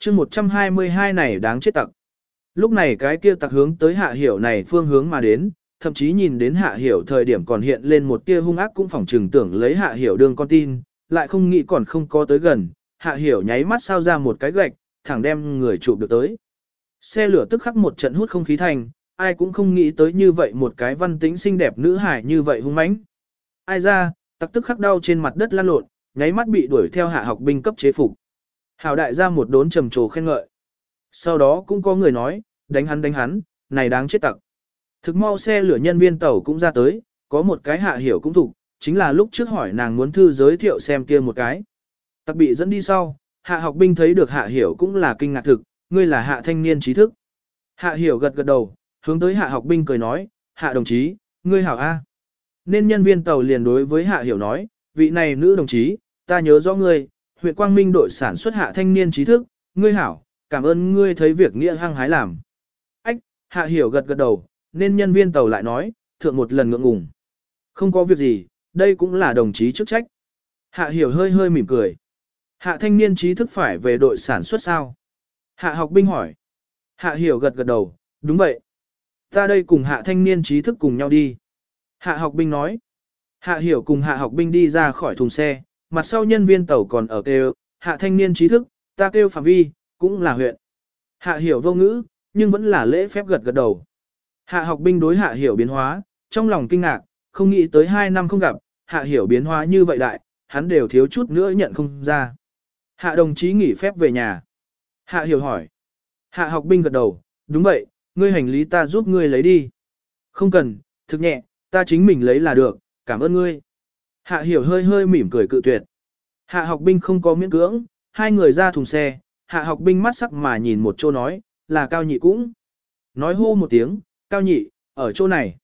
chương 122 này đáng chết tặc. Lúc này cái kia tặc hướng tới hạ hiểu này phương hướng mà đến, thậm chí nhìn đến hạ hiểu thời điểm còn hiện lên một tia hung ác cũng phỏng trừng tưởng lấy hạ hiểu đương con tin, lại không nghĩ còn không có tới gần, hạ hiểu nháy mắt sao ra một cái gạch, thẳng đem người chụp được tới. Xe lửa tức khắc một trận hút không khí thành, ai cũng không nghĩ tới như vậy một cái văn tĩnh xinh đẹp nữ hải như vậy hung mãnh. Ai ra, tặc tức khắc đau trên mặt đất lăn lộn, nháy mắt bị đuổi theo hạ học binh cấp chế phục. Hảo đại ra một đốn trầm trồ khen ngợi. Sau đó cũng có người nói, đánh hắn đánh hắn, này đáng chết tặc. Thực mau xe lửa nhân viên tàu cũng ra tới, có một cái hạ hiểu cũng đủ, chính là lúc trước hỏi nàng muốn thư giới thiệu xem kia một cái. Tặc bị dẫn đi sau, hạ học binh thấy được hạ hiểu cũng là kinh ngạc thực, ngươi là hạ thanh niên trí thức. Hạ hiểu gật gật đầu, hướng tới hạ học binh cười nói, hạ đồng chí, ngươi hảo A. Nên nhân viên tàu liền đối với hạ hiểu nói, vị này nữ đồng chí, ta nhớ rõ ngươi, huyện Quang Minh đội sản xuất hạ thanh niên trí thức, ngươi hảo, cảm ơn ngươi thấy việc nghĩa hăng hái làm. Ách, hạ hiểu gật gật đầu, nên nhân viên tàu lại nói, thượng một lần ngượng ngùng. Không có việc gì, đây cũng là đồng chí chức trách. Hạ hiểu hơi hơi mỉm cười. Hạ thanh niên trí thức phải về đội sản xuất sao? Hạ học binh hỏi. Hạ hiểu gật gật đầu, đúng vậy. Ta đây cùng hạ thanh niên trí thức cùng nhau đi. Hạ học binh nói. Hạ hiểu cùng hạ học binh đi ra khỏi thùng xe, mặt sau nhân viên tàu còn ở kêu, hạ thanh niên trí thức, ta kêu phạm vi, cũng là huyện. Hạ hiểu vô ngữ, nhưng vẫn là lễ phép gật gật đầu. Hạ học binh đối hạ hiểu biến hóa, trong lòng kinh ngạc, không nghĩ tới 2 năm không gặp, hạ hiểu biến hóa như vậy đại, hắn đều thiếu chút nữa nhận không ra. Hạ đồng chí nghỉ phép về nhà. Hạ hiểu hỏi. Hạ học binh gật đầu, đúng vậy, ngươi hành lý ta giúp ngươi lấy đi. Không cần, thực nhẹ, ta chính mình lấy là được, cảm ơn ngươi. Hạ hiểu hơi hơi mỉm cười cự tuyệt. Hạ học binh không có miễn cưỡng, hai người ra thùng xe, hạ học binh mắt sắc mà nhìn một chỗ nói, là cao nhị cũng. Nói hô một tiếng, cao nhị, ở chỗ này.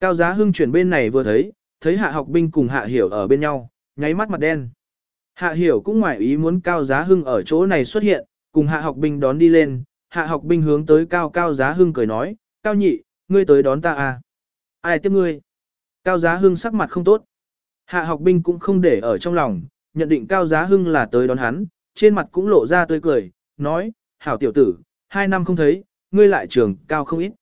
Cao giá hưng chuyển bên này vừa thấy, thấy hạ học binh cùng hạ hiểu ở bên nhau, nháy mắt mặt đen. Hạ hiểu cũng ngoài ý muốn cao giá hưng ở chỗ này xuất hiện, cùng hạ học binh đón đi lên, hạ học binh hướng tới cao cao giá hưng cười nói, cao nhị, ngươi tới đón ta à? Ai tiếp ngươi? Cao giá hưng sắc mặt không tốt. Hạ học binh cũng không để ở trong lòng, nhận định cao giá hưng là tới đón hắn, trên mặt cũng lộ ra tươi cười, nói, hảo tiểu tử, hai năm không thấy, ngươi lại trường cao không ít.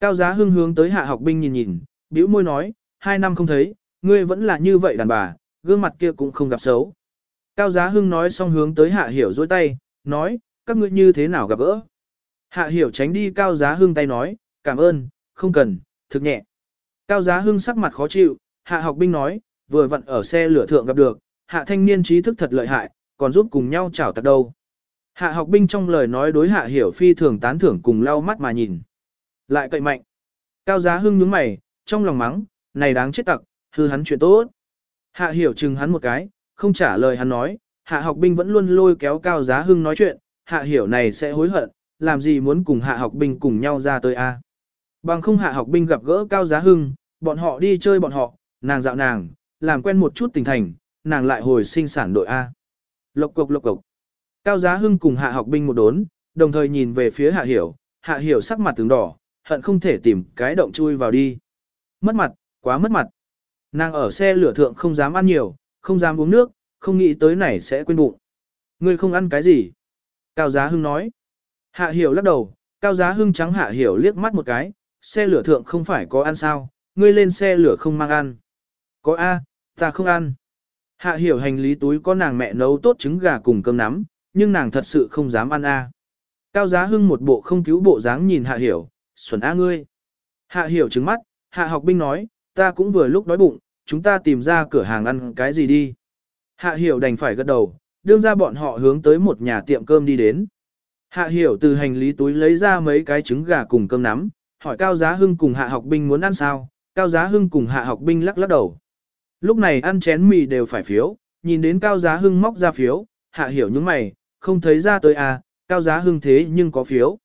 Cao giá hưng hướng tới hạ học binh nhìn nhìn, bĩu môi nói, hai năm không thấy, ngươi vẫn là như vậy đàn bà, gương mặt kia cũng không gặp xấu. Cao giá hưng nói xong hướng tới hạ hiểu dối tay, nói, các ngươi như thế nào gặp gỡ. Hạ hiểu tránh đi cao giá hưng tay nói, cảm ơn, không cần, thực nhẹ. Cao giá hưng sắc mặt khó chịu, hạ học binh nói, vừa vặn ở xe lửa thượng gặp được, hạ thanh niên trí thức thật lợi hại, còn giúp cùng nhau chảo tạc đâu. Hạ học binh trong lời nói đối hạ hiểu phi thường tán thưởng cùng lau mắt mà nhìn. Lại cậy mạnh. Cao giá hưng nhướng mày, trong lòng mắng, này đáng chết tặc, hư hắn chuyện tốt. Hạ hiểu chừng hắn một cái, không trả lời hắn nói, hạ học binh vẫn luôn lôi kéo cao giá hưng nói chuyện, hạ hiểu này sẽ hối hận, làm gì muốn cùng hạ học binh cùng nhau ra tới a? Bằng không hạ học binh gặp gỡ cao giá hưng, bọn họ đi chơi bọn họ, nàng dạo nàng, làm quen một chút tình thành, nàng lại hồi sinh sản đội A. Lộc cục lộc cục. Cao giá hưng cùng hạ học binh một đốn, đồng thời nhìn về phía hạ hiểu, hạ hiểu sắc mặt tướng đỏ, hận không thể tìm cái động chui vào đi. Mất mặt, quá mất mặt. Nàng ở xe lửa thượng không dám ăn nhiều, không dám uống nước, không nghĩ tới này sẽ quên bụng. Ngươi không ăn cái gì? Cao giá hưng nói. Hạ hiểu lắc đầu, cao giá hưng trắng hạ hiểu liếc mắt một cái, xe lửa thượng không phải có ăn sao, ngươi lên xe lửa không mang ăn. Có A, ta không ăn. Hạ hiểu hành lý túi có nàng mẹ nấu tốt trứng gà cùng cơm nắm, nhưng nàng thật sự không dám ăn A. Cao giá hưng một bộ không cứu bộ dáng nhìn hạ hiểu, xuẩn A ngươi. Hạ hiểu trứng mắt, hạ học binh nói, ta cũng vừa lúc đói bụng, chúng ta tìm ra cửa hàng ăn cái gì đi. Hạ hiểu đành phải gật đầu, đương ra bọn họ hướng tới một nhà tiệm cơm đi đến. Hạ hiểu từ hành lý túi lấy ra mấy cái trứng gà cùng cơm nắm, hỏi Cao Giá Hưng cùng Hạ học binh muốn ăn sao, Cao Giá Hưng cùng Hạ học binh lắc lắc đầu. Lúc này ăn chén mì đều phải phiếu, nhìn đến Cao Giá Hưng móc ra phiếu, Hạ hiểu những mày, không thấy ra tới à, Cao Giá Hưng thế nhưng có phiếu.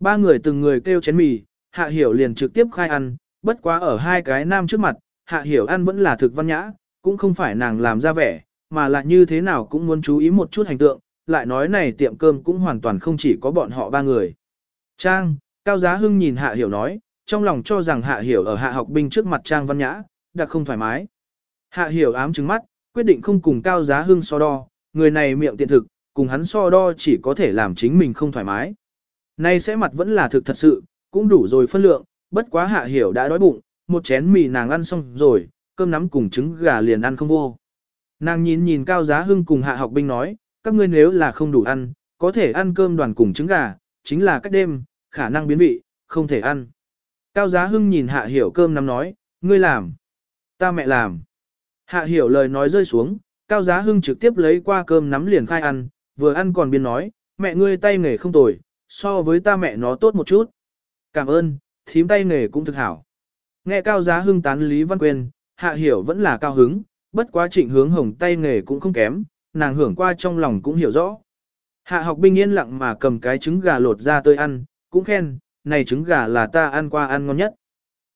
Ba người từng người kêu chén mì, Hạ hiểu liền trực tiếp khai ăn, bất quá ở hai cái nam trước mặt, Hạ hiểu ăn vẫn là thực văn nhã, cũng không phải nàng làm ra vẻ, mà là như thế nào cũng muốn chú ý một chút hành tượng, lại nói này tiệm cơm cũng hoàn toàn không chỉ có bọn họ ba người. Trang, Cao Giá Hưng nhìn Hạ Hiểu nói, trong lòng cho rằng Hạ Hiểu ở Hạ học binh trước mặt Trang Văn Nhã, đặc không thoải mái. Hạ Hiểu ám trừng mắt, quyết định không cùng Cao Giá Hưng so đo, người này miệng tiện thực, cùng hắn so đo chỉ có thể làm chính mình không thoải mái. Nay sẽ mặt vẫn là thực thật sự, cũng đủ rồi phân lượng, bất quá hạ hiểu đã đói bụng, một chén mì nàng ăn xong rồi, cơm nắm cùng trứng gà liền ăn không vô. Nàng nhìn nhìn Cao Giá Hưng cùng hạ học binh nói, các ngươi nếu là không đủ ăn, có thể ăn cơm đoàn cùng trứng gà, chính là cách đêm, khả năng biến vị, không thể ăn. Cao Giá Hưng nhìn hạ hiểu cơm nắm nói, ngươi làm. Ta mẹ làm. Hạ hiểu lời nói rơi xuống, Cao Giá Hưng trực tiếp lấy qua cơm nắm liền khai ăn, vừa ăn còn biên nói, mẹ ngươi tay nghề không tồi, so với ta mẹ nó tốt một chút. Cảm ơn, thím tay nghề cũng thực hảo. Nghe Cao Giá Hưng tán Lý Văn Quyên, Hạ Hiểu vẫn là cao hứng, bất quá trịnh hướng hồng tay nghề cũng không kém, nàng hưởng qua trong lòng cũng hiểu rõ. Hạ học binh yên lặng mà cầm cái trứng gà lột ra tơi ăn, cũng khen, này trứng gà là ta ăn qua ăn ngon nhất.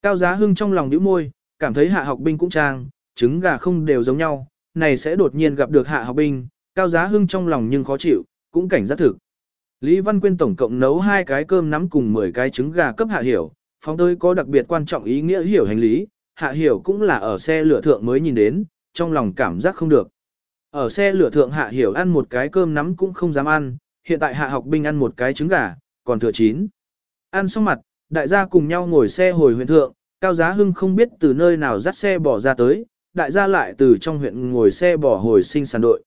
Cao Giá Hưng trong lòng nhíu môi, cảm thấy hạ học binh cũng trang, trứng gà không đều giống nhau, này sẽ đột nhiên gặp được hạ học binh, Cao Giá Hưng trong lòng nhưng khó chịu, cũng cảnh giác thực. Lý Văn Quyên tổng cộng nấu hai cái cơm nắm cùng 10 cái trứng gà cấp hạ hiểu, phóng tới có đặc biệt quan trọng ý nghĩa hiểu hành lý, hạ hiểu cũng là ở xe lửa thượng mới nhìn đến, trong lòng cảm giác không được. Ở xe lửa thượng hạ hiểu ăn một cái cơm nắm cũng không dám ăn, hiện tại hạ học binh ăn một cái trứng gà, còn thừa chín. Ăn xong mặt, đại gia cùng nhau ngồi xe hồi huyện thượng, Cao Giá Hưng không biết từ nơi nào dắt xe bỏ ra tới, đại gia lại từ trong huyện ngồi xe bỏ hồi sinh sản đội.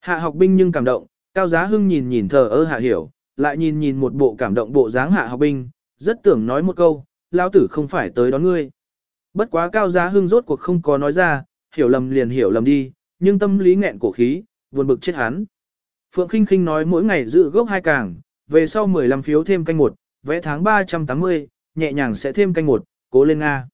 Hạ học binh nhưng cảm động, Cao Giá Hưng nhìn nhìn thờ ơ hạ hiểu, lại nhìn nhìn một bộ cảm động bộ dáng hạ học binh, rất tưởng nói một câu, lão tử không phải tới đón ngươi. Bất quá Cao Giá Hưng rốt cuộc không có nói ra, hiểu lầm liền hiểu lầm đi, nhưng tâm lý nghẹn cổ khí, buồn bực chết hắn. Phượng Kinh Kinh nói mỗi ngày giữ gốc hai càng, về sau 15 phiếu thêm canh một, vẽ tháng 380, nhẹ nhàng sẽ thêm canh một, cố lên Nga.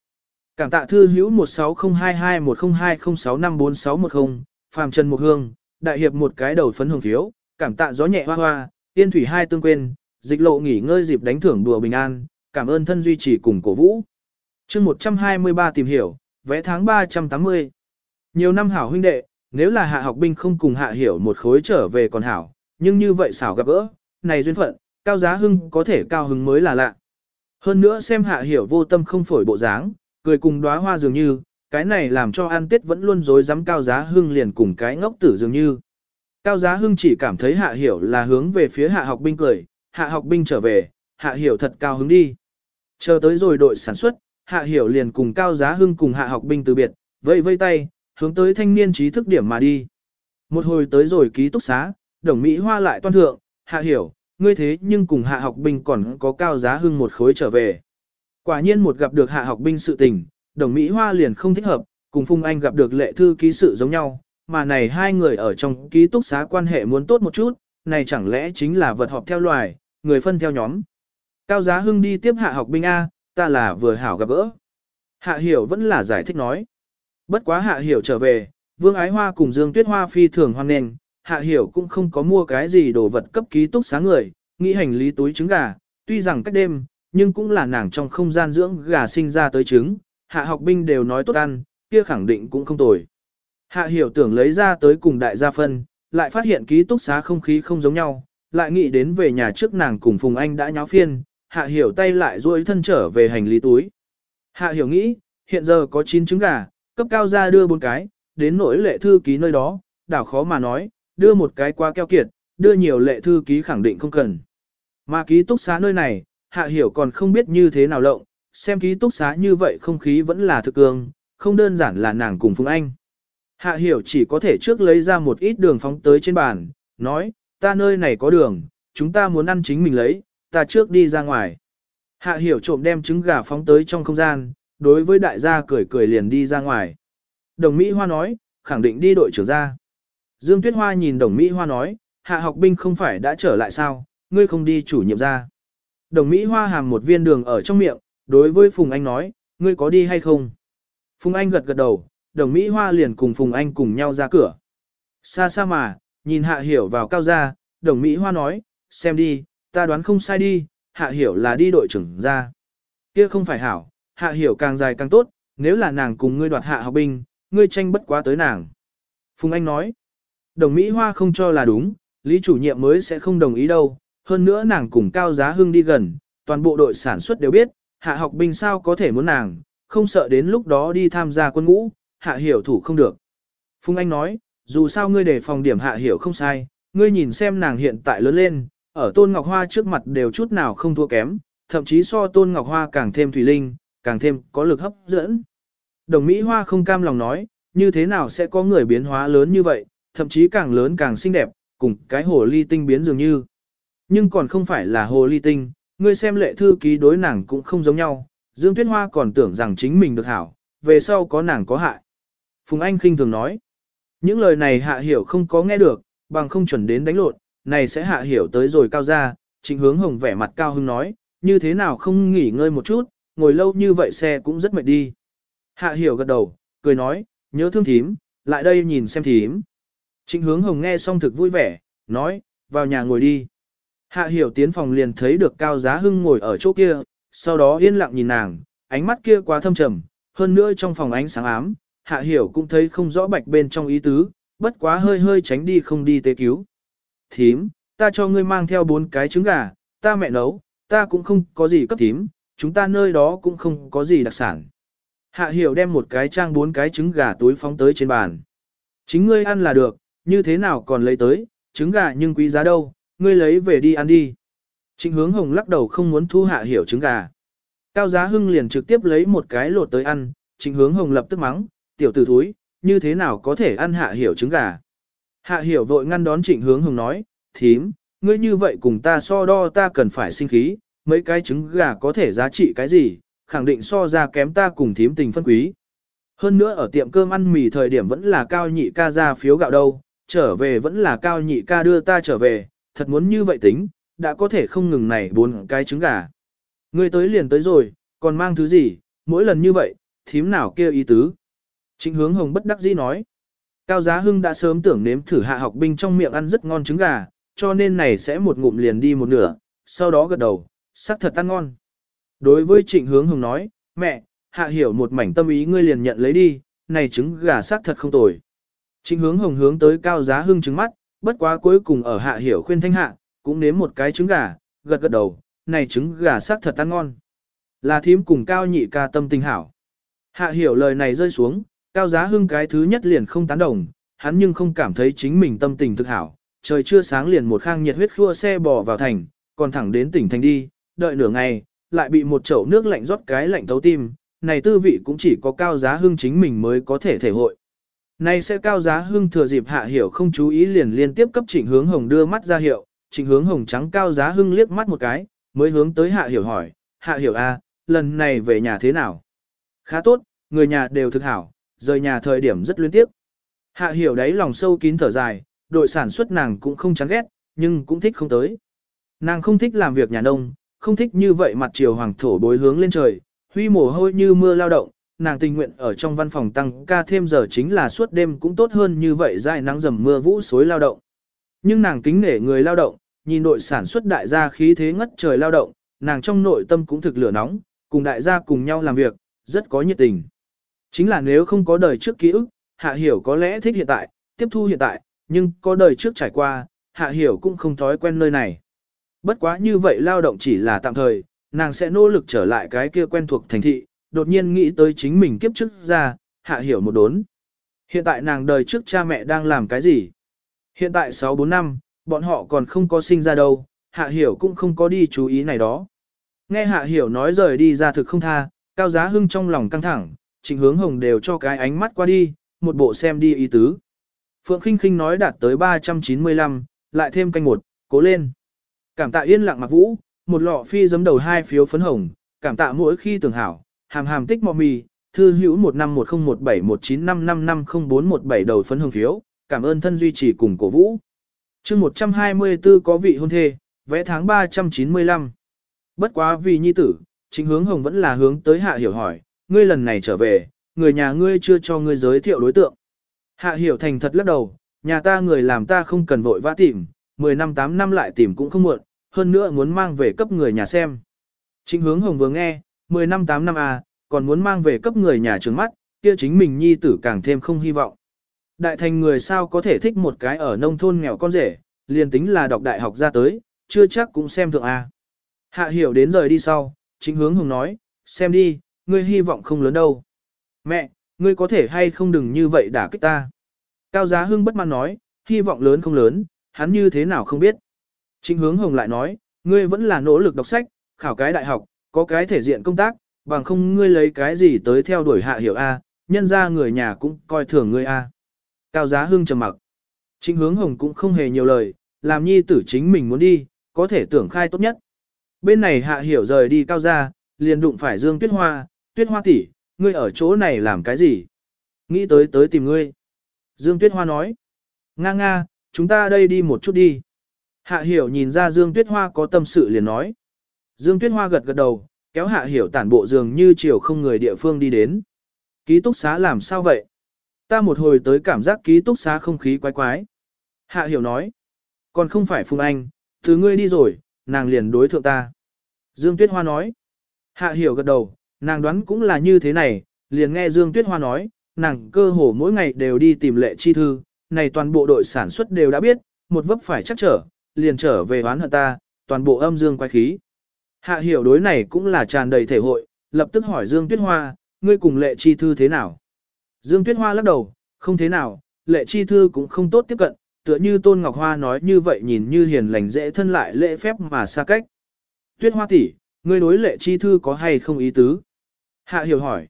Cảm tạ thư hữu 1602210206546110, Phạm Trần Mộc Hương, đại hiệp một cái đầu phấn hồng phiếu, cảm tạ gió nhẹ hoa hoa, yên thủy hai tương quên, dịch lộ nghỉ ngơi dịp đánh thưởng đùa bình an, cảm ơn thân duy trì cùng cổ vũ. chương 123 tìm hiểu, vẽ tháng 380. Nhiều năm hảo huynh đệ, nếu là hạ học binh không cùng hạ hiểu một khối trở về còn hảo, nhưng như vậy xảo gặp gỡ, này duyên phận, cao giá hưng có thể cao hứng mới là lạ. Hơn nữa xem hạ hiểu vô tâm không phổi bộ dáng, cười cùng đóa hoa dường như, cái này làm cho an tết vẫn luôn dối dám cao giá hưng liền cùng cái ngốc tử dường như. Cao giá hưng chỉ cảm thấy hạ hiểu là hướng về phía hạ học binh cười, hạ học binh trở về, hạ hiểu thật cao hứng đi. Chờ tới rồi đội sản xuất, hạ hiểu liền cùng cao giá hưng cùng hạ học binh từ biệt, vây vây tay, hướng tới thanh niên trí thức điểm mà đi. Một hồi tới rồi ký túc xá, đồng Mỹ Hoa lại toan thượng, hạ hiểu, ngươi thế nhưng cùng hạ học binh còn có cao giá hưng một khối trở về. Quả nhiên một gặp được hạ học binh sự tình, đồng Mỹ Hoa liền không thích hợp, cùng Phung Anh gặp được lệ thư ký sự giống nhau, mà này hai người ở trong ký túc xá quan hệ muốn tốt một chút, này chẳng lẽ chính là vật họp theo loài, người phân theo nhóm. Cao giá hưng đi tiếp hạ học binh A, ta là vừa hảo gặp gỡ. Hạ hiểu vẫn là giải thích nói. Bất quá hạ hiểu trở về, vương ái hoa cùng dương tuyết hoa phi thường hoan nghênh, hạ hiểu cũng không có mua cái gì đồ vật cấp ký túc xá người, nghĩ hành lý túi trứng gà, tuy rằng cách đêm, nhưng cũng là nàng trong không gian dưỡng gà sinh ra tới trứng, hạ học binh đều nói tốt ăn, kia khẳng định cũng không tồi. Hạ hiểu tưởng lấy ra tới cùng đại gia phân, lại phát hiện ký túc xá không khí không giống nhau, lại nghĩ đến về nhà trước nàng cùng Phùng Anh đã nháo phiên, hạ hiểu tay lại duỗi thân trở về hành lý túi. Hạ hiểu nghĩ, hiện giờ có 9 trứng gà, cấp cao ra đưa bốn cái, đến nỗi lệ thư ký nơi đó, đảo khó mà nói, đưa một cái qua keo kiệt, đưa nhiều lệ thư ký khẳng định không cần. Mà ký túc xá nơi này, hạ hiểu còn không biết như thế nào lộng, xem ký túc xá như vậy không khí vẫn là thực cương, không đơn giản là nàng cùng Phương Anh. Hạ hiểu chỉ có thể trước lấy ra một ít đường phóng tới trên bàn, nói, ta nơi này có đường, chúng ta muốn ăn chính mình lấy, ta trước đi ra ngoài. Hạ hiểu trộm đem trứng gà phóng tới trong không gian, đối với đại gia cười cười liền đi ra ngoài. Đồng Mỹ Hoa nói, khẳng định đi đội trưởng ra. Dương Tuyết Hoa nhìn Đồng Mỹ Hoa nói, hạ học binh không phải đã trở lại sao, ngươi không đi chủ nhiệm ra. Đồng Mỹ Hoa hàm một viên đường ở trong miệng, đối với Phùng Anh nói, ngươi có đi hay không? Phùng Anh gật gật đầu, đồng Mỹ Hoa liền cùng Phùng Anh cùng nhau ra cửa. Xa xa mà, nhìn Hạ Hiểu vào cao gia, đồng Mỹ Hoa nói, xem đi, ta đoán không sai đi, Hạ Hiểu là đi đội trưởng ra. Kia không phải hảo, Hạ Hiểu càng dài càng tốt, nếu là nàng cùng ngươi đoạt hạ học binh, ngươi tranh bất quá tới nàng. Phùng Anh nói, đồng Mỹ Hoa không cho là đúng, Lý chủ nhiệm mới sẽ không đồng ý đâu, hơn nữa nàng cùng Cao Giá Hưng đi gần, toàn bộ đội sản xuất đều biết, hạ học binh sao có thể muốn nàng, không sợ đến lúc đó đi tham gia quân ngũ, hạ hiểu thủ không được. Phùng Anh nói, dù sao ngươi để phòng điểm hạ hiểu không sai, ngươi nhìn xem nàng hiện tại lớn lên, ở Tôn Ngọc Hoa trước mặt đều chút nào không thua kém, thậm chí so Tôn Ngọc Hoa càng thêm thủy linh, càng thêm có lực hấp dẫn. Đồng Mỹ Hoa không cam lòng nói, như thế nào sẽ có người biến hóa lớn như vậy, thậm chí càng lớn càng xinh đẹp, cùng cái hồ ly tinh biến dường như. Nhưng còn không phải là hồ ly tinh, ngươi xem lệ thư ký đối nàng cũng không giống nhau, Dương Tuyết Hoa còn tưởng rằng chính mình được hảo, về sau có nàng có hại. Phùng Anh khinh thường nói, những lời này hạ hiểu không có nghe được, bằng không chuẩn đến đánh lộn, này sẽ hạ hiểu tới rồi cao ra, trịnh hướng hồng vẻ mặt cao hưng nói, như thế nào không nghỉ ngơi một chút, ngồi lâu như vậy xe cũng rất mệt đi. Hạ hiểu gật đầu, cười nói, nhớ thương thím, lại đây nhìn xem thím. Trịnh hướng hồng nghe xong thực vui vẻ, nói, vào nhà ngồi đi. Hạ hiểu tiến phòng liền thấy được cao giá hưng ngồi ở chỗ kia, sau đó yên lặng nhìn nàng, ánh mắt kia quá thâm trầm, hơn nữa trong phòng ánh sáng ám, hạ hiểu cũng thấy không rõ bạch bên trong ý tứ, bất quá hơi hơi tránh đi không đi tế cứu. Thím, ta cho ngươi mang theo bốn cái trứng gà, ta mẹ nấu, ta cũng không có gì cấp thím, chúng ta nơi đó cũng không có gì đặc sản. Hạ hiểu đem một cái trang bốn cái trứng gà túi phóng tới trên bàn. Chính ngươi ăn là được, như thế nào còn lấy tới, trứng gà nhưng quý giá đâu, ngươi lấy về đi ăn đi. Trịnh hướng hồng lắc đầu không muốn thu hạ hiểu trứng gà. Cao giá hưng liền trực tiếp lấy một cái lột tới ăn, trịnh hướng hồng lập tức mắng, tiểu tử thúi, như thế nào có thể ăn hạ hiểu trứng gà. Hạ hiểu vội ngăn đón trịnh hướng hồng nói, thím, ngươi như vậy cùng ta so đo ta cần phải sinh khí, mấy cái trứng gà có thể giá trị cái gì, khẳng định so ra kém ta cùng thím tình phân quý. Hơn nữa ở tiệm cơm ăn mì thời điểm vẫn là cao nhị ca ra phiếu gạo đâu, trở về vẫn là cao nhị ca đưa ta trở về, thật muốn như vậy tính, đã có thể không ngừng này bốn cái trứng gà. Ngươi tới liền tới rồi, còn mang thứ gì, mỗi lần như vậy, thím nào kêu ý tứ. Trịnh hướng hồng bất đắc dĩ nói. Cao Giá Hưng đã sớm tưởng nếm thử hạ học binh trong miệng ăn rất ngon trứng gà, cho nên này sẽ một ngụm liền đi một nửa, sau đó gật đầu, sắc thật ăn ngon. Đối với trịnh hướng hồng nói, mẹ, hạ hiểu một mảnh tâm ý ngươi liền nhận lấy đi, này trứng gà sắc thật không tồi. Trịnh hướng hồng hướng tới Cao Giá Hưng trứng mắt, bất quá cuối cùng ở hạ hiểu khuyên thanh hạ, cũng nếm một cái trứng gà, gật gật đầu, này trứng gà sắc thật ăn ngon. Là thím cùng Cao nhị ca tâm tình hảo. Hạ hiểu lời này rơi xuống, Cao Giá Hưng cái thứ nhất liền không tán đồng, hắn nhưng không cảm thấy chính mình tâm tình thực hảo. Trời chưa sáng liền một khang nhiệt huyết khua xe bò vào thành, còn thẳng đến tỉnh thành đi, đợi nửa ngày, lại bị một chậu nước lạnh rót cái lạnh thấu tim, này tư vị cũng chỉ có Cao Giá Hưng chính mình mới có thể thể hội. Này sẽ Cao Giá Hưng thừa dịp hạ hiểu không chú ý liền liên tiếp cấp trịnh hướng hồng đưa mắt ra hiệu, trịnh hướng hồng trắng Cao Giá Hưng liếc mắt một cái, mới hướng tới hạ hiểu hỏi, hạ hiểu a, lần này về nhà thế nào? Khá tốt, người nhà đều thực hảo, rời nhà thời điểm rất liên tiếp. Hạ hiểu đấy lòng sâu kín thở dài, đội sản xuất nàng cũng không chán ghét, nhưng cũng thích không tới. Nàng không thích làm việc nhà nông, không thích như vậy mặt chiều hoàng thổ bối hướng lên trời, huy mồ hôi như mưa lao động, nàng tình nguyện ở trong văn phòng tăng ca thêm giờ chính là suốt đêm cũng tốt hơn như vậy dài nắng dầm mưa vũ xối lao động. Nhưng nàng kính nể người lao động, nhìn đội sản xuất đại gia khí thế ngất trời lao động, nàng trong nội tâm cũng thực lửa nóng, cùng đại gia cùng nhau làm việc, rất có nhiệt tình. Chính là nếu không có đời trước ký ức, Hạ Hiểu có lẽ thích hiện tại, tiếp thu hiện tại, nhưng có đời trước trải qua, Hạ Hiểu cũng không thói quen nơi này. Bất quá như vậy lao động chỉ là tạm thời, nàng sẽ nỗ lực trở lại cái kia quen thuộc thành thị, đột nhiên nghĩ tới chính mình kiếp trước ra, Hạ Hiểu một đốn. Hiện tại nàng đời trước cha mẹ đang làm cái gì? Hiện tại 6-4 năm, bọn họ còn không có sinh ra đâu, Hạ Hiểu cũng không có đi chú ý này đó. Nghe Hạ Hiểu nói rời đi ra thực không tha, Cao Giá Hưng trong lòng căng thẳng, trịnh hướng hồng đều cho cái ánh mắt qua đi, một bộ xem đi ý tứ. Phượng khinh khinh nói đạt tới 395, lại thêm canh một, cố lên. Cảm tạ yên lặng mặc vũ, một lọ phi giấm đầu hai phiếu phấn hồng, cảm tạ mỗi khi tưởng hảo, hàm hàm tích mò mì, thư hữu 1510171955504117 đầu phấn hương phiếu, cảm ơn thân duy trì cùng cổ vũ. chương 124 có vị hôn thê, vẽ tháng 395. Bất quá vì nhi tử, chính hướng hồng vẫn là hướng tới hạ hiểu hỏi, ngươi lần này trở về, người nhà ngươi chưa cho ngươi giới thiệu đối tượng. Hạ hiểu thành thật lắc đầu, nhà ta người làm ta không cần vội vã tìm, 10 năm 8 năm lại tìm cũng không muộn, hơn nữa muốn mang về cấp người nhà xem. Trịnh hướng hồng vừa nghe, 10 năm 8 năm à, còn muốn mang về cấp người nhà trường mắt, kia chính mình nhi tử càng thêm không hy vọng. Đại thành người sao có thể thích một cái ở nông thôn nghèo con rể, liền tính là đọc đại học ra tới, chưa chắc cũng xem thượng a. Hạ hiểu đến rời đi sau, chính hướng hùng nói, xem đi, ngươi hy vọng không lớn đâu. Mẹ, ngươi có thể hay không đừng như vậy đả kích ta. Cao Giá Hưng bất mãn nói, hy vọng lớn không lớn, hắn như thế nào không biết. Trịnh hướng hồng lại nói, ngươi vẫn là nỗ lực đọc sách, khảo cái đại học, có cái thể diện công tác, bằng không ngươi lấy cái gì tới theo đuổi hạ hiểu A, nhân ra người nhà cũng coi thường ngươi A. Cao giá hưng trầm mặc. Trịnh hướng hồng cũng không hề nhiều lời, làm nhi tử chính mình muốn đi, có thể tưởng khai tốt nhất. Bên này hạ hiểu rời đi cao ra, liền đụng phải Dương Tuyết Hoa, Tuyết Hoa tỷ, ngươi ở chỗ này làm cái gì? Nghĩ tới tới tìm ngươi. Dương Tuyết Hoa nói, nga nga, chúng ta đây đi một chút đi. Hạ hiểu nhìn ra Dương Tuyết Hoa có tâm sự liền nói. Dương Tuyết Hoa gật gật đầu, kéo hạ hiểu tản bộ dường như chiều không người địa phương đi đến. Ký túc xá làm sao vậy? Ta một hồi tới cảm giác ký túc xá không khí quái quái. Hạ hiểu nói. Còn không phải Phùng Anh, từ ngươi đi rồi, nàng liền đối thượng ta. Dương Tuyết Hoa nói. Hạ hiểu gật đầu, nàng đoán cũng là như thế này, liền nghe Dương Tuyết Hoa nói, nàng cơ hồ mỗi ngày đều đi tìm lệ chi thư, này toàn bộ đội sản xuất đều đã biết, một vấp phải chắc trở, liền trở về oán hận ta, toàn bộ âm dương quái khí. Hạ hiểu đối này cũng là tràn đầy thể hội, lập tức hỏi Dương Tuyết Hoa, ngươi cùng lệ chi thư thế nào? Dương Tuyết Hoa lắc đầu, không thế nào, lệ chi thư cũng không tốt tiếp cận, tựa như Tôn Ngọc Hoa nói như vậy nhìn như hiền lành dễ thân lại lễ phép mà xa cách. Tuyết Hoa tỷ, ngươi đối lệ chi thư có hay không ý tứ? Hạ hiểu hỏi.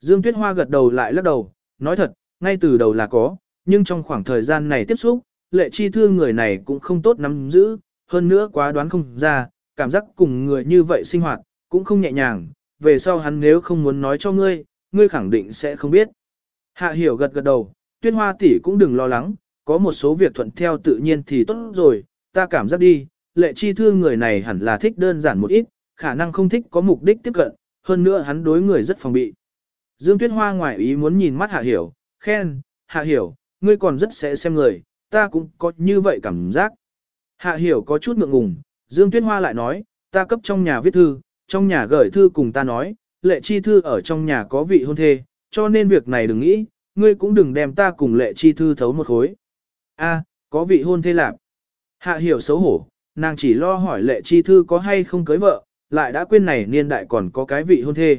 Dương Tuyết Hoa gật đầu lại lắc đầu, nói thật, ngay từ đầu là có, nhưng trong khoảng thời gian này tiếp xúc, lệ chi thư người này cũng không tốt nắm giữ, hơn nữa quá đoán không ra, cảm giác cùng người như vậy sinh hoạt, cũng không nhẹ nhàng, về sau hắn nếu không muốn nói cho ngươi, ngươi khẳng định sẽ không biết. Hạ hiểu gật gật đầu, tuyết hoa tỷ cũng đừng lo lắng, có một số việc thuận theo tự nhiên thì tốt rồi, ta cảm giác đi, lệ chi thư người này hẳn là thích đơn giản một ít, khả năng không thích có mục đích tiếp cận, hơn nữa hắn đối người rất phòng bị. Dương Tuyết Hoa ngoài ý muốn nhìn mắt Hạ Hiểu, khen, Hạ Hiểu, ngươi còn rất sẽ xem người, ta cũng có như vậy cảm giác. Hạ Hiểu có chút ngượng ngùng, Dương Tuyết Hoa lại nói, ta cấp trong nhà viết thư, trong nhà gửi thư cùng ta nói, lệ chi thư ở trong nhà có vị hôn thê, cho nên việc này đừng nghĩ, ngươi cũng đừng đem ta cùng lệ chi thư thấu một khối. A, có vị hôn thê lạc. Hạ Hiểu xấu hổ, nàng chỉ lo hỏi lệ chi thư có hay không cưới vợ, lại đã quên này niên đại còn có cái vị hôn thê.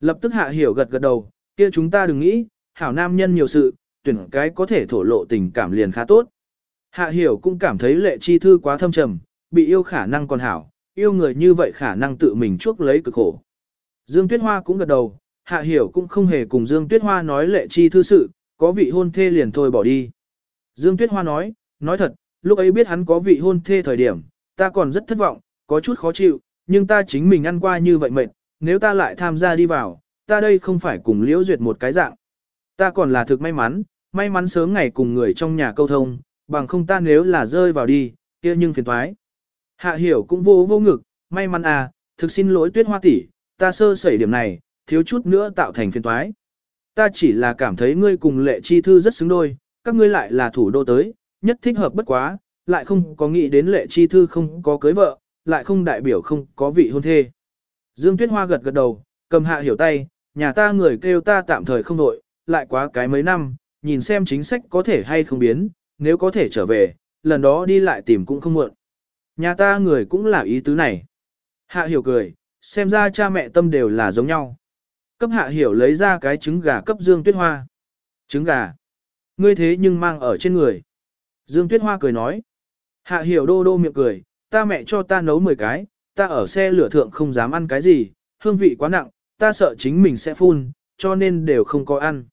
Lập tức hạ hiểu gật gật đầu, kia chúng ta đừng nghĩ, hảo nam nhân nhiều sự, tuyển cái có thể thổ lộ tình cảm liền khá tốt. Hạ hiểu cũng cảm thấy lệ chi thư quá thâm trầm, bị yêu khả năng còn hảo, yêu người như vậy khả năng tự mình chuốc lấy cực khổ. Dương Tuyết Hoa cũng gật đầu, hạ hiểu cũng không hề cùng Dương Tuyết Hoa nói lệ chi thư sự, có vị hôn thê liền thôi bỏ đi. Dương Tuyết Hoa nói, nói thật, lúc ấy biết hắn có vị hôn thê thời điểm, ta còn rất thất vọng, có chút khó chịu, nhưng ta chính mình ăn qua như vậy mệt, nếu ta lại tham gia đi vào, ta đây không phải cùng liễu duyệt một cái dạng. Ta còn là thực may mắn, may mắn sớm ngày cùng người trong nhà câu thông, bằng không ta nếu là rơi vào đi, kia nhưng phiền thoái. Hạ hiểu cũng vô vô ngực, may mắn à, thực xin lỗi tuyết hoa tỷ, ta sơ sẩy điểm này, thiếu chút nữa tạo thành phiền toái. Ta chỉ là cảm thấy ngươi cùng lệ chi thư rất xứng đôi, các ngươi lại là thủ đô tới, nhất thích hợp bất quá, lại không có nghĩ đến lệ chi thư không có cưới vợ, lại không đại biểu không có vị hôn thê. Dương Tuyết Hoa gật gật đầu, cầm hạ hiểu tay, nhà ta người kêu ta tạm thời không đội, lại quá cái mấy năm, nhìn xem chính sách có thể hay không biến, nếu có thể trở về, lần đó đi lại tìm cũng không muộn. Nhà ta người cũng là ý tứ này. Hạ hiểu cười, xem ra cha mẹ tâm đều là giống nhau. Cấp hạ hiểu lấy ra cái trứng gà cấp Dương Tuyết Hoa. Trứng gà. Ngươi thế nhưng mang ở trên người. Dương Tuyết Hoa cười nói. Hạ hiểu đô đô miệng cười, ta mẹ cho ta nấu 10 cái, ta ở xe lửa thượng không dám ăn cái gì, hương vị quá nặng, ta sợ chính mình sẽ phun, cho nên đều không có ăn.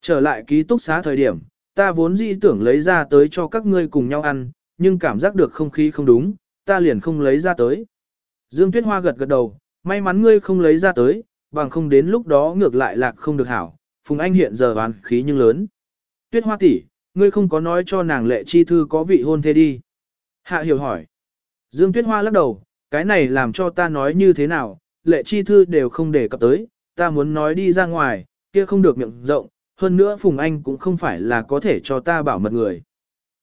Trở lại ký túc xá thời điểm, ta vốn dĩ tưởng lấy ra tới cho các ngươi cùng nhau ăn, nhưng cảm giác được không khí không đúng, ta liền không lấy ra tới. Dương Tuyết Hoa gật gật đầu, may mắn ngươi không lấy ra tới, bằng không đến lúc đó ngược lại lạc không được hảo, Phùng Anh hiện giờ hoàn khí nhưng lớn. Tuyết Hoa tỷ, ngươi không có nói cho nàng lệ chi thư có vị hôn thế đi. Hạ hiểu hỏi. Dương Tuyết Hoa lắc đầu, cái này làm cho ta nói như thế nào, lệ chi thư đều không để cập tới, ta muốn nói đi ra ngoài, kia không được miệng rộng, hơn nữa Phùng Anh cũng không phải là có thể cho ta bảo mật người.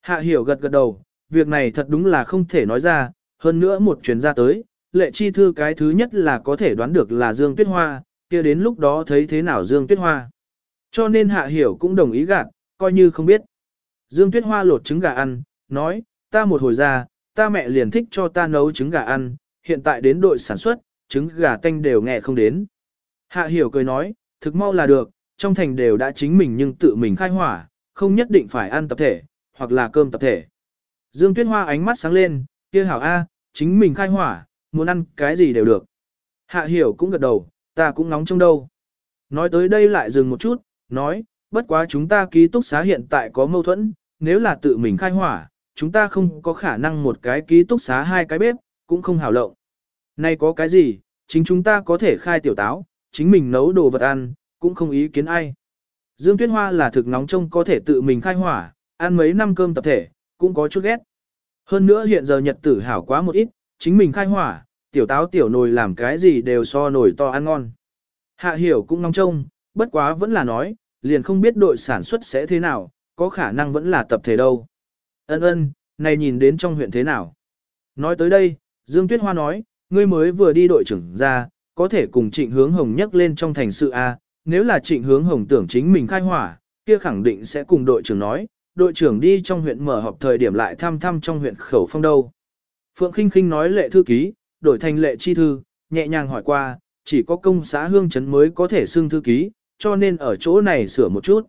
Hạ hiểu gật gật đầu, việc này thật đúng là không thể nói ra, hơn nữa một chuyến ra tới, lệ chi thư cái thứ nhất là có thể đoán được là Dương Tuyết Hoa, kia đến lúc đó thấy thế nào Dương Tuyết Hoa. Cho nên Hạ hiểu cũng đồng ý gạt, coi như không biết. Dương Tuyết Hoa lột trứng gà ăn, nói, ta một hồi ra, ta mẹ liền thích cho ta nấu trứng gà ăn, hiện tại đến đội sản xuất, trứng gà tanh đều nghe không đến. Hạ hiểu cười nói, thực mau là được, trong thành đều đã chính mình nhưng tự mình khai hỏa, không nhất định phải ăn tập thể, hoặc là cơm tập thể. Dương Tuyết Hoa ánh mắt sáng lên, kia hảo A, chính mình khai hỏa, muốn ăn cái gì đều được. Hạ hiểu cũng gật đầu, ta cũng nóng trong đâu. Nói tới đây lại dừng một chút, nói, bất quá chúng ta ký túc xá hiện tại có mâu thuẫn, nếu là tự mình khai hỏa, chúng ta không có khả năng một cái ký túc xá hai cái bếp, cũng không hảo lộng. Nay có cái gì, chính chúng ta có thể khai tiểu táo, chính mình nấu đồ vật ăn, cũng không ý kiến ai. Dương Tuyết Hoa là thực nóng trông có thể tự mình khai hỏa, ăn mấy năm cơm tập thể, cũng có chút ghét. Hơn nữa hiện giờ nhật tử hảo quá một ít, chính mình khai hỏa, tiểu táo tiểu nồi làm cái gì đều so nồi to ăn ngon. Hạ hiểu cũng nóng trông, bất quá vẫn là nói, liền không biết đội sản xuất sẽ thế nào, có khả năng vẫn là tập thể đâu. Ân ân, này nhìn đến trong huyện thế nào. Nói tới đây, Dương Tuyết Hoa nói, ngươi mới vừa đi đội trưởng ra, có thể cùng trịnh hướng hồng nhắc lên trong thành sự A, nếu là trịnh hướng hồng tưởng chính mình khai hỏa, kia khẳng định sẽ cùng đội trưởng nói, đội trưởng đi trong huyện mở họp thời điểm lại thăm thăm trong huyện khẩu phong đâu. Phượng Kinh Kinh nói lệ thư ký, đổi thành lệ chi thư, nhẹ nhàng hỏi qua, chỉ có công xã hương trấn mới có thể xưng thư ký, cho nên ở chỗ này sửa một chút.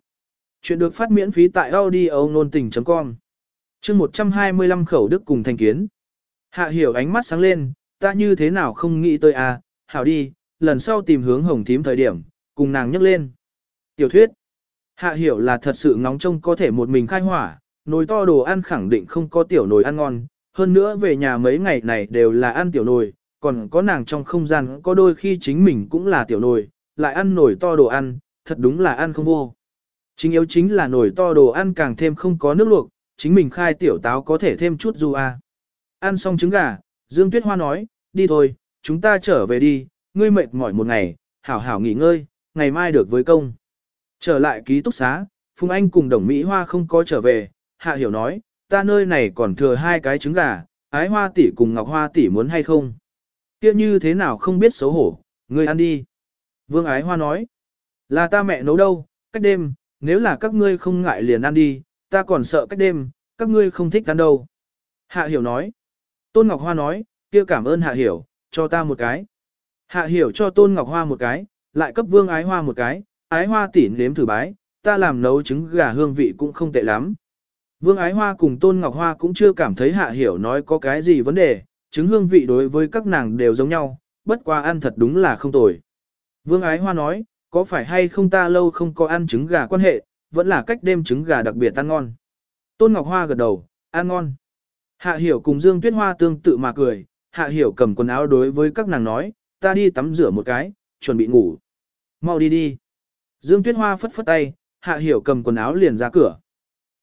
Chuyện được phát miễn phí tại audio nôn tình.com chương 125 khẩu đức cùng thành kiến. Hạ hiểu ánh mắt sáng lên, ta như thế nào không nghĩ tới à, hảo đi, lần sau tìm hướng hồng thím thời điểm, cùng nàng nhắc lên. Tiểu thuyết. Hạ hiểu là thật sự ngóng trông có thể một mình khai hỏa, nồi to đồ ăn khẳng định không có tiểu nồi ăn ngon, hơn nữa về nhà mấy ngày này đều là ăn tiểu nồi, còn có nàng trong không gian có đôi khi chính mình cũng là tiểu nồi, lại ăn nồi to đồ ăn, thật đúng là ăn không vô. Chính yếu chính là nồi to đồ ăn càng thêm không có nước luộc, chính mình khai tiểu táo có thể thêm chút du a. Ăn xong trứng gà, Dương Tuyết Hoa nói, đi thôi, chúng ta trở về đi, ngươi mệt mỏi một ngày, hảo hảo nghỉ ngơi, ngày mai được với công. Trở lại ký túc xá, Phùng Anh cùng Đồng Mỹ Hoa không có trở về, Hạ Hiểu nói, ta nơi này còn thừa hai cái trứng gà, ái hoa tỷ cùng ngọc hoa tỷ muốn hay không? Kia như thế nào không biết xấu hổ, ngươi ăn đi. Vương ái hoa nói, là ta mẹ nấu đâu, cách đêm, nếu là các ngươi không ngại liền ăn đi, ta còn sợ cách đêm, các ngươi không thích ăn đâu. Hạ hiểu nói. Tôn Ngọc Hoa nói, kia cảm ơn Hạ hiểu, cho ta một cái. Hạ hiểu cho Tôn Ngọc Hoa một cái, lại cấp Vương Ái Hoa một cái, Ái Hoa tỉ nếm thử bái, ta làm nấu trứng gà hương vị cũng không tệ lắm. Vương Ái Hoa cùng Tôn Ngọc Hoa cũng chưa cảm thấy Hạ hiểu nói có cái gì vấn đề, trứng hương vị đối với các nàng đều giống nhau, bất qua ăn thật đúng là không tồi. Vương Ái Hoa nói, có phải hay không ta lâu không có ăn trứng gà quan hệ, vẫn là cách đêm trứng gà đặc biệt ăn ngon. Tôn Ngọc Hoa gật đầu, ăn ngon. Hạ Hiểu cùng Dương Tuyết Hoa tương tự mà cười, Hạ Hiểu cầm quần áo đối với các nàng nói, ta đi tắm rửa một cái, chuẩn bị ngủ. Mau đi đi. Dương Tuyết Hoa phất phất tay, Hạ Hiểu cầm quần áo liền ra cửa.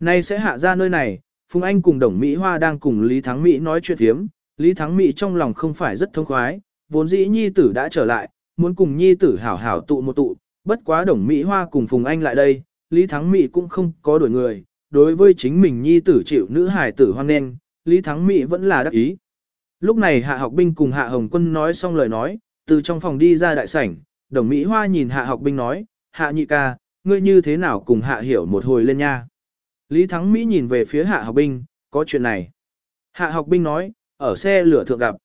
Nay sẽ hạ ra nơi này, Phùng Anh cùng Đồng Mỹ Hoa đang cùng Lý Thắng Mỹ nói chuyện thiếm, Lý Thắng Mỹ trong lòng không phải rất thông khoái, vốn dĩ nhi tử đã trở lại, muốn cùng nhi tử hảo hảo tụ một tụ, bất quá Đồng Mỹ Hoa cùng Phùng Anh lại đây, Lý Thắng Mỹ cũng không có đổi người, đối với chính mình nhi tử chịu nữ hài tử hoan nghênh, Lý Thắng Mỹ vẫn là đắc ý. Lúc này Hạ Học Binh cùng Hạ Hồng Quân nói xong lời nói, từ trong phòng đi ra đại sảnh, Đồng Mỹ Hoa nhìn Hạ Học Binh nói, Hạ nhị ca, ngươi như thế nào cùng Hạ hiểu một hồi lên nha. Lý Thắng Mỹ nhìn về phía Hạ Học Binh, có chuyện này. Hạ Học Binh nói, ở xe lửa thượng gặp.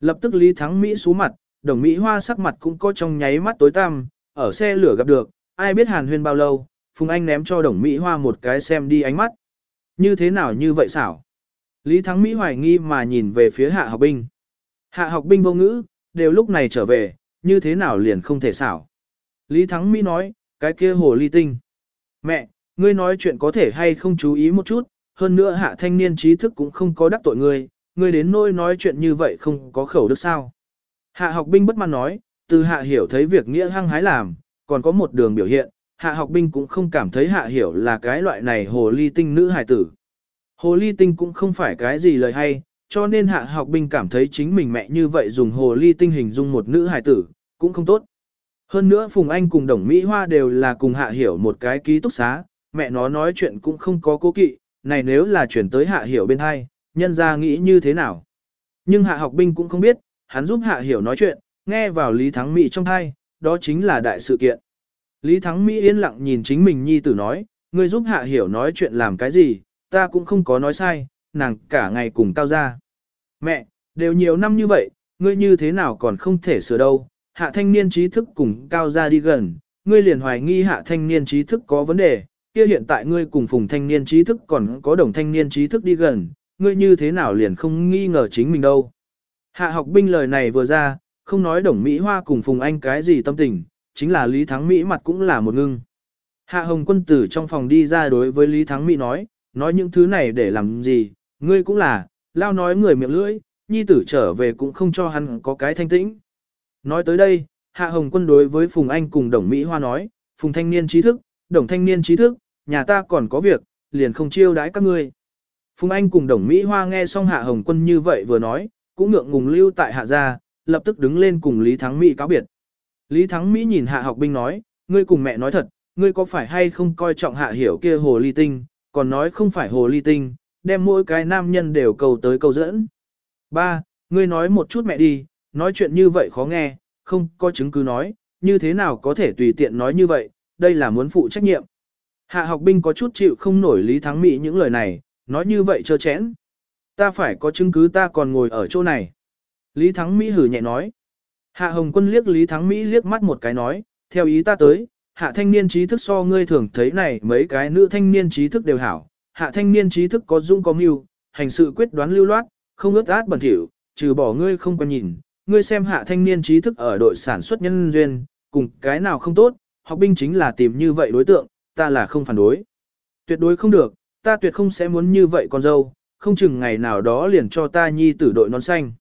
Lập tức Lý Thắng Mỹ xuống mặt, Đồng Mỹ Hoa sắc mặt cũng có trong nháy mắt tối tăm, ở xe lửa gặp được, ai biết hàn huyên bao lâu, Phùng Anh ném cho đồng Mỹ Hoa một cái xem đi ánh mắt. Như thế nào như vậy xảo? Lý Thắng Mỹ hoài nghi mà nhìn về phía hạ học binh. Hạ học binh vô ngữ, đều lúc này trở về, như thế nào liền không thể xảo. Lý Thắng Mỹ nói, cái kia hồ ly tinh. Mẹ, ngươi nói chuyện có thể hay không chú ý một chút, hơn nữa hạ thanh niên trí thức cũng không có đắc tội ngươi, ngươi đến nôi nói chuyện như vậy không có khẩu đức sao. Hạ học binh bất mãn nói, từ hạ hiểu thấy việc nghĩa hăng hái làm, còn có một đường biểu hiện, hạ học binh cũng không cảm thấy hạ hiểu là cái loại này hồ ly tinh nữ hài tử. Hồ ly tinh cũng không phải cái gì lời hay, cho nên hạ học binh cảm thấy chính mình mẹ như vậy dùng hồ ly tinh hình dung một nữ hài tử, cũng không tốt. Hơn nữa Phùng Anh cùng Đồng Mỹ Hoa đều là cùng hạ hiểu một cái ký túc xá, mẹ nó nói chuyện cũng không có cố kỵ, này nếu là chuyển tới hạ hiểu bên hai, nhân ra nghĩ như thế nào. Nhưng hạ học binh cũng không biết, hắn giúp hạ hiểu nói chuyện, nghe vào Lý Thắng Mỹ trong thai, đó chính là đại sự kiện. Lý Thắng Mỹ yên lặng nhìn chính mình nhi tử nói, ngươi giúp hạ hiểu nói chuyện làm cái gì, ta cũng không có nói sai, nàng cả ngày cùng cao ra. Mẹ, đều nhiều năm như vậy, ngươi như thế nào còn không thể sửa đâu, hạ thanh niên trí thức cùng cao gia đi gần, ngươi liền hoài nghi hạ thanh niên trí thức có vấn đề, kia hiện tại ngươi cùng phùng thanh niên trí thức còn có đồng thanh niên trí thức đi gần, ngươi như thế nào liền không nghi ngờ chính mình đâu. Hạ học binh lời này vừa ra, không nói đồng Mỹ Hoa cùng Phùng Anh cái gì tâm tình, chính là Lý Thắng Mỹ mặt cũng là một ngưng. Hạ Hồng quân tử trong phòng đi ra đối với Lý Thắng Mỹ nói, nói những thứ này để làm gì, ngươi cũng là, lao nói người miệng lưỡi, nhi tử trở về cũng không cho hắn có cái thanh tĩnh. Nói tới đây, Hạ Hồng quân đối với Phùng Anh cùng Đồng Mỹ Hoa nói, Phùng thanh niên trí thức, Đồng thanh niên trí thức, nhà ta còn có việc, liền không chiêu đãi các ngươi. Phùng Anh cùng Đồng Mỹ Hoa nghe xong Hạ Hồng quân như vậy vừa nói, cũng ngượng ngùng lưu tại Hạ gia, lập tức đứng lên cùng Lý Thắng Mỹ cáo biệt. Lý Thắng Mỹ nhìn Hạ học binh nói, ngươi cùng mẹ nói thật, ngươi có phải hay không coi trọng Hạ hiểu kia hồ ly tinh, còn nói không phải hồ ly tinh, đem mỗi cái nam nhân đều cầu tới cầu dẫn. Ba, ngươi nói một chút mẹ đi, nói chuyện như vậy khó nghe, không có chứng cứ nói, như thế nào có thể tùy tiện nói như vậy, đây là muốn phụ trách nhiệm. Hạ học binh có chút chịu không nổi Lý Thắng Mỹ những lời này, nói như vậy chơ chẽn. Ta phải có chứng cứ ta còn ngồi ở chỗ này. Lý Thắng Mỹ hử nhẹ nói. Hạ Hồng Quân liếc Lý Thắng Mỹ liếc mắt một cái nói, theo ý ta tới, hạ thanh niên trí thức so ngươi thường thấy này mấy cái nữ thanh niên trí thức đều hảo. Hạ thanh niên trí thức có dung có mưu, hành sự quyết đoán lưu loát, không ướt át bẩn thỉu, trừ bỏ ngươi không còn nhìn. Ngươi xem hạ thanh niên trí thức ở đội sản xuất nhân duyên, cùng cái nào không tốt, học binh chính là tìm như vậy đối tượng, ta là không phản đối. Tuyệt đối không được, ta tuyệt không sẽ muốn như vậy con dâu, không chừng ngày nào đó liền cho ta nhi tử đội nón xanh.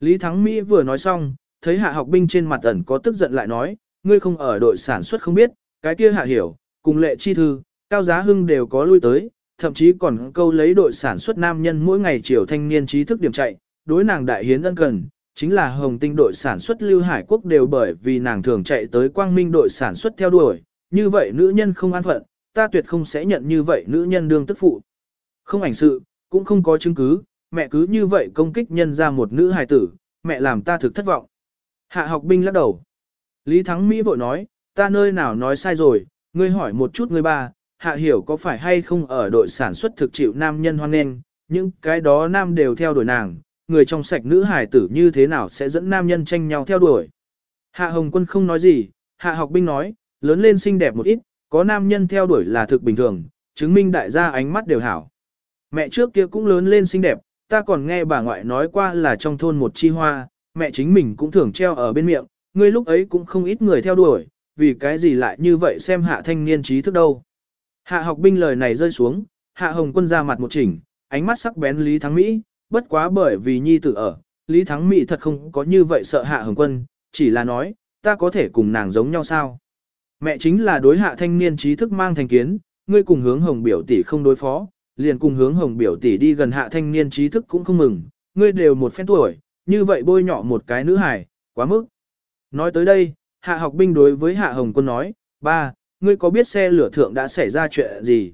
Lý Thắng Mỹ vừa nói xong, thấy hạ học binh trên mặt ẩn có tức giận lại nói, ngươi không ở đội sản xuất không biết, cái kia hạ hiểu, cùng lệ chi thư, cao giá hưng đều có lui tới, thậm chí còn câu lấy đội sản xuất nam nhân mỗi ngày chiều thanh niên trí thức điểm chạy, đối nàng đại hiến ân cần, chính là hồng tinh đội sản xuất lưu hải quốc đều bởi vì nàng thường chạy tới quang minh đội sản xuất theo đuổi, như vậy nữ nhân không an phận, ta tuyệt không sẽ nhận như vậy nữ nhân đương tức phụ. Không ảnh sự, cũng không có chứng cứ, mẹ cứ như vậy công kích nhân ra một nữ hài tử, mẹ làm ta thực thất vọng. Hạ học binh lắc đầu. Lý Thắng Mỹ vội nói, ta nơi nào nói sai rồi, ngươi hỏi một chút ngươi ba, hạ hiểu có phải hay không ở đội sản xuất thực chịu nam nhân hoan nghênh, những cái đó nam đều theo đuổi nàng, người trong sạch nữ hài tử như thế nào sẽ dẫn nam nhân tranh nhau theo đuổi. Hạ Hồng Quân không nói gì, Hạ học binh nói, lớn lên xinh đẹp một ít, có nam nhân theo đuổi là thực bình thường, chứng minh đại gia ánh mắt đều hảo. Mẹ trước kia cũng lớn lên xinh đẹp, ta còn nghe bà ngoại nói qua là trong thôn một chi hoa, mẹ chính mình cũng thường treo ở bên miệng, ngươi lúc ấy cũng không ít người theo đuổi, vì cái gì lại như vậy xem hạ thanh niên trí thức đâu. Hạ học binh lời này rơi xuống, hạ hồng quân ra mặt một chỉnh, ánh mắt sắc bén Lý Thắng Mỹ, bất quá bởi vì nhi tử ở, Lý Thắng Mỹ thật không có như vậy sợ hạ hồng quân, chỉ là nói, ta có thể cùng nàng giống nhau sao. Mẹ chính là đối hạ thanh niên trí thức mang thành kiến, ngươi cùng hướng hồng biểu tỷ không đối phó, liền cùng hướng hồng biểu tỷ đi gần hạ thanh niên trí thức cũng không mừng, ngươi đều một phen tuổi, như vậy bôi nhọ một cái nữ hài, quá mức. Nói tới đây, hạ học binh đối với hạ hồng quân nói, ba, ngươi có biết xe lửa thượng đã xảy ra chuyện gì?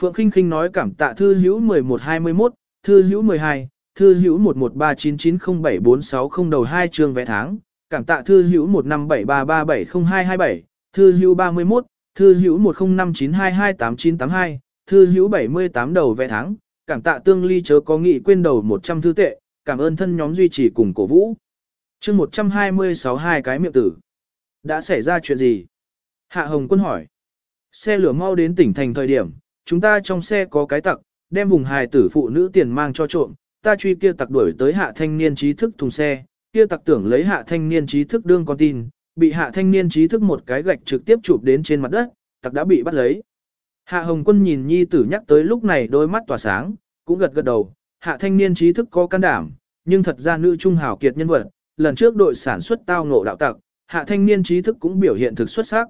Phượng Kinh Kinh nói cảm tạ thư hữu 1121, thư hữu 12, thư hữu 113990746 đầu 2 trường vẽ tháng, cảm tạ thư hữu 1573370227, thư hữu 31, thư hữu 1059228982, thư hữu 78 đầu vẽ tháng, cảm tạ tương ly chớ có nghị quên đầu 100 thư tệ, cảm ơn thân nhóm duy trì cùng cổ vũ. chương 126 hai cái miệng tử. Đã xảy ra chuyện gì? Hạ Hồng Quân hỏi. Xe lửa mau đến tỉnh thành thời điểm, chúng ta trong xe có cái tặc, đem vùng hài tử phụ nữ tiền mang cho trộm, ta truy kia tặc đuổi tới hạ thanh niên trí thức thùng xe, kia tặc tưởng lấy hạ thanh niên trí thức đương con tin, bị hạ thanh niên trí thức một cái gạch trực tiếp chụp đến trên mặt đất, tặc đã bị bắt lấy. Hạ Hồng Quân nhìn nhi tử nhắc tới lúc này đôi mắt tỏa sáng, cũng gật gật đầu, hạ thanh niên trí thức có can đảm, nhưng thật ra nữ trung hào kiệt nhân vật, lần trước đội sản xuất tao ngộ đạo tặc, hạ thanh niên trí thức cũng biểu hiện thực xuất sắc.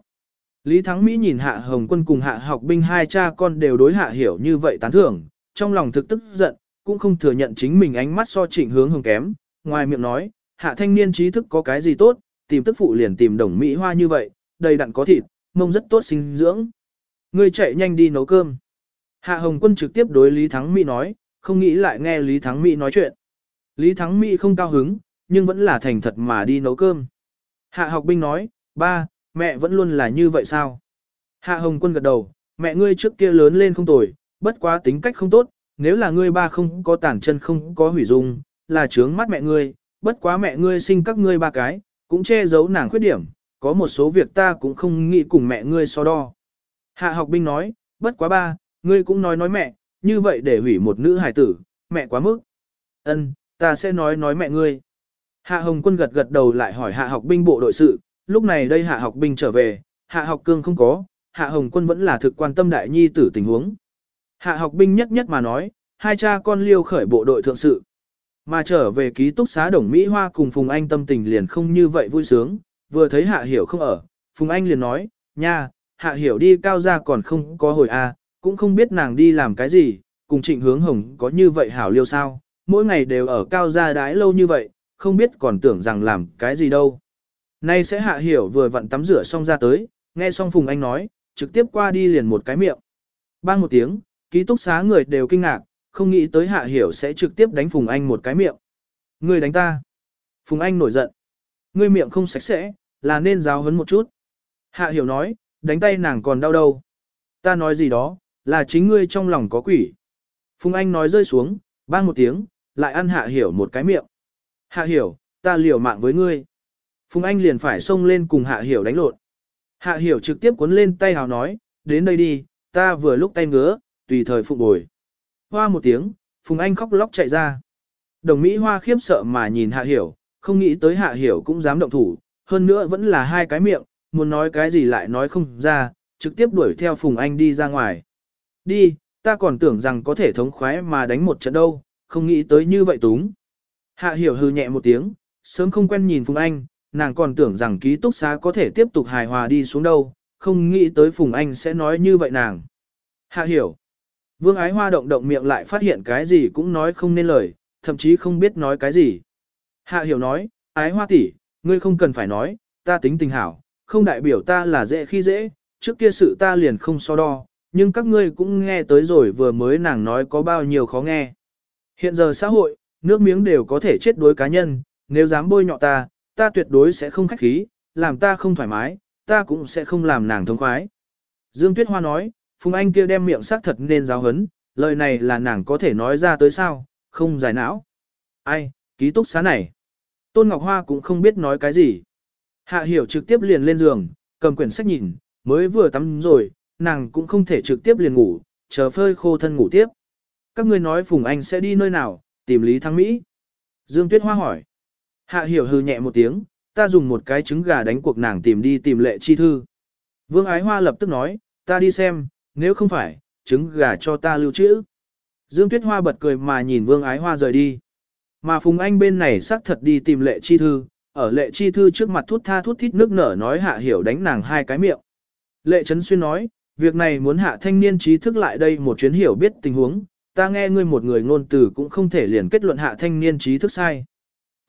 Lý Thắng Mỹ nhìn hạ Hồng Quân cùng hạ học binh hai cha con đều đối hạ hiểu như vậy tán thưởng, trong lòng thực tức giận, cũng không thừa nhận chính mình ánh mắt so trịnh hướng hồng kém, ngoài miệng nói, hạ thanh niên trí thức có cái gì tốt, tìm tức phụ liền tìm đồng Mỹ hoa như vậy, đầy đặn có thịt, mông rất tốt sinh dưỡng. Ngươi chạy nhanh đi nấu cơm. Hạ Hồng Quân trực tiếp đối Lý Thắng Mỹ nói, không nghĩ lại nghe Lý Thắng Mỹ nói chuyện. Lý Thắng Mỹ không cao hứng, nhưng vẫn là thành thật mà đi nấu cơm. Hạ học binh nói, ba, mẹ vẫn luôn là như vậy sao? Hạ Hồng Quân gật đầu, mẹ ngươi trước kia lớn lên không tồi, bất quá tính cách không tốt, nếu là ngươi ba không có tàn chân không có hủy dung, là trướng mắt mẹ ngươi, bất quá mẹ ngươi sinh các ngươi ba cái, cũng che giấu nàng khuyết điểm, có một số việc ta cũng không nghĩ cùng mẹ ngươi so đo. Hạ học binh nói, bất quá ba, ngươi cũng nói nói mẹ, như vậy để hủy một nữ hài tử, mẹ quá mức. Ân, ta sẽ nói nói mẹ ngươi. Hạ Hồng Quân gật gật đầu lại hỏi Hạ học binh bộ đội sự, lúc này đây Hạ học binh trở về, Hạ học cương không có, Hạ Hồng Quân vẫn là thực quan tâm đại nhi tử tình huống. Hạ học binh nhất nhất mà nói, hai cha con liêu khởi bộ đội thượng sự. Mà trở về ký túc xá Đồng Mỹ Hoa cùng Phùng Anh tâm tình liền không như vậy vui sướng, vừa thấy Hạ Hiểu không ở, Phùng Anh liền nói, nha, Hạ Hiểu đi cao ra còn không có hồi A, cũng không biết nàng đi làm cái gì, cùng trịnh hướng hồng có như vậy hảo liêu sao, mỗi ngày đều ở cao gia đái lâu như vậy, không biết còn tưởng rằng làm cái gì đâu. Nay sẽ Hạ Hiểu vừa vặn tắm rửa xong ra tới, nghe xong Phùng Anh nói, trực tiếp qua đi liền một cái miệng. Bang một tiếng, ký túc xá người đều kinh ngạc, không nghĩ tới Hạ Hiểu sẽ trực tiếp đánh Phùng Anh một cái miệng. Ngươi đánh ta. Phùng Anh nổi giận. Ngươi miệng không sạch sẽ, là nên giáo hấn một chút. Hạ Hiểu nói, đánh tay nàng còn đau đâu. Ta nói gì đó, là chính ngươi trong lòng có quỷ. Phùng Anh nói rơi xuống, bang một tiếng, lại ăn Hạ Hiểu một cái miệng. Hạ Hiểu, ta liều mạng với ngươi. Phùng Anh liền phải xông lên cùng Hạ Hiểu đánh lộn. Hạ Hiểu trực tiếp cuốn lên tay hào nói, đến đây đi, ta vừa lúc tay ngứa, tùy thời phụ bồi. Hoa một tiếng, Phùng Anh khóc lóc chạy ra. Đồng Mỹ Hoa khiếp sợ mà nhìn Hạ Hiểu, không nghĩ tới Hạ Hiểu cũng dám động thủ, hơn nữa vẫn là hai cái miệng, muốn nói cái gì lại nói không ra, trực tiếp đuổi theo Phùng Anh đi ra ngoài. Đi, ta còn tưởng rằng có thể thống khoái mà đánh một trận đâu, không nghĩ tới như vậy túng. Hạ Hiểu hừ nhẹ một tiếng, sớm không quen nhìn Phùng Anh, nàng còn tưởng rằng ký túc xá có thể tiếp tục hài hòa đi xuống đâu, không nghĩ tới Phùng Anh sẽ nói như vậy nàng. Hạ Hiểu, Vương ái hoa động động miệng lại phát hiện cái gì cũng nói không nên lời, thậm chí không biết nói cái gì. Hạ hiểu nói, ái hoa tỷ, ngươi không cần phải nói, ta tính tình hảo, không đại biểu ta là dễ khi dễ, trước kia sự ta liền không so đo, nhưng các ngươi cũng nghe tới rồi vừa mới nàng nói có bao nhiêu khó nghe. Hiện giờ xã hội, nước miếng đều có thể chết đối cá nhân, nếu dám bôi nhọ ta, ta tuyệt đối sẽ không khách khí, làm ta không thoải mái, ta cũng sẽ không làm nàng thống khoái. Dương Tuyết Hoa nói, Phùng Anh kia đem miệng xác thật nên giáo hấn, lời này là nàng có thể nói ra tới sao, không giải não. Ai, ký túc xá này. Tôn Ngọc Hoa cũng không biết nói cái gì. Hạ hiểu trực tiếp liền lên giường, cầm quyển sách nhìn, mới vừa tắm rồi, nàng cũng không thể trực tiếp liền ngủ, chờ phơi khô thân ngủ tiếp. Các ngươi nói Phùng Anh sẽ đi nơi nào, tìm Lý Thăng Mỹ. Dương Tuyết Hoa hỏi. Hạ hiểu hừ nhẹ một tiếng, ta dùng một cái trứng gà đánh cuộc nàng tìm đi tìm lệ chi thư. Vương Ái Hoa lập tức nói, ta đi xem, nếu không phải, trứng gà cho ta lưu trữ. Dương Tuyết Hoa bật cười mà nhìn Vương Ái Hoa rời đi. Mà Phùng Anh bên này xác thật đi tìm lệ chi thư, ở lệ chi thư trước mặt thút tha thút thít nước nở nói hạ hiểu đánh nàng hai cái miệng. Lệ Trấn Xuyên nói, việc này muốn hạ thanh niên trí thức lại đây một chuyến hiểu biết tình huống, ta nghe ngươi một người ngôn từ cũng không thể liền kết luận hạ thanh niên trí thức sai.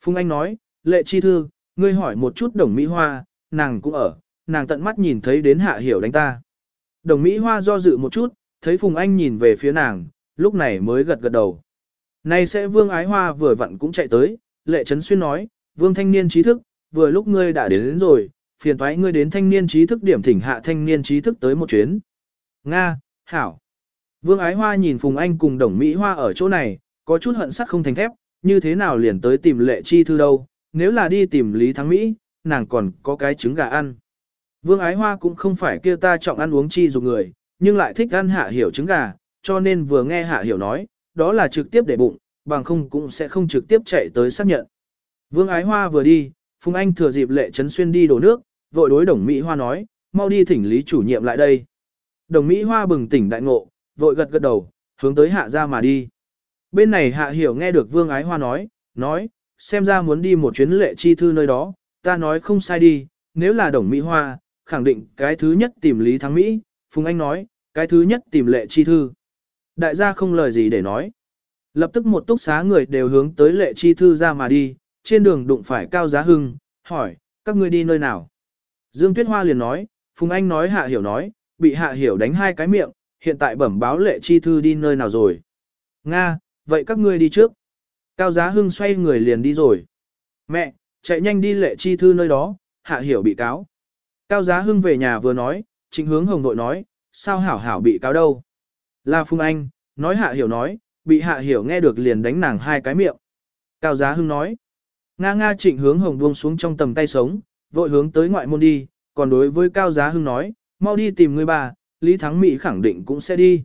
Phùng Anh nói, lệ chi thư, ngươi hỏi một chút đồng Mỹ Hoa, nàng cũng ở, nàng tận mắt nhìn thấy đến hạ hiểu đánh ta. Đồng Mỹ Hoa do dự một chút, thấy Phùng Anh nhìn về phía nàng, lúc này mới gật gật đầu. Này sẽ Vương Ái Hoa vừa vặn cũng chạy tới, Lệ Trấn Xuyên nói, Vương thanh niên trí thức, vừa lúc ngươi đã đến, đến rồi, phiền thoái ngươi đến thanh niên trí thức điểm thỉnh hạ thanh niên trí thức tới một chuyến. Nga, Hảo. Vương Ái Hoa nhìn Phùng Anh cùng Đồng Mỹ Hoa ở chỗ này, có chút hận sắt không thành thép, như thế nào liền tới tìm Lệ Chi Thư đâu, nếu là đi tìm Lý Thắng Mỹ, nàng còn có cái trứng gà ăn. Vương Ái Hoa cũng không phải kia ta trọng ăn uống chi dục người, nhưng lại thích ăn hạ hiểu trứng gà, cho nên vừa nghe hạ hiểu nói, đó là trực tiếp để bụng, bằng không cũng sẽ không trực tiếp chạy tới xác nhận. Vương Ái Hoa vừa đi, Phùng Anh thừa dịp lệ trấn xuyên đi đổ nước, vội đối đồng Mỹ Hoa nói, mau đi thỉnh lý chủ nhiệm lại đây. Đồng Mỹ Hoa bừng tỉnh đại ngộ, vội gật gật đầu, hướng tới hạ ra mà đi. Bên này hạ hiểu nghe được Vương Ái Hoa nói, nói, xem ra muốn đi một chuyến lệ chi thư nơi đó, ta nói không sai đi, nếu là đồng Mỹ Hoa, khẳng định cái thứ nhất tìm Lý Thắng Mỹ, Phùng Anh nói, cái thứ nhất tìm lệ chi thư. Đại gia không lời gì để nói. Lập tức một túc xá người đều hướng tới lệ chi thư ra mà đi, trên đường đụng phải Cao Giá Hưng, hỏi, các ngươi đi nơi nào? Dương Tuyết Hoa liền nói, Phùng Anh nói Hạ Hiểu nói, bị Hạ Hiểu đánh hai cái miệng, hiện tại bẩm báo lệ chi thư đi nơi nào rồi? Nga, vậy các ngươi đi trước. Cao Giá Hưng xoay người liền đi rồi. Mẹ, chạy nhanh đi lệ chi thư nơi đó, Hạ Hiểu bị cáo. Cao Giá Hưng về nhà vừa nói, trịnh hướng hồng đội nói, sao hảo hảo bị cáo đâu. La Phương Anh, nói hạ hiểu nói, bị hạ hiểu nghe được liền đánh nàng hai cái miệng. Cao Giá Hưng nói, Nga Nga trịnh hướng hồng buông xuống trong tầm tay sống, vội hướng tới ngoại môn đi, còn đối với Cao Giá Hưng nói, mau đi tìm người bà, Lý Thắng Mỹ khẳng định cũng sẽ đi.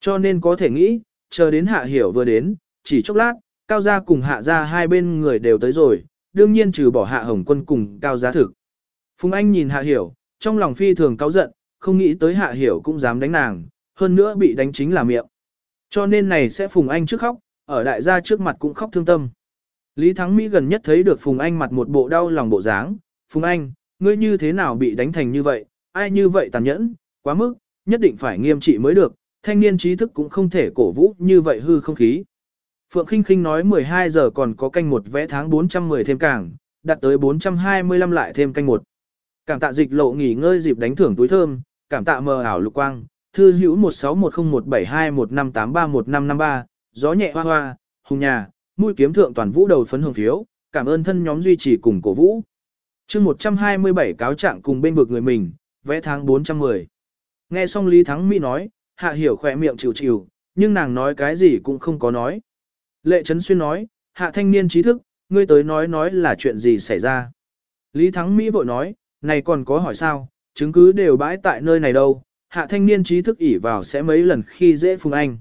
Cho nên có thể nghĩ, chờ đến hạ hiểu vừa đến, chỉ chốc lát, cao gia cùng hạ gia hai bên người đều tới rồi, đương nhiên trừ bỏ hạ hồng quân cùng cao giá thực. Phùng Anh nhìn hạ hiểu, trong lòng phi thường cáu giận, không nghĩ tới hạ hiểu cũng dám đánh nàng, hơn nữa bị đánh chính là miệng. Cho nên này sẽ Phùng Anh trước khóc, ở đại gia trước mặt cũng khóc thương tâm. Lý Thắng Mỹ gần nhất thấy được Phùng Anh mặt một bộ đau lòng bộ dáng, Phùng Anh, ngươi như thế nào bị đánh thành như vậy, ai như vậy tàn nhẫn, quá mức, nhất định phải nghiêm trị mới được, thanh niên trí thức cũng không thể cổ vũ như vậy hư không khí. Phượng Kinh Kinh nói 12 giờ còn có canh một vẽ tháng 410 thêm càng, đặt tới 425 lại thêm canh một. Cảm tạ dịch lộ nghỉ ngơi dịp đánh thưởng túi thơm, cảm tạ mờ ảo lục quang, thư hữu 1610172158315553, gió nhẹ hoa hoa, hùng nhà, mũi kiếm thượng toàn vũ đầu phấn hồng phiếu, cảm ơn thân nhóm duy trì cùng cổ vũ. chương 127 cáo trạng cùng bên vực người mình, vẽ tháng 410. Nghe xong Lý Thắng Mỹ nói, hạ hiểu khỏe miệng chịu chịu, nhưng nàng nói cái gì cũng không có nói. Lệ Trấn Xuyên nói, hạ thanh niên trí thức, ngươi tới nói nói là chuyện gì xảy ra. Lý Thắng Mỹ vội nói, này còn có hỏi sao, chứng cứ đều bãi tại nơi này đâu, hạ thanh niên trí thức ỉ vào sẽ mấy lần khi dễ Phùng Anh.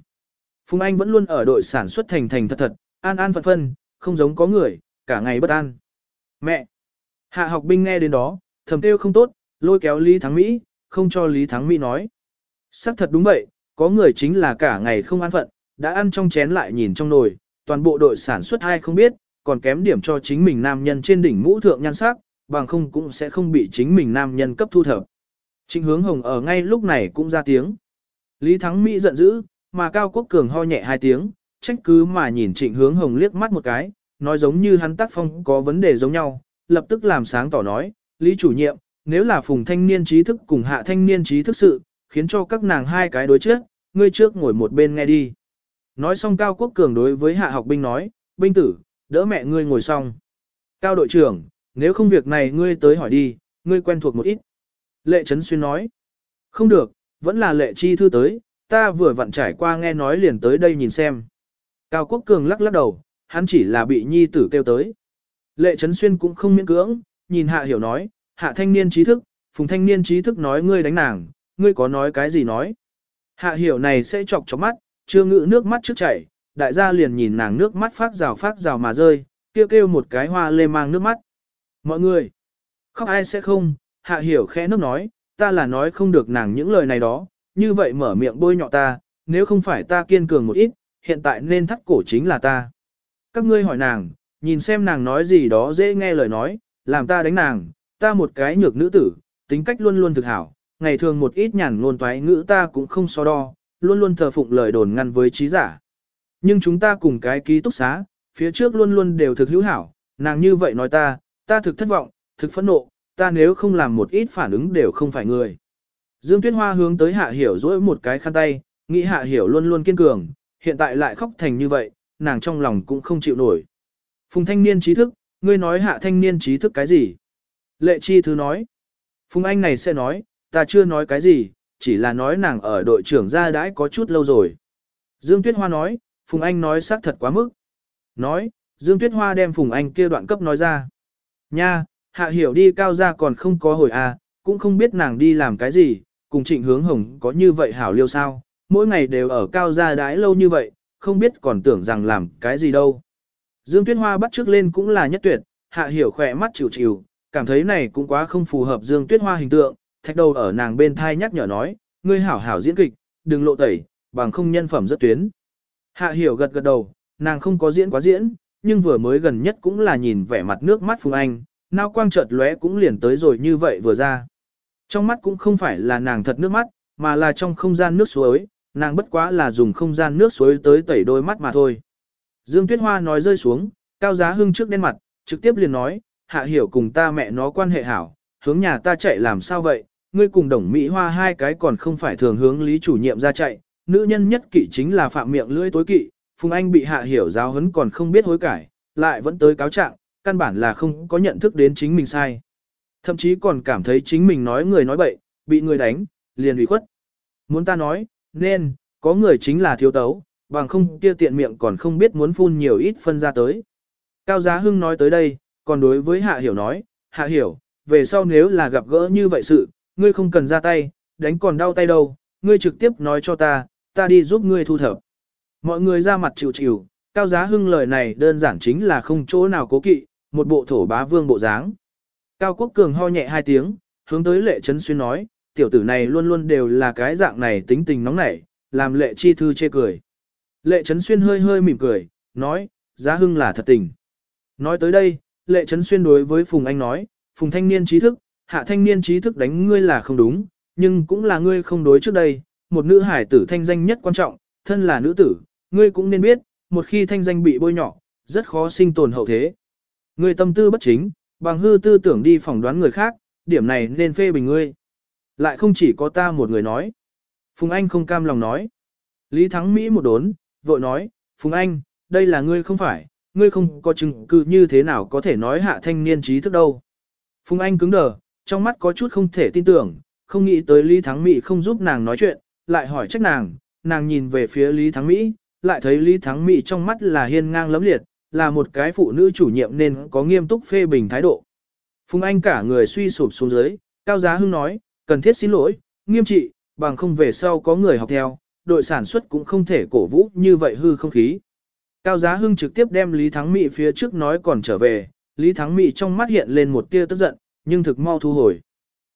Phùng Anh vẫn luôn ở đội sản xuất thành thành thật thật, an an phận phân, không giống có người, cả ngày bất an. Mẹ! Hạ học binh nghe đến đó, thầm kêu không tốt, lôi kéo Lý Thắng Mỹ, không cho Lý Thắng Mỹ nói. xác thật đúng vậy, có người chính là cả ngày không an phận, đã ăn trong chén lại nhìn trong nồi, toàn bộ đội sản xuất ai không biết, còn kém điểm cho chính mình nam nhân trên đỉnh mũ thượng nhan sắc, bằng không cũng sẽ không bị chính mình nam nhân cấp thu thập. Trịnh hướng hồng ở ngay lúc này cũng ra tiếng. Lý Thắng Mỹ giận dữ, mà Cao Quốc Cường ho nhẹ hai tiếng, trách cứ mà nhìn trịnh hướng hồng liếc mắt một cái, nói giống như hắn tác phong có vấn đề giống nhau, lập tức làm sáng tỏ nói, Lý chủ nhiệm, nếu là phùng thanh niên trí thức cùng hạ thanh niên trí thức sự, khiến cho các nàng hai cái đối trước, ngươi trước ngồi một bên nghe đi. Nói xong Cao Quốc Cường đối với hạ học binh nói, binh tử, đỡ mẹ ngươi ngồi xong. Cao đội trưởng, nếu không việc này ngươi tới hỏi đi, ngươi quen thuộc một ít. Lệ Trấn Xuyên nói, không được, vẫn là lệ chi thư tới, ta vừa vặn trải qua nghe nói liền tới đây nhìn xem. Cao Quốc Cường lắc lắc đầu, hắn chỉ là bị nhi tử kêu tới. Lệ Trấn Xuyên cũng không miễn cưỡng, nhìn hạ hiểu nói, hạ thanh niên trí thức, phùng thanh niên trí thức nói ngươi đánh nàng, ngươi có nói cái gì nói. Hạ hiểu này sẽ chọc chọc mắt, chưa ngự nước mắt trước chảy, đại gia liền nhìn nàng nước mắt phát rào phát rào mà rơi, kêu kêu một cái hoa lê mang nước mắt. Mọi người, khóc ai sẽ không, hạ hiểu khẽ nước nói, ta là nói không được nàng những lời này đó, như vậy mở miệng bôi nhọ ta, nếu không phải ta kiên cường một ít, hiện tại nên thắt cổ chính là ta. Các ngươi hỏi nàng, nhìn xem nàng nói gì đó dễ nghe lời nói, làm ta đánh nàng, ta một cái nhược nữ tử, tính cách luôn luôn thực hảo, ngày thường một ít nhàn ngôn toái ngữ ta cũng không so đo, luôn luôn thờ phụng lời đồn ngăn với trí giả. Nhưng chúng ta cùng cái ký túc xá, phía trước luôn luôn đều thực hữu hảo, nàng như vậy nói ta, ta thực thất vọng, thực phẫn nộ, ta nếu không làm một ít phản ứng đều không phải người. Dương Tuyết Hoa hướng tới Hạ Hiểu dỗi một cái khăn tay, nghĩ Hạ Hiểu luôn luôn kiên cường, hiện tại lại khóc thành như vậy, nàng trong lòng cũng không chịu nổi. Phùng thanh niên trí thức, ngươi nói Hạ thanh niên trí thức cái gì? Lệ Chi Thứ nói. Phùng Anh này sẽ nói, ta chưa nói cái gì, chỉ là nói nàng ở đội trưởng gia đãi có chút lâu rồi. Dương Tuyết Hoa nói, Phùng Anh nói xác thật quá mức. Nói, Dương Tuyết Hoa đem Phùng Anh kia đoạn cấp nói ra. Nha, hạ hiểu đi cao ra còn không có hồi à, cũng không biết nàng đi làm cái gì, cùng trịnh hướng hồng có như vậy hảo liêu sao, mỗi ngày đều ở cao gia đãi lâu như vậy, không biết còn tưởng rằng làm cái gì đâu. Dương Tuyết Hoa bắt trước lên cũng là nhất tuyệt, hạ hiểu khỏe mắt chịu chịu, cảm thấy này cũng quá không phù hợp Dương Tuyết Hoa hình tượng, thạch đầu ở nàng bên thai nhắc nhở nói, ngươi hảo hảo diễn kịch, đừng lộ tẩy, bằng không nhân phẩm rất tuyến. Hạ hiểu gật gật đầu, nàng không có diễn quá diễn, nhưng vừa mới gần nhất cũng là nhìn vẻ mặt nước mắt Phùng Anh, nao quang chợt lóe cũng liền tới rồi như vậy vừa ra. Trong mắt cũng không phải là nàng thật nước mắt, mà là trong không gian nước suối, nàng bất quá là dùng không gian nước suối tới tẩy đôi mắt mà thôi. Dương Tuyết Hoa nói rơi xuống, cao giá hưng trước đen mặt, trực tiếp liền nói, hạ hiểu cùng ta mẹ nó quan hệ hảo, hướng nhà ta chạy làm sao vậy, ngươi cùng đồng Mỹ Hoa hai cái còn không phải thường hướng lý chủ nhiệm ra chạy, nữ nhân nhất kỵ chính là phạm miệng lưỡi tối kỵ, Phùng Anh bị hạ hiểu giáo huấn còn không biết hối cải, lại vẫn tới cáo trạng, căn bản là không có nhận thức đến chính mình sai. Thậm chí còn cảm thấy chính mình nói người nói bậy, bị người đánh, liền ủy khuất. Muốn ta nói, nên, có người chính là thiếu tấu, bằng không kia tiện miệng còn không biết muốn phun nhiều ít phân ra tới. Cao Giá Hưng nói tới đây, còn đối với Hạ Hiểu nói, Hạ Hiểu, về sau nếu là gặp gỡ như vậy sự, ngươi không cần ra tay, đánh còn đau tay đâu, ngươi trực tiếp nói cho ta, ta đi giúp ngươi thu thập. Mọi người ra mặt chịu chịu, Cao Giá Hưng lời này đơn giản chính là không chỗ nào cố kỵ, một bộ thổ bá vương bộ dáng. Cao Quốc Cường ho nhẹ hai tiếng, hướng tới lệ trấn xuyên nói, tiểu tử này luôn luôn đều là cái dạng này tính tình nóng nảy, làm lệ chi thư chê cười. Lệ trấn xuyên hơi hơi mỉm cười, nói, Giá Hưng là thật tình. Nói tới đây, lệ trấn xuyên đối với Phùng Anh nói, Phùng thanh niên trí thức, hạ thanh niên trí thức đánh ngươi là không đúng, nhưng cũng là ngươi không đối trước đây, một nữ hải tử thanh danh nhất quan trọng, thân là nữ tử, ngươi cũng nên biết, một khi thanh danh bị bôi nhọ, rất khó sinh tồn hậu thế. Ngươi tâm tư bất chính, bằng hư tư tưởng đi phỏng đoán người khác, điểm này nên phê bình ngươi. Lại không chỉ có ta một người nói. Phùng Anh không cam lòng nói. Lý Thắng Mỹ một đốn, vội nói, Phùng Anh, đây là ngươi không phải, ngươi không có chứng cứ như thế nào có thể nói hạ thanh niên trí thức đâu. Phùng Anh cứng đờ, trong mắt có chút không thể tin tưởng, không nghĩ tới Lý Thắng Mỹ không giúp nàng nói chuyện, lại hỏi trách nàng, nàng nhìn về phía Lý Thắng Mỹ, lại thấy Lý Thắng Mỹ trong mắt là hiên ngang lấm liệt, là một cái phụ nữ chủ nhiệm nên có nghiêm túc phê bình thái độ. Phùng Anh cả người suy sụp xuống dưới, Cao Giá Hưng nói, cần thiết xin lỗi, nghiêm trị, bằng không về sau có người học theo, đội sản xuất cũng không thể cổ vũ như vậy hư không khí. Cao Giá Hưng trực tiếp đem Lý Thắng Mỹ phía trước nói còn trở về, Lý Thắng Mỹ trong mắt hiện lên một tia tức giận, nhưng thực mau thu hồi.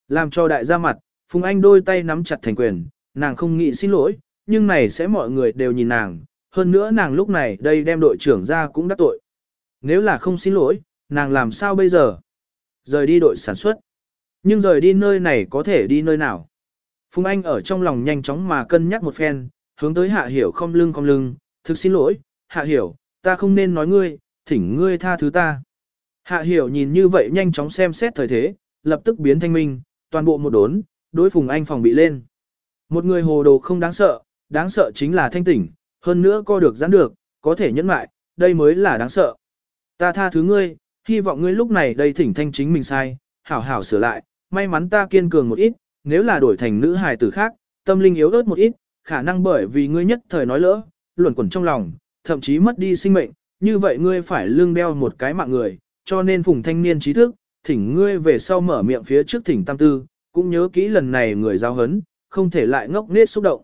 Làm cho đại gia mặt, Phùng Anh đôi tay nắm chặt thành quyền, nàng không nghĩ xin lỗi, nhưng này sẽ mọi người đều nhìn nàng, hơn nữa nàng lúc này đây đem đội trưởng ra cũng đắc tội. Nếu là không xin lỗi, nàng làm sao bây giờ? Rời đi đội sản xuất. Nhưng rời đi nơi này có thể đi nơi nào? Phùng Anh ở trong lòng nhanh chóng mà cân nhắc một phen, hướng tới Hạ Hiểu không lưng không lưng, thực xin lỗi, Hạ Hiểu, ta không nên nói ngươi, thỉnh ngươi tha thứ ta. Hạ Hiểu nhìn như vậy nhanh chóng xem xét thời thế, lập tức biến thanh minh, toàn bộ một đốn, đối Phùng Anh phòng bị lên. Một người hồ đồ không đáng sợ, đáng sợ chính là thanh tỉnh, hơn nữa co được giãn được, có thể nhẫn mại, đây mới là đáng sợ. Ta tha thứ ngươi, hy vọng ngươi lúc này đây thỉnh thanh chính mình sai, hảo hảo sửa lại, may mắn ta kiên cường một ít, nếu là đổi thành nữ hài tử khác, tâm linh yếu ớt một ít, khả năng bởi vì ngươi nhất thời nói lỡ, luẩn quẩn trong lòng, thậm chí mất đi sinh mệnh, như vậy ngươi phải lương đeo một cái mạng người, cho nên phùng thanh niên trí thức, thỉnh ngươi về sau mở miệng phía trước thỉnh tam tư, cũng nhớ kỹ lần này người giao hấn, không thể lại ngốc nết xúc động.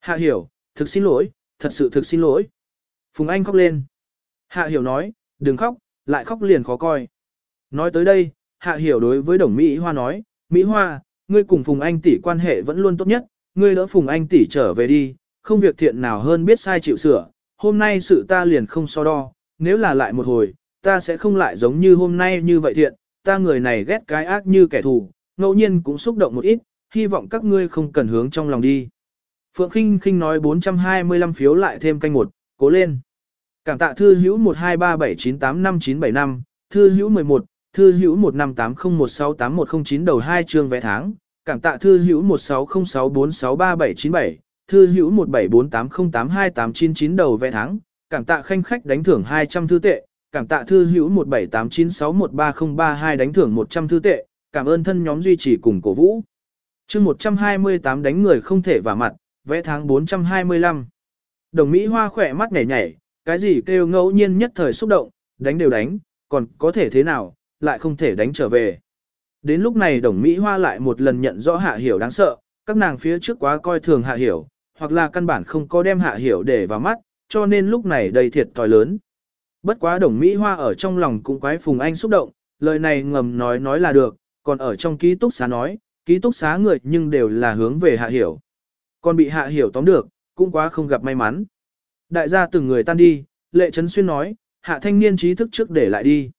Hạ hiểu, thực xin lỗi, thật sự thực xin lỗi. Phùng Anh khóc lên. Hạ hiểu nói, đừng khóc, lại khóc liền khó coi. Nói tới đây, Hạ hiểu đối với đồng Mỹ Hoa nói, Mỹ Hoa, ngươi cùng Phùng Anh tỷ quan hệ vẫn luôn tốt nhất, ngươi đỡ Phùng Anh tỷ trở về đi, không việc thiện nào hơn biết sai chịu sửa, hôm nay sự ta liền không so đo, nếu là lại một hồi, ta sẽ không lại giống như hôm nay như vậy thiện, ta người này ghét cái ác như kẻ thù, ngẫu nhiên cũng xúc động một ít, hy vọng các ngươi không cần hướng trong lòng đi. Phượng Kinh Kinh nói 425 phiếu lại thêm canh một, cố lên. Cảm tạ thư hữu 1237985975, thư hữu 11, thư hữu 1580168109 đầu 2 chương vé tháng, cảm tạ thư hữu 1606463797, thư hữu 1748082899 đầu vé tháng, cảm tạ khanh khách đánh thưởng 200 thư tệ, cảm tạ thư hữu 1789613032 đánh thưởng 100 thư tệ, cảm ơn thân nhóm duy trì cùng cổ vũ. chương 128 đánh người không thể vả mặt, vẽ tháng 425. Đồng Mỹ Hoa khỏe mắt nhảy nhảy, cái gì kêu ngẫu nhiên nhất thời xúc động, đánh đều đánh, còn có thể thế nào, lại không thể đánh trở về. Đến lúc này đồng Mỹ Hoa lại một lần nhận rõ hạ hiểu đáng sợ, các nàng phía trước quá coi thường hạ hiểu, hoặc là căn bản không có đem hạ hiểu để vào mắt, cho nên lúc này đầy thiệt thòi lớn. Bất quá đồng Mỹ Hoa ở trong lòng cũng quái Phùng Anh xúc động, lời này ngầm nói nói là được, còn ở trong ký túc xá nói, ký túc xá người nhưng đều là hướng về hạ hiểu. Còn bị hạ hiểu tóm được, cũng quá không gặp may mắn. Đại gia từng người tan đi, lệ trấn xuyên nói, hạ thanh niên trí thức trước để lại đi.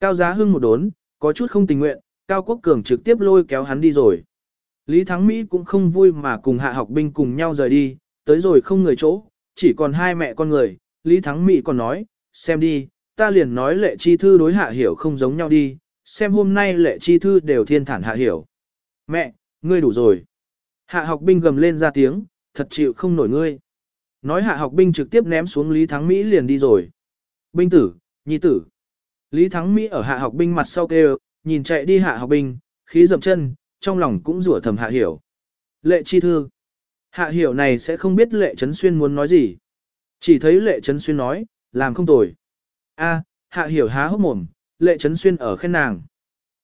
Cao giá hưng một đốn, có chút không tình nguyện, Cao Quốc Cường trực tiếp lôi kéo hắn đi rồi. Lý Thắng Mỹ cũng không vui mà cùng hạ học binh cùng nhau rời đi, tới rồi không người chỗ, chỉ còn hai mẹ con người, Lý Thắng Mỹ còn nói, xem đi, ta liền nói lệ chi thư đối hạ hiểu không giống nhau đi, xem hôm nay lệ chi thư đều thiên thản hạ hiểu. Mẹ, ngươi đủ rồi. Hạ học binh gầm lên ra tiếng, thật chịu không nổi ngươi. Nói hạ học binh trực tiếp ném xuống Lý Thắng Mỹ liền đi rồi. Binh tử, nhi tử. Lý Thắng Mỹ ở hạ học binh mặt sau kêu, nhìn chạy đi hạ học binh, khí dậm chân, trong lòng cũng rủa thầm hạ hiểu. Lệ chi thư. Hạ hiểu này sẽ không biết lệ trấn xuyên muốn nói gì. Chỉ thấy lệ trấn xuyên nói, làm không tồi. A, hạ hiểu há hốc mồm, lệ trấn xuyên ở khen nàng.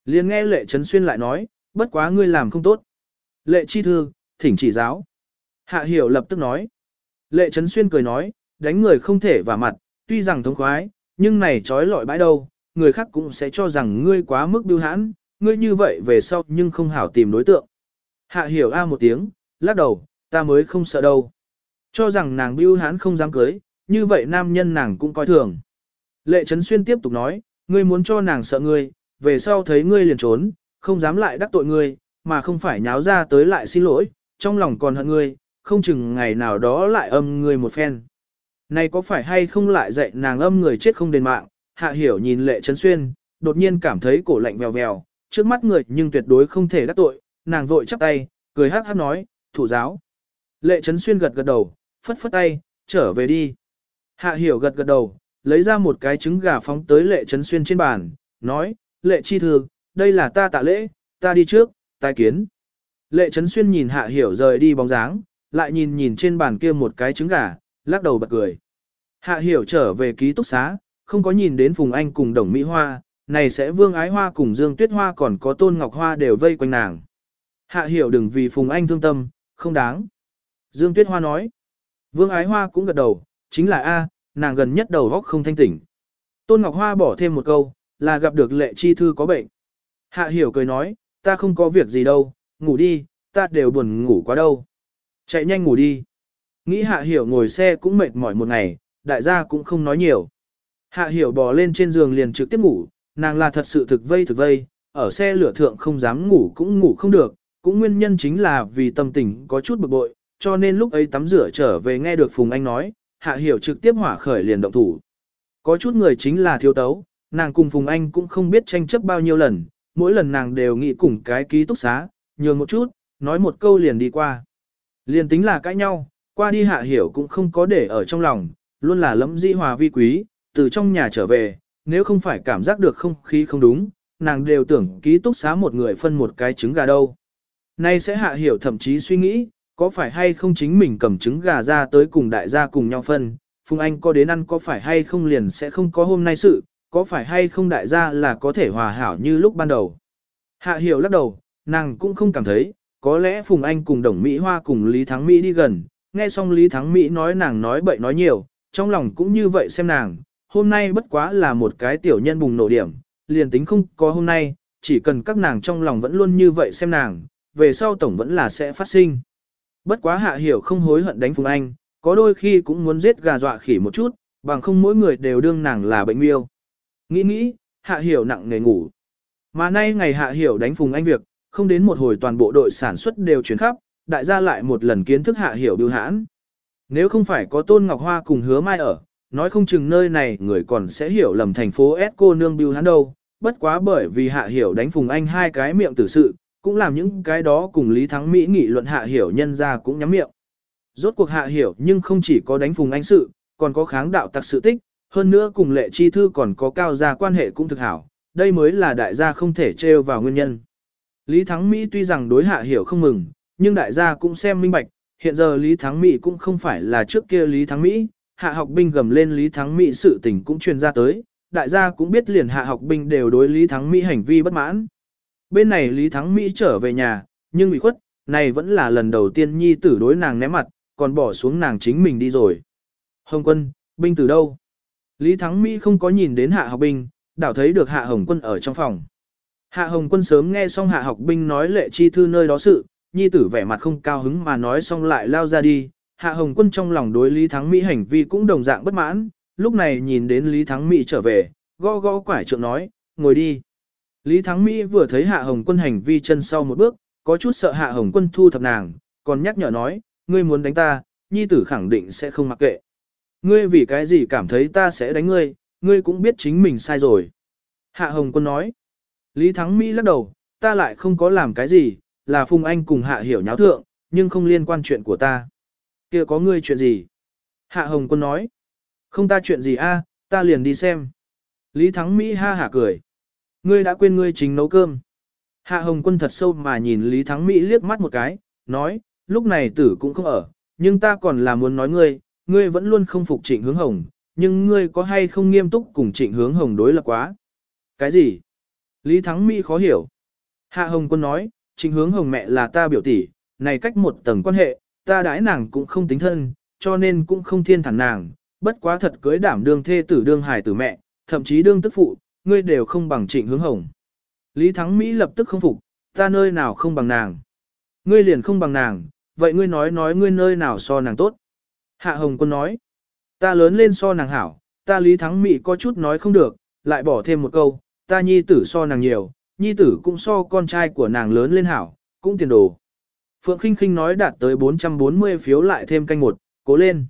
liền nghe lệ trấn xuyên lại nói, bất quá ngươi làm không tốt. Lệ chi thư, thỉnh chỉ giáo. Hạ hiểu lập tức nói. Lệ trấn xuyên cười nói, đánh người không thể vào mặt, tuy rằng thống khoái, nhưng này trói lọi bãi đâu, người khác cũng sẽ cho rằng ngươi quá mức biêu hãn, ngươi như vậy về sau nhưng không hảo tìm đối tượng. Hạ hiểu a một tiếng, lắc đầu, ta mới không sợ đâu. Cho rằng nàng biêu hãn không dám cưới, như vậy nam nhân nàng cũng coi thường. Lệ Trấn Xuyên tiếp tục nói, ngươi muốn cho nàng sợ ngươi, về sau thấy ngươi liền trốn, không dám lại đắc tội ngươi, mà không phải nháo ra tới lại xin lỗi, trong lòng còn hận ngươi, không chừng ngày nào đó lại âm ngươi một phen. Này có phải hay không lại dạy nàng âm người chết không đền mạng, hạ hiểu nhìn lệ trấn xuyên, đột nhiên cảm thấy cổ lạnh vèo vèo, trước mắt người nhưng tuyệt đối không thể đắc tội, nàng vội chắp tay, cười hát hát nói, thủ giáo. Lệ trấn xuyên gật gật đầu, phất phất tay, trở về đi. Hạ hiểu gật gật đầu, lấy ra một cái trứng gà phóng tới lệ trấn xuyên trên bàn, nói, lệ chi thư, đây là ta tạ lễ, ta đi trước, tai kiến. Lệ trấn xuyên nhìn hạ hiểu rời đi bóng dáng, lại nhìn nhìn trên bàn kia một cái trứng gà, lắc đầu bật cười. Hạ hiểu trở về ký túc xá, không có nhìn đến Phùng Anh cùng Đồng Mỹ Hoa, này sẽ Vương Ái Hoa cùng Dương Tuyết Hoa còn có Tôn Ngọc Hoa đều vây quanh nàng. Hạ hiểu đừng vì Phùng Anh thương tâm, không đáng. Dương Tuyết Hoa nói. Vương Ái Hoa cũng gật đầu, chính là A, nàng gần nhất đầu góc không thanh tỉnh. Tôn Ngọc Hoa bỏ thêm một câu, là gặp được lệ chi thư có bệnh. Hạ hiểu cười nói, ta không có việc gì đâu, ngủ đi, ta đều buồn ngủ quá đâu. Chạy nhanh ngủ đi. Nghĩ hạ hiểu ngồi xe cũng mệt mỏi một ngày, đại gia cũng không nói nhiều. Hạ hiểu bò lên trên giường liền trực tiếp ngủ, nàng là thật sự thực vây thực vây, ở xe lửa thượng không dám ngủ cũng ngủ không được, cũng nguyên nhân chính là vì tâm tình có chút bực bội, cho nên lúc ấy tắm rửa trở về nghe được Phùng Anh nói, hạ hiểu trực tiếp hỏa khởi liền động thủ. Có chút người chính là thiếu tấu, nàng cùng Phùng Anh cũng không biết tranh chấp bao nhiêu lần, mỗi lần nàng đều nghĩ cùng cái ký túc xá, nhường một chút, nói một câu liền đi qua. Liền tính là cãi nhau, qua đi hạ hiểu cũng không có để ở trong lòng, luôn là lẫm dĩ hòa vi quý, từ trong nhà trở về, nếu không phải cảm giác được không khí không đúng, nàng đều tưởng ký túc xá một người phân một cái trứng gà đâu. Nay sẽ hạ hiểu thậm chí suy nghĩ, có phải hay không chính mình cầm trứng gà ra tới cùng đại gia cùng nhau phân, Phùng Anh có đến ăn có phải hay không liền sẽ không có hôm nay sự, có phải hay không đại gia là có thể hòa hảo như lúc ban đầu. Hạ hiểu lắc đầu, nàng cũng không cảm thấy, có lẽ Phùng Anh cùng Đồng Mỹ Hoa cùng Lý Thắng Mỹ đi gần, nghe xong Lý Thắng Mỹ nói nàng nói bậy nói nhiều, trong lòng cũng như vậy xem nàng, hôm nay bất quá là một cái tiểu nhân bùng nổ điểm, liền tính không có hôm nay, chỉ cần các nàng trong lòng vẫn luôn như vậy xem nàng, về sau tổng vẫn là sẽ phát sinh. Bất quá hạ hiểu không hối hận đánh Phùng Anh, có đôi khi cũng muốn giết gà dọa khỉ một chút, bằng không mỗi người đều đương nàng là bệnh miêu. Nghĩ nghĩ, hạ hiểu nặng nề ngủ. Mà nay ngày hạ hiểu đánh Phùng Anh việc, không đến một hồi toàn bộ đội sản xuất đều chuyển khắp, đại gia lại một lần kiến thức hạ hiểu biểu hãn. Nếu không phải có Tôn Ngọc Hoa cùng hứa mai ở, nói không chừng nơi này người còn sẽ hiểu lầm thành phố S cô nương biểu hãn đâu, bất quá bởi vì hạ hiểu đánh Phùng Anh hai cái miệng tử sự, cũng làm những cái đó cùng Lý Thắng Mỹ nghị luận hạ hiểu nhân ra cũng nhắm miệng. Rốt cuộc hạ hiểu nhưng không chỉ có đánh Phùng Anh sự, còn có kháng đạo tặc sự tích, hơn nữa cùng lệ chi thư còn có cao gia quan hệ cũng thực hảo, đây mới là đại gia không thể trêu vào nguyên nhân. Lý Thắng Mỹ tuy rằng đối hạ hiểu không mừng, nhưng đại gia cũng xem minh bạch, hiện giờ Lý Thắng Mỹ cũng không phải là trước kia Lý Thắng Mỹ, hạ học binh gầm lên Lý Thắng Mỹ sự tình cũng truyền ra tới, đại gia cũng biết liền hạ học binh đều đối Lý Thắng Mỹ hành vi bất mãn. Bên này Lý Thắng Mỹ trở về nhà, nhưng bị khuất, này vẫn là lần đầu tiên nhi tử đối nàng ném mặt, còn bỏ xuống nàng chính mình đi rồi. Hồng quân, binh từ đâu? Lý Thắng Mỹ không có nhìn đến hạ học binh, đảo thấy được hạ hồng quân ở trong phòng. Hạ hồng quân sớm nghe xong hạ học binh nói lệ chi thư nơi đó sự, nhi tử vẻ mặt không cao hứng mà nói xong lại lao ra đi. Hạ hồng quân trong lòng đối Lý Thắng Mỹ hành vi cũng đồng dạng bất mãn, lúc này nhìn đến Lý Thắng Mỹ trở về, gõ gõ quải trượng nói, ngồi đi. Lý Thắng Mỹ vừa thấy Hạ Hồng Quân hành vi chân sau một bước, có chút sợ Hạ Hồng Quân thu thập nàng, còn nhắc nhở nói, ngươi muốn đánh ta, nhi tử khẳng định sẽ không mặc kệ. Ngươi vì cái gì cảm thấy ta sẽ đánh ngươi, ngươi cũng biết chính mình sai rồi. Hạ Hồng Quân nói, Lý Thắng Mỹ lắc đầu, ta lại không có làm cái gì, là Phùng Anh cùng Hạ Hiểu nháo thượng, nhưng không liên quan chuyện của ta. kia có ngươi chuyện gì? Hạ Hồng Quân nói, không ta chuyện gì a, ta liền đi xem. Lý Thắng Mỹ ha hả cười. Ngươi đã quên ngươi chính nấu cơm. Hạ Hồng Quân thật sâu mà nhìn Lý Thắng Mỹ liếc mắt một cái, nói, lúc này tử cũng không ở, nhưng ta còn là muốn nói ngươi, ngươi vẫn luôn không phục trịnh hướng hồng, nhưng ngươi có hay không nghiêm túc cùng trịnh hướng hồng đối lập quá. Cái gì? Lý Thắng Mỹ khó hiểu. Hạ Hồng Quân nói, trịnh hướng hồng mẹ là ta biểu tỷ, này cách một tầng quan hệ, ta đãi nàng cũng không tính thân, cho nên cũng không thiên thẳng nàng, bất quá thật cưới đảm đương thê tử đương hài tử mẹ, thậm chí đương tức phụ, ngươi đều không bằng trịnh hướng hồng. Lý Thắng Mỹ lập tức không phục, ta nơi nào không bằng nàng. Ngươi liền không bằng nàng, vậy ngươi nói nói ngươi nơi nào so nàng tốt. Hạ Hồng Quân nói, ta lớn lên so nàng hảo, ta Lý Thắng Mỹ có chút nói không được, lại bỏ thêm một câu, ta nhi tử so nàng nhiều, nhi tử cũng so con trai của nàng lớn lên hảo, cũng tiền đồ. Phượng Kinh Kinh nói đạt tới 440 phiếu lại thêm canh một, cố lên.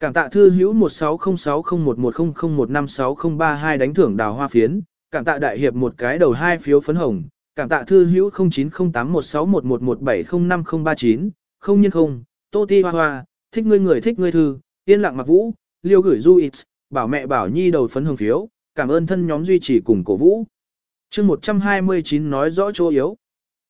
Cảm tạ thư hữu 16060110015632 đánh thưởng đào hoa phiến, cảm tạ đại hiệp một cái đầu hai phiếu phấn hồng, cảm tạ thư hữu 09081611170539, không nhân không, tô ti hoa hoa, thích ngươi người thích ngươi thư, yên lặng mặc vũ, liêu gửi du ít, bảo mẹ bảo nhi đầu phấn hồng phiếu, cảm ơn thân nhóm duy trì cùng cổ vũ. chương 129 nói rõ chỗ yếu.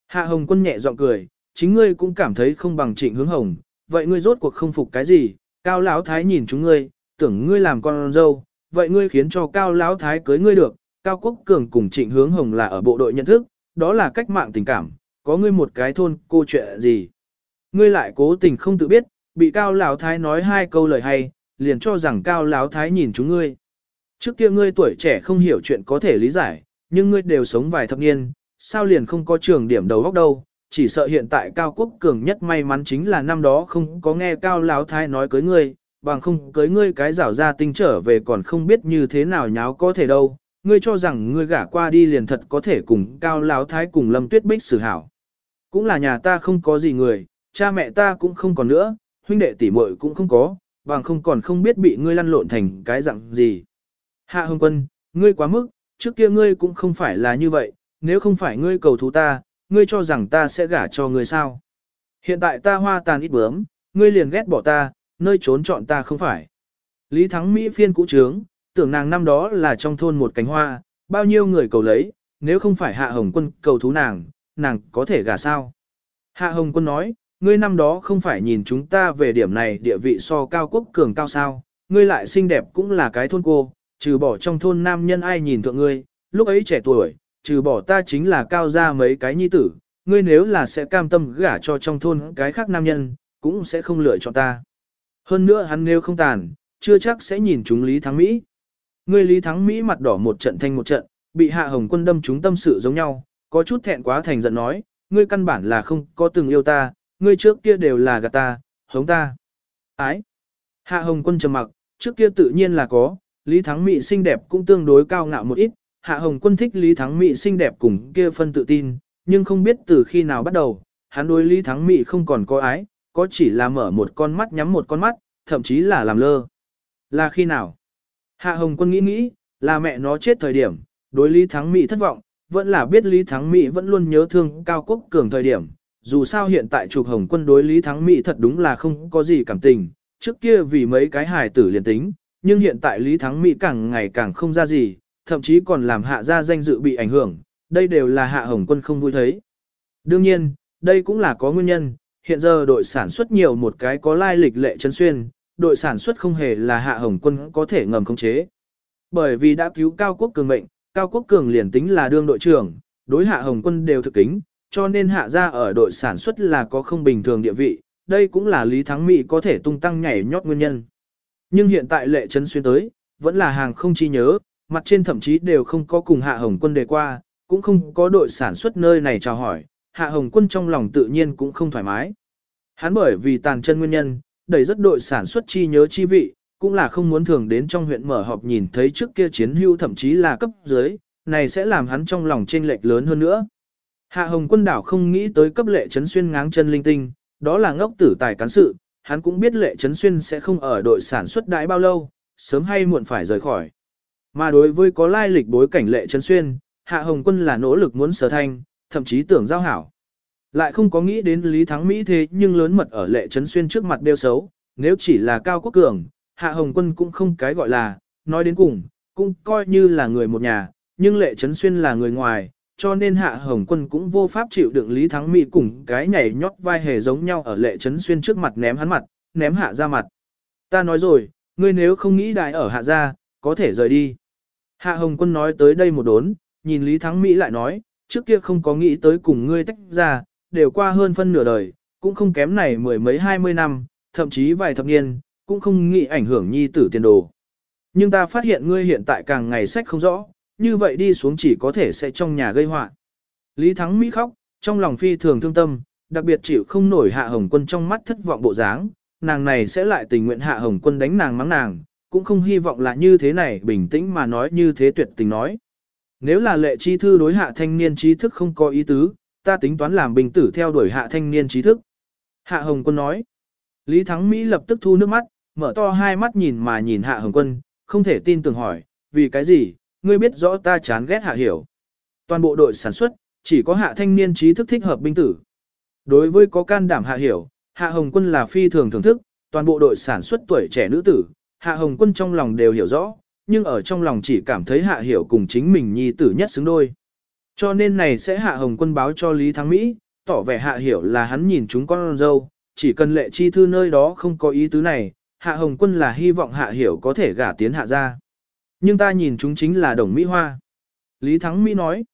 Hạ Hồng quân nhẹ giọng cười, chính ngươi cũng cảm thấy không bằng trịnh hướng hồng, vậy ngươi rốt cuộc không phục cái gì, cao lão thái nhìn chúng ngươi, tưởng ngươi làm con dâu, vậy ngươi khiến cho cao lão thái cưới ngươi được, cao quốc cường cùng trịnh hướng hồng là ở bộ đội nhận thức, đó là cách mạng tình cảm, có ngươi một cái thôn cô chuyện gì. Ngươi lại cố tình không tự biết, bị cao lão thái nói hai câu lời hay, liền cho rằng cao lão thái nhìn chúng ngươi. Trước kia ngươi tuổi trẻ không hiểu chuyện có thể lý giải, nhưng ngươi đều sống vài thập niên, sao liền không có trường điểm đầu góc đâu, chỉ sợ hiện tại cao quốc cường nhất may mắn chính là năm đó không có nghe cao lão thái nói cưới ngươi, bằng không cưới ngươi cái rảo ra tinh trở về còn không biết như thế nào nháo có thể đâu, ngươi cho rằng ngươi gả qua đi liền thật có thể cùng cao lão thái cùng lâm tuyết bích xử hảo. Cũng là nhà ta không có gì người, cha mẹ ta cũng không còn nữa, huynh đệ tỷ muội cũng không có, bằng không còn không biết bị ngươi lăn lộn thành cái dạng gì. Hạ Hồng Quân, ngươi quá mức, trước kia ngươi cũng không phải là như vậy, nếu không phải ngươi cầu thú ta, ngươi cho rằng ta sẽ gả cho ngươi sao. Hiện tại ta hoa tàn ít bướm, ngươi liền ghét bỏ ta, nơi trốn chọn ta không phải. Lý Thắng Mỹ phiên cũ trướng, tưởng nàng năm đó là trong thôn một cánh hoa, bao nhiêu người cầu lấy, nếu không phải Hạ Hồng Quân cầu thú nàng, nàng có thể gả sao. Hạ Hồng Quân nói, ngươi năm đó không phải nhìn chúng ta về điểm này địa vị so cao quốc cường cao sao, ngươi lại xinh đẹp cũng là cái thôn cô, trừ bỏ trong thôn nam nhân ai nhìn thượng ngươi, lúc ấy trẻ tuổi, trừ bỏ ta chính là cao ra mấy cái nhi tử, ngươi nếu là sẽ cam tâm gả cho trong thôn cái khác nam nhân, cũng sẽ không lựa chọn ta. Hơn nữa hắn nếu không tàn, chưa chắc sẽ nhìn chúng Lý Thắng Mỹ. Ngươi Lý Thắng Mỹ mặt đỏ một trận thanh một trận, bị Hạ Hồng Quân đâm chúng tâm sự giống nhau, có chút thẹn quá thành giận nói, ngươi căn bản là không có từng yêu ta, ngươi trước kia đều là gạt ta, hống ta. Ái. Hạ Hồng Quân trầm mặc, trước kia tự nhiên là có, Lý Thắng Mỹ xinh đẹp cũng tương đối cao ngạo một ít, Hạ Hồng Quân thích Lý Thắng Mỹ xinh đẹp cùng kia phân tự tin, nhưng không biết từ khi nào bắt đầu, hắn đối Lý Thắng Mỹ không còn có ái, có chỉ là mở một con mắt nhắm một con mắt, thậm chí là làm lơ. Là khi nào? Hạ Hồng Quân nghĩ nghĩ, là mẹ nó chết thời điểm, đối Lý Thắng Mỹ thất vọng, vẫn là biết Lý Thắng Mỹ vẫn luôn nhớ thương Cao Quốc Cường thời điểm. Dù sao hiện tại trục Hồng Quân đối Lý Thắng Mỹ thật đúng là không có gì cảm tình, trước kia vì mấy cái hài tử liền tính, nhưng hiện tại Lý Thắng Mỹ càng ngày càng không ra gì, thậm chí còn làm hạ gia danh dự bị ảnh hưởng, đây đều là hạ hồng quân không vui thấy. Đương nhiên, đây cũng là có nguyên nhân, hiện giờ đội sản xuất nhiều một cái có lai lịch lệ chân xuyên, đội sản xuất không hề là hạ hồng quân có thể ngầm khống chế. Bởi vì đã cứu Cao Quốc Cường mệnh, Cao Quốc Cường liền tính là đương đội trưởng, đối hạ hồng quân đều thực kính, cho nên hạ gia ở đội sản xuất là có không bình thường địa vị, đây cũng là Lý Thắng Mỹ có thể tung tăng nhảy nhót nguyên nhân. Nhưng hiện tại lệ trấn xuyên tới, vẫn là hàng không chi nhớ, mặt trên thậm chí đều không có cùng Hạ Hồng Quân đề qua, cũng không có đội sản xuất nơi này chào hỏi, Hạ Hồng Quân trong lòng tự nhiên cũng không thoải mái. Hắn bởi vì tàn chân nguyên nhân, đẩy rất đội sản xuất chi nhớ chi vị, cũng là không muốn thường đến trong huyện mở họp nhìn thấy trước kia chiến hưu thậm chí là cấp dưới, này sẽ làm hắn trong lòng chênh lệch lớn hơn nữa. Hạ Hồng Quân đảo không nghĩ tới cấp lệ chấn xuyên ngáng chân linh tinh, đó là ngốc tử tài cán sự, hắn cũng biết lệ chấn xuyên sẽ không ở đội sản xuất đãi bao lâu, sớm hay muộn phải rời khỏi. Mà đối với có lai lịch bối cảnh lệ chấn xuyên, Hạ Hồng Quân là nỗ lực muốn sở thanh, thậm chí tưởng giao hảo. Lại không có nghĩ đến Lý Thắng Mỹ thế nhưng lớn mật ở lệ chấn xuyên trước mặt đeo xấu, nếu chỉ là cao quốc cường, Hạ Hồng Quân cũng không cái gọi là, nói đến cùng, cũng coi như là người một nhà, nhưng lệ chấn xuyên là người ngoài, cho nên Hạ Hồng Quân cũng vô pháp chịu đựng Lý Thắng Mỹ cùng cái nhảy nhót vai hề giống nhau ở lệ chấn xuyên trước mặt ném hắn mặt, ném hạ ra mặt. Ta nói rồi, ngươi nếu không nghĩ đại ở hạ Gia, có thể rời đi. Hạ Hồng Quân nói tới đây một đốn, nhìn Lý Thắng Mỹ lại nói, trước kia không có nghĩ tới cùng ngươi tách ra, đều qua hơn phân nửa đời, cũng không kém này mười mấy hai mươi năm, thậm chí vài thập niên, cũng không nghĩ ảnh hưởng nhi tử tiền đồ. Nhưng ta phát hiện ngươi hiện tại càng ngày sách không rõ, như vậy đi xuống chỉ có thể sẽ trong nhà gây họa. Lý Thắng Mỹ khóc, trong lòng phi thường thương tâm, đặc biệt chịu không nổi hạ hồng quân trong mắt thất vọng bộ dáng, nàng này sẽ lại tình nguyện hạ hồng quân đánh nàng mắng nàng, cũng không hy vọng là như thế này bình tĩnh mà nói như thế tuyệt tình nói. Nếu là lệ chi thư đối hạ thanh niên trí thức không có ý tứ, ta tính toán làm bình tử theo đuổi hạ thanh niên trí thức. Hạ Hồng Quân nói. Lý Thắng Mỹ lập tức thu nước mắt, mở to hai mắt nhìn mà nhìn Hạ Hồng Quân, không thể tin tưởng hỏi, vì cái gì, ngươi biết rõ ta chán ghét Hạ Hiểu. Toàn bộ đội sản xuất, chỉ có Hạ thanh niên trí thức thích hợp binh tử. Đối với có can đảm Hạ Hiểu, Hạ Hồng Quân là phi thường thưởng thức, toàn bộ đội sản xuất tuổi trẻ nữ tử, Hạ Hồng Quân trong lòng đều hiểu rõ, nhưng ở trong lòng chỉ cảm thấy Hạ Hiểu cùng chính mình nhi tử nhất xứng đôi. Cho nên này sẽ Hạ Hồng Quân báo cho Lý Thắng Mỹ, tỏ vẻ Hạ Hiểu là hắn nhìn chúng con dâu, chỉ cần lệ chi thư nơi đó không có ý tứ này, Hạ Hồng Quân là hy vọng Hạ Hiểu có thể gả tiến Hạ ra. Nhưng ta nhìn chúng chính là đồng Mỹ Hoa. Lý Thắng Mỹ nói.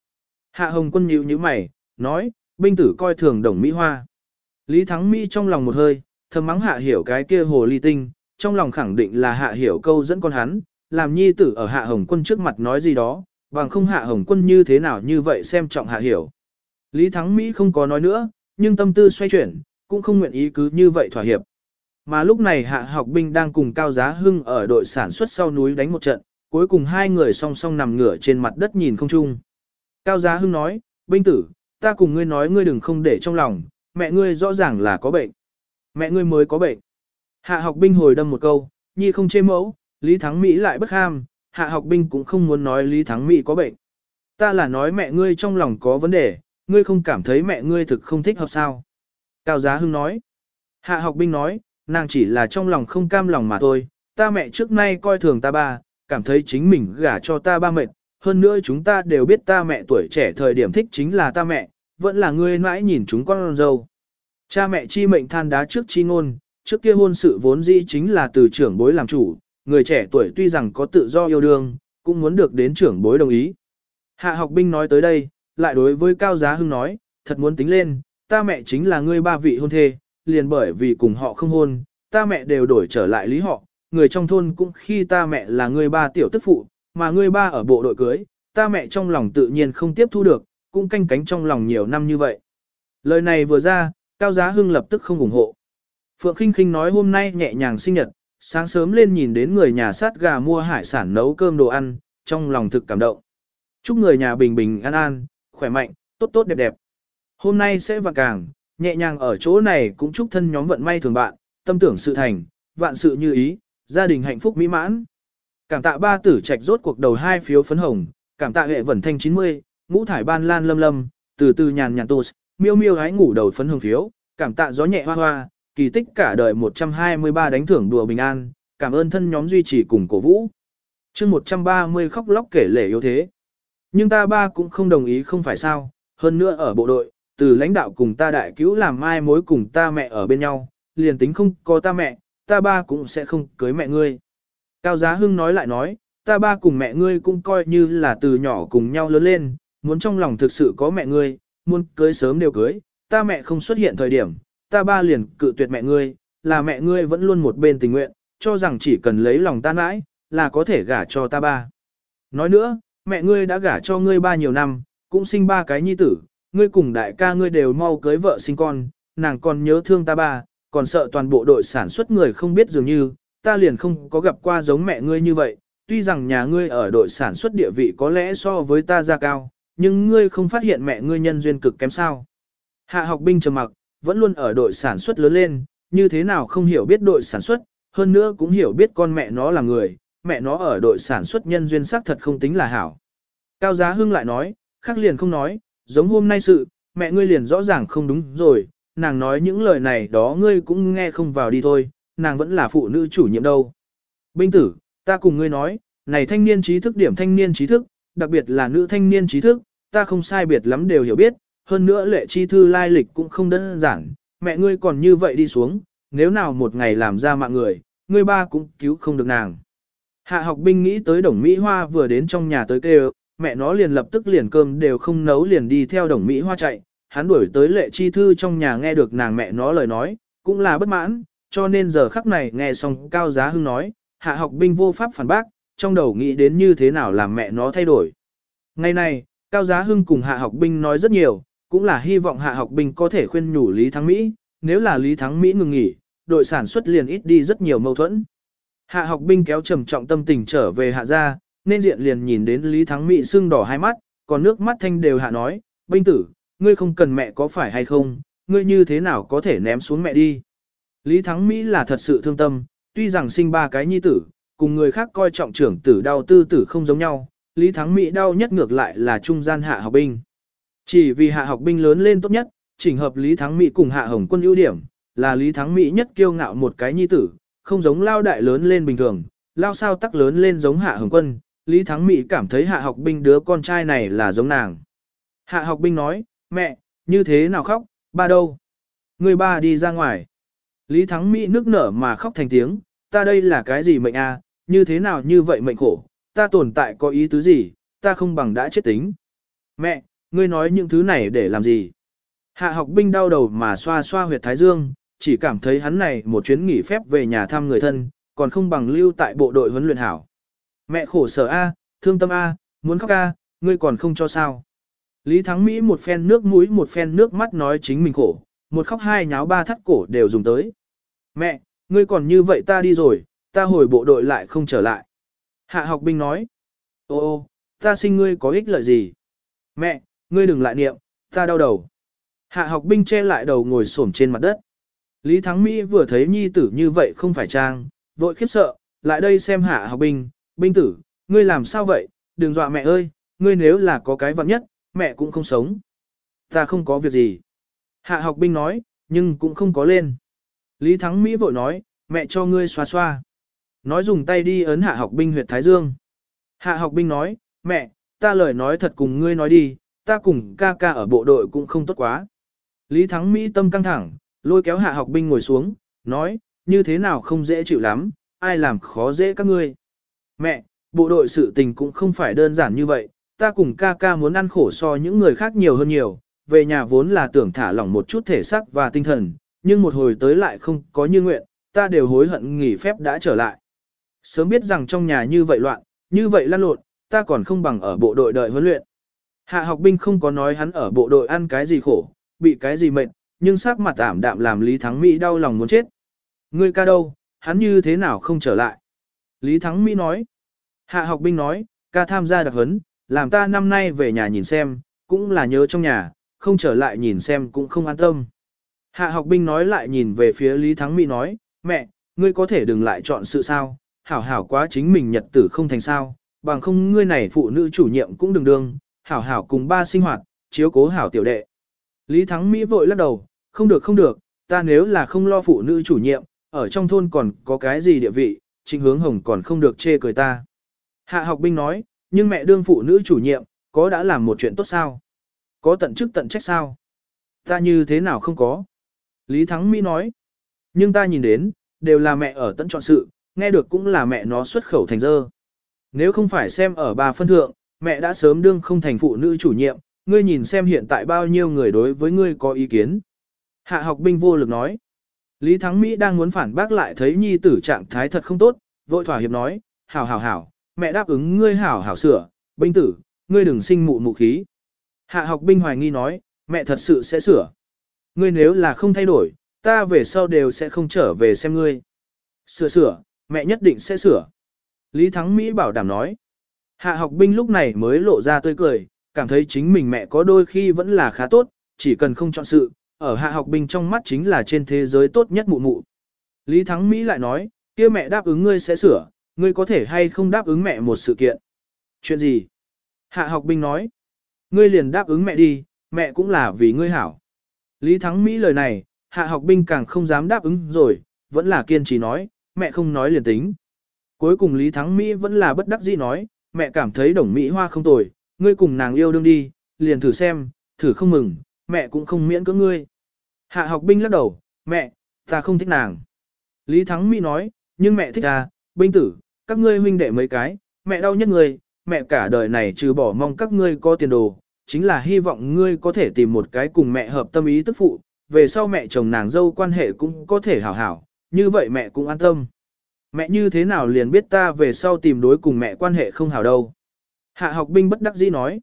Hạ Hồng Quân nhíu như mày, nói, binh tử coi thường đồng Mỹ Hoa. Lý Thắng Mỹ trong lòng một hơi, thầm mắng Hạ Hiểu cái kia hồ ly tinh, trong lòng khẳng định là Hạ Hiểu câu dẫn con hắn, làm nhi tử ở Hạ Hồng Quân trước mặt nói gì đó, bằng không Hạ Hồng Quân như thế nào như vậy xem trọng Hạ Hiểu. Lý Thắng Mỹ không có nói nữa, nhưng tâm tư xoay chuyển, cũng không nguyện ý cứ như vậy thỏa hiệp. Mà lúc này Hạ học binh đang cùng Cao Giá Hưng ở đội sản xuất sau núi đánh một trận, cuối cùng hai người song song nằm ngửa trên mặt đất nhìn không chung. Cao Giá Hưng nói, binh tử, ta cùng ngươi nói ngươi đừng không để trong lòng, mẹ ngươi rõ ràng là có bệnh. Mẹ ngươi mới có bệnh. Hạ học binh hồi đâm một câu, nhi không chê mẫu, Lý Thắng Mỹ lại bất ham, hạ học binh cũng không muốn nói Lý Thắng Mỹ có bệnh. Ta là nói mẹ ngươi trong lòng có vấn đề, ngươi không cảm thấy mẹ ngươi thực không thích hợp sao. Cao Giá Hưng nói. Hạ học binh nói, nàng chỉ là trong lòng không cam lòng mà thôi, ta mẹ trước nay coi thường ta ba, cảm thấy chính mình gả cho ta ba mệt, hơn nữa chúng ta đều biết ta mẹ tuổi trẻ thời điểm thích chính là ta mẹ, vẫn là ngươi mãi nhìn chúng con dâu. Cha mẹ chi mệnh than đá trước chi ngôn, trước kia hôn sự vốn dĩ chính là từ trưởng bối làm chủ, người trẻ tuổi tuy rằng có tự do yêu đương, cũng muốn được đến trưởng bối đồng ý. Hạ học binh nói tới đây, lại đối với Cao Giá Hưng nói, thật muốn tính lên, ta mẹ chính là ngươi ba vị hôn thê, liền bởi vì cùng họ không hôn, ta mẹ đều đổi trở lại lý họ, người trong thôn cũng khi ta mẹ là người ba tiểu tức phụ, mà người ba ở bộ đội cưới, ta mẹ trong lòng tự nhiên không tiếp thu được, cũng canh cánh trong lòng nhiều năm như vậy. Lời này vừa ra, Cao Giá Hưng lập tức không ủng hộ. Phượng Kinh Kinh nói hôm nay nhẹ nhàng sinh nhật, sáng sớm lên nhìn đến người nhà sát gà mua hải sản nấu cơm đồ ăn, trong lòng thực cảm động. Chúc người nhà bình bình an an, khỏe mạnh, tốt tốt đẹp đẹp. Hôm nay sẽ vạn càng, nhẹ nhàng ở chỗ này cũng chúc thân nhóm vận may thường bạn, tâm tưởng sự thành, vạn sự như ý, gia đình hạnh phúc mỹ mãn. Cảm tạ ba tử trạch rốt cuộc đầu hai phiếu phấn hồng, cảm tạ hệ vẩn thanh 90, ngũ thải ban lan lâm lâm, từ từ nhàn nhàn tos, miêu miêu hái ngủ đầu phấn hồng phiếu, cảm tạ gió nhẹ hoa hoa, kỳ tích cả đời 123 đánh thưởng đùa bình an, cảm ơn thân nhóm duy trì cùng cổ vũ. chương 130 khóc lóc kể lể yếu thế. Nhưng ta ba cũng không đồng ý không phải sao, hơn nữa ở bộ đội, từ lãnh đạo cùng ta đại cứu làm mai mối cùng ta mẹ ở bên nhau, liền tính không có ta mẹ, ta ba cũng sẽ không cưới mẹ ngươi. Cao Giá Hưng nói lại nói, ta ba cùng mẹ ngươi cũng coi như là từ nhỏ cùng nhau lớn lên, muốn trong lòng thực sự có mẹ ngươi, muốn cưới sớm đều cưới, ta mẹ không xuất hiện thời điểm, ta ba liền cự tuyệt mẹ ngươi, là mẹ ngươi vẫn luôn một bên tình nguyện, cho rằng chỉ cần lấy lòng ta mãi, là có thể gả cho ta ba. Nói nữa, mẹ ngươi đã gả cho ngươi ba nhiều năm, cũng sinh ba cái nhi tử, ngươi cùng đại ca ngươi đều mau cưới vợ sinh con, nàng còn nhớ thương ta ba, còn sợ toàn bộ đội sản xuất người không biết dường như, ta liền không có gặp qua giống mẹ ngươi như vậy, tuy rằng nhà ngươi ở đội sản xuất địa vị có lẽ so với ta ra cao, nhưng ngươi không phát hiện mẹ ngươi nhân duyên cực kém sao. Hạ học binh trầm mặc, vẫn luôn ở đội sản xuất lớn lên, như thế nào không hiểu biết đội sản xuất, hơn nữa cũng hiểu biết con mẹ nó là người, mẹ nó ở đội sản xuất nhân duyên sắc thật không tính là hảo. Cao Giá Hưng lại nói, khắc liền không nói, giống hôm nay sự, mẹ ngươi liền rõ ràng không đúng rồi, nàng nói những lời này đó ngươi cũng nghe không vào đi thôi, nàng vẫn là phụ nữ chủ nhiệm đâu. Binh tử, ta cùng ngươi nói, này thanh niên trí thức điểm thanh niên trí thức, đặc biệt là nữ thanh niên trí thức, ta không sai biệt lắm đều hiểu biết, hơn nữa lệ chi thư lai lịch cũng không đơn giản, mẹ ngươi còn như vậy đi xuống, nếu nào một ngày làm ra mạng người, ngươi ba cũng cứu không được nàng. Hạ học binh nghĩ tới đồng Mỹ Hoa vừa đến trong nhà tới kêu, mẹ nó liền lập tức liền cơm đều không nấu liền đi theo đồng Mỹ Hoa chạy, hắn đuổi tới lệ chi thư trong nhà nghe được nàng mẹ nó lời nói, cũng là bất mãn, cho nên giờ khắc này nghe xong Cao Giá Hưng nói, hạ học binh vô pháp phản bác, trong đầu nghĩ đến như thế nào làm mẹ nó thay đổi. Ngày này, Cao Giá Hưng cùng hạ học binh nói rất nhiều, cũng là hy vọng hạ học binh có thể khuyên nhủ Lý Thắng Mỹ, nếu là Lý Thắng Mỹ ngừng nghỉ, đội sản xuất liền ít đi rất nhiều mâu thuẫn. Hạ học binh kéo trầm trọng tâm tình trở về hạ gia, nên diện liền nhìn đến Lý Thắng Mỹ sưng đỏ hai mắt, còn nước mắt thanh đều hạ nói, binh tử, ngươi không cần mẹ có phải hay không, ngươi như thế nào có thể ném xuống mẹ đi. Lý Thắng Mỹ là thật sự thương tâm, tuy rằng sinh ba cái nhi tử, cùng người khác coi trọng trưởng tử đau tư tử không giống nhau, Lý Thắng Mỹ đau nhất ngược lại là trung gian hạ học binh. Chỉ vì hạ học binh lớn lên tốt nhất, chỉnh hợp Lý Thắng Mỹ cùng hạ hồng quân ưu điểm, là Lý Thắng Mỹ nhất kiêu ngạo một cái nhi tử, không giống lao đại lớn lên bình thường, lao sao tắc lớn lên giống hạ hồng quân, Lý Thắng Mỹ cảm thấy hạ học binh đứa con trai này là giống nàng. Hạ học binh nói, mẹ, như thế nào khóc, ba đâu? Người ba đi ra ngoài. Lý Thắng Mỹ nước nở mà khóc thành tiếng, ta đây là cái gì mệnh a? À? như thế nào như vậy mệnh khổ, ta tồn tại có ý tứ gì, ta không bằng đã chết tính. Mẹ, ngươi nói những thứ này để làm gì? Hạ học binh đau đầu mà xoa xoa huyệt thái dương, chỉ cảm thấy hắn này một chuyến nghỉ phép về nhà thăm người thân, còn không bằng lưu tại bộ đội huấn luyện hảo. Mẹ khổ sở A, thương tâm A, muốn khóc A, ngươi còn không cho sao. Lý Thắng Mỹ một phen nước mũi một phen nước mắt nói chính mình khổ, một khóc hai nháo ba thắt cổ đều dùng tới. Mẹ, ngươi còn như vậy ta đi rồi, ta hồi bộ đội lại không trở lại. Hạ học binh nói, ô ô, ta sinh ngươi có ích lợi gì? Mẹ, ngươi đừng lại niệm, ta đau đầu. Hạ học binh che lại đầu ngồi xổm trên mặt đất. Lý Thắng Mỹ vừa thấy nhi tử như vậy không phải trang, vội khiếp sợ, lại đây xem hạ học binh, binh tử, ngươi làm sao vậy, đừng dọa mẹ ơi, ngươi nếu là có cái vặn nhất, mẹ cũng không sống. Ta không có việc gì. Hạ học binh nói, nhưng cũng không có lên. Lý Thắng Mỹ vội nói, mẹ cho ngươi xoa xoa. Nói dùng tay đi ấn hạ học binh huyệt Thái Dương. Hạ học binh nói, mẹ, ta lời nói thật cùng ngươi nói đi, ta cùng ca ca ở bộ đội cũng không tốt quá. Lý Thắng Mỹ tâm căng thẳng, lôi kéo hạ học binh ngồi xuống, nói, như thế nào không dễ chịu lắm, ai làm khó dễ các ngươi. Mẹ, bộ đội sự tình cũng không phải đơn giản như vậy, ta cùng ca ca muốn ăn khổ so những người khác nhiều hơn nhiều, về nhà vốn là tưởng thả lỏng một chút thể xác và tinh thần, nhưng một hồi tới lại không có như nguyện, ta đều hối hận nghỉ phép đã trở lại. Sớm biết rằng trong nhà như vậy loạn, như vậy lăn lộn, ta còn không bằng ở bộ đội đợi huấn luyện. Hạ học binh không có nói hắn ở bộ đội ăn cái gì khổ, bị cái gì mệt, nhưng sắc mặt ảm đạm làm Lý Thắng Mỹ đau lòng muốn chết. Ngươi ca đâu, hắn như thế nào không trở lại? Lý Thắng Mỹ nói. Hạ học binh nói, ca tham gia đặc huấn, làm ta năm nay về nhà nhìn xem, cũng là nhớ trong nhà, không trở lại nhìn xem cũng không an tâm. Hạ học binh nói lại nhìn về phía Lý Thắng Mỹ nói, mẹ, ngươi có thể đừng lại chọn sự sao, hảo hảo quá chính mình nhật tử không thành sao, bằng không ngươi này phụ nữ chủ nhiệm cũng đừng đương, hảo hảo cùng ba sinh hoạt, chiếu cố hảo tiểu đệ. Lý Thắng Mỹ vội lắc đầu, không được không được, ta nếu là không lo phụ nữ chủ nhiệm, ở trong thôn còn có cái gì địa vị, trịnh hướng hồng còn không được chê cười ta. Hạ học binh nói, nhưng mẹ đương phụ nữ chủ nhiệm, có đã làm một chuyện tốt sao? Có tận chức tận trách sao? Ta như thế nào không có? Lý Thắng Mỹ nói, nhưng ta nhìn đến, đều là mẹ ở tận chọn sự, nghe được cũng là mẹ nó xuất khẩu thành dơ. Nếu không phải xem ở bà phân thượng, mẹ đã sớm đương không thành phụ nữ chủ nhiệm, ngươi nhìn xem hiện tại bao nhiêu người đối với ngươi có ý kiến. Hạ học binh vô lực nói. Lý Thắng Mỹ đang muốn phản bác lại thấy nhi tử trạng thái thật không tốt, vội thỏa hiệp nói, hảo hảo hảo, mẹ đáp ứng ngươi hảo hảo sửa, binh tử, ngươi đừng sinh mụ mụ khí. Hạ học binh hoài nghi nói, mẹ thật sự sẽ sửa. Ngươi nếu là không thay đổi, ta về sau đều sẽ không trở về xem ngươi. Sửa sửa, mẹ nhất định sẽ sửa. Lý Thắng Mỹ bảo đảm nói. Hạ học binh lúc này mới lộ ra tươi cười, cảm thấy chính mình mẹ có đôi khi vẫn là khá tốt, chỉ cần không chọn sự, ở hạ học binh trong mắt chính là trên thế giới tốt nhất mụ mụ. Lý Thắng Mỹ lại nói, kia mẹ đáp ứng ngươi sẽ sửa, ngươi có thể hay không đáp ứng mẹ một sự kiện. Chuyện gì? Hạ học binh nói, ngươi liền đáp ứng mẹ đi, mẹ cũng là vì ngươi hảo. Lý Thắng Mỹ lời này, hạ học binh càng không dám đáp ứng rồi, vẫn là kiên trì nói, mẹ không nói liền tính. Cuối cùng Lý Thắng Mỹ vẫn là bất đắc dĩ nói, mẹ cảm thấy đồng Mỹ hoa không tồi, ngươi cùng nàng yêu đương đi, liền thử xem, thử không mừng, mẹ cũng không miễn cưỡng ngươi. Hạ học binh lắc đầu, mẹ, ta không thích nàng. Lý Thắng Mỹ nói, nhưng mẹ thích ta, binh tử, các ngươi huynh đệ mấy cái, mẹ đau nhất người, mẹ cả đời này trừ bỏ mong các ngươi có tiền đồ, chính là hy vọng ngươi có thể tìm một cái cùng mẹ hợp tâm ý tức phụ, về sau mẹ chồng nàng dâu quan hệ cũng có thể hảo hảo, như vậy mẹ cũng an tâm. Mẹ như thế nào liền biết ta về sau tìm đối cùng mẹ quan hệ không hảo đâu. Hạ học binh bất đắc dĩ nói.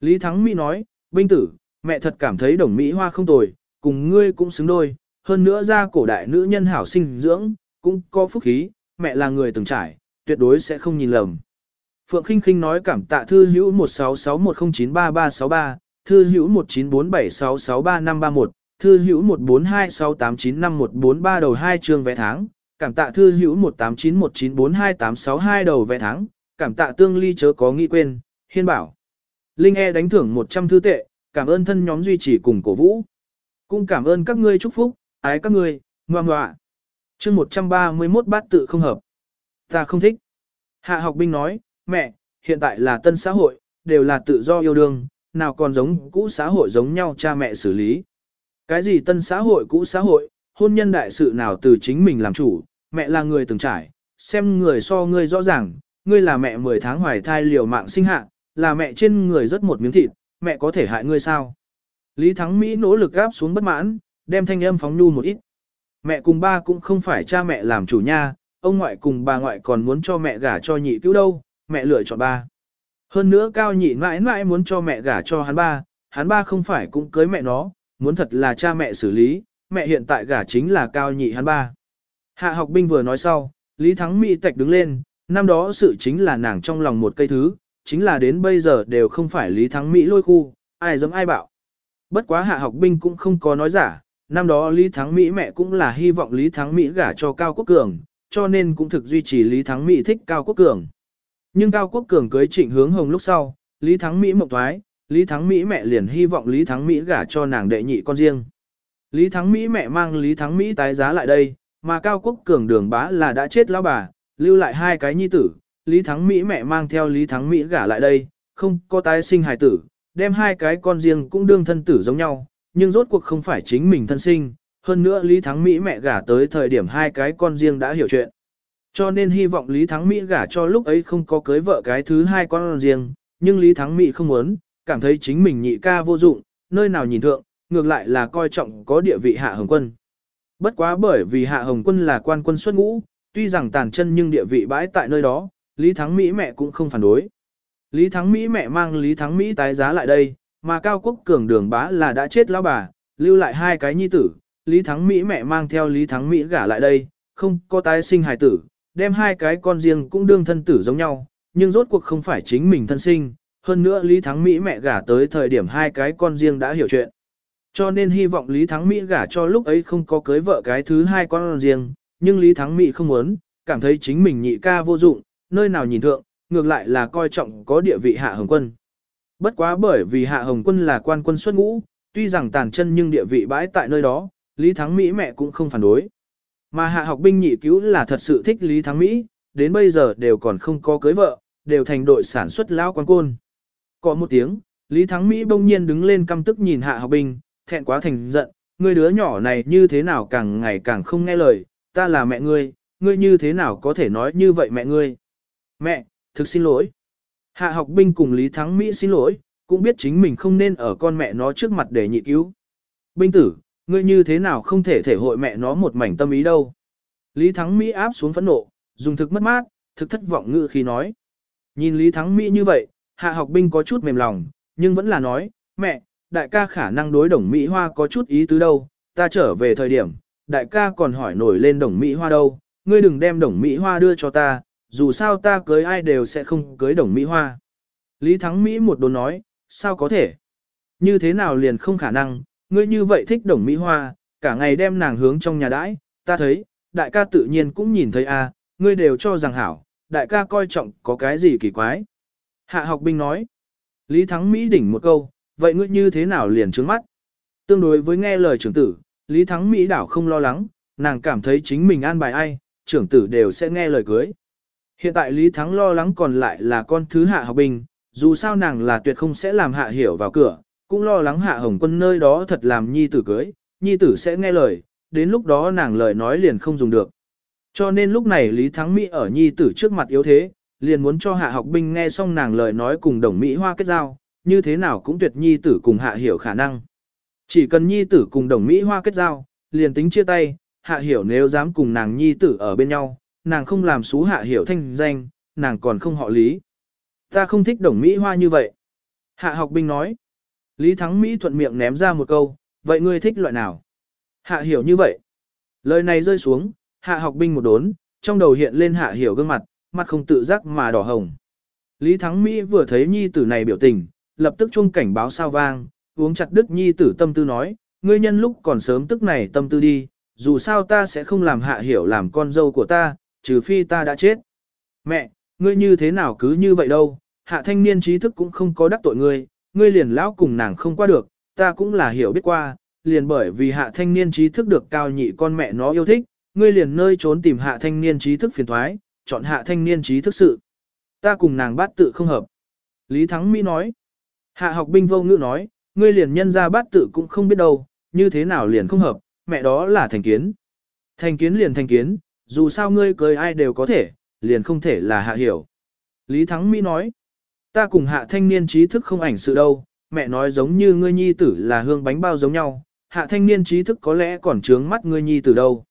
Lý Thắng Mỹ nói, binh tử, mẹ thật cảm thấy đồng Mỹ Hoa không tồi, cùng ngươi cũng xứng đôi, hơn nữa ra cổ đại nữ nhân hảo sinh dưỡng, cũng có phúc khí, mẹ là người từng trải, tuyệt đối sẽ không nhìn lầm. Phượng Kinh Kinh nói cảm tạ thư hữu 1661093363, thư hữu 1947663531, thư hữu 1426895143 đầu 2 chương vé tháng, cảm tạ thư hữu 1891942862 đầu vé tháng, cảm tạ tương ly chớ có nghĩ quên, hiên bảo. Linh E đánh thưởng 100 thư tệ, cảm ơn thân nhóm duy trì cùng cổ vũ. Cũng cảm ơn các ngươi chúc phúc, ái các ngươi, ngoan ngoạ. chương 131 bát tự không hợp. Ta không thích. Hạ học binh nói, mẹ, hiện tại là tân xã hội, đều là tự do yêu đương, nào còn giống cũ xã hội giống nhau cha mẹ xử lý. Cái gì tân xã hội cũ xã hội, hôn nhân đại sự nào từ chính mình làm chủ, mẹ là người từng trải, xem người so ngươi rõ ràng, ngươi là mẹ 10 tháng hoài thai liều mạng sinh hạ, là mẹ trên người rất một miếng thịt, mẹ có thể hại ngươi sao? Lý Thắng Mỹ nỗ lực gáp xuống bất mãn, đem thanh âm phóng nhu một ít. Mẹ cùng ba cũng không phải cha mẹ làm chủ nha, ông ngoại cùng bà ngoại còn muốn cho mẹ gả cho nhị cứu đâu, mẹ lựa chọn ba. Hơn nữa cao nhị mãi mãi muốn cho mẹ gả cho hắn ba, hắn ba không phải cũng cưới mẹ nó, muốn thật là cha mẹ xử lý, mẹ hiện tại gả chính là cao nhị hắn ba. Hạ học binh vừa nói sau, Lý Thắng Mỹ tạch đứng lên, năm đó sự chính là nàng trong lòng một cây thứ, chính là đến bây giờ đều không phải Lý Thắng Mỹ lôi khu, ai giống ai bảo. Bất quá hạ học binh cũng không có nói giả, năm đó Lý Thắng Mỹ mẹ cũng là hy vọng Lý Thắng Mỹ gả cho Cao Quốc Cường, cho nên cũng thực duy trì Lý Thắng Mỹ thích Cao Quốc Cường. Nhưng Cao Quốc Cường cưới trịnh hướng hồng lúc sau, Lý Thắng Mỹ mộng thoái, Lý Thắng Mỹ mẹ liền hy vọng Lý Thắng Mỹ gả cho nàng đệ nhị con riêng. Lý Thắng Mỹ mẹ mang Lý Thắng Mỹ tái giá lại đây, mà Cao Quốc Cường đường bá là đã chết lão bà, lưu lại hai cái nhi tử, Lý Thắng Mỹ mẹ mang theo Lý Thắng Mỹ gả lại đây, không có tái sinh hài tử, đem hai cái con riêng cũng đương thân tử giống nhau, nhưng rốt cuộc không phải chính mình thân sinh, hơn nữa Lý Thắng Mỹ mẹ gả tới thời điểm hai cái con riêng đã hiểu chuyện. Cho nên hy vọng Lý Thắng Mỹ gả cho lúc ấy không có cưới vợ cái thứ hai con riêng, nhưng Lý Thắng Mỹ không muốn, cảm thấy chính mình nhị ca vô dụng, nơi nào nhìn thượng, ngược lại là coi trọng có địa vị hạ hồng quân. Bất quá bởi vì hạ hồng quân là quan quân xuất ngũ, tuy rằng tàn chân nhưng địa vị bãi tại nơi đó, Lý Thắng Mỹ mẹ cũng không phản đối. Lý Thắng Mỹ mẹ mang Lý Thắng Mỹ tái giá lại đây, mà Cao Quốc Cường đường bá là đã chết lão bà, lưu lại hai cái nhi tử, Lý Thắng Mỹ mẹ mang theo Lý Thắng Mỹ gả lại đây, không có tái sinh hài tử, đem hai cái con riêng cũng đương thân tử giống nhau, nhưng rốt cuộc không phải chính mình thân sinh, hơn nữa Lý Thắng Mỹ mẹ gả tới thời điểm hai cái con riêng đã hiểu chuyện. Cho nên hy vọng Lý Thắng Mỹ gả cho lúc ấy không có cưới vợ cái thứ hai con riêng, nhưng Lý Thắng Mỹ không muốn, cảm thấy chính mình nhị ca vô dụng, nơi nào nhìn thượng, ngược lại là coi trọng có địa vị hạ hồng quân. Bất quá bởi vì hạ hồng quân là quan quân xuất ngũ, tuy rằng tàn chân nhưng địa vị bãi tại nơi đó, Lý Thắng Mỹ mẹ cũng không phản đối. Mà hạ học binh nhị cứu là thật sự thích Lý Thắng Mỹ, đến bây giờ đều còn không có cưới vợ, đều thành đội sản xuất lao quan côn. Có một tiếng, Lý Thắng Mỹ bỗng nhiên đứng lên căm tức nhìn hạ học binh, thẹn quá thành giận, ngươi đứa nhỏ này như thế nào càng ngày càng không nghe lời, ta là mẹ ngươi, ngươi như thế nào có thể nói như vậy mẹ ngươi. Mẹ, thực xin lỗi. Hạ học binh cùng Lý Thắng Mỹ xin lỗi, cũng biết chính mình không nên ở con mẹ nó trước mặt để nhị cứu. Binh tử, ngươi như thế nào không thể thể hội mẹ nó một mảnh tâm ý đâu. Lý Thắng Mỹ áp xuống phẫn nộ, dùng thực mất mát, thực thất vọng ngữ khi nói. Nhìn Lý Thắng Mỹ như vậy, hạ học binh có chút mềm lòng, nhưng vẫn là nói, mẹ, đại ca khả năng đối đồng Mỹ Hoa có chút ý tứ đâu, ta trở về thời điểm, đại ca còn hỏi nổi lên đồng Mỹ Hoa đâu, ngươi đừng đem đồng Mỹ Hoa đưa cho ta, dù sao ta cưới ai đều sẽ không cưới đồng Mỹ Hoa. Lý Thắng Mỹ một đồn nói, sao có thể? Như thế nào liền không khả năng, ngươi như vậy thích đồng Mỹ Hoa, cả ngày đem nàng hướng trong nhà đãi, ta thấy, đại ca tự nhiên cũng nhìn thấy a, ngươi đều cho rằng hảo, đại ca coi trọng có cái gì kỳ quái. Hạ học binh nói, Lý Thắng Mỹ đỉnh một câu, vậy ngươi như thế nào liền trướng mắt? Tương đối với nghe lời trưởng tử, Lý Thắng Mỹ đảo không lo lắng, nàng cảm thấy chính mình an bài ai, trưởng tử đều sẽ nghe lời cưới. Hiện tại Lý Thắng lo lắng còn lại là con thứ hạ học binh, dù sao nàng là tuyệt không sẽ làm hạ hiểu vào cửa, cũng lo lắng hạ hồng quân nơi đó thật làm nhi tử cưới, nhi tử sẽ nghe lời, đến lúc đó nàng lời nói liền không dùng được. Cho nên lúc này Lý Thắng Mỹ ở nhi tử trước mặt yếu thế, liền muốn cho hạ học binh nghe xong nàng lời nói cùng đồng Mỹ hoa kết giao, như thế nào cũng tuyệt nhi tử cùng hạ hiểu khả năng. Chỉ cần nhi tử cùng đồng Mỹ hoa kết giao, liền tính chia tay, hạ hiểu nếu dám cùng nàng nhi tử ở bên nhau, nàng không làm xú hạ hiểu thanh danh, nàng còn không họ lý. Ta không thích đồng Mỹ Hoa như vậy. Hạ học binh nói. Lý Thắng Mỹ thuận miệng ném ra một câu, vậy ngươi thích loại nào? Hạ hiểu như vậy. Lời này rơi xuống, hạ học binh một đốn, trong đầu hiện lên hạ hiểu gương mặt, mặt không tự giác mà đỏ hồng. Lý Thắng Mỹ vừa thấy nhi tử này biểu tình, lập tức chuông cảnh báo sao vang, uống chặt đức nhi tử tâm tư nói, ngươi nhân lúc còn sớm tức này tâm tư đi, dù sao ta sẽ không làm hạ hiểu làm con dâu của ta, trừ phi ta đã chết. Mẹ, ngươi như thế nào cứ như vậy đâu, hạ thanh niên trí thức cũng không có đắc tội ngươi, ngươi liền lão cùng nàng không qua được, ta cũng là hiểu biết qua, liền bởi vì hạ thanh niên trí thức được cao nhị con mẹ nó yêu thích, ngươi liền nơi trốn tìm hạ thanh niên trí thức phiền thoái, chọn hạ thanh niên trí thức sự. Ta cùng nàng bát tự không hợp. Lý Thắng Mỹ nói. Hạ học binh vô ngữ nói, ngươi liền nhân ra bát tự cũng không biết đâu, như thế nào liền không hợp, mẹ đó là thành kiến. Thành kiến liền thành kiến, dù sao ngươi cười ai đều có thể, liền không thể là hạ hiểu. Lý Thắng Mỹ nói, ta cùng hạ thanh niên trí thức không ảnh sự đâu, mẹ nói giống như ngươi nhi tử là hương bánh bao giống nhau, hạ thanh niên trí thức có lẽ còn trướng mắt ngươi nhi tử đâu.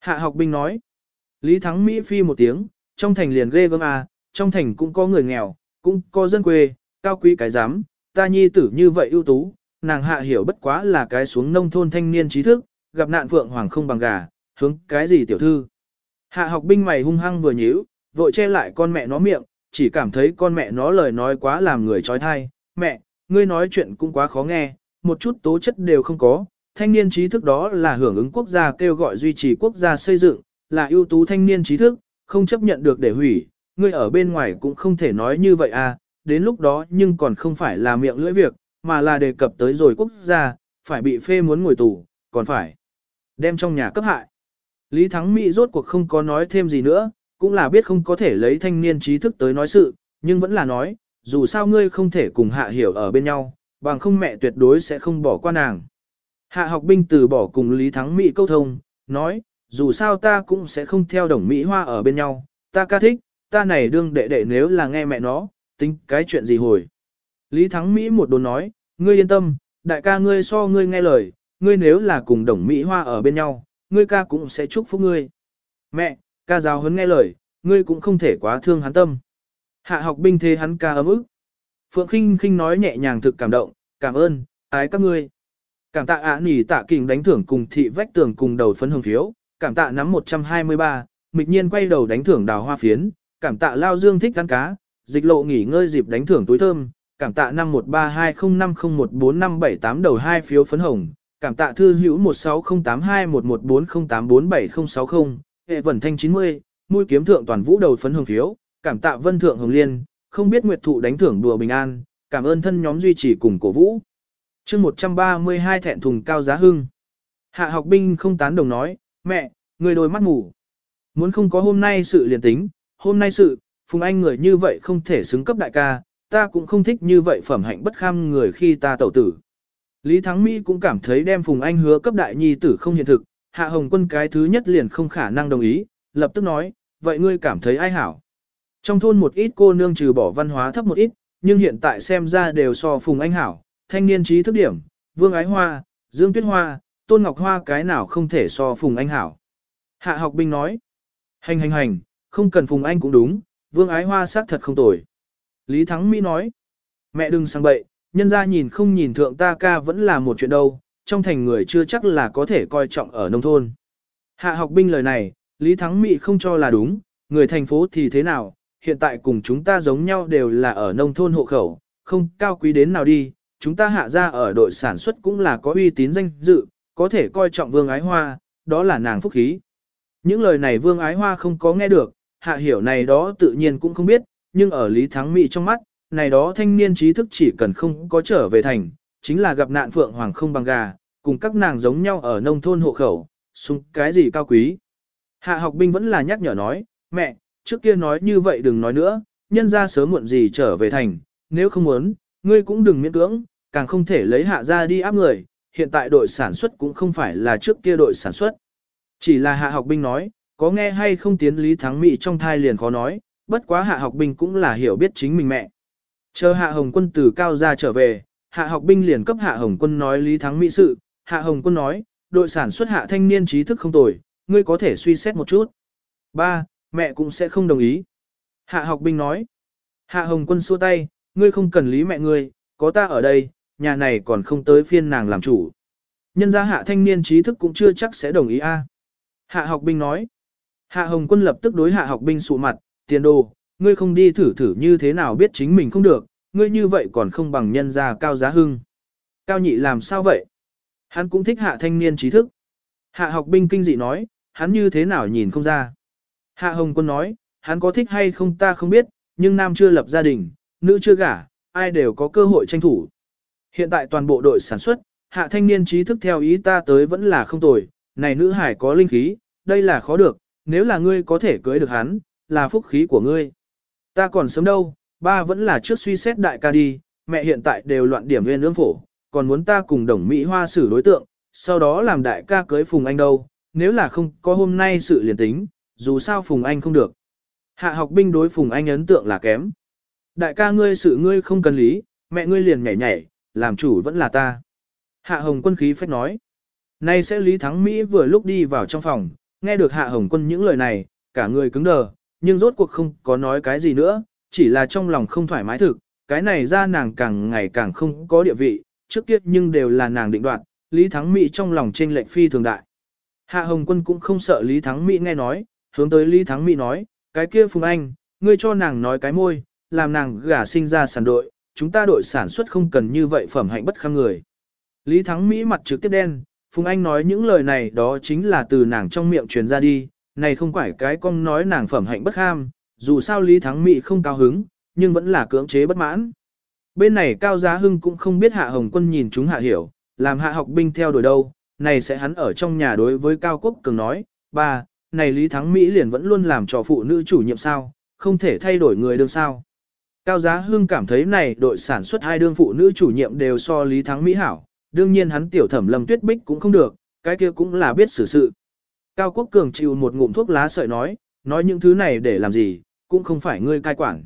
Hạ học binh nói, Lý Thắng Mỹ phi một tiếng, trong thành liền ghê gớm à, trong thành cũng có người nghèo, cũng có dân quê, cao quý cái giám, ta nhi tử như vậy ưu tú, nàng hạ hiểu bất quá là cái xuống nông thôn thanh niên trí thức, gặp nạn phượng hoàng không bằng gà, hướng cái gì tiểu thư. Hạ học binh mày hung hăng vừa nhíu, vội che lại con mẹ nó miệng, chỉ cảm thấy con mẹ nó lời nói quá làm người trói thai. Mẹ, ngươi nói chuyện cũng quá khó nghe, một chút tố chất đều không có. Thanh niên trí thức đó là hưởng ứng quốc gia kêu gọi duy trì quốc gia xây dựng, là ưu tú thanh niên trí thức, không chấp nhận được để hủy. Ngươi ở bên ngoài cũng không thể nói như vậy à, đến lúc đó nhưng còn không phải là miệng lưỡi việc, mà là đề cập tới rồi quốc gia, phải bị phê muốn ngồi tù, còn phải đem trong nhà cấp hại. Lý Thắng Mỹ rốt cuộc không có nói thêm gì nữa, cũng là biết không có thể lấy thanh niên trí thức tới nói sự, nhưng vẫn là nói, dù sao ngươi không thể cùng hạ hiểu ở bên nhau, bằng không mẹ tuyệt đối sẽ không bỏ qua nàng. Hạ học binh từ bỏ cùng Lý Thắng Mỹ câu thông, nói, dù sao ta cũng sẽ không theo đồng Mỹ Hoa ở bên nhau, ta ca thích, ta này đương đệ đệ nếu là nghe mẹ nó, tính cái chuyện gì hồi. Lý Thắng Mỹ một đồn nói, ngươi yên tâm, đại ca ngươi so ngươi nghe lời, ngươi nếu là cùng đồng Mỹ Hoa ở bên nhau, ngươi ca cũng sẽ chúc phúc ngươi. Mẹ, ca giáo huấn nghe lời, ngươi cũng không thể quá thương hắn tâm. Hạ học binh thế hắn ca ấm ức. Phượng khinh khinh nói nhẹ nhàng thực cảm động, cảm ơn, ái các ngươi. Cảm tạ ạ nỉ tạ kình đánh thưởng cùng thị vách tường cùng đầu phấn hồng phiếu, cảm tạ nắm 123, mịch nhiên quay đầu đánh thưởng đào hoa phiến, cảm tạ lao dương thích ăn cá, dịch lộ nghỉ ngơi dịp đánh thưởng túi thơm, cảm tạ 513205014578 đầu hai phiếu phấn hồng, cảm tạ thư hữu 16082114084760, hệ vẩn thanh 90, mũi kiếm thượng toàn vũ đầu phấn hồng phiếu, cảm tạ vân thượng hồng liên, không biết nguyệt thụ đánh thưởng đùa bình an, cảm ơn thân nhóm duy trì cùng cổ vũ. chương 132 thẹn thùng cao giá hưng. Hạ học binh không tán đồng nói, mẹ, người đôi mắt ngủ. Muốn không có hôm nay sự liền tính, hôm nay sự, Phùng Anh người như vậy không thể xứng cấp đại ca, ta cũng không thích như vậy phẩm hạnh bất kham người khi ta tẩu tử. Lý Thắng Mỹ cũng cảm thấy đem Phùng Anh hứa cấp đại nhi tử không hiện thực, Hạ Hồng Quân cái thứ nhất liền không khả năng đồng ý, lập tức nói, vậy ngươi cảm thấy ai hảo? Trong thôn một ít cô nương trừ bỏ văn hóa thấp một ít, nhưng hiện tại xem ra đều so Phùng Anh hảo, thanh niên trí thức điểm, Vương Ái Hoa, Dương Tuyết Hoa, Tôn Ngọc Hoa cái nào không thể so Phùng Anh hảo. Hạ học binh nói, hành hành hành, không cần Phùng Anh cũng đúng, Vương Ái Hoa xác thật không tồi. Lý Thắng Mỹ nói, mẹ đừng sang bậy, nhân ra nhìn không nhìn thượng ta ca vẫn là một chuyện đâu, trong thành người chưa chắc là có thể coi trọng ở nông thôn. Hạ học binh lời này, Lý Thắng Mỹ không cho là đúng, người thành phố thì thế nào, hiện tại cùng chúng ta giống nhau đều là ở nông thôn hộ khẩu, không cao quý đến nào đi, chúng ta hạ ra ở đội sản xuất cũng là có uy tín danh dự, có thể coi trọng vương ái hoa, đó là nàng phúc khí. Những lời này vương ái hoa không có nghe được, hạ hiểu này đó tự nhiên cũng không biết, nhưng ở Lý Thắng Mỹ trong mắt, này đó thanh niên trí thức chỉ cần không có trở về thành, chính là gặp nạn phượng hoàng không bằng gà, cùng các nàng giống nhau ở nông thôn hộ khẩu, xung cái gì cao quý. Hạ học binh vẫn là nhắc nhở nói, mẹ, trước kia nói như vậy đừng nói nữa, nhân ra sớm muộn gì trở về thành, nếu không muốn, ngươi cũng đừng miễn cưỡng, càng không thể lấy hạ ra đi áp người, hiện tại đội sản xuất cũng không phải là trước kia đội sản xuất. Chỉ là hạ học binh nói, có nghe hay không tiến lý thắng mỹ trong thai liền khó nói, bất quá hạ học binh cũng là hiểu biết chính mình mẹ. Chờ hạ hồng quân từ cao ra trở về, hạ học binh liền cấp hạ hồng quân nói lý thắng mỹ sự, hạ hồng quân nói, đội sản xuất hạ thanh niên trí thức không tồi, ngươi có thể suy xét một chút. Ba, mẹ cũng sẽ không đồng ý. Hạ học binh nói. Hạ hồng quân xua tay, ngươi không cần lý mẹ ngươi, có ta ở đây, nhà này còn không tới phiên nàng làm chủ. Nhân gia hạ thanh niên trí thức cũng chưa chắc sẽ đồng ý a. Hạ học binh nói. Hạ hồng quân lập tức đối hạ học binh sụ mặt, tiền đồ, ngươi không đi thử thử như thế nào biết chính mình không được, ngươi như vậy còn không bằng nhân gia cao giá hưng. Cao nhị làm sao vậy? Hắn cũng thích hạ thanh niên trí thức. Hạ học binh kinh dị nói, hắn như thế nào nhìn không ra. Hạ hồng quân nói, hắn có thích hay không ta không biết, nhưng nam chưa lập gia đình, nữ chưa gả, ai đều có cơ hội tranh thủ. Hiện tại toàn bộ đội sản xuất, hạ thanh niên trí thức theo ý ta tới vẫn là không tồi, này nữ hải có linh khí, đây là khó được, nếu là ngươi có thể cưới được hắn, là phúc khí của ngươi. Ta còn sớm đâu, ba vẫn là trước suy xét đại ca đi, mẹ hiện tại đều loạn điểm nguyên ương phổ, còn muốn ta cùng đồng Mỹ Hoa xử đối tượng, sau đó làm đại ca cưới Phùng Anh đâu, nếu là không có hôm nay sự liền tính, dù sao Phùng Anh không được. Hạ học binh đối Phùng Anh ấn tượng là kém. Đại ca ngươi sự ngươi không cần lý, mẹ ngươi liền nhảy nhảy, làm chủ vẫn là ta. Hạ Hồng quân khí phách nói. Nay sẽ Lý Thắng Mỹ vừa lúc đi vào trong phòng, nghe được Hạ Hồng quân những lời này, cả người cứng đờ, nhưng rốt cuộc không có nói cái gì nữa, chỉ là trong lòng không thoải mái thực, cái này ra nàng càng ngày càng không có địa vị, trước kia nhưng đều là nàng định đoạt, Lý Thắng Mỹ trong lòng trên lệnh phi thường đại. Hạ Hồng Quân cũng không sợ Lý Thắng Mỹ nghe nói, hướng tới Lý Thắng Mỹ nói, cái kia Phùng Anh, ngươi cho nàng nói cái môi, làm nàng gả sinh ra sản đội, chúng ta đội sản xuất không cần như vậy phẩm hạnh bất kham người. Lý Thắng Mỹ mặt trực tiếp đen, Phùng Anh nói những lời này đó chính là từ nàng trong miệng truyền ra đi, này không phải cái con nói nàng phẩm hạnh bất kham, dù sao Lý Thắng Mỹ không cao hứng, nhưng vẫn là cưỡng chế bất mãn. Bên này Cao Giá Hưng cũng không biết Hạ Hồng Quân nhìn chúng Hạ Hiểu, làm Hạ học binh theo đuổi đâu, này sẽ hắn ở trong nhà đối với Cao Quốc Cường nói, ba, này Lý Thắng Mỹ liền vẫn luôn làm cho phụ nữ chủ nhiệm sao, không thể thay đổi người đương sao. Cao Giá Hưng cảm thấy này đội sản xuất hai đương phụ nữ chủ nhiệm đều so Lý Thắng Mỹ hảo, đương nhiên hắn tiểu thẩm lâm tuyết bích cũng không được, cái kia cũng là biết xử sự. Cao Quốc Cường chịu một ngụm thuốc lá sợi nói, nói những thứ này để làm gì, cũng không phải ngươi cai quản.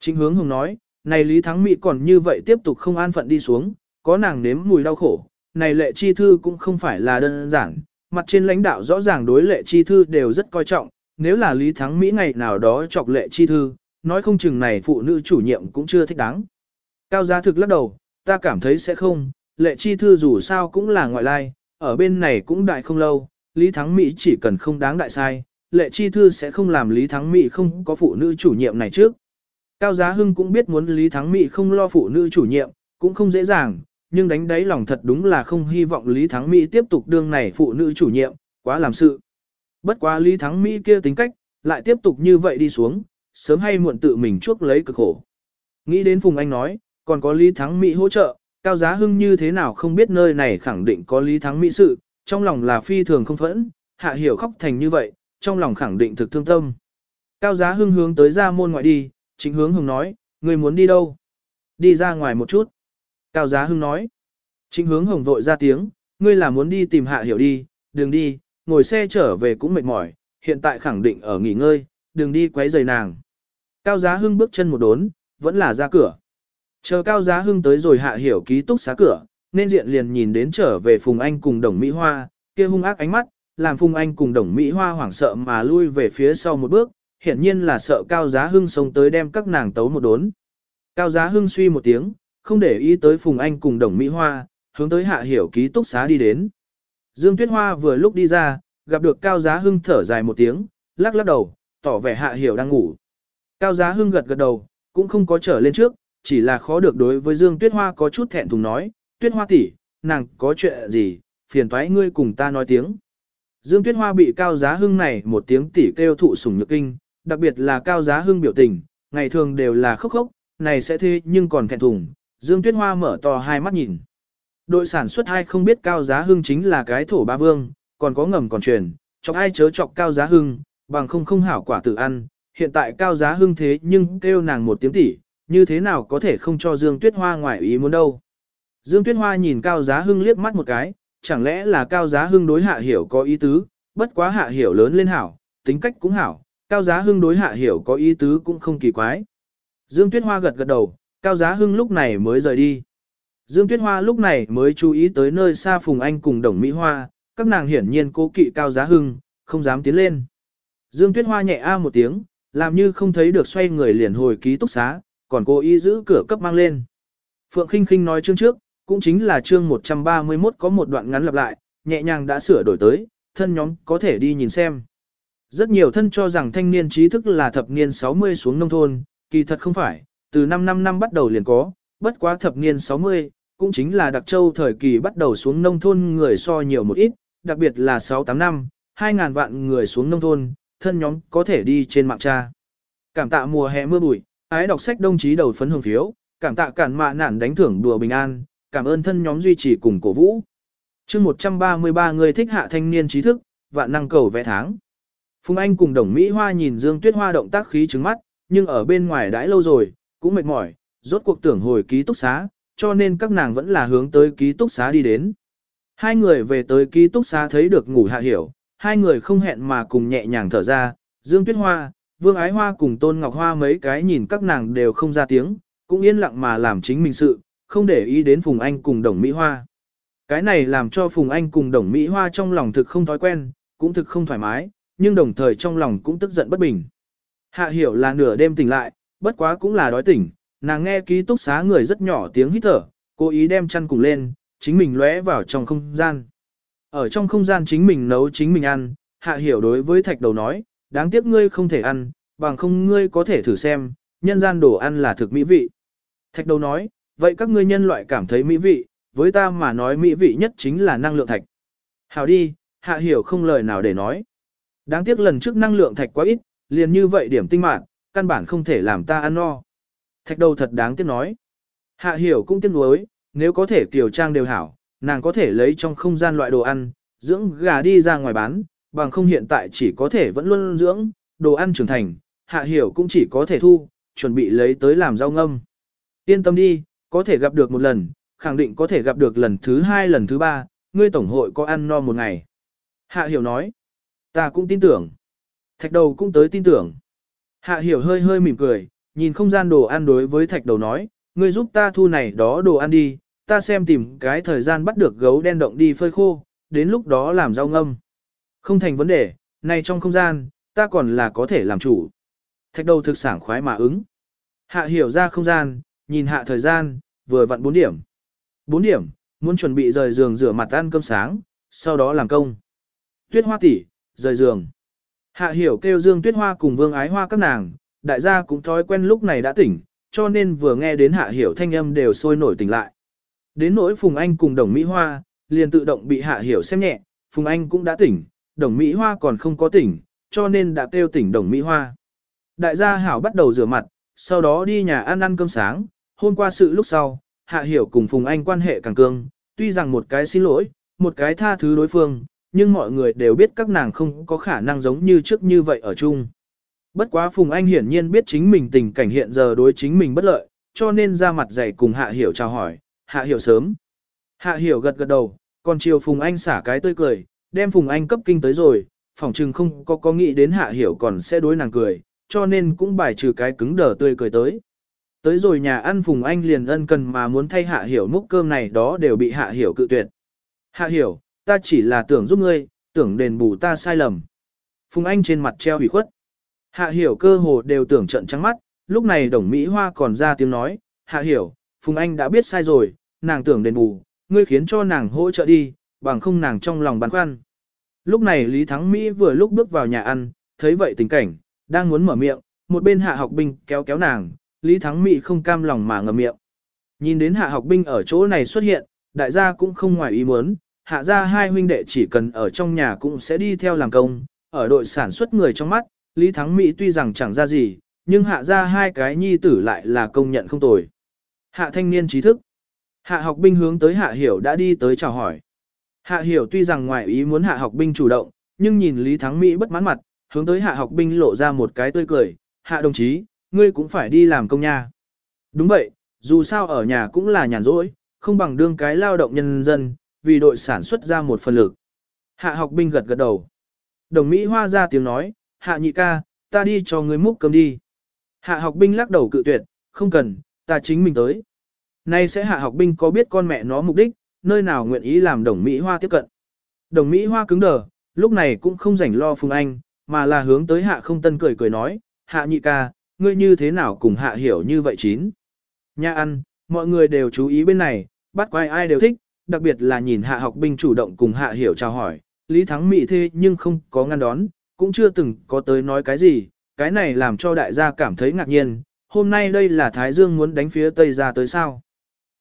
Trịnh hướng hồng nói, này Lý Thắng Mỹ còn như vậy tiếp tục không an phận đi xuống, có nàng nếm mùi đau khổ, này lệ chi thư cũng không phải là đơn giản, mặt trên lãnh đạo rõ ràng đối lệ chi thư đều rất coi trọng, nếu là Lý Thắng Mỹ ngày nào đó chọc lệ chi thư, nói không chừng này phụ nữ chủ nhiệm cũng chưa thích đáng. Cao giá thực lắc đầu, ta cảm thấy sẽ không, lệ chi thư dù sao cũng là ngoại lai, ở bên này cũng đại không lâu, Lý Thắng Mỹ chỉ cần không đáng đại sai, lệ chi thư sẽ không làm Lý Thắng Mỹ không có phụ nữ chủ nhiệm này trước. Cao Giá Hưng cũng biết muốn Lý Thắng Mỹ không lo phụ nữ chủ nhiệm, cũng không dễ dàng, nhưng đánh đáy lòng thật đúng là không hy vọng Lý Thắng Mỹ tiếp tục đương này phụ nữ chủ nhiệm, quá làm sự. Bất quá Lý Thắng Mỹ kia tính cách, lại tiếp tục như vậy đi xuống, sớm hay muộn tự mình chuốc lấy cực khổ. Nghĩ đến Phùng Anh nói, còn có Lý Thắng Mỹ hỗ trợ, Cao Giá Hưng như thế nào không biết nơi này khẳng định có Lý Thắng Mỹ sự, trong lòng là phi thường không phẫn, hạ hiểu khóc thành như vậy, trong lòng khẳng định thực thương tâm. Cao Giá Hưng hướng tới ra môn ngoại đi, chính hướng hùng nói, người muốn đi đâu? Đi ra ngoài một chút. Cao Giá Hưng nói. Chính hướng hồng vội ra tiếng, ngươi là muốn đi tìm hạ hiểu đi, đừng đi, ngồi xe trở về cũng mệt mỏi, hiện tại khẳng định ở nghỉ ngơi, đừng đi quấy rầy nàng. Cao Giá Hưng bước chân một đốn, vẫn là ra cửa. Chờ Cao Giá Hưng tới rồi hạ hiểu ký túc xá cửa, nên diện liền nhìn đến trở về Phùng Anh cùng Đồng Mỹ Hoa, kia hung ác ánh mắt, làm Phùng Anh cùng Đồng Mỹ Hoa hoảng sợ mà lui về phía sau một bước, hiển nhiên là sợ Cao Giá Hưng sống tới đem các nàng tấu một đốn. Cao Giá Hưng suy một tiếng, không để ý tới Phùng Anh cùng Đồng Mỹ Hoa, hướng tới hạ hiểu ký túc xá đi đến. Dương Tuyết Hoa vừa lúc đi ra, gặp được Cao Giá Hưng thở dài một tiếng, lắc lắc đầu, tỏ vẻ hạ hiểu đang ngủ. Cao Giá Hưng gật gật đầu, cũng không có trở lên trước, chỉ là khó được đối với Dương Tuyết Hoa có chút thẹn thùng nói, Tuyết Hoa tỷ, nàng có chuyện gì, phiền toái ngươi cùng ta nói tiếng. Dương Tuyết Hoa bị Cao Giá Hưng này một tiếng tỷ kêu thụ sủng nhược kinh, đặc biệt là Cao Giá Hưng biểu tình, ngày thường đều là khóc khóc, này sẽ thế nhưng còn thẹn thùng, Dương Tuyết Hoa mở to hai mắt nhìn. Đội sản xuất hai không biết Cao Giá Hưng chính là cái thổ ba vương, còn có ngầm còn truyền, chọc ai chớ chọc Cao Giá Hưng, bằng không không hảo quả tự ăn. Hiện tại Cao Giá Hưng thế nhưng kêu nàng một tiếng tỷ, như thế nào có thể không cho Dương Tuyết Hoa ngoài ý muốn đâu. Dương Tuyết Hoa nhìn Cao Giá Hưng liếc mắt một cái, chẳng lẽ là Cao Giá Hưng đối hạ hiểu có ý tứ, bất quá hạ hiểu lớn lên hảo, tính cách cũng hảo, Cao Giá Hưng đối hạ hiểu có ý tứ cũng không kỳ quái. Dương Tuyết Hoa gật gật đầu, Cao Giá Hưng lúc này mới rời đi. Dương Tuyết Hoa lúc này mới chú ý tới nơi xa Phùng Anh cùng Đồng Mỹ Hoa, các nàng hiển nhiên cố kỵ cao giá hưng, không dám tiến lên. Dương Tuyết Hoa nhẹ a một tiếng, làm như không thấy được xoay người liền hồi ký túc xá, còn cô y giữ cửa cấp mang lên. Phượng Khinh Khinh nói chương trước, cũng chính là chương 131 có một đoạn ngắn lặp lại, nhẹ nhàng đã sửa đổi tới, thân nhóm có thể đi nhìn xem. Rất nhiều thân cho rằng thanh niên trí thức là thập niên 60 xuống nông thôn, kỳ thật không phải, từ 5 năm năm bắt đầu liền có, bất quá thập niên 60, cũng chính là đặc châu thời kỳ bắt đầu xuống nông thôn người so nhiều một ít, đặc biệt là 6-8 năm, 2.000 vạn người xuống nông thôn, thân nhóm có thể đi trên mạng tra. Cảm tạ mùa hè mưa bụi, ái đọc sách đồng chí đầu phấn hưởng phiếu, cảm tạ cản mạ nản đánh thưởng đùa bình an, cảm ơn thân nhóm duy trì cùng cổ vũ. chương 133 người thích hạ thanh niên trí thức, vạn năng cầu vẽ tháng. Phùng Anh cùng Đồng Mỹ Hoa nhìn Dương Tuyết Hoa động tác khí trứng mắt, nhưng ở bên ngoài đãi lâu rồi, cũng mệt mỏi, rốt cuộc tưởng hồi ký túc xá, cho nên các nàng vẫn là hướng tới ký túc xá đi đến. Hai người về tới ký túc xá thấy được ngủ hạ hiểu, hai người không hẹn mà cùng nhẹ nhàng thở ra, Dương Tuyết Hoa, Vương Ái Hoa cùng Tôn Ngọc Hoa mấy cái nhìn các nàng đều không ra tiếng, cũng yên lặng mà làm chính mình sự, không để ý đến Phùng Anh cùng Đồng Mỹ Hoa. Cái này làm cho Phùng Anh cùng Đồng Mỹ Hoa trong lòng thực không thói quen, cũng thực không thoải mái, nhưng đồng thời trong lòng cũng tức giận bất bình. Hạ hiểu là nửa đêm tỉnh lại, bất quá cũng là đói tỉnh, nàng nghe ký túc xá người rất nhỏ tiếng hít thở, cố ý đem chăn cùng lên, chính mình lóe vào trong không gian. Ở trong không gian chính mình nấu chính mình ăn, hạ hiểu đối với thạch đầu nói, đáng tiếc ngươi không thể ăn, bằng không ngươi có thể thử xem, nhân gian đồ ăn là thực mỹ vị. Thạch đầu nói, vậy các ngươi nhân loại cảm thấy mỹ vị, với ta mà nói mỹ vị nhất chính là năng lượng thạch. hào đi, hạ hiểu không lời nào để nói. Đáng tiếc lần trước năng lượng thạch quá ít, liền như vậy điểm tinh mạng, căn bản không thể làm ta ăn no. Thạch đầu thật đáng tiếc nói. Hạ hiểu cũng tiếc nuối, nếu có thể kiểu trang đều hảo, nàng có thể lấy trong không gian loại đồ ăn, dưỡng gà đi ra ngoài bán, bằng không hiện tại chỉ có thể vẫn luôn dưỡng, đồ ăn trưởng thành, hạ hiểu cũng chỉ có thể thu, chuẩn bị lấy tới làm rau ngâm. Yên tâm đi, có thể gặp được một lần, khẳng định có thể gặp được lần thứ hai lần thứ ba, ngươi tổng hội có ăn no một ngày. Hạ hiểu nói, ta cũng tin tưởng. Thạch đầu cũng tới tin tưởng. Hạ hiểu hơi hơi mỉm cười, nhìn không gian đồ ăn đối với thạch đầu nói, ngươi giúp ta thu này đó đồ ăn đi, ta xem tìm cái thời gian bắt được gấu đen động đi phơi khô, đến lúc đó làm rau ngâm. Không thành vấn đề, này trong không gian, ta còn là có thể làm chủ. Thạch đầu thực sản khoái mà ứng. Hạ hiểu ra không gian, nhìn hạ thời gian, vừa vặn 4 điểm. 4 điểm, muốn chuẩn bị rời giường rửa mặt ăn cơm sáng, sau đó làm công. Tuyết hoa tỷ, rời giường. Hạ hiểu kêu Dương Tuyết Hoa cùng Vương Ái Hoa các nàng, đại gia cũng thói quen lúc này đã tỉnh, cho nên vừa nghe đến Hạ hiểu thanh âm đều sôi nổi tỉnh lại. Đến nỗi Phùng Anh cùng Đồng Mỹ Hoa, liền tự động bị Hạ hiểu xem nhẹ, Phùng Anh cũng đã tỉnh, Đồng Mỹ Hoa còn không có tỉnh, cho nên đã kêu tỉnh Đồng Mỹ Hoa. Đại gia hảo bắt đầu rửa mặt, sau đó đi nhà ăn ăn cơm sáng, hôm qua sự lúc sau, Hạ Hiểu cùng Phùng Anh quan hệ càng cương, tuy rằng một cái xin lỗi, một cái tha thứ đối phương, nhưng mọi người đều biết các nàng không có khả năng giống như trước như vậy ở chung. Bất quá Phùng Anh hiển nhiên biết chính mình tình cảnh hiện giờ đối chính mình bất lợi, cho nên ra mặt dày cùng Hạ Hiểu chào hỏi, Hạ Hiểu sớm. Hạ Hiểu gật gật đầu, còn chiều Phùng Anh xả cái tươi cười, đem Phùng Anh cấp kinh tới rồi, phỏng chừng không có có nghĩ đến Hạ Hiểu còn sẽ đối nàng cười, cho nên cũng bài trừ cái cứng đờ tươi cười tới. Tới rồi nhà ăn Phùng Anh liền ân cần mà muốn thay Hạ Hiểu múc cơm này đó đều bị Hạ Hiểu cự tuyệt. Hạ Hiểu, ta chỉ là tưởng giúp ngươi, tưởng đền bù ta sai lầm. Phùng Anh trên mặt treo ủy khuất. Hạ Hiểu cơ hồ đều tưởng trận trắng mắt, lúc này Đồng Mỹ Hoa còn ra tiếng nói, Hạ Hiểu, Phùng Anh đã biết sai rồi, nàng tưởng đền bù, ngươi khiến cho nàng hỗ trợ đi, bằng không nàng trong lòng băn khoăn. Lúc này Lý Thắng Mỹ vừa lúc bước vào nhà ăn, thấy vậy tình cảnh, đang muốn mở miệng, một bên hạ học binh kéo kéo nàng, Lý Thắng Mỹ không cam lòng mà ngậm miệng. Nhìn đến hạ học binh ở chỗ này xuất hiện, đại gia cũng không ngoài ý muốn, hạ gia hai huynh đệ chỉ cần ở trong nhà cũng sẽ đi theo làm công, ở đội sản xuất người trong mắt, Lý Thắng Mỹ tuy rằng chẳng ra gì, nhưng hạ gia hai cái nhi tử lại là công nhận không tồi. Hạ thanh niên trí thức. Hạ học binh hướng tới hạ hiểu đã đi tới chào hỏi. Hạ hiểu tuy rằng ngoài ý muốn hạ học binh chủ động, nhưng nhìn Lý Thắng Mỹ bất mãn mặt, hướng tới hạ học binh lộ ra một cái tươi cười, hạ đồng chí, ngươi cũng phải đi làm công nha. Đúng vậy, dù sao ở nhà cũng là nhàn rỗi, không bằng đương cái lao động nhân dân, vì đội sản xuất ra một phần lực. Hạ học binh gật gật đầu. Đồng Mỹ Hoa ra tiếng nói, hạ nhị ca, ta đi cho ngươi múc cơm đi. Hạ học binh lắc đầu cự tuyệt, không cần, ta chính mình tới. Nay sẽ hạ học binh có biết con mẹ nó mục đích, nơi nào nguyện ý làm đồng Mỹ Hoa tiếp cận. Đồng Mỹ Hoa cứng đờ, lúc này cũng không rảnh lo Phùng Anh, mà là hướng tới hạ không tân cười cười nói, hạ nhị ca, ngươi như thế nào cùng hạ hiểu như vậy chín. Nhà ăn, mọi người đều chú ý bên này, bắt quay ai đều thích, đặc biệt là nhìn hạ học binh chủ động cùng hạ hiểu chào hỏi, Lý Thắng Mỹ thế nhưng không có ngăn đón, cũng chưa từng có tới nói cái gì, cái này làm cho đại gia cảm thấy ngạc nhiên, hôm nay đây là Thái Dương muốn đánh phía Tây ra tới sao.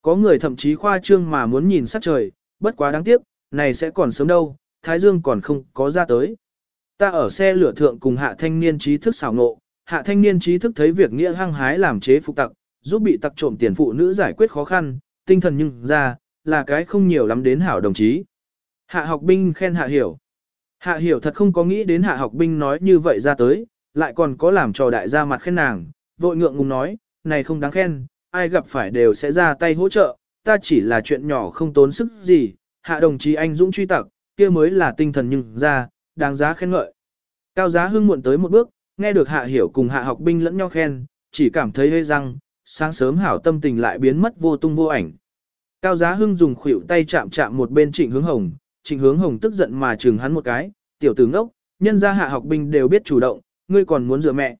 Có người thậm chí khoa trương mà muốn nhìn sắc trời, bất quá đáng tiếc, này sẽ còn sớm đâu, Thái Dương còn không có ra tới. Ta ở xe lửa thượng cùng hạ thanh niên trí thức xảo ngộ, hạ thanh niên trí thức thấy việc nghĩa hăng hái làm chế phục tặc, giúp bị tặc trộm tiền phụ nữ giải quyết khó khăn, tinh thần nhưng ra, là cái không nhiều lắm đến hảo đồng chí. Hạ học binh khen hạ hiểu. Hạ hiểu thật không có nghĩ đến hạ học binh nói như vậy ra tới, lại còn có làm cho đại gia mặt khen nàng, vội ngượng ngùng nói, này không đáng khen, ai gặp phải đều sẽ ra tay hỗ trợ, ta chỉ là chuyện nhỏ không tốn sức gì, hạ đồng chí anh dũng truy tặc, kia mới là tinh thần nhưng ra, đáng giá khen ngợi. Cao giá hưng muộn tới một bước, nghe được hạ hiểu cùng hạ học binh lẫn nhau khen, chỉ cảm thấy hơi răng, sáng sớm hảo tâm tình lại biến mất vô tung vô ảnh. Cao giá hưng dùng khuỷu tay chạm chạm một bên trịnh hướng hồng, trịnh hướng hồng tức giận mà chừng hắn một cái, tiểu tử ngốc, nhân gia hạ học binh đều biết chủ động, ngươi còn muốn rửa mẹ.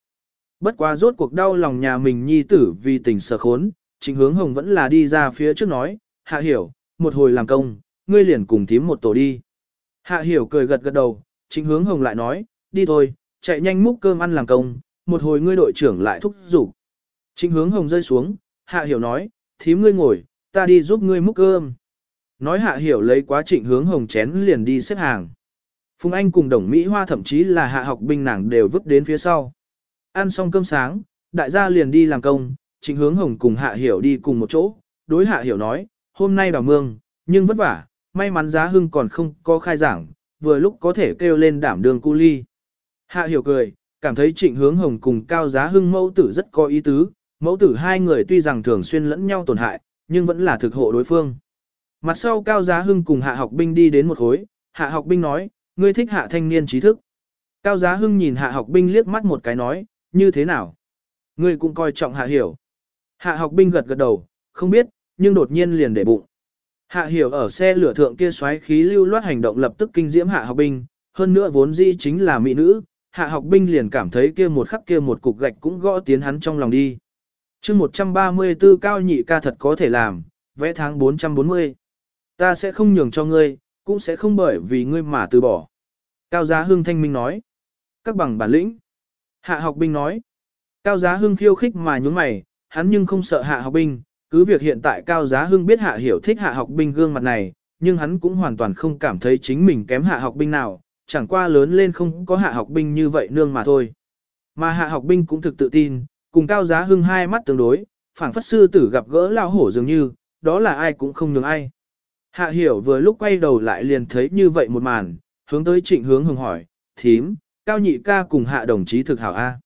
Bất quá rốt cuộc đau lòng nhà mình nhi tử vì tình sở khốn, trịnh hướng hồng vẫn là đi ra phía trước nói, hạ hiểu, một hồi làm công, ngươi liền cùng thím một tổ đi. Hạ hiểu cười gật gật đầu, trịnh hướng hồng lại nói, đi thôi, chạy nhanh múc cơm ăn làm công, một hồi ngươi đội trưởng lại thúc giục. Trịnh hướng hồng rơi xuống, hạ hiểu nói, thím ngươi ngồi, ta đi giúp ngươi múc cơm. Nói hạ hiểu lấy quá trịnh hướng hồng chén liền đi xếp hàng. Phùng Anh cùng đồng Mỹ Hoa thậm chí là hạ học binh nàng đều vứt đến phía sau. Ăn xong cơm sáng, đại gia liền đi làm công, trịnh hướng hồng cùng hạ hiểu đi cùng một chỗ, đối hạ hiểu nói, hôm nay đào mương, nhưng vất vả, may mắn giá hưng còn không có khai giảng, vừa lúc có thể kêu lên đảm đường cu ly. Hạ hiểu cười, cảm thấy trịnh hướng hồng cùng cao giá hưng mẫu tử rất có ý tứ, mẫu tử hai người tuy rằng thường xuyên lẫn nhau tổn hại, nhưng vẫn là thực hộ đối phương. Mặt sau cao giá hưng cùng hạ học binh đi đến một khối, hạ học binh nói, ngươi thích hạ thanh niên trí thức. Cao giá hưng nhìn hạ học binh liếc mắt một cái nói, như thế nào? Ngươi cũng coi trọng hạ hiểu. Hạ học binh gật gật đầu, không biết, nhưng đột nhiên liền để bụng. Hạ hiểu ở xe lửa thượng kia xoáy khí lưu loát hành động lập tức kinh diễm hạ học binh, hơn nữa vốn dĩ chính là mỹ nữ, hạ học binh liền cảm thấy kia một khắc kia một cục gạch cũng gõ tiến hắn trong lòng đi. chương 134 cao nhị ca thật có thể làm, vẽ tháng 440. Ta sẽ không nhường cho ngươi, cũng sẽ không bởi vì ngươi mà từ bỏ. Cao giá hưng thanh minh nói. Các bằng bản lĩnh. Hạ học binh nói. Cao giá hưng khiêu khích mà nhún mày, hắn nhưng không sợ hạ học binh, cứ việc hiện tại Cao Giá Hưng biết hạ hiểu thích hạ học binh gương mặt này, nhưng hắn cũng hoàn toàn không cảm thấy chính mình kém hạ học binh nào, chẳng qua lớn lên không có hạ học binh như vậy nương mà thôi. Mà hạ học binh cũng thực tự tin, cùng Cao Giá Hưng hai mắt tương đối, phảng phất sư tử gặp gỡ lao hổ dường như, đó là ai cũng không nhường ai. Hạ hiểu vừa lúc quay đầu lại liền thấy như vậy một màn, hướng tới trịnh hướng hồng hỏi, thím, cao nhị ca cùng hạ đồng chí thực hảo A.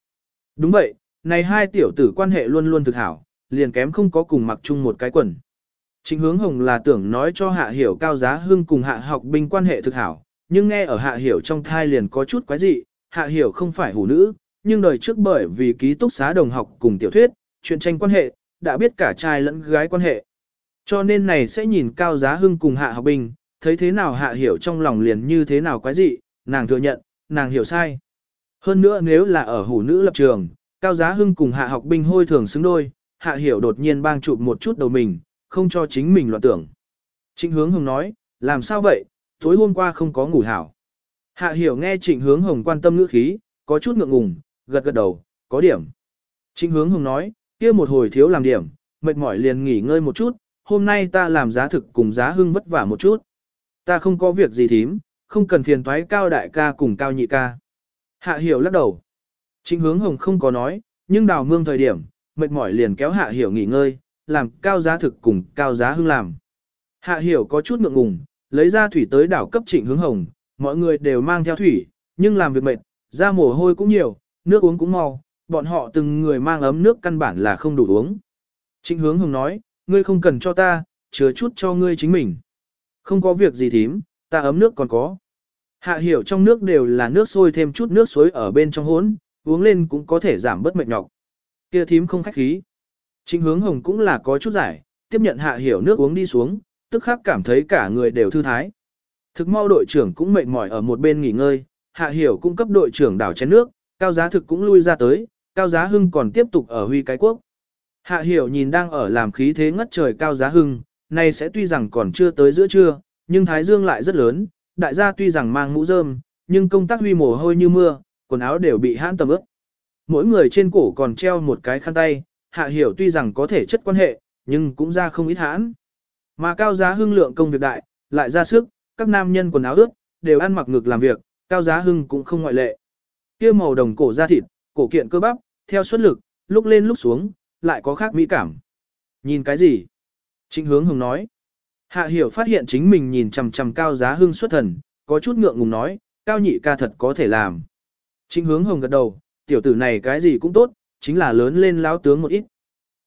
Đúng vậy, này hai tiểu tử quan hệ luôn luôn thực hảo, liền kém không có cùng mặc chung một cái quần. Trịnh hướng hồng là tưởng nói cho hạ hiểu cao giá hưng cùng hạ học binh quan hệ thực hảo, nhưng nghe ở hạ hiểu trong thai liền có chút quái dị, hạ hiểu không phải hủ nữ, nhưng đời trước bởi vì ký túc xá đồng học cùng tiểu thuyết, chuyện tranh quan hệ, đã biết cả trai lẫn gái quan hệ. Cho nên này sẽ nhìn cao giá hưng cùng hạ học binh, thấy thế nào hạ hiểu trong lòng liền như thế nào quái dị, nàng thừa nhận, nàng hiểu sai. Hơn nữa nếu là ở hủ nữ lập trường, cao giá hưng cùng hạ học binh hôi thường xứng đôi, hạ hiểu đột nhiên bang chụp một chút đầu mình, không cho chính mình loạn tưởng. Trịnh hướng hồng nói, làm sao vậy, tối hôm qua không có ngủ hảo. Hạ hiểu nghe trịnh hướng hồng quan tâm ngữ khí, có chút ngượng ngùng, gật gật đầu, có điểm. Trịnh hướng hồng nói, kia một hồi thiếu làm điểm, mệt mỏi liền nghỉ ngơi một chút, hôm nay ta làm giá thực cùng giá hưng vất vả một chút. Ta không có việc gì thím, không cần phiền thoái cao đại ca cùng cao nhị ca. Hạ hiểu lắc đầu. Trịnh hướng hồng không có nói, nhưng đào mương thời điểm, mệt mỏi liền kéo hạ hiểu nghỉ ngơi, làm cao giá thực cùng cao giá hưng làm. Hạ hiểu có chút ngượng ngùng, lấy ra thủy tới đảo cấp trịnh hướng hồng, mọi người đều mang theo thủy, nhưng làm việc mệt, ra mồ hôi cũng nhiều, nước uống cũng mau, bọn họ từng người mang ấm nước căn bản là không đủ uống. Trịnh hướng hồng nói, ngươi không cần cho ta, chứa chút cho ngươi chính mình. Không có việc gì thím, ta ấm nước còn có. Hạ hiểu trong nước đều là nước sôi thêm chút nước suối ở bên trong hỗn, uống lên cũng có thể giảm bớt mệt nhọc. Kia thím không khách khí. Trịnh hướng hồng cũng là có chút giải, tiếp nhận hạ hiểu nước uống đi xuống, tức khắc cảm thấy cả người đều thư thái. Thực mau đội trưởng cũng mệt mỏi ở một bên nghỉ ngơi, hạ hiểu cung cấp đội trưởng đảo chén nước, cao giá thực cũng lui ra tới, cao giá hưng còn tiếp tục ở huy cái quốc. Hạ hiểu nhìn đang ở làm khí thế ngất trời cao giá hưng, này sẽ tuy rằng còn chưa tới giữa trưa, nhưng thái dương lại rất lớn, đại gia tuy rằng mang mũ rơm, nhưng công tác huy mồ hôi như mưa, quần áo đều bị hãn tầm ướt. Mỗi người trên cổ còn treo một cái khăn tay, hạ hiểu tuy rằng có thể chất quan hệ, nhưng cũng ra không ít hãn. Mà cao giá hưng lượng công việc đại, lại ra sức, các nam nhân quần áo ướt, đều ăn mặc ngực làm việc, cao giá hưng cũng không ngoại lệ. Kia màu đồng cổ da thịt, cổ kiện cơ bắp, theo suất lực, lúc lên lúc xuống, lại có khác mỹ cảm. Nhìn cái gì? Trịnh hướng hưng nói. Hạ hiểu phát hiện chính mình nhìn chằm chằm cao giá hưng xuất thần, có chút ngượng ngùng nói, cao nhị ca thật có thể làm. Trịnh hướng hồng gật đầu, tiểu tử này cái gì cũng tốt, chính là lớn lên lão tướng một ít.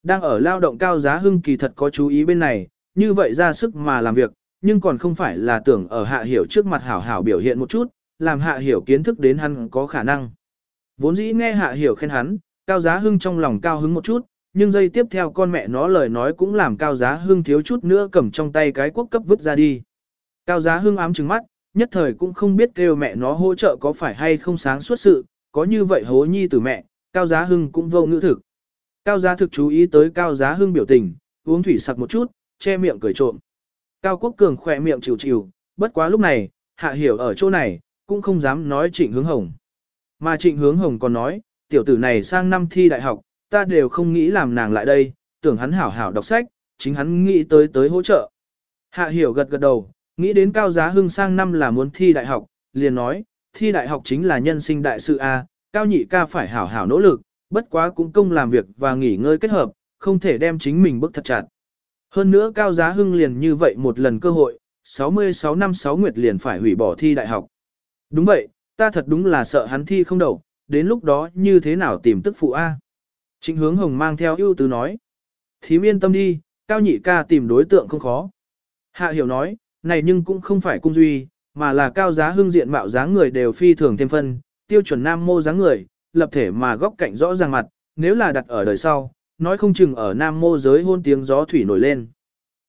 Đang ở lao động cao giá hưng kỳ thật có chú ý bên này, như vậy ra sức mà làm việc, nhưng còn không phải là tưởng ở hạ hiểu trước mặt hảo hảo biểu hiện một chút, làm hạ hiểu kiến thức đến hắn có khả năng. Vốn dĩ nghe hạ hiểu khen hắn, cao giá hưng trong lòng cao hứng một chút, nhưng giây tiếp theo con mẹ nó lời nói cũng làm cao giá hưng thiếu chút nữa cầm trong tay cái quốc cấp vứt ra đi. Cao giá hưng ám trừng mắt, nhất thời cũng không biết kêu mẹ nó hỗ trợ có phải hay không sáng suốt sự, có như vậy hố nhi từ mẹ, cao giá hưng cũng vô ngữ thực. Cao giá thực chú ý tới cao giá hưng biểu tình, uống thủy sặc một chút, che miệng cười trộm. Cao quốc cường khỏe miệng chịu chịu, bất quá lúc này, hạ hiểu ở chỗ này, cũng không dám nói trịnh hướng hồng. Mà trịnh hướng hồng còn nói, tiểu tử này sang năm thi đại học, ta đều không nghĩ làm nàng lại đây, tưởng hắn hảo hảo đọc sách, chính hắn nghĩ tới tới hỗ trợ. Hạ hiểu gật gật đầu, nghĩ đến cao giá hưng sang năm là muốn thi đại học, liền nói, thi đại học chính là nhân sinh đại sự A, cao nhị ca phải hảo hảo nỗ lực, bất quá cũng công làm việc và nghỉ ngơi kết hợp, không thể đem chính mình bức thật chặt. Hơn nữa cao giá hưng liền như vậy một lần cơ hội, 66 năm 6 nguyệt liền phải hủy bỏ thi đại học. Đúng vậy, ta thật đúng là sợ hắn thi không đầu, đến lúc đó như thế nào tìm tức phụ A. Trịnh hướng hồng mang theo ưu tứ nói. Thím yên tâm đi, cao nhị ca tìm đối tượng không khó. Hạ hiểu nói, này nhưng cũng không phải cung duy, mà là cao giá hương diện mạo dáng người đều phi thường thêm phân, tiêu chuẩn nam mô dáng người, lập thể mà góc cạnh rõ ràng mặt, nếu là đặt ở đời sau, nói không chừng ở nam mô giới hôn tiếng gió thủy nổi lên.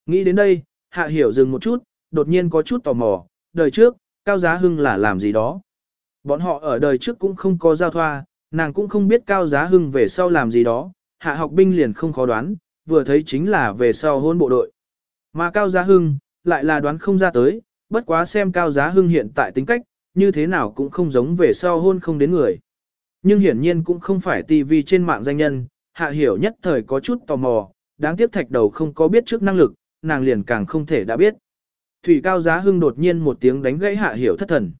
Nghĩ đến đây, hạ hiểu dừng một chút, đột nhiên có chút tò mò, đời trước, cao giá hưng là làm gì đó. Bọn họ ở đời trước cũng không có giao thoa, nàng cũng không biết cao giá hưng về sau làm gì đó, hạ học binh liền không khó đoán, vừa thấy chính là về sau hôn bộ đội. Mà cao giá hưng, lại là đoán không ra tới, bất quá xem cao giá hưng hiện tại tính cách, như thế nào cũng không giống về sau hôn không đến người. Nhưng hiển nhiên cũng không phải tivi trên mạng danh nhân, hạ hiểu nhất thời có chút tò mò, đáng tiếc thạch đầu không có biết trước năng lực, nàng liền càng không thể đã biết. Thủy cao giá hưng đột nhiên một tiếng đánh gãy hạ hiểu thất thần.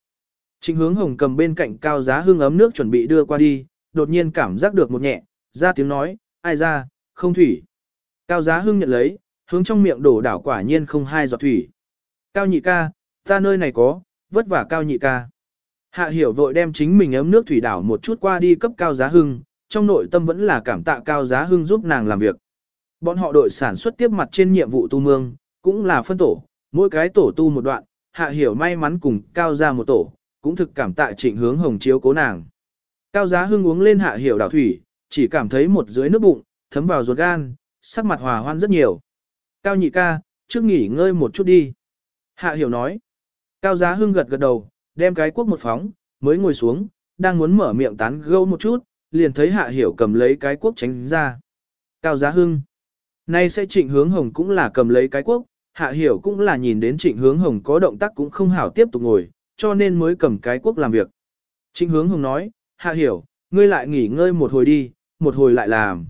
Trình hướng hồng cầm bên cạnh cao giá hưng ấm nước chuẩn bị đưa qua đi, đột nhiên cảm giác được một nhẹ, ra tiếng nói, ai ra, không thủy. Cao giá hưng nhận lấy, hướng trong miệng đổ đảo quả nhiên không hai giọt thủy. Cao nhị ca, ta nơi này có, vất vả cao nhị ca. Hạ hiểu vội đem chính mình ấm nước thủy đảo một chút qua đi cấp cao giá hưng, trong nội tâm vẫn là cảm tạ cao giá hưng giúp nàng làm việc. Bọn họ đội sản xuất tiếp mặt trên nhiệm vụ tu mương, cũng là phân tổ, mỗi cái tổ tu một đoạn, hạ hiểu may mắn cùng cao ra một tổ, cũng thực cảm tạ trịnh hướng hồng chiếu cố nàng. Cao giá hưng uống lên hạ hiểu đảo thủy, chỉ cảm thấy một dưới nước bụng, thấm vào ruột gan, sắc mặt hòa hoan rất nhiều. Cao nhị ca, trước nghỉ ngơi một chút đi. Hạ hiểu nói. Cao giá hưng gật gật đầu, đem cái quốc một phóng, mới ngồi xuống, đang muốn mở miệng tán gẫu một chút, liền thấy hạ hiểu cầm lấy cái quốc tránh ra. Cao giá hưng. Nay sẽ trịnh hướng hồng cũng là cầm lấy cái quốc, hạ hiểu cũng là nhìn đến trịnh hướng hồng có động tác cũng không hảo tiếp tục ngồi, cho nên mới cầm cái quốc làm việc. Trịnh hướng hồng nói, hạ hiểu, ngươi lại nghỉ ngơi một hồi đi, một hồi lại làm.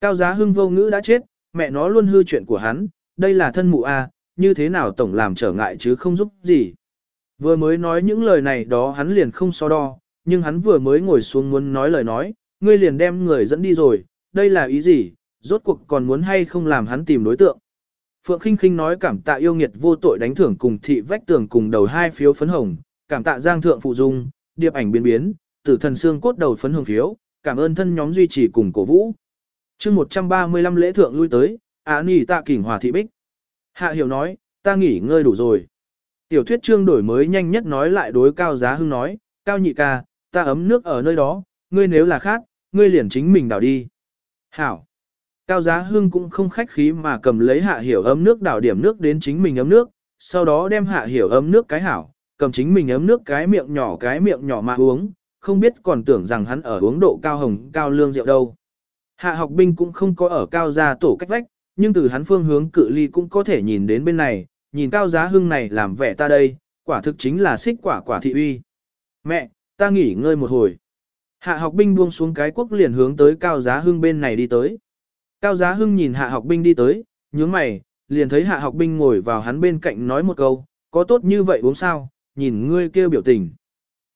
Cao giá hưng vô ngữ đã chết, mẹ nó luôn hư chuyện của hắn, đây là thân mụ A, như thế nào tổng làm trở ngại chứ không giúp gì. Vừa mới nói những lời này đó hắn liền không so đo, nhưng hắn vừa mới ngồi xuống muốn nói lời nói, ngươi liền đem người dẫn đi rồi, đây là ý gì, rốt cuộc còn muốn hay không làm hắn tìm đối tượng. Phượng Kinh Kinh nói cảm tạ yêu nghiệt vô tội đánh thưởng cùng thị vách tường cùng đầu hai phiếu phấn hồng, cảm tạ giang thượng phụ dung, điệp ảnh biến biến, tử thần xương cốt đầu phấn hồng phiếu, cảm ơn thân nhóm duy trì cùng cổ vũ. chương 135 lễ thượng lui tới, á nỉ tạ kỉnh hòa thị bích. Hạ hiểu nói, ta nghỉ ngơi đủ rồi. Tiểu thuyết chương đổi mới nhanh nhất nói lại đối cao giá hưng nói, cao nhị ca, ta ấm nước ở nơi đó, ngươi nếu là khác, ngươi liền chính mình đảo đi. Hảo. Cao giá hưng cũng không khách khí mà cầm lấy hạ hiểu ấm nước đảo điểm nước đến chính mình ấm nước, sau đó đem hạ hiểu ấm nước cái hảo, cầm chính mình ấm nước cái miệng nhỏ cái miệng nhỏ mà uống, không biết còn tưởng rằng hắn ở uống độ cao hồng cao lương rượu đâu. Hạ học binh cũng không có ở cao gia tổ cách vách, nhưng từ hắn phương hướng cự ly cũng có thể nhìn đến bên này, nhìn cao giá hưng này làm vẻ ta đây, quả thực chính là xích quả quả thị uy. Mẹ, ta nghỉ ngơi một hồi. Hạ học binh buông xuống cái quốc liền hướng tới cao giá hưng bên này đi tới. Cao giá hưng nhìn hạ học binh đi tới, nhướng mày, liền thấy hạ học binh ngồi vào hắn bên cạnh nói một câu, có tốt như vậy uống sao, nhìn ngươi kêu biểu tình.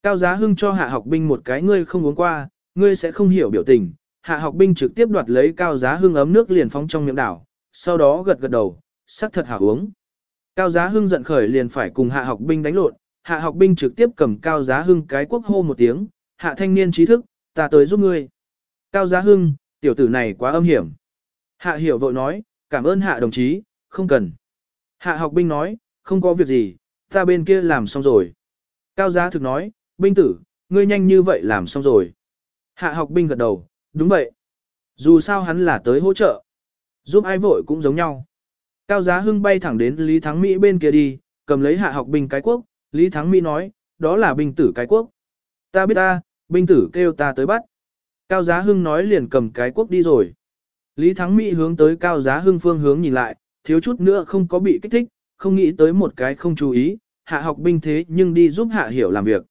Cao giá hưng cho hạ học binh một cái ngươi không uống qua, ngươi sẽ không hiểu biểu tình. Hạ học binh trực tiếp đoạt lấy cao giá hưng ấm nước liền phóng trong miệng đảo, sau đó gật gật đầu, sắc thật hảo uống. Cao giá hưng giận khởi liền phải cùng hạ học binh đánh lộn, hạ học binh trực tiếp cầm cao giá hưng cái quốc hô một tiếng, hạ thanh niên trí thức, ta tới giúp ngươi. Cao giá hưng, tiểu tử này quá âm hiểm. Hạ hiểu vội nói, cảm ơn hạ đồng chí, không cần. Hạ học binh nói, không có việc gì, ta bên kia làm xong rồi. Cao giá thực nói, binh tử, ngươi nhanh như vậy làm xong rồi. Hạ học binh gật đầu, đúng vậy. Dù sao hắn là tới hỗ trợ. Giúp ai vội cũng giống nhau. Cao giá hưng bay thẳng đến Lý Thắng Mỹ bên kia đi, cầm lấy hạ học binh cái quốc. Lý Thắng Mỹ nói, đó là binh tử cái quốc. Ta biết ta, binh tử kêu ta tới bắt. Cao giá hưng nói liền cầm cái quốc đi rồi. Lý Thắng Mỹ hướng tới cao giá hưng phương hướng nhìn lại, thiếu chút nữa không có bị kích thích, không nghĩ tới một cái không chú ý, hạ học binh thế nhưng đi giúp hạ hiểu làm việc.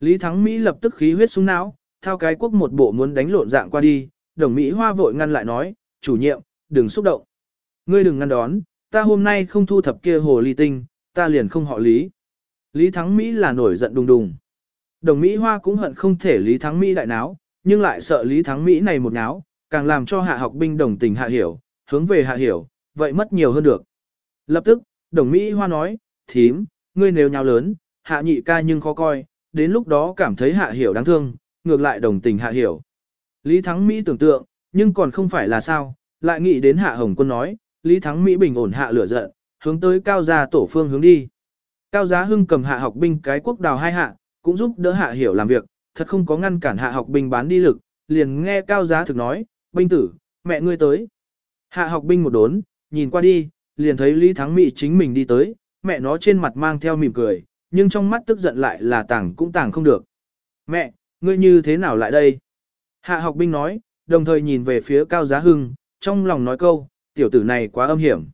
Lý Thắng Mỹ lập tức khí huyết xuống não, thao cái quốc một bộ muốn đánh lộn dạng qua đi, đồng Mỹ hoa vội ngăn lại nói, chủ nhiệm, đừng xúc động. Ngươi đừng ngăn đón, ta hôm nay không thu thập kia hồ ly tinh, ta liền không họ Lý. Lý Thắng Mỹ là nổi giận đùng đùng. Đồng Mỹ Hoa cũng hận không thể Lý Thắng Mỹ đại náo, nhưng lại sợ Lý Thắng Mỹ này một náo, càng làm cho hạ học binh đồng tình hạ hiểu, hướng về hạ hiểu, vậy mất nhiều hơn được. Lập tức, đồng Mỹ Hoa nói, thím, ngươi nếu nhào lớn, hạ nhị ca nhưng khó coi, đến lúc đó cảm thấy hạ hiểu đáng thương, ngược lại đồng tình hạ hiểu. Lý Thắng Mỹ tưởng tượng, nhưng còn không phải là sao, lại nghĩ đến hạ hồng quân nói, Lý Thắng Mỹ bình ổn hạ lửa giận, hướng tới cao gia tổ phương hướng đi. Cao giá hưng cầm hạ học binh cái quốc đào hai hạ, cũng giúp đỡ hạ hiểu làm việc, thật không có ngăn cản hạ học binh bán đi lực, liền nghe cao giá thực nói, binh tử, mẹ ngươi tới. Hạ học binh một đốn, nhìn qua đi, liền thấy Lý Thắng Mỹ chính mình đi tới, mẹ nó trên mặt mang theo mỉm cười, nhưng trong mắt tức giận lại là tảng cũng tảng không được. Mẹ, ngươi như thế nào lại đây? Hạ học binh nói, đồng thời nhìn về phía Cao Giá Hưng, trong lòng nói câu, tiểu tử này quá âm hiểm.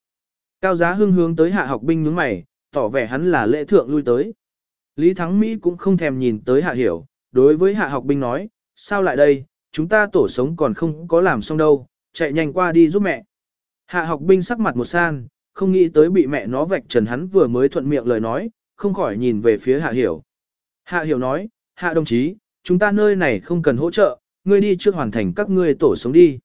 Cao Giá Hưng hướng tới hạ học binh nhướng mày, tỏ vẻ hắn là lễ thượng lui tới. Lý Thắng Mỹ cũng không thèm nhìn tới hạ hiểu, đối với hạ học binh nói, sao lại đây, chúng ta tổ sống còn không có làm xong đâu, chạy nhanh qua đi giúp mẹ. Hạ học binh sắc mặt một san, không nghĩ tới bị mẹ nó vạch trần hắn vừa mới thuận miệng lời nói, không khỏi nhìn về phía hạ hiểu. Hạ hiểu nói, hạ đồng chí, chúng ta nơi này không cần hỗ trợ, ngươi đi trước hoàn thành các ngươi tổ sống đi.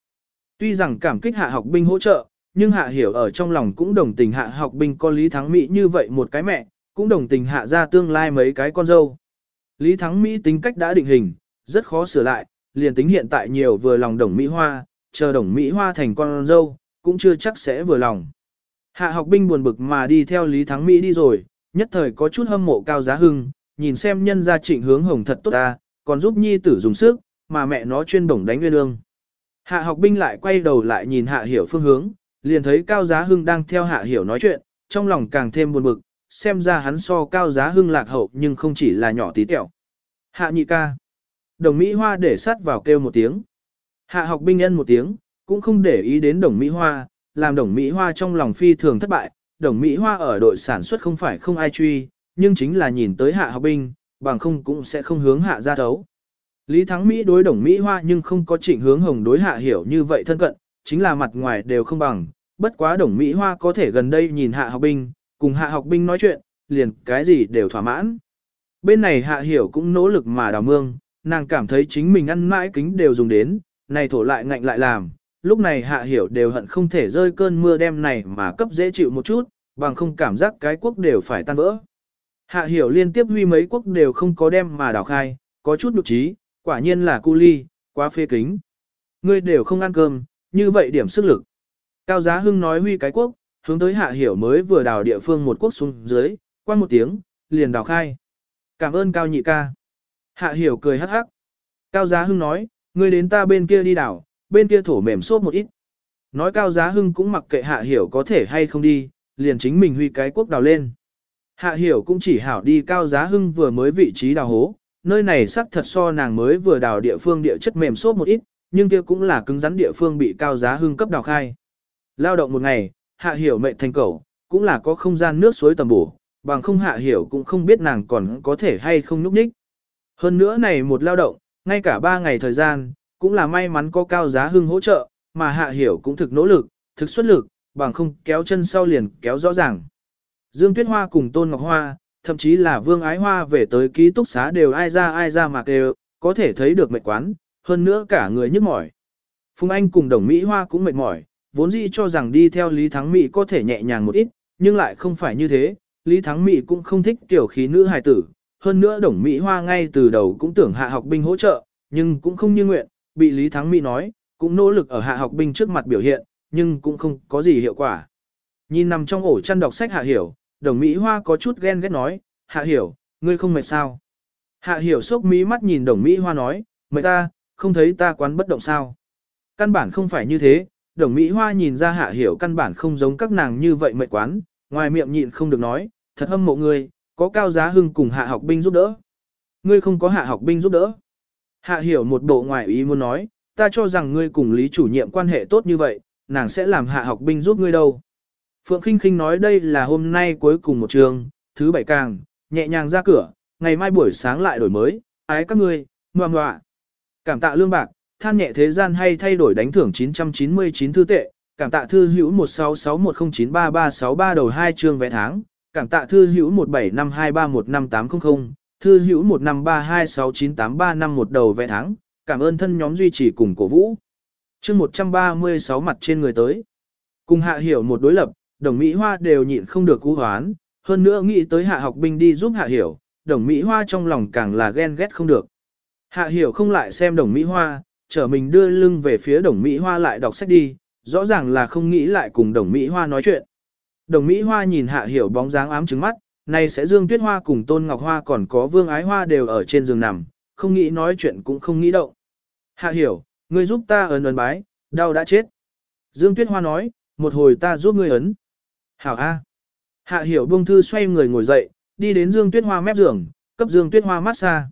Tuy rằng cảm kích hạ học binh hỗ trợ, nhưng hạ hiểu ở trong lòng cũng đồng tình hạ học binh có Lý Thắng Mỹ như vậy một cái mẹ, cũng đồng tình hạ ra tương lai mấy cái con dâu. Lý Thắng Mỹ tính cách đã định hình, rất khó sửa lại, liền tính hiện tại nhiều vừa lòng đồng Mỹ Hoa, chờ đồng Mỹ Hoa thành con dâu, cũng chưa chắc sẽ vừa lòng. Hạ học binh buồn bực mà đi theo Lý Thắng Mỹ đi rồi, nhất thời có chút hâm mộ cao giá hưng, nhìn xem nhân gia trịnh hướng hồng thật tốt ta, còn giúp nhi tử dùng sức, mà mẹ nó chuyên đồng đánh nguyên lương. Hạ học binh lại quay đầu lại nhìn hạ hiểu phương hướng, liền thấy cao giá hưng đang theo hạ hiểu nói chuyện, trong lòng càng thêm buồn bực, xem ra hắn so cao giá hưng lạc hậu nhưng không chỉ là nhỏ tí tẹo. Hạ nhị ca. Đồng Mỹ Hoa để sát vào kêu một tiếng. Hạ học binh nhân một tiếng, cũng không để ý đến đồng Mỹ Hoa, làm đồng Mỹ Hoa trong lòng phi thường thất bại. Đồng Mỹ Hoa ở đội sản xuất không phải không ai truy, nhưng chính là nhìn tới hạ học binh, bằng không cũng sẽ không hướng hạ ra thấu. Lý Thắng Mỹ đối đồng Mỹ Hoa nhưng không có trịnh hướng hồng đối hạ hiểu như vậy thân cận, chính là mặt ngoài đều không bằng, bất quá đồng Mỹ Hoa có thể gần đây nhìn hạ học binh, cùng hạ học binh nói chuyện, liền cái gì đều thỏa mãn. Bên này hạ hiểu cũng nỗ lực mà đào mương, nàng cảm thấy chính mình ăn mãi kính đều dùng đến, này thổ lại ngạnh lại làm, lúc này hạ hiểu đều hận không thể rơi cơn mưa đêm này mà cấp dễ chịu một chút, bằng không cảm giác cái quốc đều phải tan vỡ. Hạ hiểu liên tiếp huy mấy quốc đều không có đem mà đào khai, có chút nụ trí, quả nhiên là cu ly, quá phê kính. Ngươi đều không ăn cơm, như vậy điểm sức lực. Cao Giá Hưng nói huy cái quốc, hướng tới hạ hiểu mới vừa đào địa phương một quốc xuống dưới, quan một tiếng, liền đào khai. Cảm ơn Cao nhị ca. Hạ hiểu cười hắc hắc. Cao Giá Hưng nói, ngươi đến ta bên kia đi đào, bên kia thổ mềm xốp một ít. Nói Cao Giá Hưng cũng mặc kệ hạ hiểu có thể hay không đi, liền chính mình huy cái quốc đào lên. Hạ hiểu cũng chỉ hảo đi cao giá hưng vừa mới vị trí đào hố, nơi này sắc thật so nàng mới vừa đào địa phương địa chất mềm xốp một ít, nhưng kia cũng là cứng rắn địa phương bị cao giá hưng cấp đào khai. Lao động một ngày, hạ hiểu mệnh thành cầu, cũng là có không gian nước suối tầm bổ, bằng không hạ hiểu cũng không biết nàng còn có thể hay không núp ních. Hơn nữa này một lao động, ngay cả ba ngày thời gian, cũng là may mắn có cao giá hưng hỗ trợ, mà hạ hiểu cũng thực nỗ lực, thực xuất lực, bằng không kéo chân sau liền kéo rõ ràng. Dương Tuyết Hoa cùng Tôn Ngọc Hoa, thậm chí là Vương Ái Hoa về tới ký túc xá đều ai ra ai ra mà kêu, có thể thấy được mệt quán, hơn nữa cả người nhức mỏi. Phùng Anh cùng Đồng Mỹ Hoa cũng mệt mỏi, vốn dĩ cho rằng đi theo Lý Thắng Mỹ có thể nhẹ nhàng một ít, nhưng lại không phải như thế, Lý Thắng Mỹ cũng không thích tiểu khí nữ hài tử, hơn nữa Đồng Mỹ Hoa ngay từ đầu cũng tưởng hạ học binh hỗ trợ, nhưng cũng không như nguyện, bị Lý Thắng Mỹ nói, cũng nỗ lực ở hạ học binh trước mặt biểu hiện, nhưng cũng không có gì hiệu quả. Nhìn nằm trong ổ chăn đọc sách hạ hiểu, Đồng Mỹ Hoa có chút ghen ghét nói, hạ hiểu, ngươi không mệt sao? Hạ hiểu sốc mí mắt nhìn Đồng Mỹ Hoa nói, mệt ta, không thấy ta quán bất động sao? Căn bản không phải như thế, Đồng Mỹ Hoa nhìn ra hạ hiểu căn bản không giống các nàng như vậy mệt quán, ngoài miệng nhịn không được nói, thật hâm mộ ngươi, có cao giá hưng cùng hạ học binh giúp đỡ. Ngươi không có hạ học binh giúp đỡ. Hạ hiểu một bộ ngoài ý muốn nói, ta cho rằng ngươi cùng lý chủ nhiệm quan hệ tốt như vậy, nàng sẽ làm hạ học binh giúp ngươi đâu. Phượng Kinh Kinh nói đây là hôm nay cuối cùng một trường, thứ bảy càng, nhẹ nhàng ra cửa, ngày mai buổi sáng lại đổi mới, ái các ngươi, ngoan ngoạ. Cảm tạ lương bạc, than nhẹ thế gian hay thay đổi đánh thưởng 999 thư tệ, cảm tạ thư hữu 1661093363 đầu 2 chương vé tháng, cảm tạ thư hữu 1752315800, thư hữu 15326983 một đầu vé tháng, cảm ơn thân nhóm duy trì cùng cổ vũ. Chương 136 mặt trên người tới. Cùng hạ hiểu một đối lập, đồng Mỹ Hoa đều nhịn không được cú hoán, hơn nữa nghĩ tới hạ học binh đi giúp hạ hiểu, đồng Mỹ Hoa trong lòng càng là ghen ghét không được. Hạ hiểu không lại xem đồng Mỹ Hoa, trở mình đưa lưng về phía đồng Mỹ Hoa lại đọc sách đi, rõ ràng là không nghĩ lại cùng đồng Mỹ Hoa nói chuyện. Đồng Mỹ Hoa nhìn hạ hiểu bóng dáng ám trứng mắt, nay sẽ Dương Tuyết Hoa cùng Tôn Ngọc Hoa còn có Vương Ái Hoa đều ở trên giường nằm, không nghĩ nói chuyện cũng không nghĩ động. Hạ hiểu, ngươi giúp ta ấn ấn bái, đau đã chết. Dương Tuyết Hoa nói, một hồi ta giúp ngươi ấn. Hảo A. Hạ hiểu buông thư xoay người ngồi dậy, đi đến Dương Tuyết Hoa mép giường, cấp Dương Tuyết Hoa massage.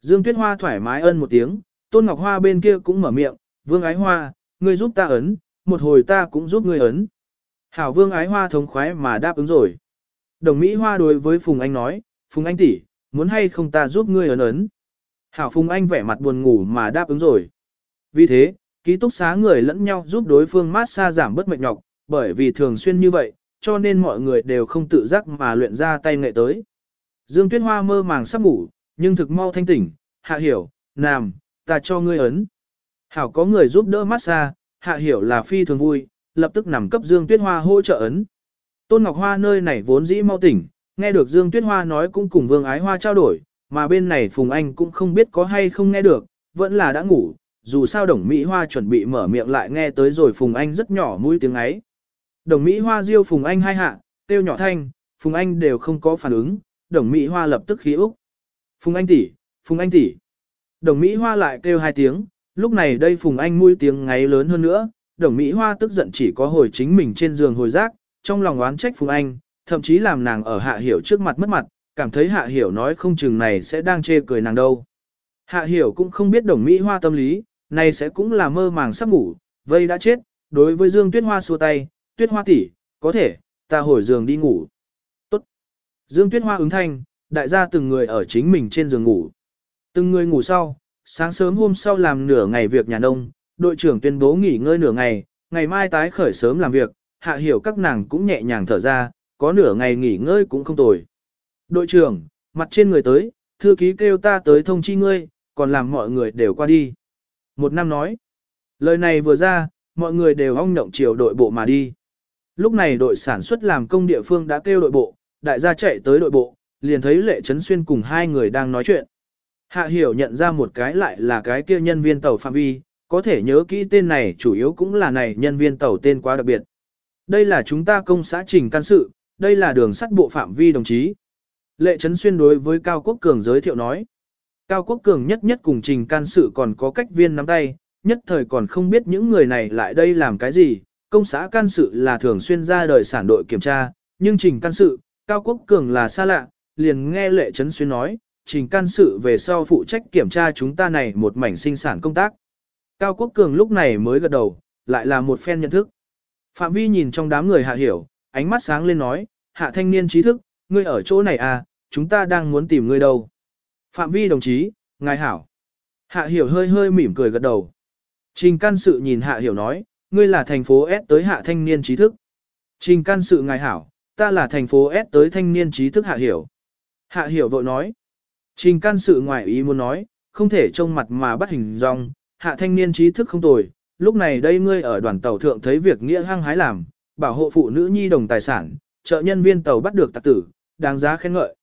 Dương Tuyết Hoa thoải mái ân một tiếng, Tôn Ngọc Hoa bên kia cũng mở miệng, Vương Ái Hoa, ngươi giúp ta ấn, một hồi ta cũng giúp ngươi ấn. Hảo Vương Ái Hoa thống khoái mà đáp ứng rồi. Đồng Mỹ Hoa đối với Phùng Anh nói, Phùng Anh tỷ, muốn hay không ta giúp ngươi ấn ấn. Hảo Phùng Anh vẻ mặt buồn ngủ mà đáp ứng rồi. Vì thế, ký túc xá người lẫn nhau giúp đối phương mát xa giảm bớt mệt nhọc, bởi vì thường xuyên như vậy, cho nên mọi người đều không tự giác mà luyện ra tay nghệ tới. Dương Tuyết Hoa mơ màng sắp ngủ, nhưng thực mau thanh tỉnh, hạ hiểu, nằm, ta cho ngươi ấn. Hảo có người giúp đỡ mát xa, hạ hiểu là phi thường vui, lập tức nằm cấp Dương Tuyết Hoa hỗ trợ ấn. Tôn Ngọc Hoa nơi này vốn dĩ mau tỉnh, nghe được Dương Tuyết Hoa nói cũng cùng Vương Ái Hoa trao đổi, mà bên này Phùng Anh cũng không biết có hay không nghe được, vẫn là đã ngủ, dù sao Đồng Mỹ Hoa chuẩn bị mở miệng lại nghe tới rồi Phùng Anh rất nhỏ mũi tiếng ấy. Đồng Mỹ Hoa diêu Phùng Anh hai hạ, tiêu nhỏ thanh, Phùng Anh đều không có phản ứng, Đồng Mỹ Hoa lập tức khí úc. Phùng Anh tỷ, Phùng Anh tỷ. Đồng Mỹ Hoa lại kêu hai tiếng, lúc này đây Phùng Anh mũi tiếng ngáy lớn hơn nữa, Đồng Mỹ Hoa tức giận chỉ có hồi chính mình trên giường hồi giác, trong lòng oán trách Phùng Anh, thậm chí làm nàng ở Hạ Hiểu trước mặt mất mặt, cảm thấy Hạ Hiểu nói không chừng này sẽ đang chê cười nàng đâu. Hạ Hiểu cũng không biết Đồng Mỹ Hoa tâm lý, này sẽ cũng là mơ màng sắp ngủ, vây đã chết, đối với Dương Tuyết Hoa xua tay, Tuyết Hoa tỷ, có thể, ta hồi giường đi ngủ. Tốt. Dương Tuyết Hoa ứng thanh, đại gia từng người ở chính mình trên giường ngủ. Từng người ngủ sau, sáng sớm hôm sau làm nửa ngày việc nhà nông, đội trưởng tuyên bố nghỉ ngơi nửa ngày, ngày mai tái khởi sớm làm việc, hạ hiểu các nàng cũng nhẹ nhàng thở ra, có nửa ngày nghỉ ngơi cũng không tồi. Đội trưởng, mặt trên người tới, thư ký kêu ta tới thông chi ngươi, còn làm mọi người đều qua đi. Một năm nói, lời này vừa ra, mọi người đều hong động chiều đội bộ mà đi. Lúc này đội sản xuất làm công địa phương đã kêu đội bộ, đại gia chạy tới đội bộ, liền thấy Lệ Trấn Xuyên cùng hai người đang nói chuyện. Hạ hiểu nhận ra một cái lại là cái kia nhân viên tàu phạm vi, có thể nhớ kỹ tên này chủ yếu cũng là này nhân viên tàu tên quá đặc biệt. Đây là chúng ta công xã trình can sự, đây là đường sắt bộ phạm vi đồng chí. Lệ Trấn Xuyên đối với Cao Quốc Cường giới thiệu nói. Cao Quốc Cường nhất nhất cùng trình can sự còn có cách viên nắm tay, nhất thời còn không biết những người này lại đây làm cái gì. Công xã can sự là thường xuyên ra đời sản đội kiểm tra, nhưng trình can sự, Cao Quốc Cường là xa lạ, liền nghe lệ trấn xuyên nói, trình can sự về sau phụ trách kiểm tra chúng ta này một mảnh sinh sản công tác. Cao Quốc Cường lúc này mới gật đầu, lại là một phen nhận thức. Phạm Vi nhìn trong đám người hạ hiểu, ánh mắt sáng lên nói, hạ thanh niên trí thức, ngươi ở chỗ này à, chúng ta đang muốn tìm ngươi đâu. Phạm Vi đồng chí, ngài hảo. Hạ hiểu hơi hơi mỉm cười gật đầu. Trình can sự nhìn hạ hiểu nói, ngươi là thành phố S tới hạ thanh niên trí thức. Trình can sự ngài hảo, ta là thành phố S tới thanh niên trí thức hạ hiểu. Hạ hiểu vội nói. Trình can sự ngoài ý muốn nói, không thể trông mặt mà bắt hình dong, hạ thanh niên trí thức không tồi, lúc này đây ngươi ở đoàn tàu thượng thấy việc nghĩa hăng hái làm, bảo hộ phụ nữ nhi đồng tài sản, trợ nhân viên tàu bắt được tạc tử, đáng giá khen ngợi.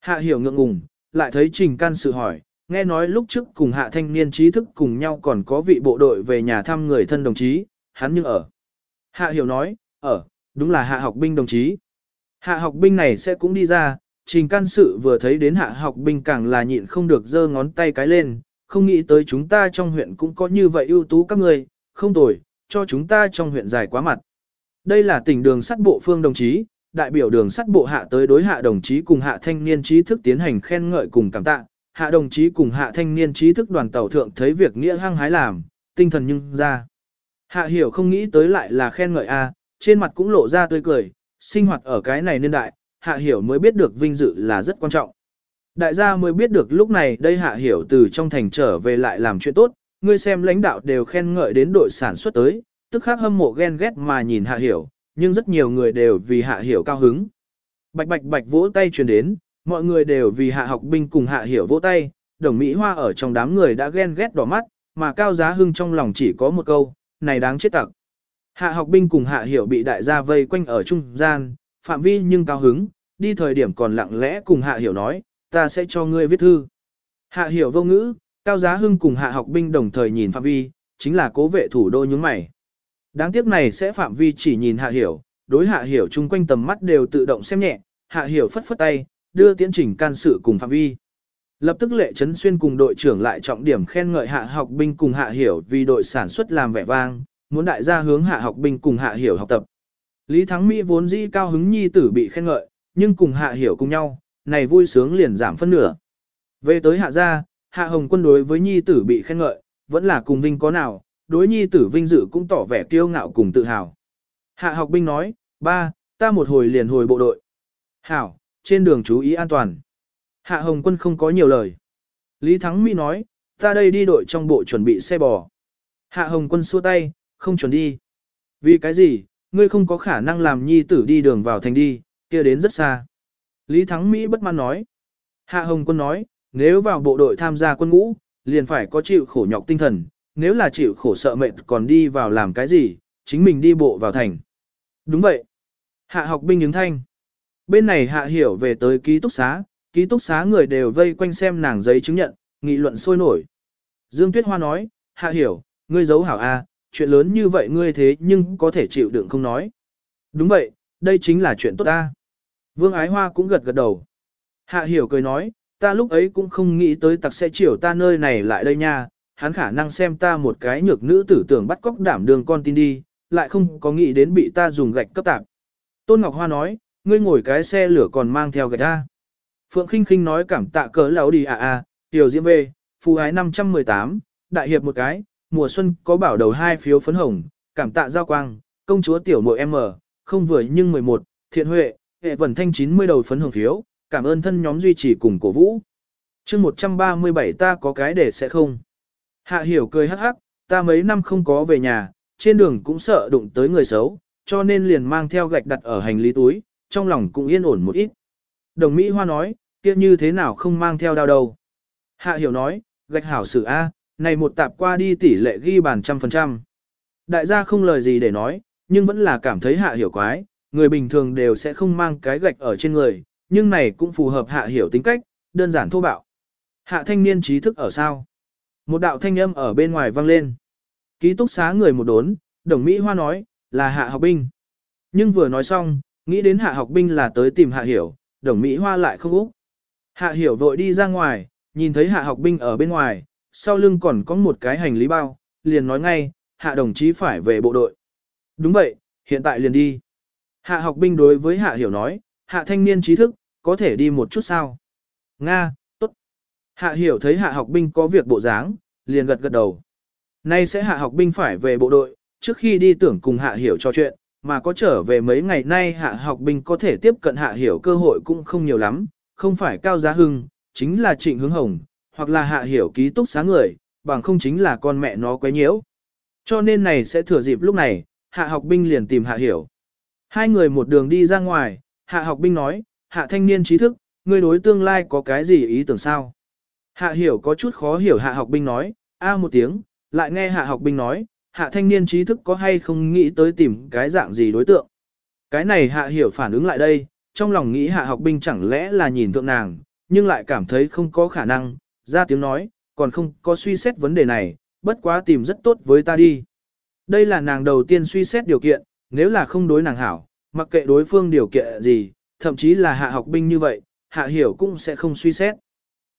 Hạ hiểu ngượng ngùng, lại thấy trình can sự hỏi, nghe nói lúc trước cùng hạ thanh niên trí thức cùng nhau còn có vị bộ đội về nhà thăm người thân đồng chí, hắn như ở. Hạ hiểu nói, ở, đúng là hạ học binh đồng chí. Hạ học binh này sẽ cũng đi ra, trình can sự vừa thấy đến hạ học binh càng là nhịn không được giơ ngón tay cái lên, không nghĩ tới chúng ta trong huyện cũng có như vậy ưu tú các người, không tồi, cho chúng ta trong huyện dài quá mặt. Đây là tỉnh đường sắt bộ phương đồng chí, đại biểu đường sắt bộ hạ tới đối hạ đồng chí cùng hạ thanh niên trí thức tiến hành khen ngợi cùng cảm tạ, hạ đồng chí cùng hạ thanh niên trí thức đoàn tàu thượng thấy việc nghĩa hăng hái làm, tinh thần nhưng ra. Hạ hiểu không nghĩ tới lại là khen ngợi a, trên mặt cũng lộ ra tươi cười, sinh hoạt ở cái này niên đại, hạ hiểu mới biết được vinh dự là rất quan trọng. Đại gia mới biết được lúc này đây hạ hiểu từ trong thành trở về lại làm chuyện tốt, ngươi xem lãnh đạo đều khen ngợi đến đội sản xuất tới, tức khắc hâm mộ ghen ghét mà nhìn hạ hiểu, nhưng rất nhiều người đều vì hạ hiểu cao hứng. Bạch bạch bạch vỗ tay truyền đến, mọi người đều vì hạ học binh cùng hạ hiểu vỗ tay, đồng Mỹ Hoa ở trong đám người đã ghen ghét đỏ mắt, mà cao giá hưng trong lòng chỉ có một câu, này đáng chết tặc. Hạ học binh cùng hạ hiểu bị đại gia vây quanh ở trung gian, phạm vi nhưng cao hứng, đi thời điểm còn lặng lẽ cùng hạ hiểu nói, ta sẽ cho ngươi viết thư. Hạ hiểu vô ngữ, cao giá hưng cùng hạ học binh đồng thời nhìn phạm vi, chính là cố vệ thủ đô nhướng mày. Đáng tiếc này sẽ phạm vi chỉ nhìn hạ hiểu, đối hạ hiểu chung quanh tầm mắt đều tự động xem nhẹ, hạ hiểu phất phất tay, đưa tiến trình can sự cùng phạm vi. Lập tức lệ trấn xuyên cùng đội trưởng lại trọng điểm khen ngợi hạ học binh cùng hạ hiểu vì đội sản xuất làm vẻ vang, muốn đại gia hướng hạ học binh cùng hạ hiểu học tập. Lý Thắng Mỹ vốn dĩ cao hứng nhi tử bị khen ngợi, nhưng cùng hạ hiểu cùng nhau, này vui sướng liền giảm phân nửa. Về tới hạ gia, hạ hồng quân đối với nhi tử bị khen ngợi, vẫn là cùng vinh có nào, đối nhi tử vinh dự cũng tỏ vẻ kiêu ngạo cùng tự hào. Hạ học binh nói, ba, ta một hồi liền hồi bộ đội. Hảo, trên đường chú ý an toàn. Hạ hồng quân không có nhiều lời. Lý Thắng Mỹ nói, ta đây đi đội trong bộ chuẩn bị xe bò. Hạ hồng quân xua tay, không chuẩn đi. Vì cái gì, ngươi không có khả năng làm nhi tử đi đường vào thành đi, kia đến rất xa. Lý Thắng Mỹ bất mãn nói. Hạ Hồng Quân nói, nếu vào bộ đội tham gia quân ngũ, liền phải có chịu khổ nhọc tinh thần, nếu là chịu khổ sợ mệt còn đi vào làm cái gì, chính mình đi bộ vào thành. Đúng vậy. Hạ học binh ứng thanh. Bên này hạ hiểu về tới ký túc xá, ký túc xá người đều vây quanh xem nàng giấy chứng nhận, nghị luận sôi nổi. Dương Tuyết Hoa nói, hạ hiểu, ngươi giấu hảo A, chuyện lớn như vậy ngươi thế nhưng có thể chịu đựng không nói. Đúng vậy, đây chính là chuyện tốt ta. Vương Ái Hoa cũng gật gật đầu. Hạ hiểu cười nói, ta lúc ấy cũng không nghĩ tới tặc sẽ chiều ta nơi này lại đây nha, hắn khả năng xem ta một cái nhược nữ tử tưởng bắt cóc đảm đường con tin đi, lại không có nghĩ đến bị ta dùng gạch cấp tạp. Tôn Ngọc Hoa nói, ngươi ngồi cái xe lửa còn mang theo gạch ta Phượng Kinh Kinh nói cảm tạ cỡ lão đi à à, tiểu diễm về, phù ái 518, đại hiệp một cái, mùa xuân có bảo đầu hai phiếu phấn hồng, cảm tạ giao quang, công chúa tiểu muội mở, không vừa nhưng 11, thiện huệ, hệ vần thanh 90 đầu phấn hồng phiếu, cảm ơn thân nhóm duy trì cùng cổ vũ. chương 137 ta có cái để sẽ không. Hạ hiểu cười hắc hắc, ta mấy năm không có về nhà, trên đường cũng sợ đụng tới người xấu, cho nên liền mang theo gạch đặt ở hành lý túi, trong lòng cũng yên ổn một ít. Đồng Mỹ Hoa nói, kia như thế nào không mang theo đao đầu. Hạ hiểu nói, gạch hảo sự A, này một tạp qua đi tỷ lệ ghi bàn trăm phần trăm. Đại gia không lời gì để nói, nhưng vẫn là cảm thấy hạ hiểu quái, người bình thường đều sẽ không mang cái gạch ở trên người, nhưng này cũng phù hợp hạ hiểu tính cách, đơn giản thô bạo. Hạ thanh niên trí thức ở sao? Một đạo thanh âm ở bên ngoài vang lên. Ký túc xá người một đốn, đồng Mỹ Hoa nói, là hạ học binh. Nhưng vừa nói xong, nghĩ đến hạ học binh là tới tìm hạ hiểu, đồng Mỹ Hoa lại không úc. Hạ hiểu vội đi ra ngoài, nhìn thấy hạ học binh ở bên ngoài, sau lưng còn có một cái hành lý bao, liền nói ngay, hạ đồng chí phải về bộ đội. Đúng vậy, hiện tại liền đi. Hạ học binh đối với hạ hiểu nói, hạ thanh niên trí thức, có thể đi một chút sao? Nga, tốt. Hạ hiểu thấy hạ học binh có việc bộ dáng, liền gật gật đầu. Nay sẽ hạ học binh phải về bộ đội, trước khi đi tưởng cùng hạ hiểu trò chuyện, mà có trở về mấy ngày nay hạ học binh có thể tiếp cận hạ hiểu cơ hội cũng không nhiều lắm, không phải cao giá hưng, chính là trịnh hướng hồng, hoặc là hạ hiểu ký túc xá người, bằng không chính là con mẹ nó quấy nhiễu. Cho nên này sẽ thừa dịp lúc này, hạ học binh liền tìm hạ hiểu. Hai người một đường đi ra ngoài, hạ học binh nói, hạ thanh niên trí thức, ngươi đối tương lai có cái gì ý tưởng sao? Hạ hiểu có chút khó hiểu hạ học binh nói, a một tiếng, lại nghe hạ học binh nói, hạ thanh niên trí thức có hay không nghĩ tới tìm cái dạng gì đối tượng. Cái này hạ hiểu phản ứng lại đây, trong lòng nghĩ hạ học binh chẳng lẽ là nhìn thượng nàng, nhưng lại cảm thấy không có khả năng, ra tiếng nói, còn không có suy xét vấn đề này, bất quá tìm rất tốt với ta đi. Đây là nàng đầu tiên suy xét điều kiện, nếu là không đối nàng hảo, mặc kệ đối phương điều kiện gì, thậm chí là hạ học binh như vậy, hạ hiểu cũng sẽ không suy xét.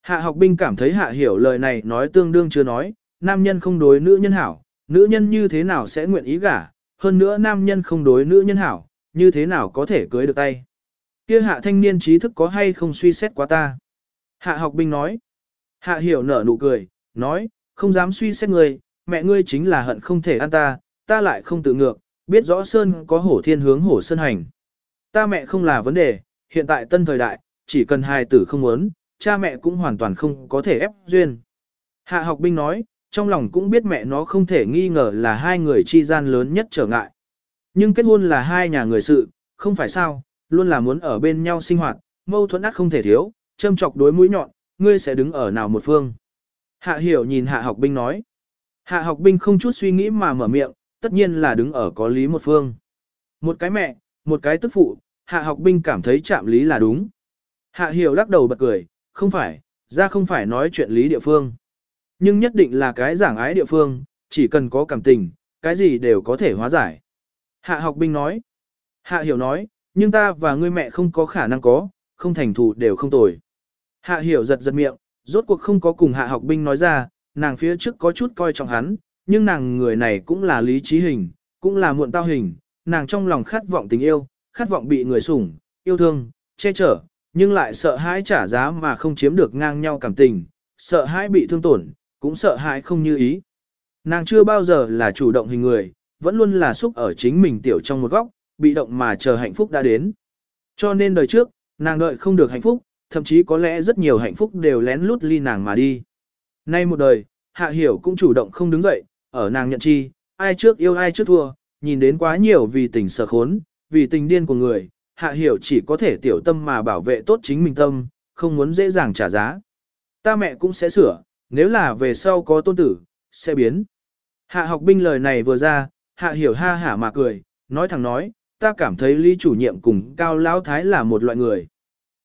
Hạ học binh cảm thấy hạ hiểu lời này nói tương đương chưa nói, nam nhân không đối nữ nhân hảo, nữ nhân như thế nào sẽ nguyện ý gả, hơn nữa nam nhân không đối nữ nhân hảo, như thế nào có thể cưới được tay. Kia hạ thanh niên trí thức có hay không suy xét quá ta. Hạ học binh nói. Hạ hiểu nở nụ cười, nói, không dám suy xét người, mẹ ngươi chính là hận không thể ăn ta, ta lại không tự ngược, biết rõ sơn có hổ thiên hướng hổ sơn hành. Ta mẹ không là vấn đề, hiện tại tân thời đại, chỉ cần hài tử không muốn, cha mẹ cũng hoàn toàn không có thể ép duyên. Hạ học binh nói, trong lòng cũng biết mẹ nó không thể nghi ngờ là hai người chi gian lớn nhất trở ngại. Nhưng kết hôn là hai nhà người sự, không phải sao, luôn là muốn ở bên nhau sinh hoạt, mâu thuẫn ác không thể thiếu, châm chọc đối mũi nhọn, ngươi sẽ đứng ở nào một phương. Hạ hiểu nhìn hạ học binh nói. Hạ học binh không chút suy nghĩ mà mở miệng, tất nhiên là đứng ở có lý một phương. Một cái mẹ, một cái tức phụ, hạ học binh cảm thấy chạm lý là đúng. Hạ hiểu lắc đầu bật cười, không phải, ra không phải nói chuyện lý địa phương. Nhưng nhất định là cái giảng ái địa phương, chỉ cần có cảm tình, cái gì đều có thể hóa giải. Hạ học binh nói. Hạ hiểu nói, nhưng ta và ngươi mẹ không có khả năng có, không thành thù đều không tồi. Hạ hiểu giật giật miệng, rốt cuộc không có cùng hạ học binh nói ra, nàng phía trước có chút coi trọng hắn, nhưng nàng người này cũng là lý trí hình, cũng là muộn tao hình, nàng trong lòng khát vọng tình yêu, khát vọng bị người sủng, yêu thương, che chở, nhưng lại sợ hãi trả giá mà không chiếm được ngang nhau cảm tình, sợ hãi bị thương tổn, cũng sợ hãi không như ý. Nàng chưa bao giờ là chủ động hình người, vẫn luôn là xúc ở chính mình tiểu trong một góc, bị động mà chờ hạnh phúc đã đến. Cho nên đời trước, nàng đợi không được hạnh phúc, thậm chí có lẽ rất nhiều hạnh phúc đều lén lút ly nàng mà đi. Nay một đời, Hạ Hiểu cũng chủ động không đứng dậy, ở nàng nhận chi, ai trước yêu ai trước thua, nhìn đến quá nhiều vì tình sợ khốn, vì tình điên của người, Hạ Hiểu chỉ có thể tiểu tâm mà bảo vệ tốt chính mình tâm, không muốn dễ dàng trả giá. Ta mẹ cũng sẽ sửa, nếu là về sau có tôn tử, sẽ biến. Hạ học binh lời này vừa ra, Hạ Hiểu ha hả mà cười, nói thẳng nói, ta cảm thấy Lý chủ nhiệm cùng Cao Lão Thái là một loại người.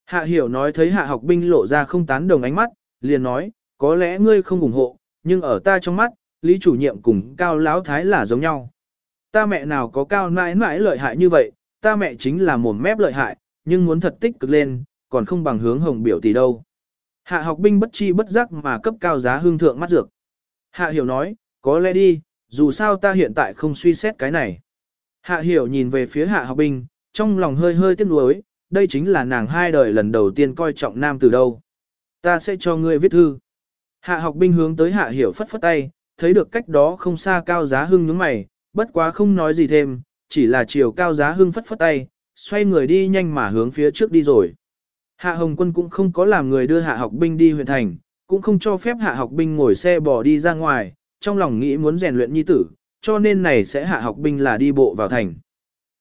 Hạ hiểu nói thấy hạ học binh lộ ra không tán đồng ánh mắt, liền nói, có lẽ ngươi không ủng hộ, nhưng ở ta trong mắt, lý chủ nhiệm cùng cao lão thái là giống nhau. Ta mẹ nào có cao nãi nãi lợi hại như vậy, ta mẹ chính là mồm mép lợi hại, nhưng muốn thật tích cực lên, còn không bằng hướng hồng biểu tỷ đâu. Hạ học binh bất chi bất giác mà cấp cao giá hương thượng mắt dược. Hạ hiểu nói, có lẽ đi, dù sao ta hiện tại không suy xét cái này. Hạ hiểu nhìn về phía hạ học binh, trong lòng hơi hơi tiếc nuối, đây chính là nàng hai đời lần đầu tiên coi trọng nam từ đâu. Ta sẽ cho ngươi viết thư. Hạ học binh hướng tới hạ hiểu phất phất tay, thấy được cách đó không xa cao giá hưng nhướng mày, bất quá không nói gì thêm, chỉ là chiều cao giá hưng phất phất tay, xoay người đi nhanh mà hướng phía trước đi rồi. Hạ Hồng Quân cũng không có làm người đưa hạ học binh đi huyện thành, cũng không cho phép hạ học binh ngồi xe bò đi ra ngoài, trong lòng nghĩ muốn rèn luyện nhi tử, cho nên này sẽ hạ học binh là đi bộ vào thành.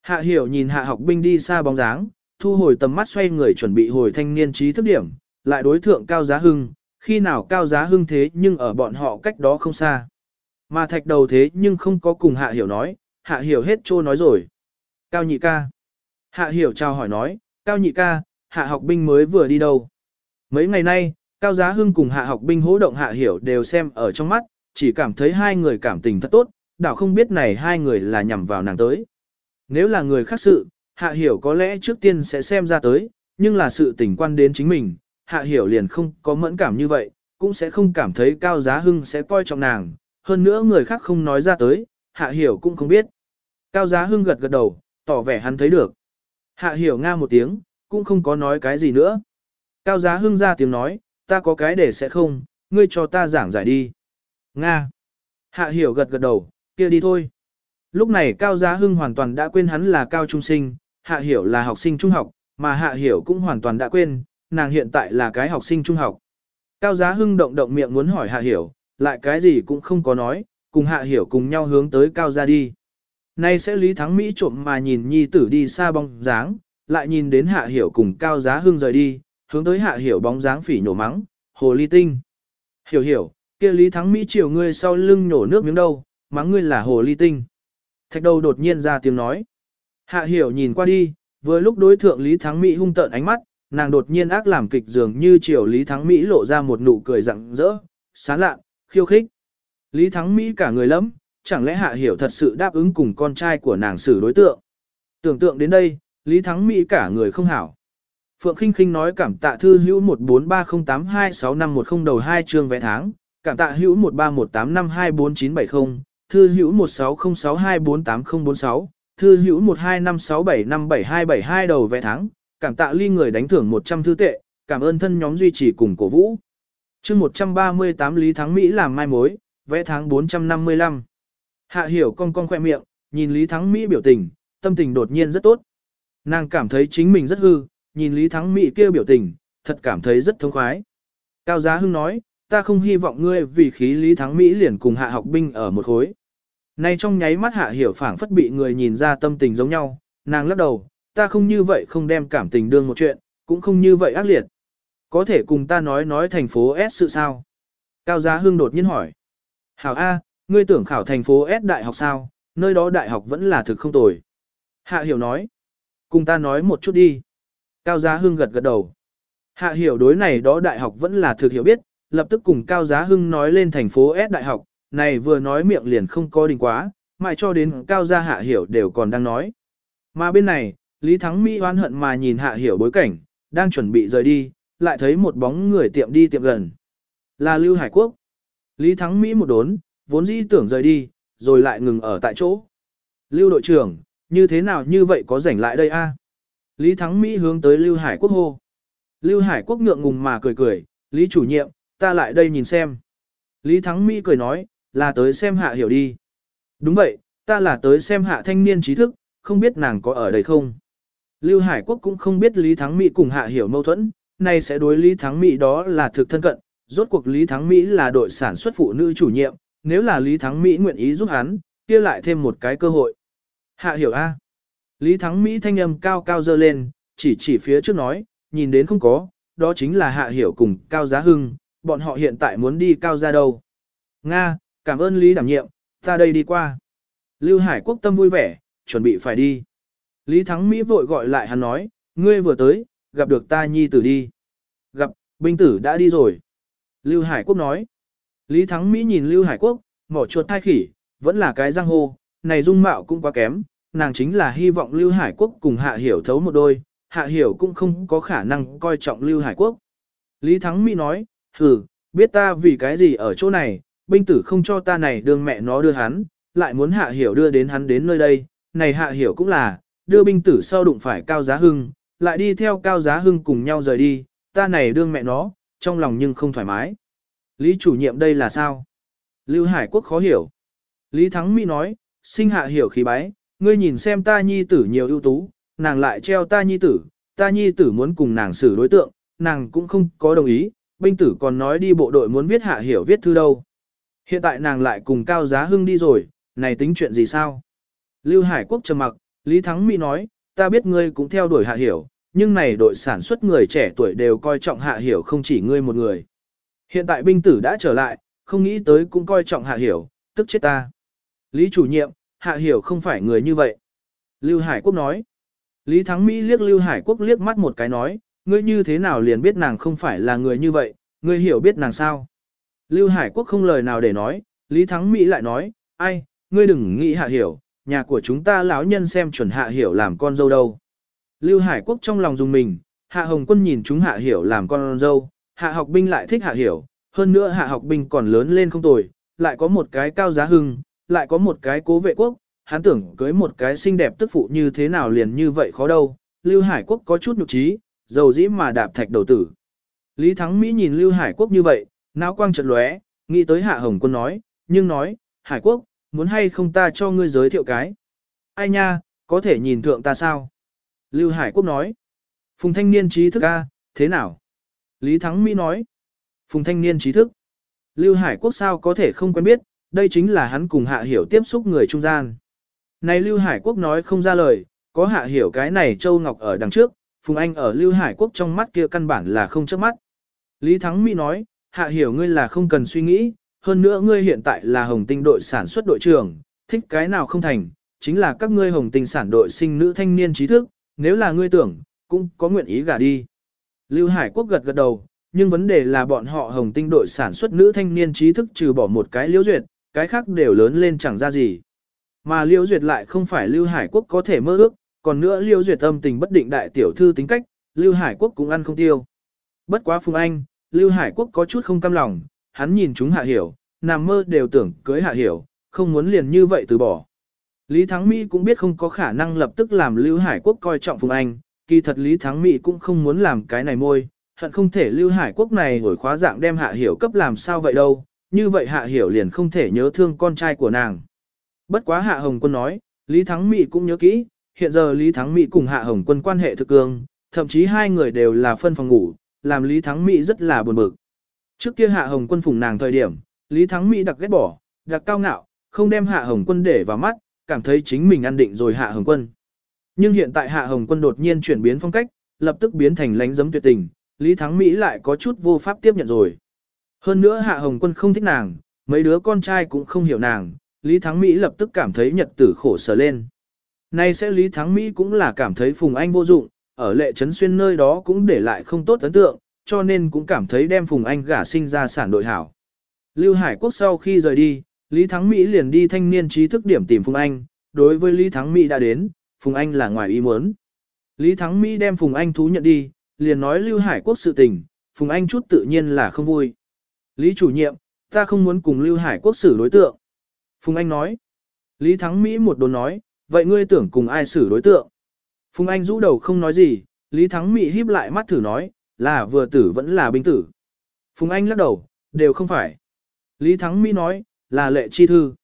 Hạ hiểu nhìn hạ học binh đi xa bóng dáng, thu hồi tầm mắt xoay người chuẩn bị hồi thanh niên trí thức điểm, lại đối thượng cao giá hưng, khi nào cao giá hưng thế nhưng ở bọn họ cách đó không xa. Mà thạch đầu thế nhưng không có cùng hạ hiểu nói, hạ hiểu hết trô nói rồi. Cao nhị ca. Hạ hiểu chào hỏi nói, cao nhị ca, hạ học binh mới vừa đi đâu. Mấy ngày nay, cao giá hưng cùng hạ học binh hỗ động hạ hiểu đều xem ở trong mắt, chỉ cảm thấy hai người cảm tình thật tốt, đảo không biết này hai người là nhằm vào nàng tới. Nếu là người khác sự, hạ hiểu có lẽ trước tiên sẽ xem ra tới, nhưng là sự tình quan đến chính mình, hạ hiểu liền không có mẫn cảm như vậy, cũng sẽ không cảm thấy cao giá hưng sẽ coi trọng nàng, hơn nữa người khác không nói ra tới, hạ hiểu cũng không biết. Cao giá hưng gật gật đầu, tỏ vẻ hắn thấy được. Hạ hiểu nga một tiếng, cũng không có nói cái gì nữa. Cao Giá Hưng ra tiếng nói, ta có cái để sẽ không, ngươi cho ta giảng giải đi. Nga. Hạ hiểu gật gật đầu, kia đi thôi. Lúc này Cao Giá Hưng hoàn toàn đã quên hắn là cao trung sinh, Hạ hiểu là học sinh trung học, mà Hạ hiểu cũng hoàn toàn đã quên, nàng hiện tại là cái học sinh trung học. Cao Giá Hưng động động miệng muốn hỏi Hạ hiểu, lại cái gì cũng không có nói, cùng Hạ hiểu cùng nhau hướng tới Cao Gia đi. Nay sẽ Lý Thắng Mỹ trộm mà nhìn nhi tử đi xa bóng dáng, lại nhìn đến Hạ hiểu cùng Cao Giá Hưng rời đi, hướng tới Hạ hiểu bóng dáng phỉ nhổ mắng, hồ ly tinh. Hiểu hiểu, kia Lý Thắng Mỹ chiều ngươi sau lưng nhổ nước miếng đâu, mắng ngươi là hồ ly tinh. Thạch đầu đột nhiên ra tiếng nói. Hạ hiểu nhìn qua đi, vừa lúc đối thượng Lý Thắng Mỹ hung tợn ánh mắt, nàng đột nhiên ác làm kịch dường như chiều Lý Thắng Mỹ lộ ra một nụ cười rặng rỡ, sán lạ, khiêu khích. Lý Thắng Mỹ cả người lắm, chẳng lẽ Hạ hiểu thật sự đáp ứng cùng con trai của nàng xử đối tượng. Tưởng tượng đến đây, Lý Thắng Mỹ cả người không hảo. Phượng Kinh Kinh nói cảm tạ thư hữu 143082651 đầu 2 chương vé tháng, cảm tạ hữu 1318524970, thư hữu 1606248046, thư hữu 1256757272 đầu vé tháng, cảm tạ ly người đánh thưởng 100 thư tệ, cảm ơn thân nhóm duy trì cùng cổ vũ. chương 138 Lý Thắng Mỹ làm mai mối, vẽ tháng 455. Hạ hiểu con con khoe miệng, nhìn Lý Thắng Mỹ biểu tình, tâm tình đột nhiên rất tốt. Nàng cảm thấy chính mình rất hư, nhìn Lý Thắng Mỹ kêu biểu tình, thật cảm thấy rất thông khoái. Cao Giá Hưng nói, ta không hy vọng ngươi vì khí Lý Thắng Mỹ liền cùng hạ học binh ở một khối. Nay trong nháy mắt hạ hiểu phảng phất bị người nhìn ra tâm tình giống nhau, nàng lắc đầu, ta không như vậy không đem cảm tình đương một chuyện, cũng không như vậy ác liệt. Có thể cùng ta nói nói thành phố S sự sao? Cao Giá Hưng đột nhiên hỏi. Hảo A, ngươi tưởng khảo thành phố S đại học sao, nơi đó đại học vẫn là thực không tồi. Hạ hiểu nói. Cùng ta nói một chút đi. Cao Giá Hưng gật gật đầu. Hạ hiểu đối này đó đại học vẫn là thực hiểu biết, lập tức cùng Cao Giá Hưng nói lên thành phố S đại học, này vừa nói miệng liền không có đình quá, mãi cho đến Cao Gia Hạ hiểu đều còn đang nói. Mà bên này, Lý Thắng Mỹ oán hận mà nhìn Hạ hiểu bối cảnh, đang chuẩn bị rời đi, lại thấy một bóng người tiệm đi tiệm gần. Là Lưu Hải Quốc. Lý Thắng Mỹ một đốn, vốn dĩ tưởng rời đi, rồi lại ngừng ở tại chỗ. Lưu đội trưởng, như thế nào như vậy có rảnh lại đây a? Lý Thắng Mỹ hướng tới Lưu Hải Quốc hô. Lưu Hải Quốc ngượng ngùng mà cười cười, Lý chủ nhiệm, ta lại đây nhìn xem. Lý Thắng Mỹ cười nói, là tới xem hạ hiểu đi. Đúng vậy, ta là tới xem hạ thanh niên trí thức, không biết nàng có ở đây không. Lưu Hải Quốc cũng không biết Lý Thắng Mỹ cùng hạ hiểu mâu thuẫn, nay sẽ đối Lý Thắng Mỹ đó là thực thân cận, rốt cuộc Lý Thắng Mỹ là đội sản xuất phụ nữ chủ nhiệm, nếu là Lý Thắng Mỹ nguyện ý giúp hắn, kia lại thêm một cái cơ hội. Hạ hiểu A. Lý Thắng Mỹ thanh âm cao cao dơ lên, chỉ chỉ phía trước nói, nhìn đến không có, đó chính là Hạ Hiểu cùng Cao Giá Hưng, bọn họ hiện tại muốn đi Cao ra đâu. Nga, cảm ơn Lý đảm nhiệm, ta đây đi qua. Lưu Hải Quốc tâm vui vẻ, chuẩn bị phải đi. Lý Thắng Mỹ vội gọi lại hắn nói, ngươi vừa tới, gặp được ta nhi tử đi. Gặp, binh tử đã đi rồi. Lưu Hải Quốc nói. Lý Thắng Mỹ nhìn Lưu Hải Quốc, mỏ chuột thai khỉ, vẫn là cái răng hô, này dung mạo cũng quá kém, nàng chính là hy vọng Lưu Hải Quốc cùng Hạ Hiểu thấu một đôi, Hạ Hiểu cũng không có khả năng coi trọng Lưu Hải Quốc. Lý Thắng Mỹ nói, hừ, biết ta vì cái gì ở chỗ này, binh tử không cho ta này đương mẹ nó đưa hắn, lại muốn Hạ Hiểu đưa đến hắn đến nơi đây, này Hạ Hiểu cũng là, đưa binh tử sau đụng phải Cao Giá Hưng, lại đi theo Cao Giá Hưng cùng nhau rời đi, ta này đương mẹ nó, trong lòng nhưng không thoải mái. Lý chủ nhiệm đây là sao? Lưu Hải Quốc khó hiểu. Lý Thắng Mỹ nói, sinh Hạ Hiểu khí bái, ngươi nhìn xem ta nhi tử nhiều ưu tú, nàng lại treo ta nhi tử, ta nhi tử muốn cùng nàng xử đối tượng, nàng cũng không có đồng ý, binh tử còn nói đi bộ đội muốn viết hạ hiểu viết thư đâu. Hiện tại nàng lại cùng Cao Giá Hưng đi rồi, này tính chuyện gì sao? Lưu Hải Quốc trầm mặc, Lý Thắng Mỹ nói, ta biết ngươi cũng theo đuổi hạ hiểu, nhưng này đội sản xuất người trẻ tuổi đều coi trọng hạ hiểu không chỉ ngươi một người. Hiện tại binh tử đã trở lại, không nghĩ tới cũng coi trọng hạ hiểu, tức chết ta. Lý chủ nhiệm, hạ hiểu không phải người như vậy. Lưu Hải Quốc nói. Lý Thắng Mỹ liếc Lưu Hải Quốc liếc mắt một cái nói, ngươi như thế nào liền biết nàng không phải là người như vậy, ngươi hiểu biết nàng sao. Lưu Hải Quốc không lời nào để nói, Lý Thắng Mỹ lại nói, ai, ngươi đừng nghĩ hạ hiểu, nhà của chúng ta lão nhân xem chuẩn hạ hiểu làm con dâu đâu. Lưu Hải Quốc trong lòng dùng mình, hạ hồng quân nhìn chúng hạ hiểu làm con dâu, hạ học binh lại thích hạ hiểu, hơn nữa hạ học binh còn lớn lên không tồi, lại có một cái cao giá hưng, lại có một cái cố vệ quốc, hắn tưởng cưới một cái xinh đẹp tức phụ như thế nào liền như vậy khó đâu, Lưu Hải Quốc có chút nhục trí, dầu dĩ mà đạp thạch đầu tử. Lý Thắng Mỹ nhìn Lưu Hải Quốc như vậy, não quang chợt lóe, nghĩ tới Hạ Hồng Quân nói, nhưng nói, Hải Quốc, muốn hay không ta cho ngươi giới thiệu cái. Ai nha, có thể nhìn thượng ta sao? Lưu Hải Quốc nói, Phùng Thanh Niên trí thức A, thế nào? Lý Thắng Mỹ nói, Phùng Thanh Niên trí thức. Lưu Hải Quốc sao có thể không quen biết, đây chính là hắn cùng Hạ Hiểu tiếp xúc người trung gian. Này Lưu Hải Quốc nói không ra lời, có Hạ Hiểu cái này Châu Ngọc ở đằng trước, Phùng Anh ở Lưu Hải Quốc trong mắt kia căn bản là không chớp mắt. Lý Thắng Mỹ nói, Hạ Hiểu ngươi là không cần suy nghĩ, hơn nữa ngươi hiện tại là Hồng Tinh đội sản xuất đội trưởng, thích cái nào không thành, chính là các ngươi Hồng Tinh sản đội sinh nữ thanh niên trí thức, nếu là ngươi tưởng, cũng có nguyện ý gả đi. Lưu Hải Quốc gật gật đầu, nhưng vấn đề là bọn họ Hồng Tinh đội sản xuất nữ thanh niên trí thức trừ bỏ một cái liễu duyệt, cái khác đều lớn lên chẳng ra gì. Mà liễu duyệt lại không phải Lưu Hải Quốc có thể mơ ước, còn nữa liễu duyệt âm tình bất định đại tiểu thư tính cách, Lưu Hải Quốc cũng ăn không tiêu. Bất quá Phùng Anh, Lưu Hải Quốc có chút không cam lòng, hắn nhìn chúng hạ hiểu, nằm mơ đều tưởng cưới hạ hiểu, không muốn liền như vậy từ bỏ. Lý Thắng Mỹ cũng biết không có khả năng lập tức làm Lưu Hải Quốc coi trọng Phùng Anh, kỳ thật Lý Thắng Mỹ cũng không muốn làm cái này môi, hận không thể Lưu Hải Quốc này hồi khóa dạng đem hạ hiểu cấp làm sao vậy đâu, như vậy hạ hiểu liền không thể nhớ thương con trai của nàng. Bất quá hạ hồng quân nói, Lý Thắng Mỹ cũng nhớ kỹ, hiện giờ Lý Thắng Mỹ cùng hạ hồng quân quan hệ thực cương, thậm chí hai người đều là phân phòng ngủ, làm Lý Thắng Mỹ rất là buồn bực. Trước kia hạ hồng quân phùng nàng thời điểm, Lý Thắng Mỹ đặc ghét bỏ, đặc cao ngạo, không đem hạ hồng quân để vào mắt, cảm thấy chính mình ăn định rồi hạ hồng quân. Nhưng hiện tại hạ hồng quân đột nhiên chuyển biến phong cách, lập tức biến thành lánh giấm tuyệt tình, Lý Thắng Mỹ lại có chút vô pháp tiếp nhận rồi. Hơn nữa hạ hồng quân không thích nàng, mấy đứa con trai cũng không hiểu nàng, Lý Thắng Mỹ lập tức cảm thấy nhật tử khổ sở lên. Nay sẽ Lý Thắng Mỹ cũng là cảm thấy Phùng Anh vô dụng, ở lệ trấn xuyên nơi đó cũng để lại không tốt ấn tượng, cho nên cũng cảm thấy đem Phùng Anh gả sinh ra sản đội hảo. Lưu Hải Quốc sau khi rời đi, Lý Thắng Mỹ liền đi thanh niên trí thức điểm tìm Phùng Anh, đối với Lý Thắng Mỹ đã đến, Phùng Anh là ngoài ý muốn. Lý Thắng Mỹ đem Phùng Anh thú nhận đi, liền nói Lưu Hải Quốc sự tình, Phùng Anh chút tự nhiên là không vui. Lý chủ nhiệm, ta không muốn cùng Lưu Hải Quốc xử đối tượng. Phùng Anh nói. Lý Thắng Mỹ một đồn nói, vậy ngươi tưởng cùng ai xử đối tượng? Phùng Anh rũ đầu không nói gì, Lý Thắng Mỹ híp lại mắt thử nói, là vừa tử vẫn là binh tử. Phùng Anh lắc đầu, đều không phải. Lý Thắng Mỹ nói, là lệ chi thư.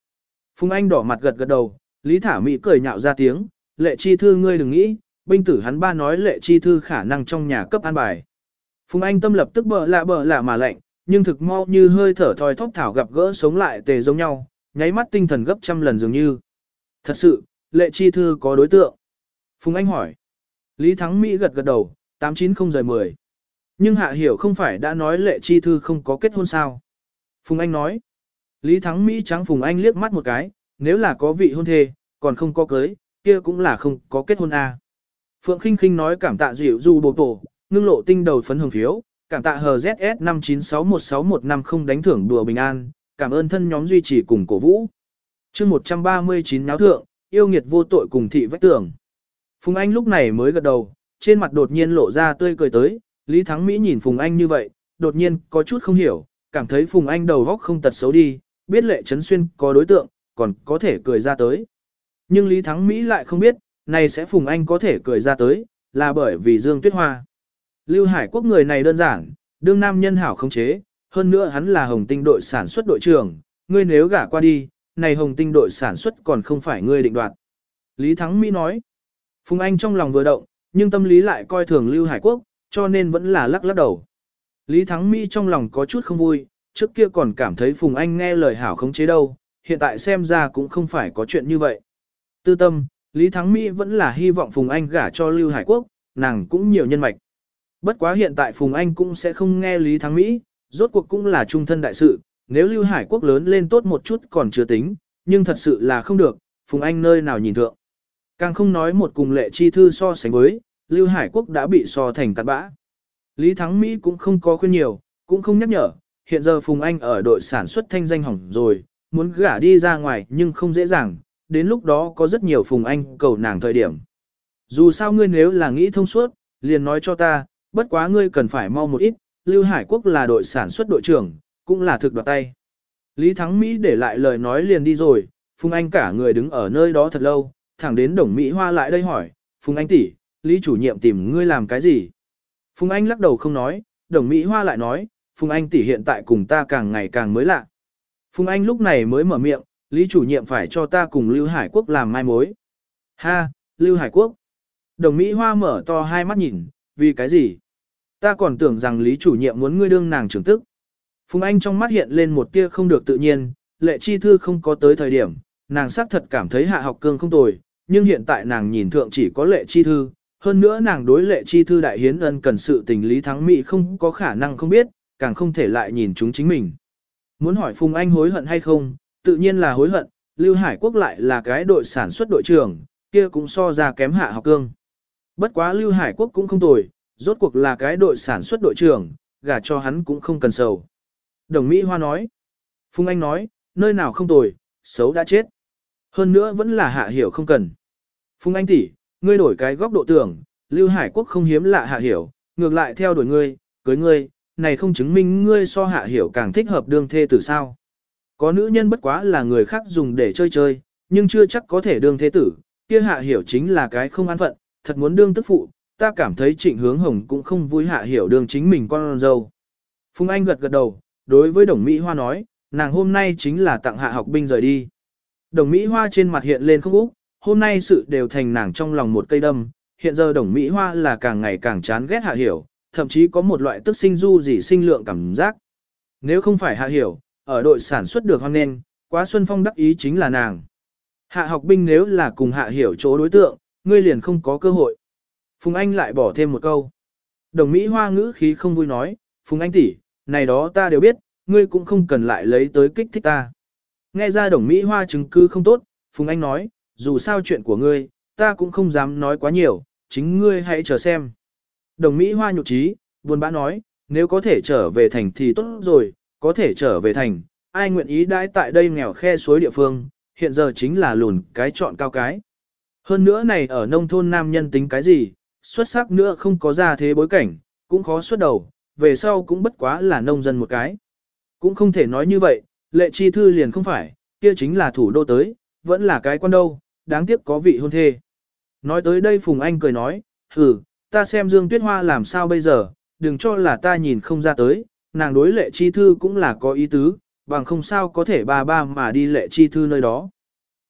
Phùng Anh đỏ mặt gật gật đầu, Lý Thả Mỹ cười nhạo ra tiếng, lệ chi thư ngươi đừng nghĩ, binh tử hắn ba nói lệ chi thư khả năng trong nhà cấp an bài. Phùng Anh tâm lập tức bờ lạ bờ lạ mà lạnh, nhưng thực mau như hơi thở thoi thóp thảo gặp gỡ sống lại tề giống nhau, nháy mắt tinh thần gấp trăm lần dường như. Thật sự, lệ chi thư có đối tượng. Phùng Anh hỏi. Lý Thắng Mỹ gật gật đầu, 890 giờ 10. Nhưng Hạ Hiểu không phải đã nói lệ chi thư không có kết hôn sao. Phùng Anh nói. Lý Thắng Mỹ trắng Phùng Anh liếc mắt một cái, nếu là có vị hôn thê, còn không có cưới, kia cũng là không có kết hôn à. Phượng Kinh Kinh nói cảm tạ dịu du bộ tổ, ngưng lộ tinh đầu phấn hưởng phiếu, cảm tạ HZS 5961615 đánh thưởng đùa bình an, cảm ơn thân nhóm duy trì cùng cổ vũ. chương 139 náo thượng, yêu nghiệt vô tội cùng thị vách tưởng. Phùng Anh lúc này mới gật đầu, trên mặt đột nhiên lộ ra tươi cười tới, Lý Thắng Mỹ nhìn Phùng Anh như vậy, đột nhiên có chút không hiểu, cảm thấy Phùng Anh đầu góc không tật xấu đi, biết lệ chấn xuyên có đối tượng, còn có thể cười ra tới. Nhưng Lý Thắng Mỹ lại không biết, này sẽ Phùng Anh có thể cười ra tới, là bởi vì Dương Tuyết Hoa. Lưu Hải Quốc người này đơn giản, đương nam nhân hảo không chế, hơn nữa hắn là hồng tinh đội sản xuất đội trưởng, ngươi nếu gả qua đi, này hồng tinh đội sản xuất còn không phải ngươi định đoạt. Lý Thắng Mỹ nói, Phùng Anh trong lòng vừa động, nhưng tâm lý lại coi thường Lưu Hải Quốc, cho nên vẫn là lắc lắc đầu. Lý Thắng Mỹ trong lòng có chút không vui, trước kia còn cảm thấy Phùng Anh nghe lời hảo không chế đâu, hiện tại xem ra cũng không phải có chuyện như vậy. Tư tâm, Lý Thắng Mỹ vẫn là hy vọng Phùng Anh gả cho Lưu Hải Quốc, nàng cũng nhiều nhân mạch. Bất quá hiện tại Phùng Anh cũng sẽ không nghe Lý Thắng Mỹ, rốt cuộc cũng là trung thân đại sự, nếu Lưu Hải Quốc lớn lên tốt một chút còn chưa tính, nhưng thật sự là không được, Phùng Anh nơi nào nhìn thượng. Càng không nói một cùng lệ chi thư so sánh với, Lưu Hải Quốc đã bị so thành cát bã. Lý Thắng Mỹ cũng không có khuyên nhiều, cũng không nhắc nhở, hiện giờ Phùng Anh ở đội sản xuất thanh danh hỏng rồi, muốn gả đi ra ngoài nhưng không dễ dàng, đến lúc đó có rất nhiều Phùng Anh cầu nàng thời điểm. Dù sao ngươi nếu là nghĩ thông suốt, liền nói cho ta, bất quá ngươi cần phải mau một ít, Lưu Hải Quốc là đội sản xuất đội trưởng, cũng là thực đoạt tay. Lý Thắng Mỹ để lại lời nói liền đi rồi, Phùng Anh cả người đứng ở nơi đó thật lâu, thẳng đến Đồng Mỹ Hoa lại đây hỏi, Phùng Anh tỷ, Lý chủ nhiệm tìm ngươi làm cái gì? Phùng Anh lắc đầu không nói, đồng Mỹ Hoa lại nói, Phùng Anh tỷ hiện tại cùng ta càng ngày càng mới lạ. Phùng Anh lúc này mới mở miệng, Lý chủ nhiệm phải cho ta cùng Lưu Hải Quốc làm mai mối. Ha, Lưu Hải Quốc. Đồng Mỹ Hoa mở to hai mắt nhìn, vì cái gì? Ta còn tưởng rằng Lý chủ nhiệm muốn ngươi đương nàng trưởng tức. Phùng Anh trong mắt hiện lên một tia không được tự nhiên, lệ chi thư không có tới thời điểm, nàng xác thật cảm thấy hạ học cương không tồi, nhưng hiện tại nàng nhìn thượng chỉ có lệ chi thư, hơn nữa nàng đối lệ chi thư đại hiến ân cần sự tình lý thắng mỹ không có khả năng không biết, càng không thể lại nhìn chúng chính mình. Muốn hỏi Phùng Anh hối hận hay không, tự nhiên là hối hận, Lưu Hải Quốc lại là cái đội sản xuất đội trưởng, kia cũng so ra kém hạ học cương. Bất quá Lưu Hải Quốc cũng không tồi, rốt cuộc là cái đội sản xuất đội trưởng, gả cho hắn cũng không cần sầu. Đồng Mỹ Hoa nói. Phùng Anh nói, nơi nào không tồi, xấu đã chết. Hơn nữa vẫn là hạ hiểu không cần. Phùng Anh tỷ, ngươi đổi cái góc độ tưởng, Lưu Hải Quốc không hiếm lạ hạ hiểu, ngược lại theo đuổi ngươi, cưới ngươi, này không chứng minh ngươi so hạ hiểu càng thích hợp đương thê tử sao. Có nữ nhân bất quá là người khác dùng để chơi chơi, nhưng chưa chắc có thể đương thế tử, kia hạ hiểu chính là cái không an phận, thật muốn đương tức phụ, ta cảm thấy trịnh hướng hồng cũng không vui hạ hiểu đương chính mình con dâu. Phùng Anh gật gật đầu, đối với đồng Mỹ Hoa nói, nàng hôm nay chính là tặng hạ học binh rời đi. Đồng Mỹ Hoa trên mặt hiện lên không úc, hôm nay sự đều thành nàng trong lòng một cây đâm, hiện giờ đồng Mỹ Hoa là càng ngày càng chán ghét hạ hiểu, thậm chí có một loại tức sinh du gì sinh lượng cảm giác. Nếu không phải hạ hiểu, ở đội sản xuất được hoan nên, quá Xuân Phong đắc ý chính là nàng. Hạ học binh nếu là cùng hạ hiểu chỗ đối tượng, ngươi liền không có cơ hội. Phùng Anh lại bỏ thêm một câu. Đồng Mỹ Hoa ngữ khí không vui nói, Phùng Anh tỷ, này đó ta đều biết, ngươi cũng không cần lại lấy tới kích thích ta. Nghe ra đồng Mỹ Hoa chứng cứ không tốt, Phùng Anh nói, dù sao chuyện của ngươi, ta cũng không dám nói quá nhiều, chính ngươi hãy chờ xem. Đồng Mỹ Hoa nhục trí, buồn bã nói, nếu có thể trở về thành thì tốt rồi, có thể trở về thành, ai nguyện ý đãi tại đây nghèo khe suối địa phương, hiện giờ chính là lùn cái chọn cao cái. Hơn nữa này ở nông thôn nam nhân tính cái gì, xuất sắc nữa không có ra thế bối cảnh, cũng khó xuất đầu, về sau cũng bất quá là nông dân một cái. Cũng không thể nói như vậy, lệ chi thư liền không phải, kia chính là thủ đô tới, vẫn là cái quan đâu, đáng tiếc có vị hôn thê. Nói tới đây Phùng Anh cười nói, hừ, ta xem Dương Tuyết Hoa làm sao bây giờ, đừng cho là ta nhìn không ra tới, nàng đối lệ chi thư cũng là có ý tứ, bằng không sao có thể ba ba mà đi lệ chi thư nơi đó.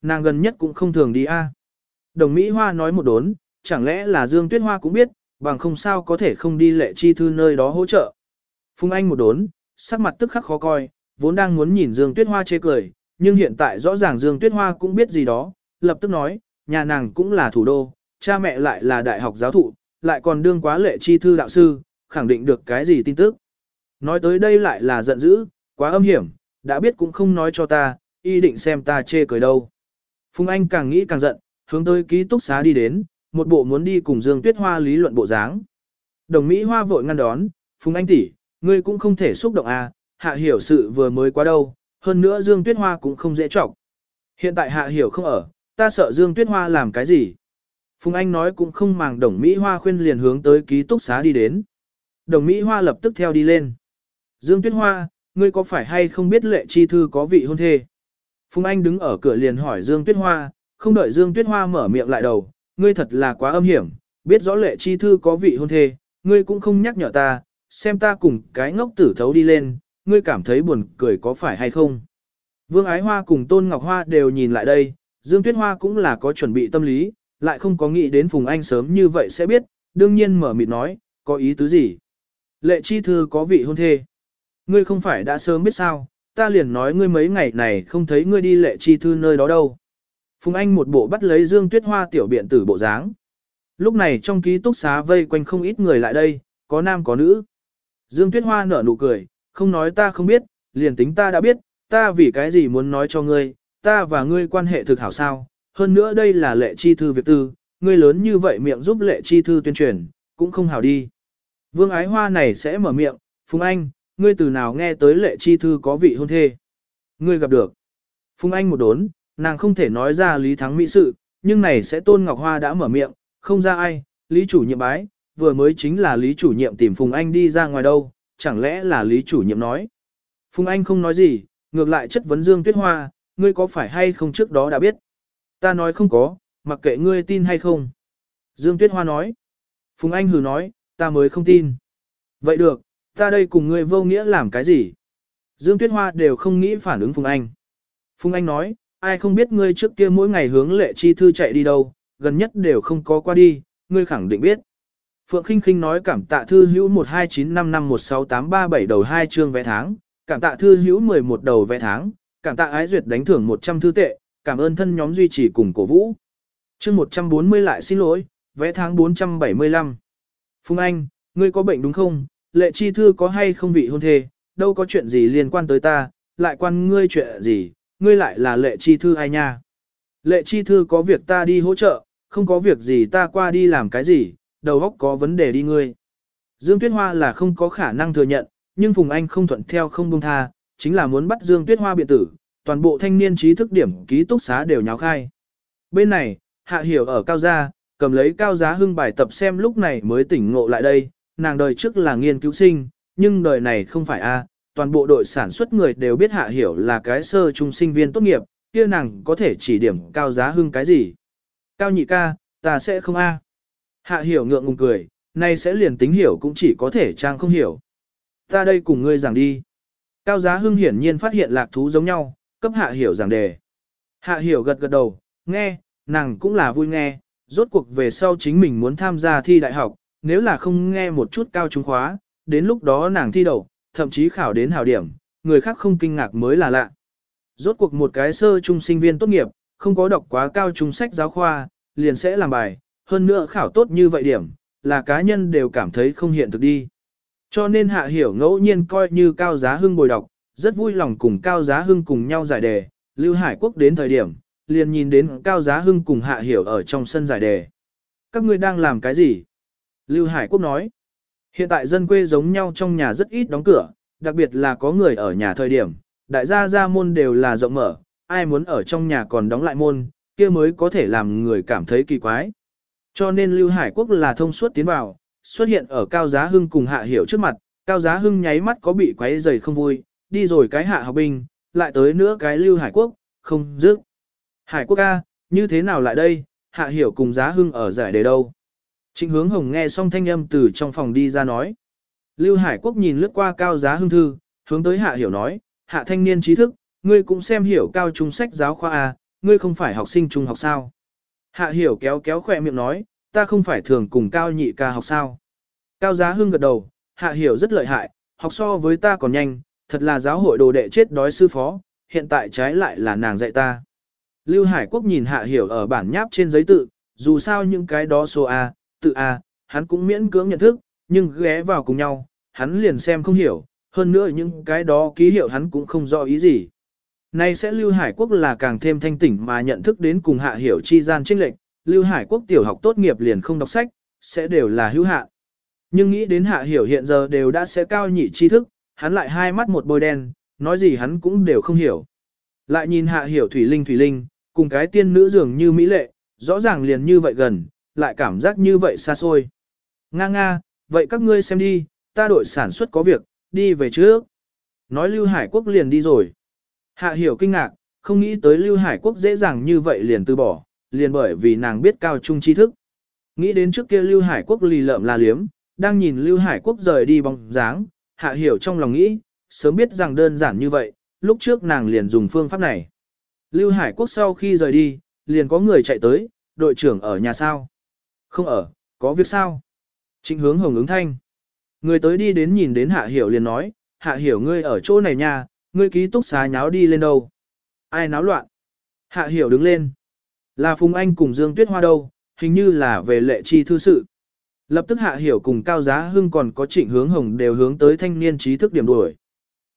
Nàng gần nhất cũng không thường đi a. Đồng Mỹ Hoa nói một đốn, chẳng lẽ là Dương Tuyết Hoa cũng biết, bằng không sao có thể không đi lệ chi thư nơi đó hỗ trợ. Phùng Anh một đốn, sắc mặt tức khắc khó coi, vốn đang muốn nhìn Dương Tuyết Hoa chê cười, nhưng hiện tại rõ ràng Dương Tuyết Hoa cũng biết gì đó, lập tức nói, nhà nàng cũng là thủ đô, cha mẹ lại là đại học giáo thụ, lại còn đương quá lệ chi thư đạo sư, khẳng định được cái gì tin tức. Nói tới đây lại là giận dữ, quá âm hiểm, đã biết cũng không nói cho ta, y định xem ta chê cười đâu. Phùng Anh càng nghĩ càng giận, hướng tới ký túc xá đi đến, một bộ muốn đi cùng Dương Tuyết Hoa lý luận bộ dáng. Đồng Mỹ Hoa vội ngăn đón, Phùng Anh tỷ, ngươi cũng không thể xúc động à, hạ hiểu sự vừa mới quá đâu, hơn nữa Dương Tuyết Hoa cũng không dễ trọng. Hiện tại hạ hiểu không ở, ta sợ Dương Tuyết Hoa làm cái gì. Phùng Anh nói cũng không màng đồng Mỹ Hoa khuyên liền hướng tới ký túc xá đi đến. Đồng Mỹ Hoa lập tức theo đi lên. Dương Tuyết Hoa, ngươi có phải hay không biết lệ chi thư có vị hôn thê? Phùng Anh đứng ở cửa liền hỏi Dương Tuyết Hoa, không đợi Dương Tuyết Hoa mở miệng lại đầu, ngươi thật là quá âm hiểm, biết rõ lệ chi thư có vị hôn thê, ngươi cũng không nhắc nhở ta, xem ta cùng cái ngốc tử thấu đi lên, ngươi cảm thấy buồn cười có phải hay không? Vương Ái Hoa cùng Tôn Ngọc Hoa đều nhìn lại đây, Dương Tuyết Hoa cũng là có chuẩn bị tâm lý, lại không có nghĩ đến Phùng Anh sớm như vậy sẽ biết, đương nhiên mở mịt nói, có ý tứ gì? Lệ chi thư có vị hôn thê. Ngươi không phải đã sớm biết sao, ta liền nói ngươi mấy ngày này không thấy ngươi đi lệ chi thư nơi đó đâu. Phùng Anh một bộ bắt lấy Dương Tuyết Hoa tiểu biện tử bộ dáng. Lúc này trong ký túc xá vây quanh không ít người lại đây, có nam có nữ. Dương Tuyết Hoa nở nụ cười, không nói ta không biết, liền tính ta đã biết, ta vì cái gì muốn nói cho ngươi, ta và ngươi quan hệ thực hảo sao, hơn nữa đây là lệ chi thư việc tư, ngươi lớn như vậy miệng giúp lệ chi thư tuyên truyền, cũng không hảo đi. Vương ái hoa này sẽ mở miệng, Phùng Anh, ngươi từ nào nghe tới lệ chi thư có vị hôn thê. Ngươi gặp được. Phùng Anh một đốn, nàng không thể nói ra Lý Thắng Mỹ sự, nhưng này sẽ Tôn Ngọc Hoa đã mở miệng, không ra ai, Lý chủ nhiệm bái, vừa mới chính là Lý chủ nhiệm tìm Phùng Anh đi ra ngoài đâu, chẳng lẽ là Lý chủ nhiệm nói. Phùng Anh không nói gì, ngược lại chất vấn Dương Tuyết Hoa, ngươi có phải hay không trước đó đã biết. Ta nói không có, mặc kệ ngươi tin hay không. Dương Tuyết Hoa nói, Phùng Anh hừ nói, ta mới không tin. Vậy được, ta đây cùng ngươi vô nghĩa làm cái gì? Dương Tuyết Hoa đều không nghĩ phản ứng Phùng Anh. Phùng Anh nói, ai không biết ngươi trước kia mỗi ngày hướng lệ chi thư chạy đi đâu, gần nhất đều không có qua đi, ngươi khẳng định biết. Phượng Kinh Kinh nói cảm tạ thư hữu 129551687 đầu 2 chương vé tháng, cảm tạ thư hữu 11 đầu vé tháng, cảm tạ ái duyệt đánh thưởng 100 thư tệ, cảm ơn thân nhóm duy trì cùng cổ vũ. Chương 140 lại xin lỗi, vé tháng 475. Phùng Anh, ngươi có bệnh đúng không? Lệ chi thư có hay không vị hôn thê, đâu có chuyện gì liên quan tới ta, lại quan ngươi chuyện gì, ngươi lại là lệ chi thư ai nha? Lệ chi thư có việc ta đi hỗ trợ, không có việc gì ta qua đi làm cái gì, đầu óc có vấn đề đi ngươi. Dương Tuyết Hoa là không có khả năng thừa nhận, nhưng Phùng Anh không thuận theo không buông tha, chính là muốn bắt Dương Tuyết Hoa biện tử, toàn bộ thanh niên trí thức điểm ký túc xá đều nháo khai. Bên này, Hạ Hiểu ở cao gia, cầm lấy cao giá hưng bài tập xem lúc này mới tỉnh ngộ lại đây, nàng đời trước là nghiên cứu sinh, nhưng đời này không phải a, toàn bộ đội sản xuất người đều biết Hạ Hiểu là cái sơ trung sinh viên tốt nghiệp, kia nàng có thể chỉ điểm cao giá hưng cái gì. Cao nhị ca, ta sẽ không a. Hạ Hiểu ngượng ngùng cười, nay sẽ liền tính hiểu cũng chỉ có thể trang không hiểu. Ta đây cùng ngươi giảng đi. Cao giá hưng hiển nhiên phát hiện lạc thú giống nhau, cấp Hạ Hiểu giảng đề. Hạ Hiểu gật gật đầu, nghe, nàng cũng là vui nghe, rốt cuộc về sau chính mình muốn tham gia thi đại học, nếu là không nghe một chút cao trung khóa, đến lúc đó nàng thi đậu, thậm chí khảo đến hảo điểm, người khác không kinh ngạc mới là lạ. Rốt cuộc một cái sơ trung sinh viên tốt nghiệp, không có đọc quá cao trung sách giáo khoa, liền sẽ làm bài, hơn nữa khảo tốt như vậy điểm, là cá nhân đều cảm thấy không hiện thực đi. Cho nên hạ hiểu ngẫu nhiên coi như cao giá hưng bồi đọc, rất vui lòng cùng cao giá hưng cùng nhau giải đề, Lưu Hải Quốc đến thời điểm, liền nhìn đến cao giá hưng cùng hạ hiểu ở trong sân giải đề. Các ngươi đang làm cái gì? Lưu Hải Quốc nói, hiện tại dân quê giống nhau trong nhà rất ít đóng cửa, đặc biệt là có người ở nhà thời điểm, đại gia gia môn đều là rộng mở, ai muốn ở trong nhà còn đóng lại môn, kia mới có thể làm người cảm thấy kỳ quái. Cho nên Lưu Hải Quốc là thông suốt tiến vào, xuất hiện ở Cao Giá Hưng cùng Hạ Hiểu trước mặt, Cao Giá Hưng nháy mắt có bị quấy rầy không vui, đi rồi cái Hạ học Bình lại tới nữa cái Lưu Hải Quốc, không dứt. Hải Quốc ca, như thế nào lại đây, Hạ Hiểu cùng Giá Hưng ở giải đề đâu. Trịnh hướng hồng nghe xong thanh âm từ trong phòng đi ra nói. Lưu Hải Quốc nhìn lướt qua Cao Giá Hưng thư, hướng tới Hạ Hiểu nói, Hạ thanh niên trí thức, ngươi cũng xem hiểu cao trung sách giáo khoa A, ngươi không phải học sinh trung học sao. Hạ hiểu kéo kéo khỏe miệng nói, ta không phải thường cùng cao nhị ca học sao. Cao giá hưng gật đầu, hạ hiểu rất lợi hại, học so với ta còn nhanh, thật là giáo hội đồ đệ chết đói sư phó, hiện tại trái lại là nàng dạy ta. Lưu Hải Quốc nhìn hạ hiểu ở bản nháp trên giấy tự, dù sao những cái đó số A, tự A, hắn cũng miễn cưỡng nhận thức, nhưng ghé vào cùng nhau, hắn liền xem không hiểu, hơn nữa những cái đó ký hiệu hắn cũng không rõ ý gì. Nay sẽ Lưu Hải Quốc là càng thêm thanh tỉnh mà nhận thức đến cùng hạ hiểu chi gian trinh lệnh, Lưu Hải Quốc tiểu học tốt nghiệp liền không đọc sách, sẽ đều là hữu hạ. Nhưng nghĩ đến hạ hiểu hiện giờ đều đã sẽ cao nhị tri thức, hắn lại hai mắt một bôi đen, nói gì hắn cũng đều không hiểu. Lại nhìn hạ hiểu Thủy Linh Thủy Linh, cùng cái tiên nữ dường như mỹ lệ, rõ ràng liền như vậy gần, lại cảm giác như vậy xa xôi. Nga nga, vậy các ngươi xem đi, ta đội sản xuất có việc, đi về trước. Nói Lưu Hải Quốc liền đi rồi. Hạ hiểu kinh ngạc, không nghĩ tới Lưu Hải Quốc dễ dàng như vậy liền từ bỏ, liền bởi vì nàng biết cao trung tri thức. Nghĩ đến trước kia Lưu Hải Quốc lì lợm la liếm, đang nhìn Lưu Hải Quốc rời đi bóng dáng, hạ hiểu trong lòng nghĩ, sớm biết rằng đơn giản như vậy, lúc trước nàng liền dùng phương pháp này. Lưu Hải Quốc sau khi rời đi, liền có người chạy tới, đội trưởng ở nhà sao? Không ở, có việc sao? Trịnh hướng hồng ứng thanh. Người tới đi đến nhìn đến hạ hiểu liền nói, hạ hiểu ngươi ở chỗ này nha, ngươi ký túc xá nháo đi lên đâu? Ai náo loạn? Hạ hiểu đứng lên. Là Phùng Anh cùng Dương Tuyết Hoa đâu, hình như là về lệ chi thư sự. Lập tức Hạ Hiểu cùng Cao Giá Hưng còn có trịnh hướng hồng đều hướng tới thanh niên trí thức điểm đuổi.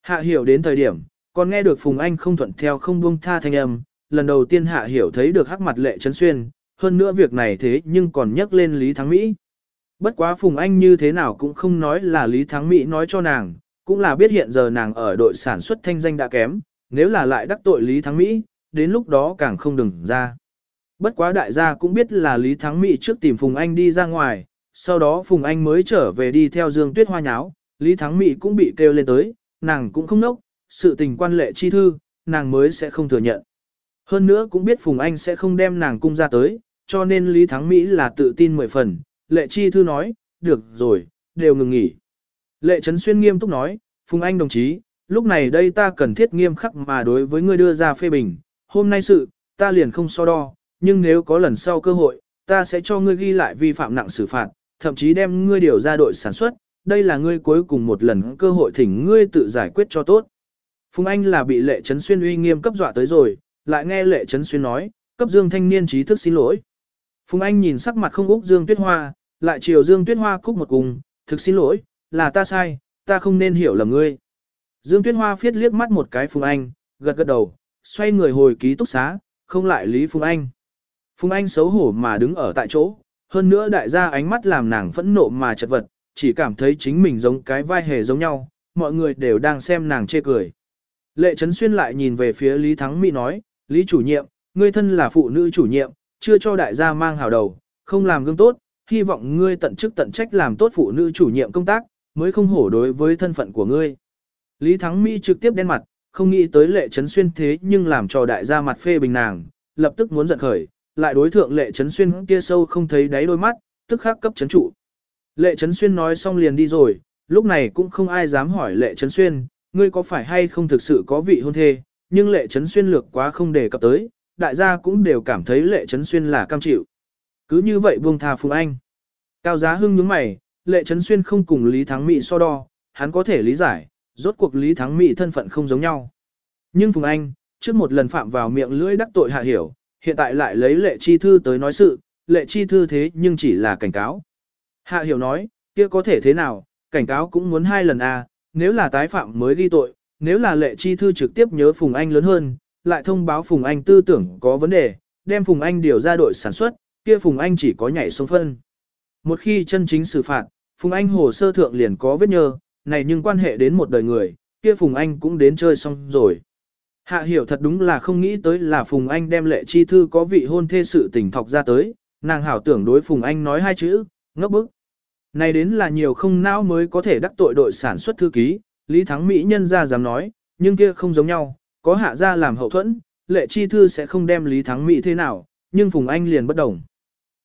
Hạ Hiểu đến thời điểm, còn nghe được Phùng Anh không thuận theo không buông tha thanh âm, lần đầu tiên Hạ Hiểu thấy được hắc mặt lệ chấn xuyên, hơn nữa việc này thế nhưng còn nhắc lên Lý Thắng Mỹ. Bất quá Phùng Anh như thế nào cũng không nói là Lý Thắng Mỹ nói cho nàng, cũng là biết hiện giờ nàng ở đội sản xuất thanh danh đã kém, nếu là lại đắc tội Lý Thắng Mỹ, đến lúc đó càng không đừng ra. Bất quá đại gia cũng biết là Lý Thắng Mỹ trước tìm Phùng Anh đi ra ngoài, sau đó Phùng Anh mới trở về đi theo Dương Tuyết Hoa nháo, Lý Thắng Mỹ cũng bị kêu lên tới, nàng cũng không nốc, sự tình quan lệ chi thư, nàng mới sẽ không thừa nhận. Hơn nữa cũng biết Phùng Anh sẽ không đem nàng cung ra tới, cho nên Lý Thắng Mỹ là tự tin mười phần, lệ chi thư nói, được rồi, đều ngừng nghỉ. Lệ Trấn Xuyên nghiêm túc nói, Phùng Anh đồng chí, lúc này đây ta cần thiết nghiêm khắc mà đối với ngươi đưa ra phê bình, hôm nay sự, ta liền không so đo, nhưng nếu có lần sau cơ hội, ta sẽ cho ngươi ghi lại vi phạm nặng xử phạt, thậm chí đem ngươi điều ra đội sản xuất, đây là ngươi cuối cùng một lần cơ hội thỉnh ngươi tự giải quyết cho tốt. Phùng Anh là bị lệ trấn xuyên uy nghiêm cấp dọa tới rồi, lại nghe lệ trấn xuyên nói, cấp dương thanh niên trí thức xin lỗi. Phùng Anh nhìn sắc mặt không úc dương tuyết hoa, lại chiều dương tuyết hoa cúc một cùng, thực xin lỗi, là ta sai, ta không nên hiểu lầm ngươi. Dương tuyết hoa phiết liếc mắt một cái Phùng Anh, gật gật đầu, xoay người hồi ký túc xá, không lại lý Phùng Anh. Phùng Anh xấu hổ mà đứng ở tại chỗ, hơn nữa đại gia ánh mắt làm nàng phẫn nộ mà chật vật, chỉ cảm thấy chính mình giống cái vai hề giống nhau, mọi người đều đang xem nàng chê cười. Lệ Trấn Xuyên lại nhìn về phía Lý Thắng Mỹ nói, Lý chủ nhiệm, ngươi thân là phụ nữ chủ nhiệm, chưa cho đại gia mang hào đầu, không làm gương tốt, hy vọng ngươi tận chức tận trách làm tốt phụ nữ chủ nhiệm công tác, mới không hổ đối với thân phận của ngươi. Lý Thắng Mỹ trực tiếp đen mặt, không nghĩ tới lệ Trấn Xuyên thế nhưng làm cho đại gia mặt phê bình nàng, lập tức muốn giận khởi, lại đối thượng lệ Trấn Xuyên kia sâu không thấy đáy đôi mắt, tức khắc cấp chấn trụ. Lệ Trấn Xuyên nói xong liền đi rồi, lúc này cũng không ai dám hỏi Lệ Trấn Xuyên, ngươi có phải hay không thực sự có vị hôn thê, nhưng Lệ Trấn Xuyên lược quá không đề cập tới, đại gia cũng đều cảm thấy Lệ Trấn Xuyên là cam chịu. Cứ như vậy buông tha Phùng Anh. Cao Giá Hưng nhướng mày, Lệ Trấn Xuyên không cùng Lý Thắng Mỹ so đo, hắn có thể lý giải, rốt cuộc Lý Thắng Mỹ thân phận không giống nhau. Nhưng Phùng Anh, trước một lần phạm vào miệng lưỡi đắc tội hạ hiểu, hiện tại lại lấy Lệ Chi Thư tới nói sự, Lệ Chi Thư thế nhưng chỉ là cảnh cáo. Hạ hiểu nói, kia có thể thế nào, cảnh cáo cũng muốn hai lần a, à, nếu là tái phạm mới ghi tội, nếu là lệ chi thư trực tiếp nhớ Phùng Anh lớn hơn, lại thông báo Phùng Anh tư tưởng có vấn đề, đem Phùng Anh điều ra đội sản xuất, kia Phùng Anh chỉ có nhảy xuống phân. Một khi chân chính xử phạt, Phùng Anh hồ sơ thượng liền có vết nhơ, này nhưng quan hệ đến một đời người, kia Phùng Anh cũng đến chơi xong rồi. Hạ hiểu thật đúng là không nghĩ tới là Phùng Anh đem lệ chi thư có vị hôn thê sự tình thọc ra tới, nàng hảo tưởng đối Phùng Anh nói hai chữ, ngốc bức. Này đến là nhiều không não mới có thể đắc tội đội sản xuất thư ký, Lý Thắng Mỹ nhân ra dám nói, nhưng kia không giống nhau, có hạ gia làm hậu thuẫn, lệ chi thư sẽ không đem Lý Thắng Mỹ thế nào, nhưng Phùng Anh liền bất đồng.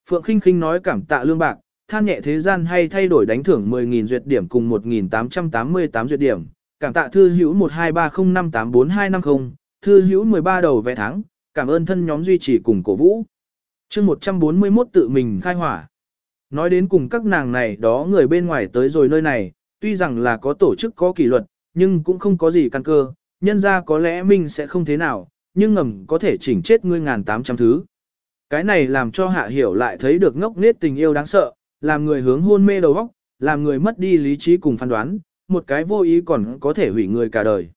Phượng Kinh Kinh nói cảm tạ lương bạc, than nhẹ thế gian hay thay đổi đánh thưởng 10.000 duyệt điểm cùng 1.888 duyệt điểm, cảm tạ thư hữu 1230584250, thư hữu 13 đầu vẽ tháng, cảm ơn thân nhóm duy trì cùng cổ vũ. chương 141 tự mình khai hỏa. Nói đến cùng các nàng này đó người bên ngoài tới rồi nơi này, tuy rằng là có tổ chức có kỷ luật, nhưng cũng không có gì căn cơ, nhân ra có lẽ mình sẽ không thế nào, nhưng ngầm có thể chỉnh chết ngươi ngàn tám trăm thứ. Cái này làm cho hạ hiểu lại thấy được ngốc nết tình yêu đáng sợ, làm người hướng hôn mê đầu óc, làm người mất đi lý trí cùng phán đoán, một cái vô ý còn có thể hủy người cả đời.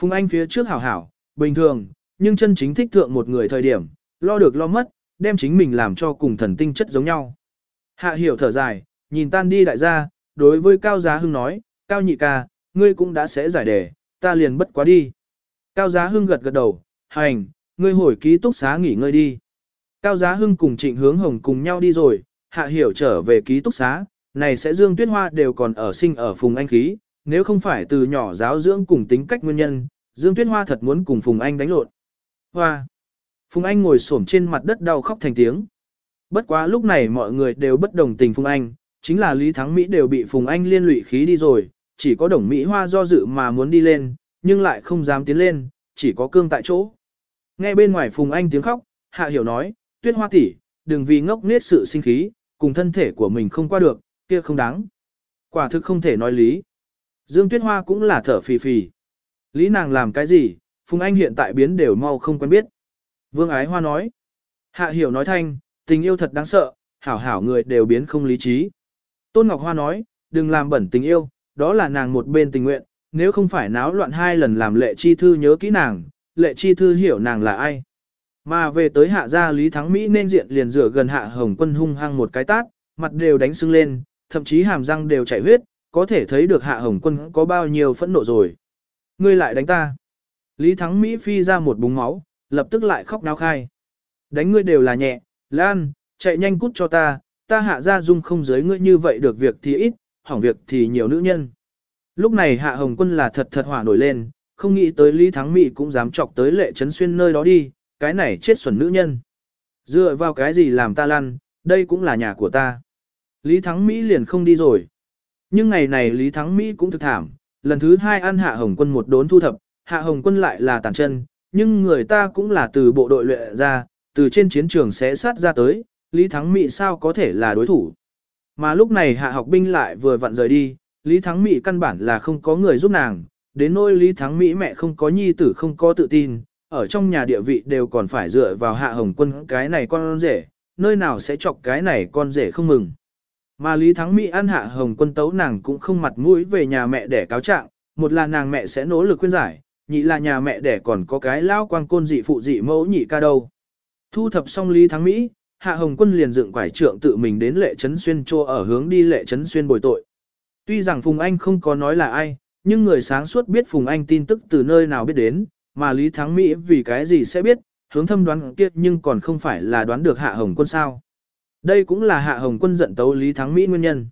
Phùng Anh phía trước hảo hảo, bình thường, nhưng chân chính thích thượng một người thời điểm, lo được lo mất, đem chính mình làm cho cùng thần tinh chất giống nhau. Hạ hiểu thở dài, nhìn tan đi đại gia, đối với Cao Giá Hưng nói, Cao nhị ca, ngươi cũng đã sẽ giải đề, ta liền bất quá đi. Cao Giá Hưng gật gật đầu, hành, ngươi hồi ký túc xá nghỉ ngơi đi. Cao Giá Hưng cùng Trịnh Hướng Hồng cùng nhau đi rồi, Hạ Hiểu trở về ký túc xá, này sẽ Dương Tuyết Hoa đều còn ở sinh ở Phùng Anh khí, nếu không phải từ nhỏ giáo dưỡng cùng tính cách nguyên nhân, Dương Tuyết Hoa thật muốn cùng Phùng Anh đánh lộn. Hoa! Phùng Anh ngồi xổm trên mặt đất đau khóc thành tiếng. Bất quá lúc này mọi người đều bất đồng tình Phùng Anh, chính là Lý Thắng Mỹ đều bị Phùng Anh liên lụy khí đi rồi, chỉ có Đồng Mỹ Hoa do dự mà muốn đi lên, nhưng lại không dám tiến lên, chỉ có cương tại chỗ. Nghe bên ngoài Phùng Anh tiếng khóc, Hạ Hiểu nói, Tuyết Hoa tỷ, đừng vì ngốc nết sự sinh khí, cùng thân thể của mình không qua được, kia không đáng. Quả thực không thể nói lý. Dương Tuyết Hoa cũng là thở phì phì. Lý nàng làm cái gì, Phùng Anh hiện tại biến đều mau không quen biết. Vương Ái Hoa nói. Hạ Hiểu nói thanh, tình yêu thật đáng sợ, hảo hảo người đều biến không lý trí. Tôn Ngọc Hoa nói, đừng làm bẩn tình yêu, đó là nàng một bên tình nguyện, nếu không phải náo loạn hai lần làm lệ chi thư nhớ kỹ nàng, lệ chi thư hiểu nàng là ai. Mà về tới hạ gia Lý Thắng Mỹ nên diện liền rửa gần hạ hồng quân hung hăng một cái tát, mặt đều đánh sưng lên, thậm chí hàm răng đều chảy huyết, có thể thấy được hạ hồng quân có bao nhiêu phẫn nộ rồi. Ngươi lại đánh ta. Lý Thắng Mỹ phi ra một búng máu, lập tức lại khóc náo khai. Đánh ngươi đều là nhẹ, Lan, chạy nhanh cút cho ta, ta hạ gia dung không giới ngươi như vậy được việc thì ít, hỏng việc thì nhiều nữ nhân. Lúc này hạ hồng quân là thật thật hỏa nổi lên, không nghĩ tới Lý Thắng Mỹ cũng dám chọc tới lệ trấn xuyên nơi đó đi, cái này chết xuẩn nữ nhân. Dựa vào cái gì làm ta lăn, đây cũng là nhà của ta. Lý Thắng Mỹ liền không đi rồi. Nhưng ngày này Lý Thắng Mỹ cũng thực thảm, lần thứ hai ăn Hạ Hồng Quân một đốn thu thập, Hạ Hồng Quân lại là tàn chân, nhưng người ta cũng là từ bộ đội luyện ra, từ trên chiến trường sẽ sát ra tới, Lý Thắng Mỹ sao có thể là đối thủ. Mà lúc này Hạ học binh lại vừa vặn rời đi, Lý Thắng Mỹ căn bản là không có người giúp nàng, đến nỗi Lý Thắng Mỹ mẹ không có nhi tử không có tự tin, ở trong nhà địa vị đều còn phải dựa vào Hạ Hồng Quân cái này con rể, nơi nào sẽ chọc cái này con rể không mừng. Mà Lý Thắng Mỹ ăn Hạ Hồng Quân tấu nàng cũng không mặt mũi về nhà mẹ để cáo trạng, một là nàng mẹ sẽ nỗ lực khuyên giải, nhị là nhà mẹ để còn có cái lao quang côn dị phụ dị mẫu nhị ca đâu. Thu thập xong Lý Thắng Mỹ, Hạ Hồng Quân liền dựng quải trượng tự mình đến lệ trấn xuyên trô ở hướng đi lệ trấn xuyên bồi tội. Tuy rằng Phùng Anh không có nói là ai, nhưng người sáng suốt biết Phùng Anh tin tức từ nơi nào biết đến, mà Lý Thắng Mỹ vì cái gì sẽ biết, hướng thâm đoán kiệt nhưng còn không phải là đoán được Hạ Hồng Quân sao. Đây cũng là Hạ Hồng Quân giận tấu Lý Thắng Mỹ nguyên nhân.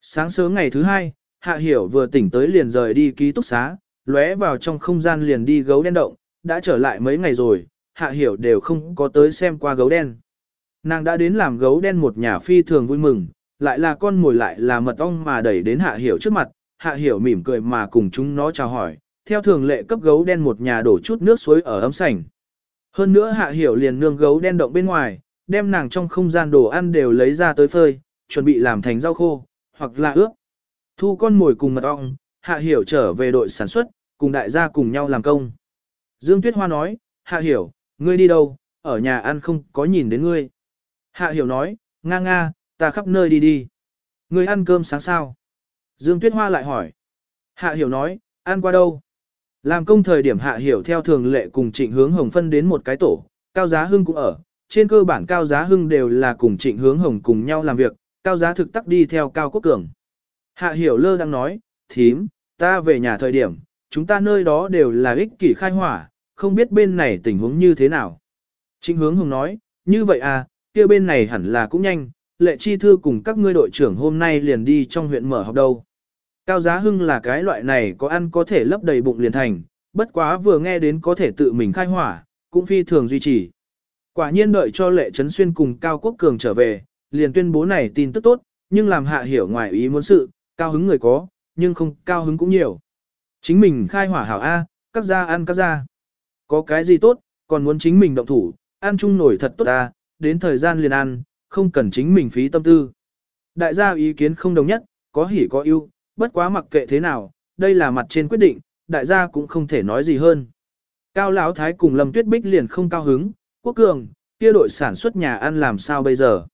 Sáng sớm ngày thứ hai, Hạ Hiểu vừa tỉnh tới liền rời đi ký túc xá, lóe vào trong không gian liền đi gấu đen động, đã trở lại mấy ngày rồi, Hạ Hiểu đều không có tới xem qua gấu đen. Nàng đã đến làm gấu đen một nhà phi thường vui mừng, lại là con mồi lại là mật ong mà đẩy đến Hạ Hiểu trước mặt, Hạ Hiểu mỉm cười mà cùng chúng nó chào hỏi, theo thường lệ cấp gấu đen một nhà đổ chút nước suối ở ấm sảnh. Hơn nữa Hạ Hiểu liền nương gấu đen động bên ngoài, đem nàng trong không gian đồ ăn đều lấy ra tới phơi, chuẩn bị làm thành rau khô, hoặc là ướp. Thu con mồi cùng mật ong, Hạ Hiểu trở về đội sản xuất, cùng đại gia cùng nhau làm công. Dương Tuyết Hoa nói, Hạ Hiểu, ngươi đi đâu, ở nhà ăn không có nhìn đến ngươi. Hạ Hiểu nói, nga nga, ta khắp nơi đi đi. Ngươi ăn cơm sáng sao? Dương Tuyết Hoa lại hỏi. Hạ Hiểu nói, ăn qua đâu? Làm công thời điểm Hạ Hiểu theo thường lệ cùng trịnh hướng hồng phân đến một cái tổ, Cao Giá Hưng cũng ở. Trên cơ bản Cao Giá Hưng đều là cùng trịnh hướng hồng cùng nhau làm việc, Cao Giá thực tắc đi theo Cao Quốc Cường. Hạ Hiểu lơ đang nói, thím, ta về nhà thời điểm, chúng ta nơi đó đều là ích kỷ khai hỏa, không biết bên này tình huống như thế nào. Trịnh hướng hồng nói, như vậy à, kia bên này hẳn là cũng nhanh, lệ chi thư cùng các ngươi đội trưởng hôm nay liền đi trong huyện mở học đâu. Cao Giá Hưng là cái loại này có ăn có thể lấp đầy bụng liền thành, bất quá vừa nghe đến có thể tự mình khai hỏa, cũng phi thường duy trì. Quả nhiên đợi cho lệ trấn xuyên cùng Cao Quốc Cường trở về, liền tuyên bố này tin tức tốt, nhưng làm hạ hiểu ngoài ý muốn sự, cao hứng người có, nhưng không cao hứng cũng nhiều. Chính mình khai hỏa hảo A, các gia ăn các gia. Có cái gì tốt, còn muốn chính mình động thủ, ăn chung nổi thật tốt A, đến thời gian liền ăn, không cần chính mình phí tâm tư. Đại gia ý kiến không đồng nhất, có hỉ có ưu, bất quá mặc kệ thế nào, đây là mặt trên quyết định, đại gia cũng không thể nói gì hơn. Cao Lão Thái cùng Lâm Tuyết Bích liền không cao hứng, Quốc Cường, kia đội sản xuất nhà ăn làm sao bây giờ?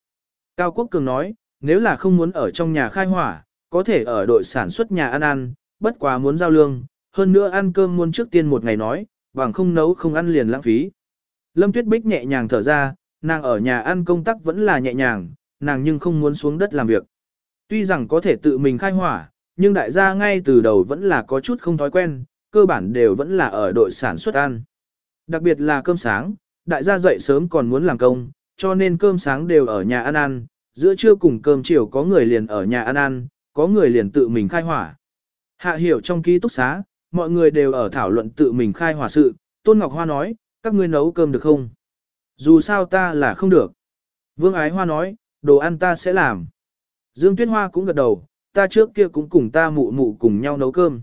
Cao Quốc Cường nói, nếu là không muốn ở trong nhà khai hỏa, có thể ở đội sản xuất nhà ăn ăn, bất quá muốn giao lương, hơn nữa ăn cơm muốn trước tiên một ngày nói, bằng không nấu không ăn liền lãng phí. Lâm Tuyết Bích nhẹ nhàng thở ra, nàng ở nhà ăn công tác vẫn là nhẹ nhàng, nàng nhưng không muốn xuống đất làm việc. Tuy rằng có thể tự mình khai hỏa, nhưng đại gia ngay từ đầu vẫn là có chút không thói quen, cơ bản đều vẫn là ở đội sản xuất ăn. Đặc biệt là cơm sáng, đại gia dậy sớm còn muốn làm công, cho nên cơm sáng đều ở nhà ăn ăn, giữa trưa cùng cơm chiều có người liền ở nhà ăn ăn, có người liền tự mình khai hỏa. Hạ hiểu trong ký túc xá, mọi người đều ở thảo luận tự mình khai hỏa sự, Tôn Ngọc Hoa nói, các ngươi nấu cơm được không? Dù sao ta là không được. Vương Ái Hoa nói, đồ ăn ta sẽ làm. Dương Tuyết Hoa cũng gật đầu, ta trước kia cũng cùng ta mụ mụ cùng nhau nấu cơm.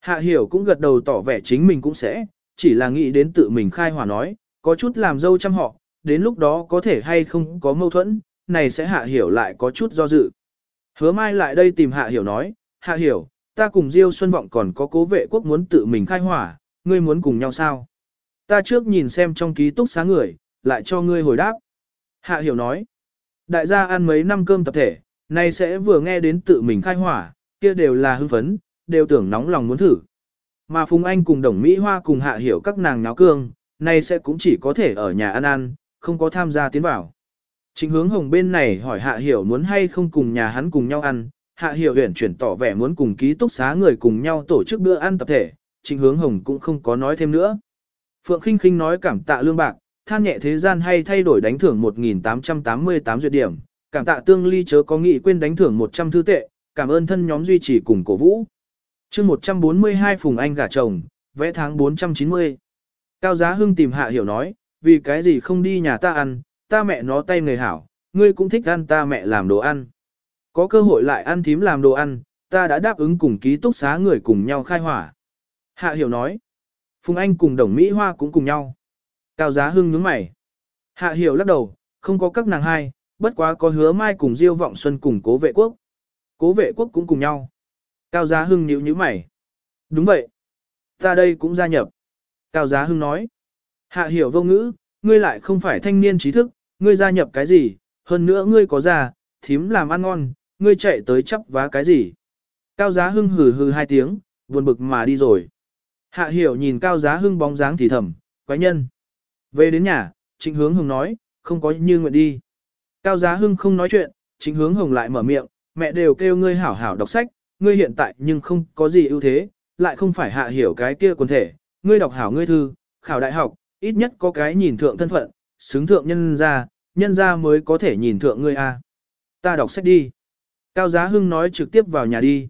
Hạ hiểu cũng gật đầu tỏ vẻ chính mình cũng sẽ, chỉ là nghĩ đến tự mình khai hỏa nói, có chút làm dâu chăm họ, đến lúc đó có thể hay không có mâu thuẫn, này sẽ hạ hiểu lại có chút do dự. Hứa mai lại đây tìm hạ hiểu nói, hạ hiểu, ta cùng Diêu Xuân Vọng còn có cố vệ quốc muốn tự mình khai hỏa, ngươi muốn cùng nhau sao? Ta trước nhìn xem trong ký túc xá người, lại cho ngươi hồi đáp. Hạ hiểu nói, đại gia ăn mấy năm cơm tập thể, nay sẽ vừa nghe đến tự mình khai hỏa, kia đều là hưng phấn, đều tưởng nóng lòng muốn thử. Mà Phùng Anh cùng Đồng Mỹ Hoa cùng hạ hiểu các nàng náo cương, nay sẽ cũng chỉ có thể ở nhà ăn ăn, không có tham gia tiến vào. Chính hướng hồng bên này hỏi hạ hiểu muốn hay không cùng nhà hắn cùng nhau ăn, hạ hiểu huyển chuyển tỏ vẻ muốn cùng ký túc xá người cùng nhau tổ chức bữa ăn tập thể, Trình hướng hồng cũng không có nói thêm nữa. Phượng khinh khinh nói cảm tạ lương bạc, than nhẹ thế gian hay thay đổi đánh thưởng 1.888 duyệt điểm, cảm tạ tương ly chớ có nghị quên đánh thưởng 100 thư tệ, cảm ơn thân nhóm duy trì cùng cổ vũ. chương 142 Phùng Anh gả chồng, vẽ tháng 490. Cao Giá Hưng tìm Hạ Hiểu nói, vì cái gì không đi nhà ta ăn, ta mẹ nó tay người hảo, ngươi cũng thích ăn ta mẹ làm đồ ăn. Có cơ hội lại ăn thím làm đồ ăn, ta đã đáp ứng cùng ký túc xá người cùng nhau khai hỏa. Hạ hiểu nói. Phùng Anh cùng đồng Mỹ Hoa cũng cùng nhau. Cao giá hưng nhướng mày. Hạ hiểu lắc đầu, không có các nàng hai, bất quá có hứa mai cùng diêu vọng xuân cùng cố vệ quốc. Cố vệ quốc cũng cùng nhau. Cao giá hưng nhíu nhíu mày. Đúng vậy. Ta đây cũng gia nhập. Cao giá hưng nói. Hạ hiểu vô ngữ, ngươi lại không phải thanh niên trí thức, ngươi gia nhập cái gì, hơn nữa ngươi có già, thím làm ăn ngon, ngươi chạy tới chấp vá cái gì. Cao giá hưng hừ hừ hai tiếng, buồn bực mà đi rồi. Hạ hiểu nhìn cao giá hưng bóng dáng thì thầm, quái nhân. Về đến nhà, trịnh hướng hồng nói, không có như nguyện đi. Cao giá hưng không nói chuyện, trịnh hướng hồng lại mở miệng, mẹ đều kêu ngươi hảo hảo đọc sách, ngươi hiện tại nhưng không có gì ưu thế, lại không phải hạ hiểu cái kia quần thể, ngươi đọc hảo ngươi thư, khảo đại học, ít nhất có cái nhìn thượng thân phận, xứng thượng nhân ra, nhân ra mới có thể nhìn thượng ngươi a. Ta đọc sách đi. Cao Giá Hưng nói trực tiếp vào nhà đi.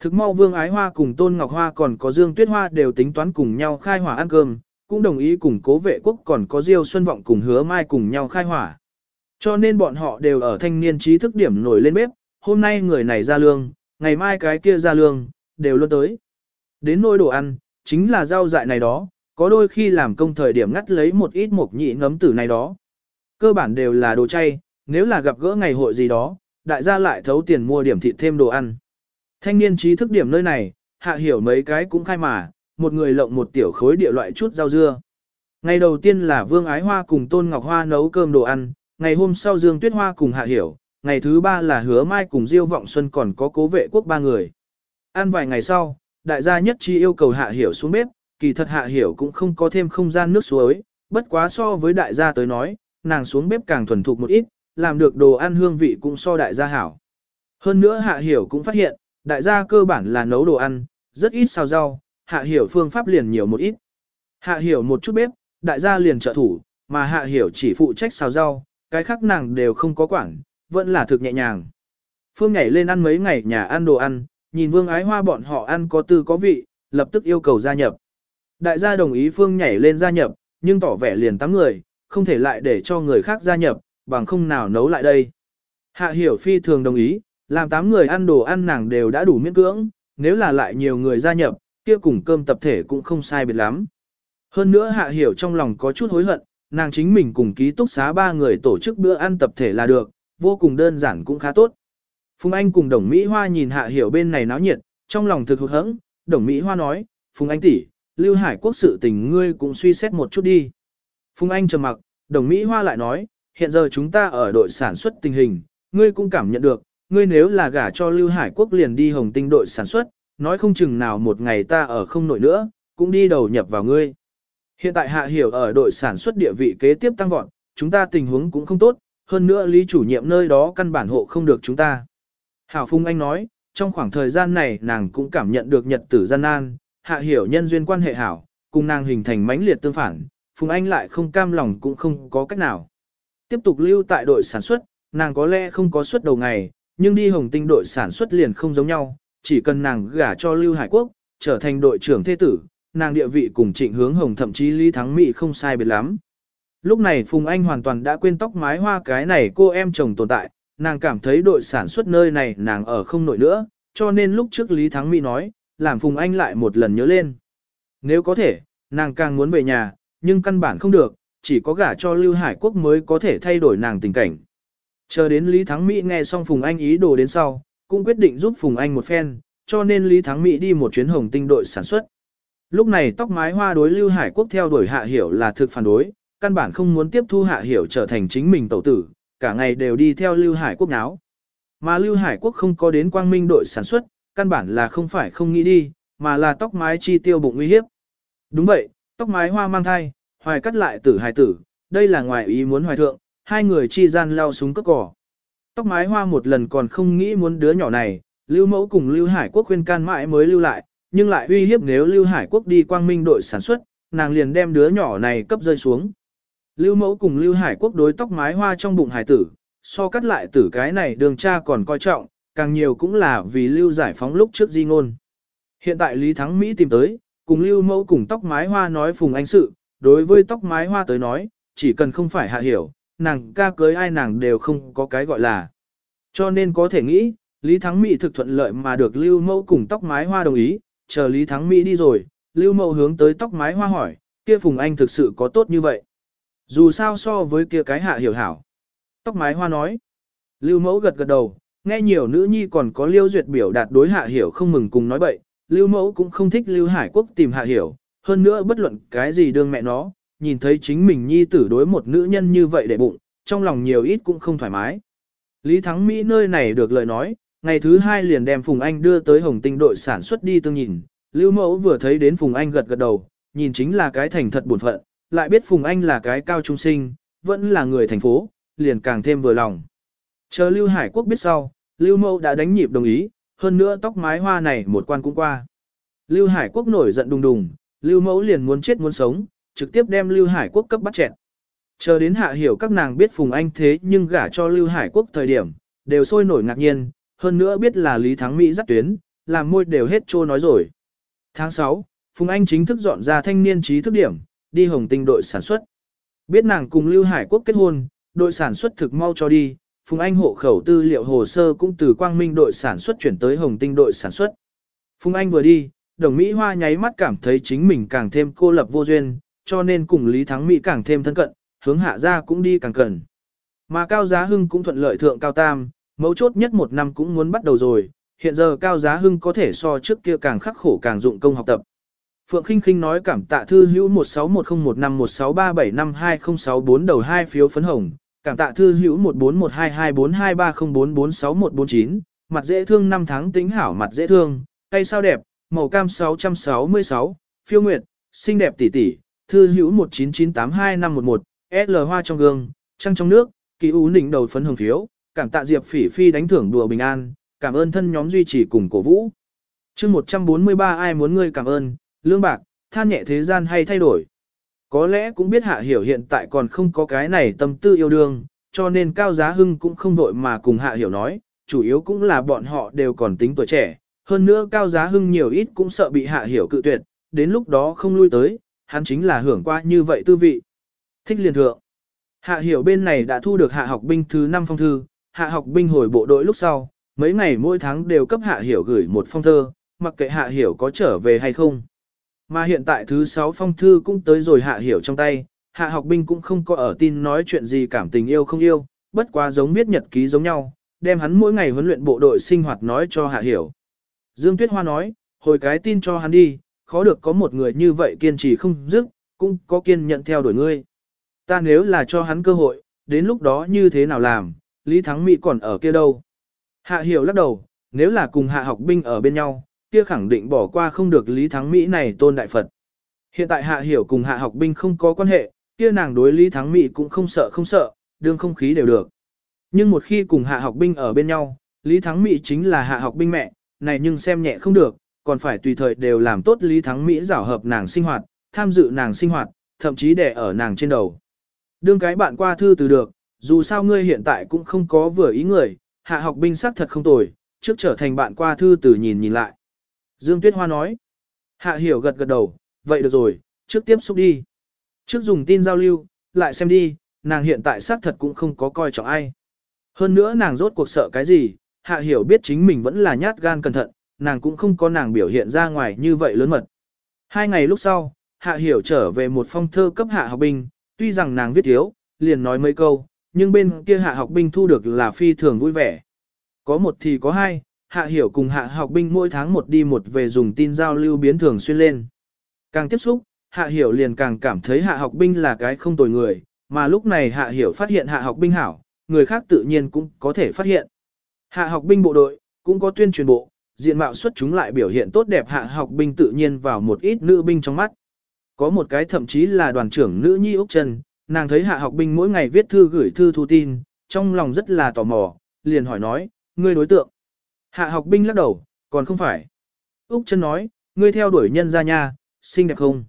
Thực mau Vương Ái Hoa cùng Tôn Ngọc Hoa còn có Dương Tuyết Hoa đều tính toán cùng nhau khai hỏa ăn cơm, cũng đồng ý cùng cố vệ quốc còn có Diêu Xuân Vọng cùng hứa mai cùng nhau khai hỏa. Cho nên bọn họ đều ở thanh niên trí thức điểm nổi lên bếp, hôm nay người này ra lương, ngày mai cái kia ra lương, đều luôn tới. Đến nôi đồ ăn, chính là rau dại này đó, có đôi khi làm công thời điểm ngắt lấy một ít mộc nhị ngấm tử này đó. Cơ bản đều là đồ chay, nếu là gặp gỡ ngày hội gì đó, đại gia lại thấu tiền mua điểm thịt thêm đồ ăn. Thanh niên trí thức điểm nơi này, hạ hiểu mấy cái cũng khai mà, một người lộng một tiểu khối địa loại chút rau dưa. Ngày đầu tiên là Vương Ái Hoa cùng Tôn Ngọc Hoa nấu cơm đồ ăn, ngày hôm sau Dương Tuyết Hoa cùng Hạ Hiểu, ngày thứ ba là Hứa Mai cùng Diêu Vọng Xuân còn có cố vệ quốc ba người. Ăn vài ngày sau, đại gia nhất chi yêu cầu Hạ Hiểu xuống bếp, kỳ thật Hạ Hiểu cũng không có thêm không gian nước suối, bất quá so với đại gia tới nói, nàng xuống bếp càng thuần thục một ít, làm được đồ ăn hương vị cũng so đại gia hảo. Hơn nữa Hạ Hiểu cũng phát hiện, đại gia cơ bản là nấu đồ ăn, rất ít xào rau, Hạ Hiểu phương pháp liền nhiều một ít. Hạ Hiểu một chút bếp, đại gia liền trợ thủ, mà Hạ Hiểu chỉ phụ trách xào rau, cái khác nàng đều không có quản, vẫn là thực nhẹ nhàng. Phương nhảy lên ăn mấy ngày nhà ăn đồ ăn, nhìn Vương Ái Hoa bọn họ ăn có tư có vị, lập tức yêu cầu gia nhập. Đại gia đồng ý Phương nhảy lên gia nhập, nhưng tỏ vẻ liền tám người, không thể lại để cho người khác gia nhập, bằng không nào nấu lại đây. Hạ hiểu phi thường đồng ý, làm tám người ăn đồ ăn nàng đều đã đủ miễn cưỡng, nếu là lại nhiều người gia nhập, kia cùng cơm tập thể cũng không sai biệt lắm. Hơn nữa hạ hiểu trong lòng có chút hối hận, nàng chính mình cùng ký túc xá ba người tổ chức bữa ăn tập thể là được, vô cùng đơn giản cũng khá tốt. Phùng Anh cùng Đồng Mỹ Hoa nhìn hạ hiểu bên này náo nhiệt, trong lòng thực hụt hẫng, Đồng Mỹ Hoa nói, Phùng Anh tỷ, Lưu Hải Quốc sự tình ngươi cũng suy xét một chút đi. Phùng Anh trầm mặc, Đồng Mỹ Hoa lại nói, hiện giờ chúng ta ở đội sản xuất tình hình, ngươi cũng cảm nhận được, ngươi nếu là gả cho Lưu Hải Quốc liền đi hồng tinh đội sản xuất, nói không chừng nào một ngày ta ở không nổi nữa, cũng đi đầu nhập vào ngươi. Hiện tại Hạ Hiểu ở đội sản xuất địa vị kế tiếp tăng vọt, chúng ta tình huống cũng không tốt, hơn nữa lý chủ nhiệm nơi đó căn bản hộ không được chúng ta. Hảo Phung Anh nói, trong khoảng thời gian này nàng cũng cảm nhận được nhật tử gian nan, Hạ Hiểu nhân duyên quan hệ hảo, cùng nàng hình thành mãnh liệt tương phản, Phùng Anh lại không cam lòng cũng không có cách nào. Tiếp tục lưu tại đội sản xuất, nàng có lẽ không có suất đầu ngày, nhưng đi hồng tinh đội sản xuất liền không giống nhau, chỉ cần nàng gả cho Lưu Hải Quốc, trở thành đội trưởng thế tử, nàng địa vị cùng trịnh hướng hồng thậm chí Lý Thắng Mỹ không sai biệt lắm. Lúc này Phùng Anh hoàn toàn đã quên tóc mái hoa cái này cô em chồng tồn tại, nàng cảm thấy đội sản xuất nơi này nàng ở không nổi nữa, cho nên lúc trước Lý Thắng Mỹ nói, làm Phùng Anh lại một lần nhớ lên. Nếu có thể, nàng càng muốn về nhà, nhưng căn bản không được, chỉ có gả cho Lưu Hải Quốc mới có thể thay đổi nàng tình cảnh. Chờ đến Lý Thắng Mỹ nghe xong Phùng Anh ý đồ đến sau, cũng quyết định giúp Phùng Anh một phen, cho nên Lý Thắng Mỹ đi một chuyến hồng tinh đội sản xuất. Lúc này tóc mái hoa đối Lưu Hải Quốc theo đuổi Hạ Hiểu là thực phản đối, căn bản không muốn tiếp thu Hạ Hiểu trở thành chính mình tẩu tử, cả ngày đều đi theo Lưu Hải Quốc náo. Mà Lưu Hải Quốc không có đến quang minh đội sản xuất, căn bản là không phải không nghĩ đi, mà là tóc mái chi tiêu bụng nguy hiếp. Đúng vậy, tóc mái hoa mang thai, hoài cắt lại tử hài tử, đây là ngoài ý muốn hoài thượng, hai người chi gian lao súng cất cỏ. Tóc mái hoa một lần còn không nghĩ muốn đứa nhỏ này, Lưu Mẫu cùng Lưu Hải Quốc khuyên can mãi mới lưu lại, nhưng lại uy hiếp nếu Lưu Hải Quốc đi quang minh đội sản xuất, nàng liền đem đứa nhỏ này cấp rơi xuống. Lưu Mẫu cùng Lưu Hải Quốc đối tóc mái hoa trong bụng hải tử, so cắt lại tử cái này đường cha còn coi trọng, càng nhiều cũng là vì Lưu giải phóng lúc trước di ngôn. Hiện tại Lý Thắng Mỹ tìm tới, cùng Lưu Mẫu cùng tóc mái hoa nói phùng anh sự, đối với tóc mái hoa tới nói, chỉ cần không phải hạ hiểu, nàng ca cưới ai nàng đều không có cái gọi là. Cho nên có thể nghĩ, Lý Thắng Mỹ thực thuận lợi mà được Lưu Mẫu cùng tóc mái hoa đồng ý, chờ Lý Thắng Mỹ đi rồi, Lưu Mẫu hướng tới tóc mái hoa hỏi, kia Phùng Anh thực sự có tốt như vậy. Dù sao so với kia cái hạ hiểu hảo. Tóc mái hoa nói, Lưu Mẫu gật gật đầu, nghe nhiều nữ nhi còn có Liêu Duyệt biểu đạt đối hạ hiểu không mừng cùng nói bậy, Lưu Mẫu cũng không thích Lưu Hải Quốc tìm hạ hiểu, hơn nữa bất luận cái gì đương mẹ nó, nhìn thấy chính mình nhi tử đối một nữ nhân như vậy để bụng, trong lòng nhiều ít cũng không thoải mái. Lý Thắng Mỹ nơi này được lời nói, ngày thứ hai liền đem Phùng Anh đưa tới Hồng Tinh đội sản xuất đi tương nhìn, Lưu Mẫu vừa thấy đến Phùng Anh gật gật đầu, nhìn chính là cái thành thật buồn phận, lại biết Phùng Anh là cái cao trung sinh, vẫn là người thành phố, liền càng thêm vừa lòng. Chờ Lưu Hải Quốc biết sau, Lưu Mẫu đã đánh nhịp đồng ý, hơn nữa tóc mái hoa này một quan cũng qua. Lưu Hải Quốc nổi giận đùng đùng, Lưu Mẫu liền muốn chết muốn sống, trực tiếp đem Lưu Hải Quốc cấp bắt chẹn. Chờ đến hạ hiểu các nàng biết Phùng Anh thế nhưng gả cho Lưu Hải Quốc thời điểm, đều sôi nổi ngạc nhiên, hơn nữa biết là Lý Thắng Mỹ dắt tuyến, làm môi đều hết trô nói rồi. Tháng 6, Phùng Anh chính thức dọn ra thanh niên trí thức điểm, đi hồng tinh đội sản xuất. Biết nàng cùng Lưu Hải Quốc kết hôn, đội sản xuất thực mau cho đi, Phùng Anh hộ khẩu tư liệu hồ sơ cũng từ Quang Minh đội sản xuất chuyển tới Hồng Tinh đội sản xuất. Phùng Anh vừa đi, đồng Mỹ Hoa nháy mắt cảm thấy chính mình càng thêm cô lập vô duyên, cho nên cùng Lý Thắng Mỹ càng thêm thân cận, hướng hạ ra cũng đi càng cần. Mà Cao Giá Hưng cũng thuận lợi thượng Cao Tam, mấu chốt nhất một năm cũng muốn bắt đầu rồi, hiện giờ Cao Giá Hưng có thể so trước kia càng khắc khổ càng dụng công học tập. Phượng Khinh Khinh nói cảm tạ thư hữu 16101516375206 đầu hai phiếu phấn hồng, cảm tạ thư hữu 1412242304464149, mặt dễ thương năm tháng tính hảo mặt dễ thương, cây sao đẹp, màu cam 666, phiêu nguyệt, xinh đẹp tỷ tỷ, thư hữu 19982511, L hoa trong gương, trăng trong nước, kỳ ú nỉnh đầu phấn hồng phiếu, cảm tạ Diệp Phỉ Phi đánh thưởng đùa bình an, cảm ơn thân nhóm duy trì cùng cổ vũ. Chương 143 ai muốn ngươi cảm ơn, lương bạc, than nhẹ thế gian hay thay đổi. Có lẽ cũng biết hạ hiểu hiện tại còn không có cái này tâm tư yêu đương, cho nên Cao Giá Hưng cũng không vội mà cùng hạ hiểu nói, chủ yếu cũng là bọn họ đều còn tính tuổi trẻ, hơn nữa Cao Giá Hưng nhiều ít cũng sợ bị hạ hiểu cự tuyệt, đến lúc đó không lui tới, hắn chính là hưởng qua như vậy tư vị. Thích liền thượng. Hạ hiểu bên này đã thu được hạ học binh thứ 5 phong thư, hạ học binh hồi bộ đội lúc sau, mấy ngày mỗi tháng đều cấp hạ hiểu gửi một phong thơ, mặc kệ hạ hiểu có trở về hay không. Mà hiện tại thứ 6 phong thư cũng tới rồi hạ hiểu trong tay, hạ học binh cũng không có ở tin nói chuyện gì cảm tình yêu không yêu, bất quá giống viết nhật ký giống nhau, đem hắn mỗi ngày huấn luyện bộ đội sinh hoạt nói cho hạ hiểu. Dương Tuyết Hoa nói, hồi cái tin cho hắn đi, khó được có một người như vậy kiên trì không dứt, cũng có kiên nhận theo đuổi ngươi. Ta nếu là cho hắn cơ hội, đến lúc đó như thế nào làm, Lý Thắng Mỹ còn ở kia đâu. Hạ hiểu lắc đầu, nếu là cùng hạ học binh ở bên nhau, kia khẳng định bỏ qua không được Lý Thắng Mỹ này tôn đại Phật. Hiện tại hạ hiểu cùng hạ học binh không có quan hệ, kia nàng đối Lý Thắng Mỹ cũng không sợ không sợ, đương không khí đều được. Nhưng một khi cùng hạ học binh ở bên nhau, Lý Thắng Mỹ chính là hạ học binh mẹ, này nhưng xem nhẹ không được, còn phải tùy thời đều làm tốt Lý Thắng Mỹ giảo hợp nàng sinh hoạt, tham dự nàng sinh hoạt, thậm chí để ở nàng trên đầu. Đương cái bạn qua thư từ được, dù sao ngươi hiện tại cũng không có vừa ý người, hạ học binh sắc thật không tồi, trước trở thành bạn qua thư từ nhìn nhìn lại. Dương Tuyết Hoa nói, hạ hiểu gật gật đầu, vậy được rồi, trước tiếp xúc đi. Trước dùng tin giao lưu, lại xem đi, nàng hiện tại xác thật cũng không có coi trọng ai. Hơn nữa nàng rốt cuộc sợ cái gì, hạ hiểu biết chính mình vẫn là nhát gan cẩn thận, nàng cũng không có nàng biểu hiện ra ngoài như vậy lớn mật. Hai ngày lúc sau, hạ hiểu trở về một phong thơ cấp hạ học binh, tuy rằng nàng viết thiếu, liền nói mấy câu, nhưng bên kia hạ học binh thu được là phi thường vui vẻ. Có một thì có hai, hạ hiểu cùng hạ học binh mỗi tháng một đi một về dùng tin giao lưu biến thường xuyên lên. Càng tiếp xúc, hạ hiểu liền càng cảm thấy hạ học binh là cái không tồi người, mà lúc này hạ hiểu phát hiện hạ học binh hảo, người khác tự nhiên cũng có thể phát hiện. Hạ học binh bộ đội, cũng có tuyên truyền bộ, diện mạo xuất chúng lại biểu hiện tốt đẹp hạ học binh tự nhiên vào một ít nữ binh trong mắt. Có một cái thậm chí là đoàn trưởng nữ nhi Úc Trần, nàng thấy hạ học binh mỗi ngày viết thư gửi thư thu tin, trong lòng rất là tò mò, liền hỏi nói, ngươi đối tượng. Hạ học binh lắc đầu, còn không phải. Úc Trân nói, ngươi theo đuổi nhân ra nha, xinh đẹp không?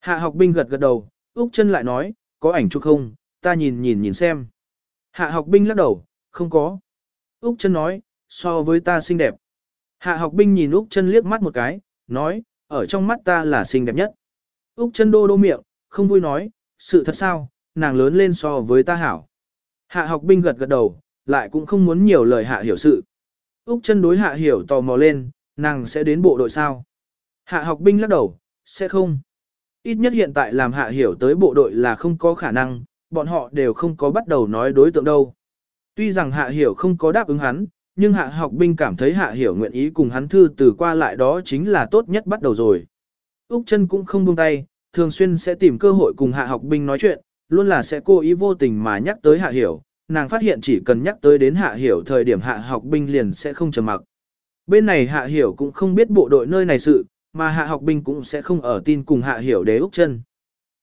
Hạ học binh gật gật đầu, Úc Trân lại nói, có ảnh chụp không, ta nhìn nhìn nhìn xem. Hạ học binh lắc đầu, không có. Úc Trân nói, so với ta xinh đẹp. Hạ học binh nhìn Úc chân liếc mắt một cái, nói, ở trong mắt ta là xinh đẹp nhất. Úc chân đô đô miệng, không vui nói, sự thật sao, nàng lớn lên so với ta hảo. Hạ học binh gật gật đầu, lại cũng không muốn nhiều lời hạ hiểu sự. Úc chân đối hạ hiểu tò mò lên, nàng sẽ đến bộ đội sao? Hạ học binh lắc đầu, sẽ không. Ít nhất hiện tại làm hạ hiểu tới bộ đội là không có khả năng, bọn họ đều không có bắt đầu nói đối tượng đâu. Tuy rằng hạ hiểu không có đáp ứng hắn, nhưng hạ học binh cảm thấy hạ hiểu nguyện ý cùng hắn thư từ qua lại đó chính là tốt nhất bắt đầu rồi. Úc chân cũng không buông tay, thường xuyên sẽ tìm cơ hội cùng hạ học binh nói chuyện, luôn là sẽ cố ý vô tình mà nhắc tới hạ hiểu, nàng phát hiện chỉ cần nhắc tới đến hạ hiểu thời điểm hạ học binh liền sẽ không trầm mặc. Bên này hạ hiểu cũng không biết bộ đội nơi này sự, mà hạ học binh cũng sẽ không ở tin cùng hạ hiểu đế Úc chân.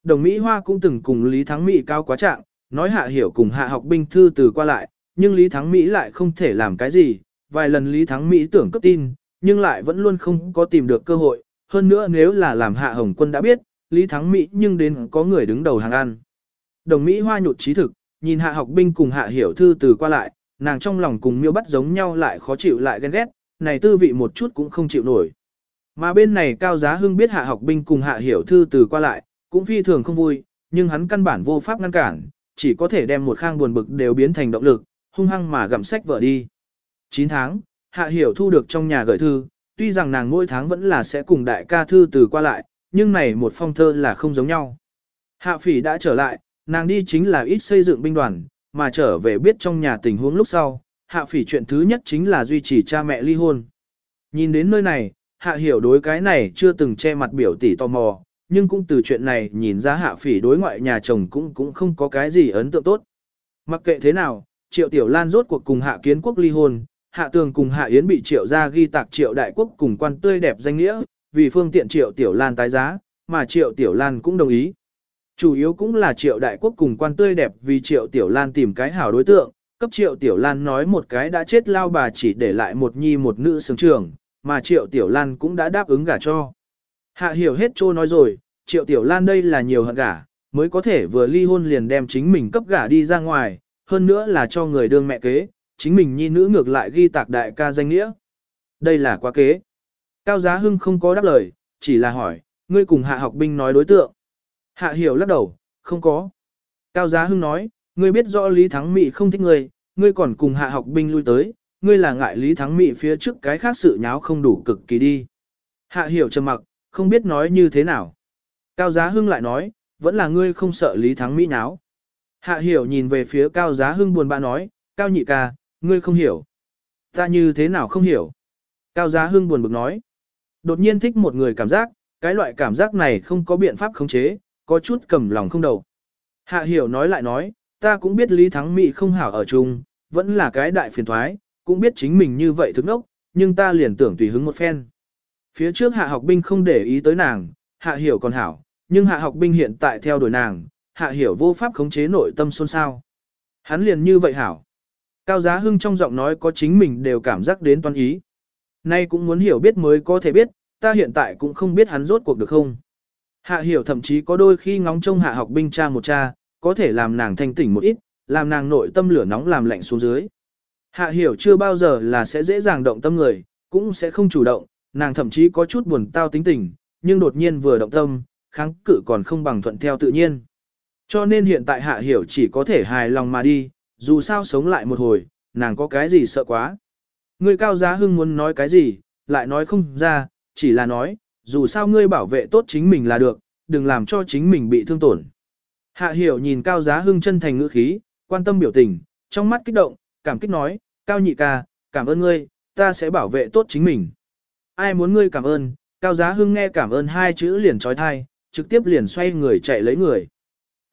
Đồng Mỹ Hoa cũng từng cùng Lý Thắng Mỹ cao quá trạng, nói hạ hiểu cùng hạ học binh thư từ qua lại, nhưng Lý Thắng Mỹ lại không thể làm cái gì, vài lần Lý Thắng Mỹ tưởng cấp tin, nhưng lại vẫn luôn không có tìm được cơ hội, hơn nữa nếu là làm hạ hồng quân đã biết, Lý Thắng Mỹ nhưng đến có người đứng đầu hàng ăn. Đồng Mỹ hoa nhụt trí thực, nhìn hạ học binh cùng hạ hiểu thư từ qua lại, nàng trong lòng cùng miêu bắt giống nhau lại khó chịu lại ghen ghét, này tư vị một chút cũng không chịu nổi. Mà bên này Cao Giá Hưng biết hạ học binh cùng hạ hiểu thư từ qua lại, cũng phi thường không vui, nhưng hắn căn bản vô pháp ngăn cản, chỉ có thể đem một khang buồn bực đều biến thành động lực, hung hăng mà gặm sách vợ đi. 9 tháng, hạ hiểu thu được trong nhà gửi thư, tuy rằng nàng mỗi tháng vẫn là sẽ cùng đại ca thư từ qua lại, nhưng này một phong thơ là không giống nhau. Hạ phỉ đã trở lại, nàng đi chính là ít xây dựng binh đoàn, mà trở về biết trong nhà tình huống lúc sau, hạ phỉ chuyện thứ nhất chính là duy trì cha mẹ ly hôn. Nhìn đến nơi này, hạ hiểu đối cái này chưa từng che mặt biểu tỷ tò mò, nhưng cũng từ chuyện này nhìn ra hạ phỉ đối ngoại nhà chồng cũng cũng không có cái gì ấn tượng tốt. Mặc kệ thế nào, triệu tiểu lan rốt cuộc cùng hạ kiến quốc ly hôn, hạ tường cùng hạ yến bị triệu gia ghi tạc triệu đại quốc cùng quan tươi đẹp danh nghĩa, vì phương tiện triệu tiểu lan tái giá, mà triệu tiểu lan cũng đồng ý. Chủ yếu cũng là triệu đại quốc cùng quan tươi đẹp vì triệu tiểu lan tìm cái hảo đối tượng, cấp triệu tiểu lan nói một cái đã chết lao bà chỉ để lại một nhi một nữ sướng trường, mà triệu tiểu lan cũng đã đáp ứng gả cho. Hạ hiểu hết trô nói rồi, triệu tiểu lan đây là nhiều hận gả, mới có thể vừa ly hôn liền đem chính mình cấp gả đi ra ngoài, hơn nữa là cho người đương mẹ kế, chính mình nhi nữ ngược lại ghi tạc đại ca danh nghĩa. Đây là quá kế. Cao Giá Hưng không có đáp lời, chỉ là hỏi, ngươi cùng hạ học binh nói đối tượng. Hạ hiểu lắc đầu, không có. Cao Giá Hưng nói, ngươi biết rõ Lý Thắng Mị không thích ngươi, ngươi còn cùng hạ học binh lui tới, ngươi là ngại Lý Thắng Mị phía trước cái khác sự nháo không đủ cực kỳ đi. Hạ hiểu trầm mặc, không biết nói như thế nào. Cao Giá Hưng lại nói, vẫn là ngươi không sợ Lý Thắng Mỹ nháo. Hạ hiểu nhìn về phía Cao Giá Hưng buồn bã nói, Cao nhị ca, ngươi không hiểu. Ta như thế nào không hiểu? Cao Giá Hưng buồn bực nói. Đột nhiên thích một người cảm giác, cái loại cảm giác này không có biện pháp khống chế, có chút cầm lòng không đầu. Hạ hiểu nói lại nói, ta cũng biết Lý Thắng Mỹ không hảo ở chung, vẫn là cái đại phiền thoái, cũng biết chính mình như vậy thức nốc, nhưng ta liền tưởng tùy hứng một phen. Phía trước hạ học binh không để ý tới nàng, hạ hiểu còn hảo, nhưng hạ học binh hiện tại theo đuổi nàng, hạ hiểu vô pháp khống chế nội tâm xôn xao. Hắn liền như vậy hảo. Cao Giá Hưng trong giọng nói có chính mình đều cảm giác đến toan ý. Nay cũng muốn hiểu biết mới có thể biết, ta hiện tại cũng không biết hắn rốt cuộc được không. Hạ hiểu thậm chí có đôi khi ngóng trông hạ học binh cha một cha, có thể làm nàng thanh tỉnh một ít, làm nàng nội tâm lửa nóng làm lạnh xuống dưới. Hạ hiểu chưa bao giờ là sẽ dễ dàng động tâm người, cũng sẽ không chủ động, nàng thậm chí có chút buồn tao tính tình, nhưng đột nhiên vừa động tâm, kháng cự còn không bằng thuận theo tự nhiên. Cho nên hiện tại hạ hiểu chỉ có thể hài lòng mà đi, dù sao sống lại một hồi, nàng có cái gì sợ quá. Ngươi cao giá hưng muốn nói cái gì, lại nói không ra, chỉ là nói, dù sao ngươi bảo vệ tốt chính mình là được, đừng làm cho chính mình bị thương tổn. Hạ hiểu nhìn cao giá hưng chân thành ngữ khí, quan tâm biểu tình, trong mắt kích động, cảm kích nói, cao nhị ca, cảm ơn ngươi, ta sẽ bảo vệ tốt chính mình. Ai muốn ngươi cảm ơn, cao giá hưng nghe cảm ơn hai chữ liền trói thai, trực tiếp liền xoay người chạy lấy người.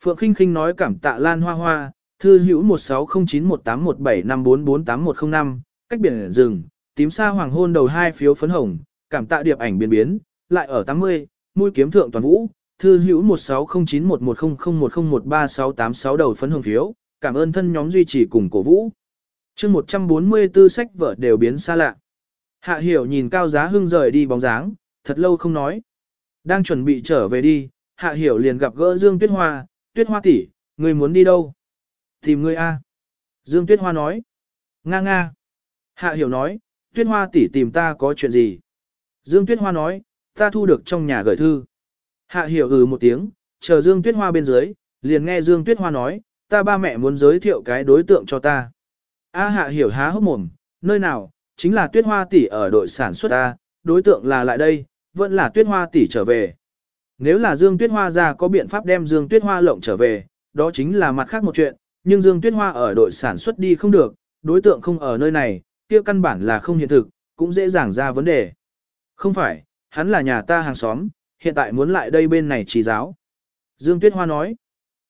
Phượng khinh khinh nói cảm tạ lan hoa hoa, thư hữu 1609181754481105, cách biển rừng, tím sa hoàng hôn đầu hai phiếu phấn hồng, cảm tạ điệp ảnh biến biến, lại ở 80, mũi kiếm thượng toàn vũ, thư hữu 1609110010136686 đầu phấn hồng phiếu, cảm ơn thân nhóm duy trì cùng cổ vũ. chương 144 sách vở đều biến xa lạ. Hạ hiểu nhìn cao giá hưng rời đi bóng dáng, thật lâu không nói. Đang chuẩn bị trở về đi, hạ hiểu liền gặp gỡ Dương Tuyết Hoa, Tuyết Hoa tỷ, người muốn đi đâu? Tìm ngươi a. Dương Tuyết Hoa nói. Nga nga. Hạ hiểu nói, Tuyết Hoa tỷ tìm ta có chuyện gì? Dương Tuyết Hoa nói, ta thu được trong nhà gửi thư. Hạ hiểu ừ một tiếng, chờ Dương Tuyết Hoa bên dưới, liền nghe Dương Tuyết Hoa nói, ta ba mẹ muốn giới thiệu cái đối tượng cho ta. A hạ hiểu há hốc mồm, nơi nào, chính là tuyết hoa tỷ ở đội sản xuất A, đối tượng là lại đây, vẫn là tuyết hoa tỷ trở về. Nếu là Dương Tuyết Hoa ra có biện pháp đem Dương Tuyết Hoa lộng trở về, đó chính là mặt khác một chuyện, nhưng Dương Tuyết Hoa ở đội sản xuất đi không được, đối tượng không ở nơi này, kia căn bản là không hiện thực, cũng dễ dàng ra vấn đề. Không phải, hắn là nhà ta hàng xóm, hiện tại muốn lại đây bên này chỉ giáo. Dương Tuyết Hoa nói,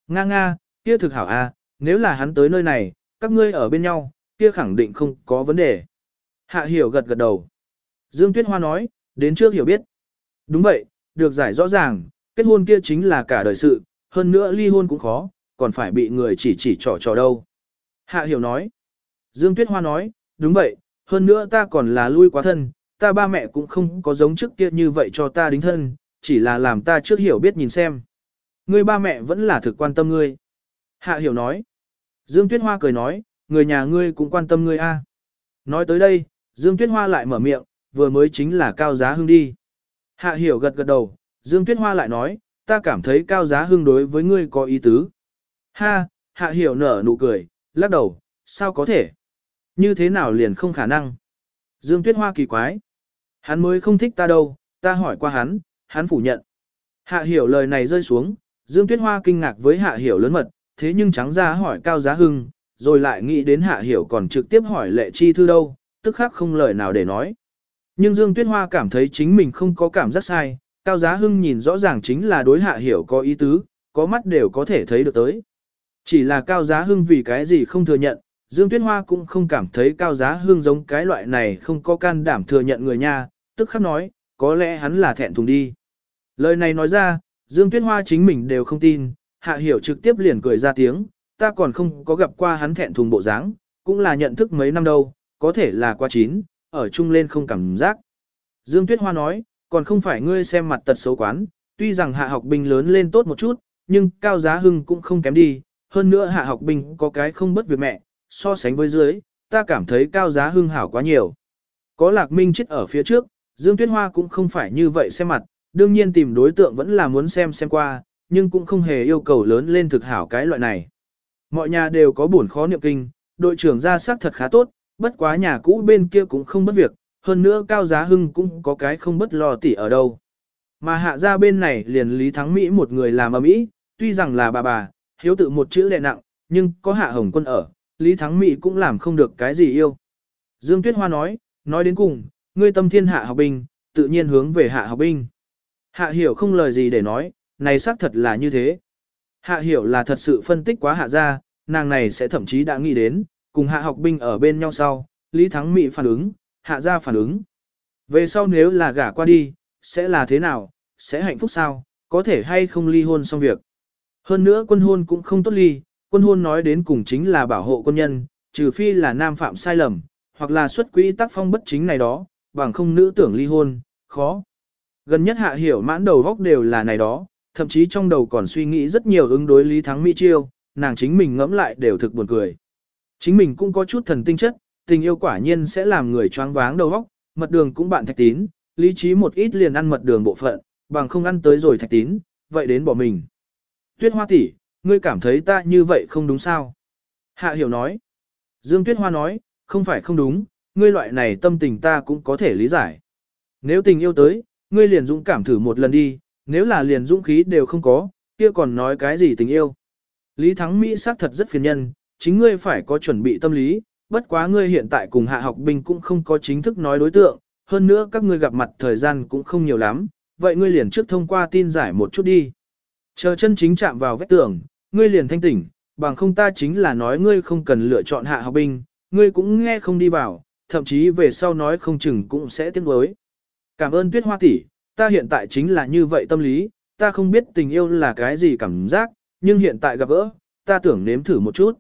nga nga, kia thực hảo a, à, nếu là hắn tới nơi này, các ngươi ở bên nhau, kia khẳng định không có vấn đề. Hạ hiểu gật gật đầu. Dương Tuyết Hoa nói, đến trước hiểu biết. Đúng vậy, được giải rõ ràng, kết hôn kia chính là cả đời sự, hơn nữa ly hôn cũng khó, còn phải bị người chỉ chỉ trò trò đâu. Hạ hiểu nói. Dương Tuyết Hoa nói, đúng vậy, hơn nữa ta còn là lui quá thân, ta ba mẹ cũng không có giống trước kia như vậy cho ta đính thân, chỉ là làm ta trước hiểu biết nhìn xem. Ngươi ba mẹ vẫn là thực quan tâm ngươi. Hạ hiểu nói. Dương Tuyết Hoa cười nói, người nhà ngươi cũng quan tâm ngươi a. Nói tới đây, Dương Tuyết Hoa lại mở miệng, vừa mới chính là cao giá hương đi. Hạ hiểu gật gật đầu, Dương Tuyết Hoa lại nói, ta cảm thấy cao giá hưng đối với ngươi có ý tứ. Ha, hạ hiểu nở nụ cười, lắc đầu, sao có thể? Như thế nào liền không khả năng? Dương Tuyết Hoa kỳ quái. Hắn mới không thích ta đâu, ta hỏi qua hắn, hắn phủ nhận. Hạ hiểu lời này rơi xuống, Dương Tuyết Hoa kinh ngạc với hạ hiểu lớn mật, thế nhưng trắng ra hỏi cao giá hưng, rồi lại nghĩ đến hạ hiểu còn trực tiếp hỏi lệ chi thư đâu, tức khắc không lời nào để nói. Nhưng Dương Tuyết Hoa cảm thấy chính mình không có cảm giác sai, Cao Giá Hưng nhìn rõ ràng chính là đối hạ hiểu có ý tứ, có mắt đều có thể thấy được tới. Chỉ là Cao Giá Hưng vì cái gì không thừa nhận, Dương Tuyết Hoa cũng không cảm thấy Cao Giá Hưng giống cái loại này không có can đảm thừa nhận người nha, tức khắc nói, có lẽ hắn là thẹn thùng đi. Lời này nói ra, Dương Tuyết Hoa chính mình đều không tin, hạ hiểu trực tiếp liền cười ra tiếng, ta còn không có gặp qua hắn thẹn thùng bộ dáng, cũng là nhận thức mấy năm đâu, có thể là qua chín, ở chung lên không cảm giác. Dương Tuyết Hoa nói, còn không phải ngươi xem mặt tật xấu quán, tuy rằng hạ học binh lớn lên tốt một chút, nhưng cao giá hưng cũng không kém đi, hơn nữa hạ học binh có cái không bất việc mẹ, so sánh với dưới, ta cảm thấy cao giá hưng hảo quá nhiều. Có lạc minh chết ở phía trước, Dương Tuyết Hoa cũng không phải như vậy xem mặt, đương nhiên tìm đối tượng vẫn là muốn xem xem qua, nhưng cũng không hề yêu cầu lớn lên thực hảo cái loại này. Mọi nhà đều có buồn khó niệm kinh, đội trưởng ra sắc thật khá tốt, bất quá nhà cũ bên kia cũng không bất việc, hơn nữa cao giá hưng cũng có cái không bất lo tỉ ở đâu. Mà hạ ra bên này liền Lý Thắng Mỹ một người làm ở Mỹ, tuy rằng là bà bà, hiếu tự một chữ đè nặng, nhưng có hạ hồng quân ở, Lý Thắng Mỹ cũng làm không được cái gì yêu. Dương Tuyết Hoa nói, nói đến cùng, ngươi tâm thiên hạ học binh, tự nhiên hướng về hạ học binh. Hạ hiểu không lời gì để nói, này xác thật là như thế. Hạ hiểu là thật sự phân tích quá hạ ra, nàng này sẽ thậm chí đã nghĩ đến, cùng hạ học binh ở bên nhau sau, Lý Thắng Mỹ phản ứng, hạ ra phản ứng. Về sau nếu là gả qua đi, sẽ là thế nào, sẽ hạnh phúc sao, có thể hay không ly hôn xong việc. Hơn nữa quân hôn cũng không tốt ly, quân hôn nói đến cùng chính là bảo hộ quân nhân, trừ phi là nam phạm sai lầm, hoặc là xuất quỹ tác phong bất chính này đó, bằng không nữ tưởng ly hôn, khó. Gần nhất hạ hiểu mãn đầu góc đều là này đó, thậm chí trong đầu còn suy nghĩ rất nhiều ứng đối Lý Thắng Mỹ Chiêu, nàng chính mình ngẫm lại đều thực buồn cười. Chính mình cũng có chút thần tinh chất, tình yêu quả nhiên sẽ làm người choáng váng đầu óc, mật đường cũng bạn thạch tín, lý trí một ít liền ăn mật đường bộ phận, bằng không ăn tới rồi thạch tín, vậy đến bỏ mình. Tuyết Hoa tỷ, ngươi cảm thấy ta như vậy không đúng sao? Hạ Hiểu nói. Dương Tuyết Hoa nói, không phải không đúng, ngươi loại này tâm tình ta cũng có thể lý giải. Nếu tình yêu tới, ngươi liền dũng cảm thử một lần đi, nếu là liền dũng khí đều không có, kia còn nói cái gì tình yêu. Lý Thắng Mỹ xác thật rất phiền nhân, chính ngươi phải có chuẩn bị tâm lý, bất quá ngươi hiện tại cùng hạ học binh cũng không có chính thức nói đối tượng, hơn nữa các ngươi gặp mặt thời gian cũng không nhiều lắm, vậy ngươi liền trước thông qua tin giải một chút đi. Chờ chân chính chạm vào vết tường, ngươi liền thanh tỉnh, bằng không ta chính là nói ngươi không cần lựa chọn hạ học binh, ngươi cũng nghe không đi vào, thậm chí về sau nói không chừng cũng sẽ tiếc nuối. Cảm ơn tuyết hoa tỷ, ta hiện tại chính là như vậy tâm lý, ta không biết tình yêu là cái gì cảm giác, nhưng hiện tại gặp gỡ, ta tưởng nếm thử một chút.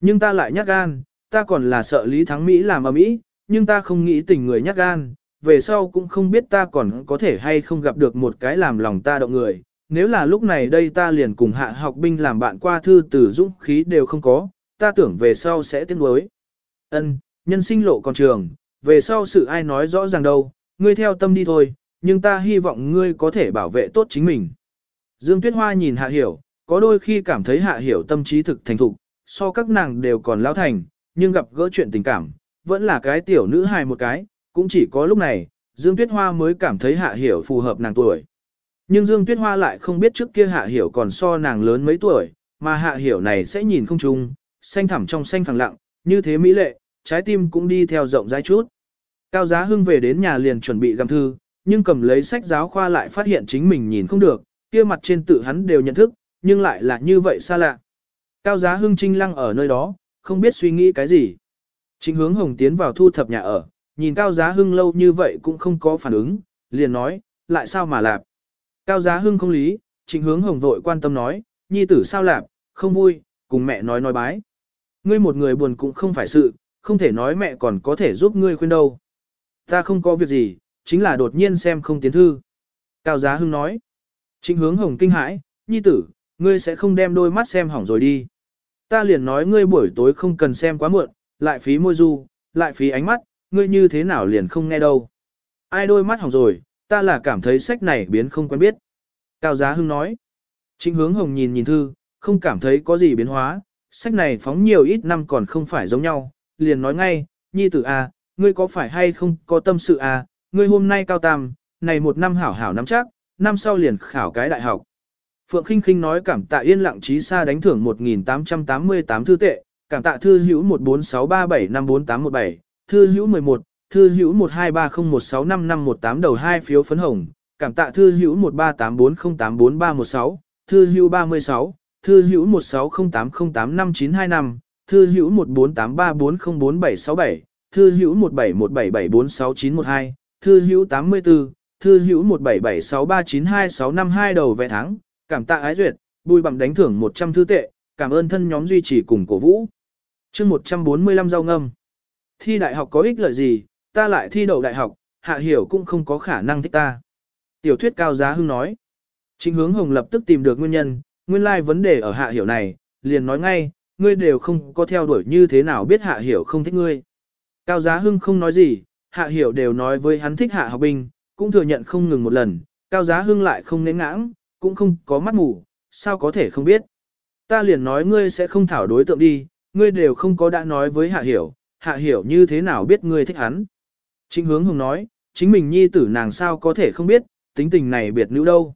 Nhưng ta lại nhát gan, ta còn là sợ Lý Thắng Mỹ làm ở Mỹ, nhưng ta không nghĩ tình người nhát gan, về sau cũng không biết ta còn có thể hay không gặp được một cái làm lòng ta động người. Nếu là lúc này đây ta liền cùng hạ học binh làm bạn qua thư từ dũng khí đều không có, ta tưởng về sau sẽ tiếc nuối. Ân, nhân sinh lộ còn trường, về sau sự ai nói rõ ràng đâu, ngươi theo tâm đi thôi, nhưng ta hy vọng ngươi có thể bảo vệ tốt chính mình. Dương Tuyết Hoa nhìn Hạ Hiểu, có đôi khi cảm thấy Hạ Hiểu tâm trí thực thành thục, so các nàng đều còn lão thành, nhưng gặp gỡ chuyện tình cảm, vẫn là cái tiểu nữ hài một cái, cũng chỉ có lúc này, Dương Tuyết Hoa mới cảm thấy Hạ Hiểu phù hợp nàng tuổi. Nhưng Dương Tuyết Hoa lại không biết trước kia Hạ Hiểu còn so nàng lớn mấy tuổi, mà Hạ Hiểu này sẽ nhìn không chung, xanh thẳm trong xanh phẳng lặng, như thế mỹ lệ, trái tim cũng đi theo rộng rãi chút. Cao Giá Hưng về đến nhà liền chuẩn bị găm thư, nhưng cầm lấy sách giáo khoa lại phát hiện chính mình nhìn không được, kia mặt trên tự hắn đều nhận thức, nhưng lại là như vậy xa lạ. Cao Giá Hưng trinh lăng ở nơi đó, không biết suy nghĩ cái gì. Chính hướng Hồng tiến vào thu thập nhà ở, nhìn Cao Giá Hưng lâu như vậy cũng không có phản ứng, liền nói, lại sao mà lạp. Cao Giá Hưng không lý, trịnh hướng Hồng vội quan tâm nói, nhi tử sao lạp, không vui, cùng mẹ nói nói bái. Ngươi một người buồn cũng không phải sự, không thể nói mẹ còn có thể giúp ngươi khuyên đâu. Ta không có việc gì, chính là đột nhiên xem không tiến thư. Cao Giá Hưng nói. Trịnh hướng hồng kinh hãi, nhi tử, ngươi sẽ không đem đôi mắt xem hỏng rồi đi. Ta liền nói ngươi buổi tối không cần xem quá muộn, lại phí môi du, lại phí ánh mắt, ngươi như thế nào liền không nghe đâu. Ai đôi mắt hỏng rồi, ta là cảm thấy sách này biến không quen biết. Cao Giá Hưng nói. Trịnh hướng hồng nhìn nhìn thư, không cảm thấy có gì biến hóa, sách này phóng nhiều ít năm còn không phải giống nhau, liền nói ngay, nhi tử a, à, ngươi có phải hay không có tâm sự a, à, ngươi hôm nay cao tam, này một năm hảo hảo nắm chắc, năm sau liền khảo cái đại học. Phượng Khinh Khinh nói cảm tạ yên lặng trí xa đánh thưởng 1.888 thư tệ, cảm tạ thư hữu 1463754817, thư hữu 11, thư hữu 1230165518 đầu hai phiếu phấn hồng, cảm tạ thư hữu 1384084316, thư hữu 36, thư hữu 1608085925, thư hữu 1483404767, thư hữu 1717746912, thư hữu 84, thư hữu 1776392652 đầu vẽ tháng, cảm tạ ái duyệt, bùi bằng đánh thưởng 100 thư tệ, cảm ơn thân nhóm duy trì cùng cổ vũ. chương 145 rau ngâm. Thi đại học có ích lợi gì, ta lại thi đậu đại học, hạ hiểu cũng không có khả năng thích ta. Tiểu thuyết cao giá hưng nói. chính hướng hồng lập tức tìm được nguyên nhân, nguyên lai like vấn đề ở hạ hiểu này, liền nói ngay, ngươi đều không có theo đuổi như thế nào biết hạ hiểu không thích ngươi. Cao giá hưng không nói gì, hạ hiểu đều nói với hắn thích hạ học binh, cũng thừa nhận không ngừng một lần, cao giá hưng lại không nén ngãng, cũng không có mắt mù, sao có thể không biết. Ta liền nói ngươi sẽ không thảo đối tượng đi, ngươi đều không có đã nói với hạ hiểu, hạ hiểu như thế nào biết ngươi thích hắn. Trịnh hướng hùng nói, chính mình nhi tử nàng sao có thể không biết, tính tình này biệt nữ đâu.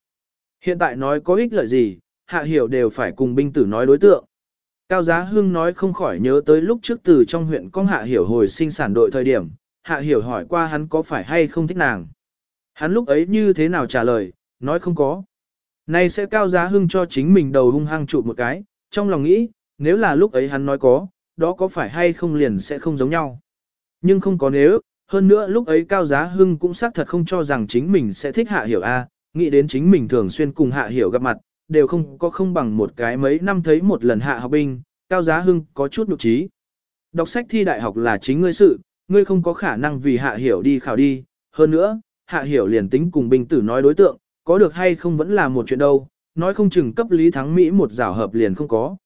Hiện tại nói có ích lợi gì, hạ hiểu đều phải cùng binh tử nói đối tượng. Cao Giá Hưng nói không khỏi nhớ tới lúc trước từ trong huyện con hạ hiểu hồi sinh sản đội thời điểm, hạ hiểu hỏi qua hắn có phải hay không thích nàng. Hắn lúc ấy như thế nào trả lời, nói không có. Này sẽ Cao Giá Hưng cho chính mình đầu hung hăng trụ một cái, trong lòng nghĩ, nếu là lúc ấy hắn nói có, đó có phải hay không liền sẽ không giống nhau. Nhưng không có nếu, hơn nữa lúc ấy Cao Giá Hưng cũng xác thật không cho rằng chính mình sẽ thích hạ hiểu A, nghĩ đến chính mình thường xuyên cùng hạ hiểu gặp mặt, đều không có không bằng một cái mấy năm thấy một lần hạ học binh, Cao Giá Hưng có chút nhục trí. Đọc sách thi đại học là chính ngươi sự, ngươi không có khả năng vì hạ hiểu đi khảo đi, hơn nữa, hạ hiểu liền tính cùng binh tử nói đối tượng, có được hay không vẫn là một chuyện đâu, nói không chừng cấp lý thắng Mỹ một rào hợp liền không có.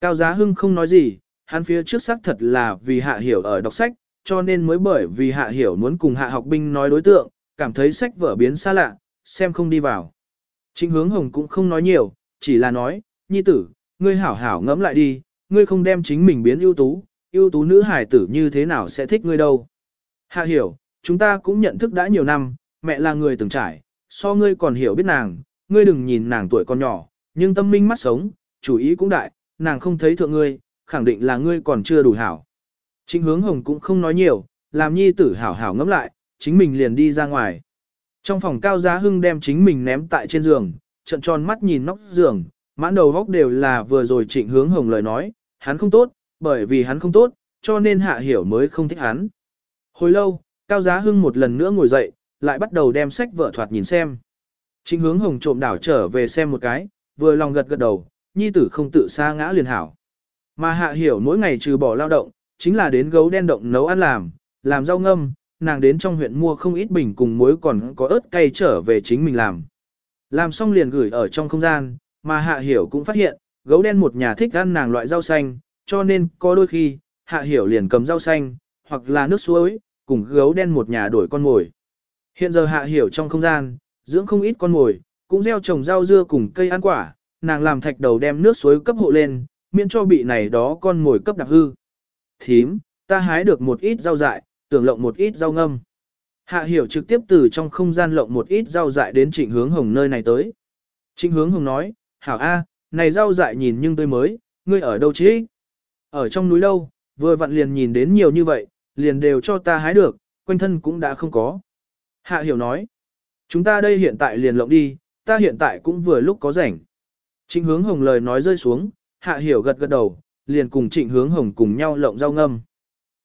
Cao Giá Hưng không nói gì, hắn phía trước xác thật là vì hạ hiểu ở đọc sách, cho nên mới bởi vì hạ hiểu muốn cùng hạ học binh nói đối tượng, cảm thấy sách vở biến xa lạ, xem không đi vào. Trịnh hướng hồng cũng không nói nhiều, chỉ là nói, nhi tử, ngươi hảo hảo ngẫm lại đi, ngươi không đem chính mình biến ưu tú, ưu tú nữ hài tử như thế nào sẽ thích ngươi đâu. Hạ hiểu, chúng ta cũng nhận thức đã nhiều năm, mẹ là người từng trải, so ngươi còn hiểu biết nàng, ngươi đừng nhìn nàng tuổi còn nhỏ, nhưng tâm minh mắt sống, chủ ý cũng đại, nàng không thấy thượng ngươi, khẳng định là ngươi còn chưa đủ hảo. Trịnh hướng hồng cũng không nói nhiều, làm nhi tử hảo hảo ngẫm lại, chính mình liền đi ra ngoài. Trong phòng cao giá hưng đem chính mình ném tại trên giường, trận tròn mắt nhìn nóc giường, mãn đầu góc đều là vừa rồi trịnh hướng hồng lời nói, hắn không tốt, bởi vì hắn không tốt, cho nên hạ hiểu mới không thích hắn. Hồi lâu, cao giá hưng một lần nữa ngồi dậy, lại bắt đầu đem sách vợ thoạt nhìn xem. Trịnh hướng hồng trộm đảo trở về xem một cái, vừa lòng gật gật đầu, nhi tử không tự xa ngã liền hảo. Mà hạ hiểu mỗi ngày trừ bỏ lao động, chính là đến gấu đen động nấu ăn làm, làm rau ngâm, nàng đến trong huyện mua không ít bình cùng muối còn có ớt cay trở về chính mình làm. Làm xong liền gửi ở trong không gian, mà hạ hiểu cũng phát hiện, gấu đen một nhà thích ăn nàng loại rau xanh, cho nên có đôi khi, hạ hiểu liền cầm rau xanh, hoặc là nước suối, cùng gấu đen một nhà đổi con mồi. Hiện giờ hạ hiểu trong không gian, dưỡng không ít con mồi, cũng gieo trồng rau dưa cùng cây ăn quả, nàng làm thạch đầu đem nước suối cấp hộ lên, miễn cho bị này đó con mồi cấp đặc hư. thím, ta hái được một ít rau dại, tưởng lộng một ít rau ngâm. Hạ hiểu trực tiếp từ trong không gian lộng một ít rau dại đến trịnh hướng hồng nơi này tới. Trịnh hướng hồng nói, hảo A, này rau dại nhìn nhưng tươi mới, ngươi ở đâu chứ? Ở trong núi đâu, vừa vặn liền nhìn đến nhiều như vậy, liền đều cho ta hái được, quanh thân cũng đã không có. Hạ hiểu nói, chúng ta đây hiện tại liền lộng đi, ta hiện tại cũng vừa lúc có rảnh. Trịnh hướng hồng lời nói rơi xuống, hạ hiểu gật gật đầu, liền cùng trịnh hướng hồng cùng nhau lộng rau ngâm.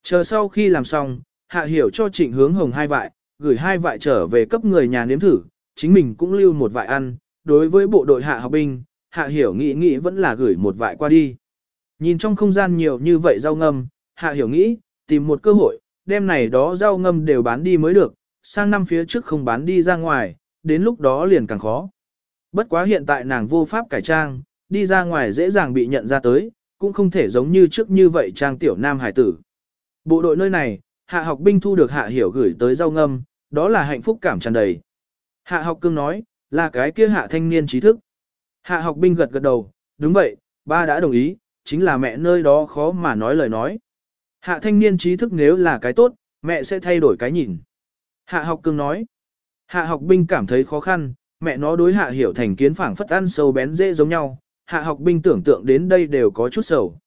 Chờ sau khi làm xong, hạ hiểu cho trịnh hướng hồng hai vại, gửi hai vại trở về cấp người nhà nếm thử, chính mình cũng lưu một vại ăn, đối với bộ đội hạ học binh, hạ hiểu nghĩ nghĩ vẫn là gửi một vại qua đi. Nhìn trong không gian nhiều như vậy rau ngâm, hạ hiểu nghĩ, tìm một cơ hội, đem này đó rau ngâm đều bán đi mới được, sang năm phía trước không bán đi ra ngoài, đến lúc đó liền càng khó. Bất quá hiện tại nàng vô pháp cải trang, đi ra ngoài dễ dàng bị nhận ra tới, cũng không thể giống như trước như vậy trang tiểu nam hải tử. Bộ đội nơi này, hạ học binh thu được hạ hiểu gửi tới rau ngâm, đó là hạnh phúc cảm tràn đầy. Hạ học cương nói, là cái kia hạ thanh niên trí thức. Hạ học binh gật gật đầu, đúng vậy, ba đã đồng ý, chính là mẹ nơi đó khó mà nói lời nói. Hạ thanh niên trí thức nếu là cái tốt, mẹ sẽ thay đổi cái nhìn. Hạ học cương nói, hạ học binh cảm thấy khó khăn, mẹ nó đối hạ hiểu thành kiến phảng phất ăn sâu bén dễ giống nhau, hạ học binh tưởng tượng đến đây đều có chút sầu.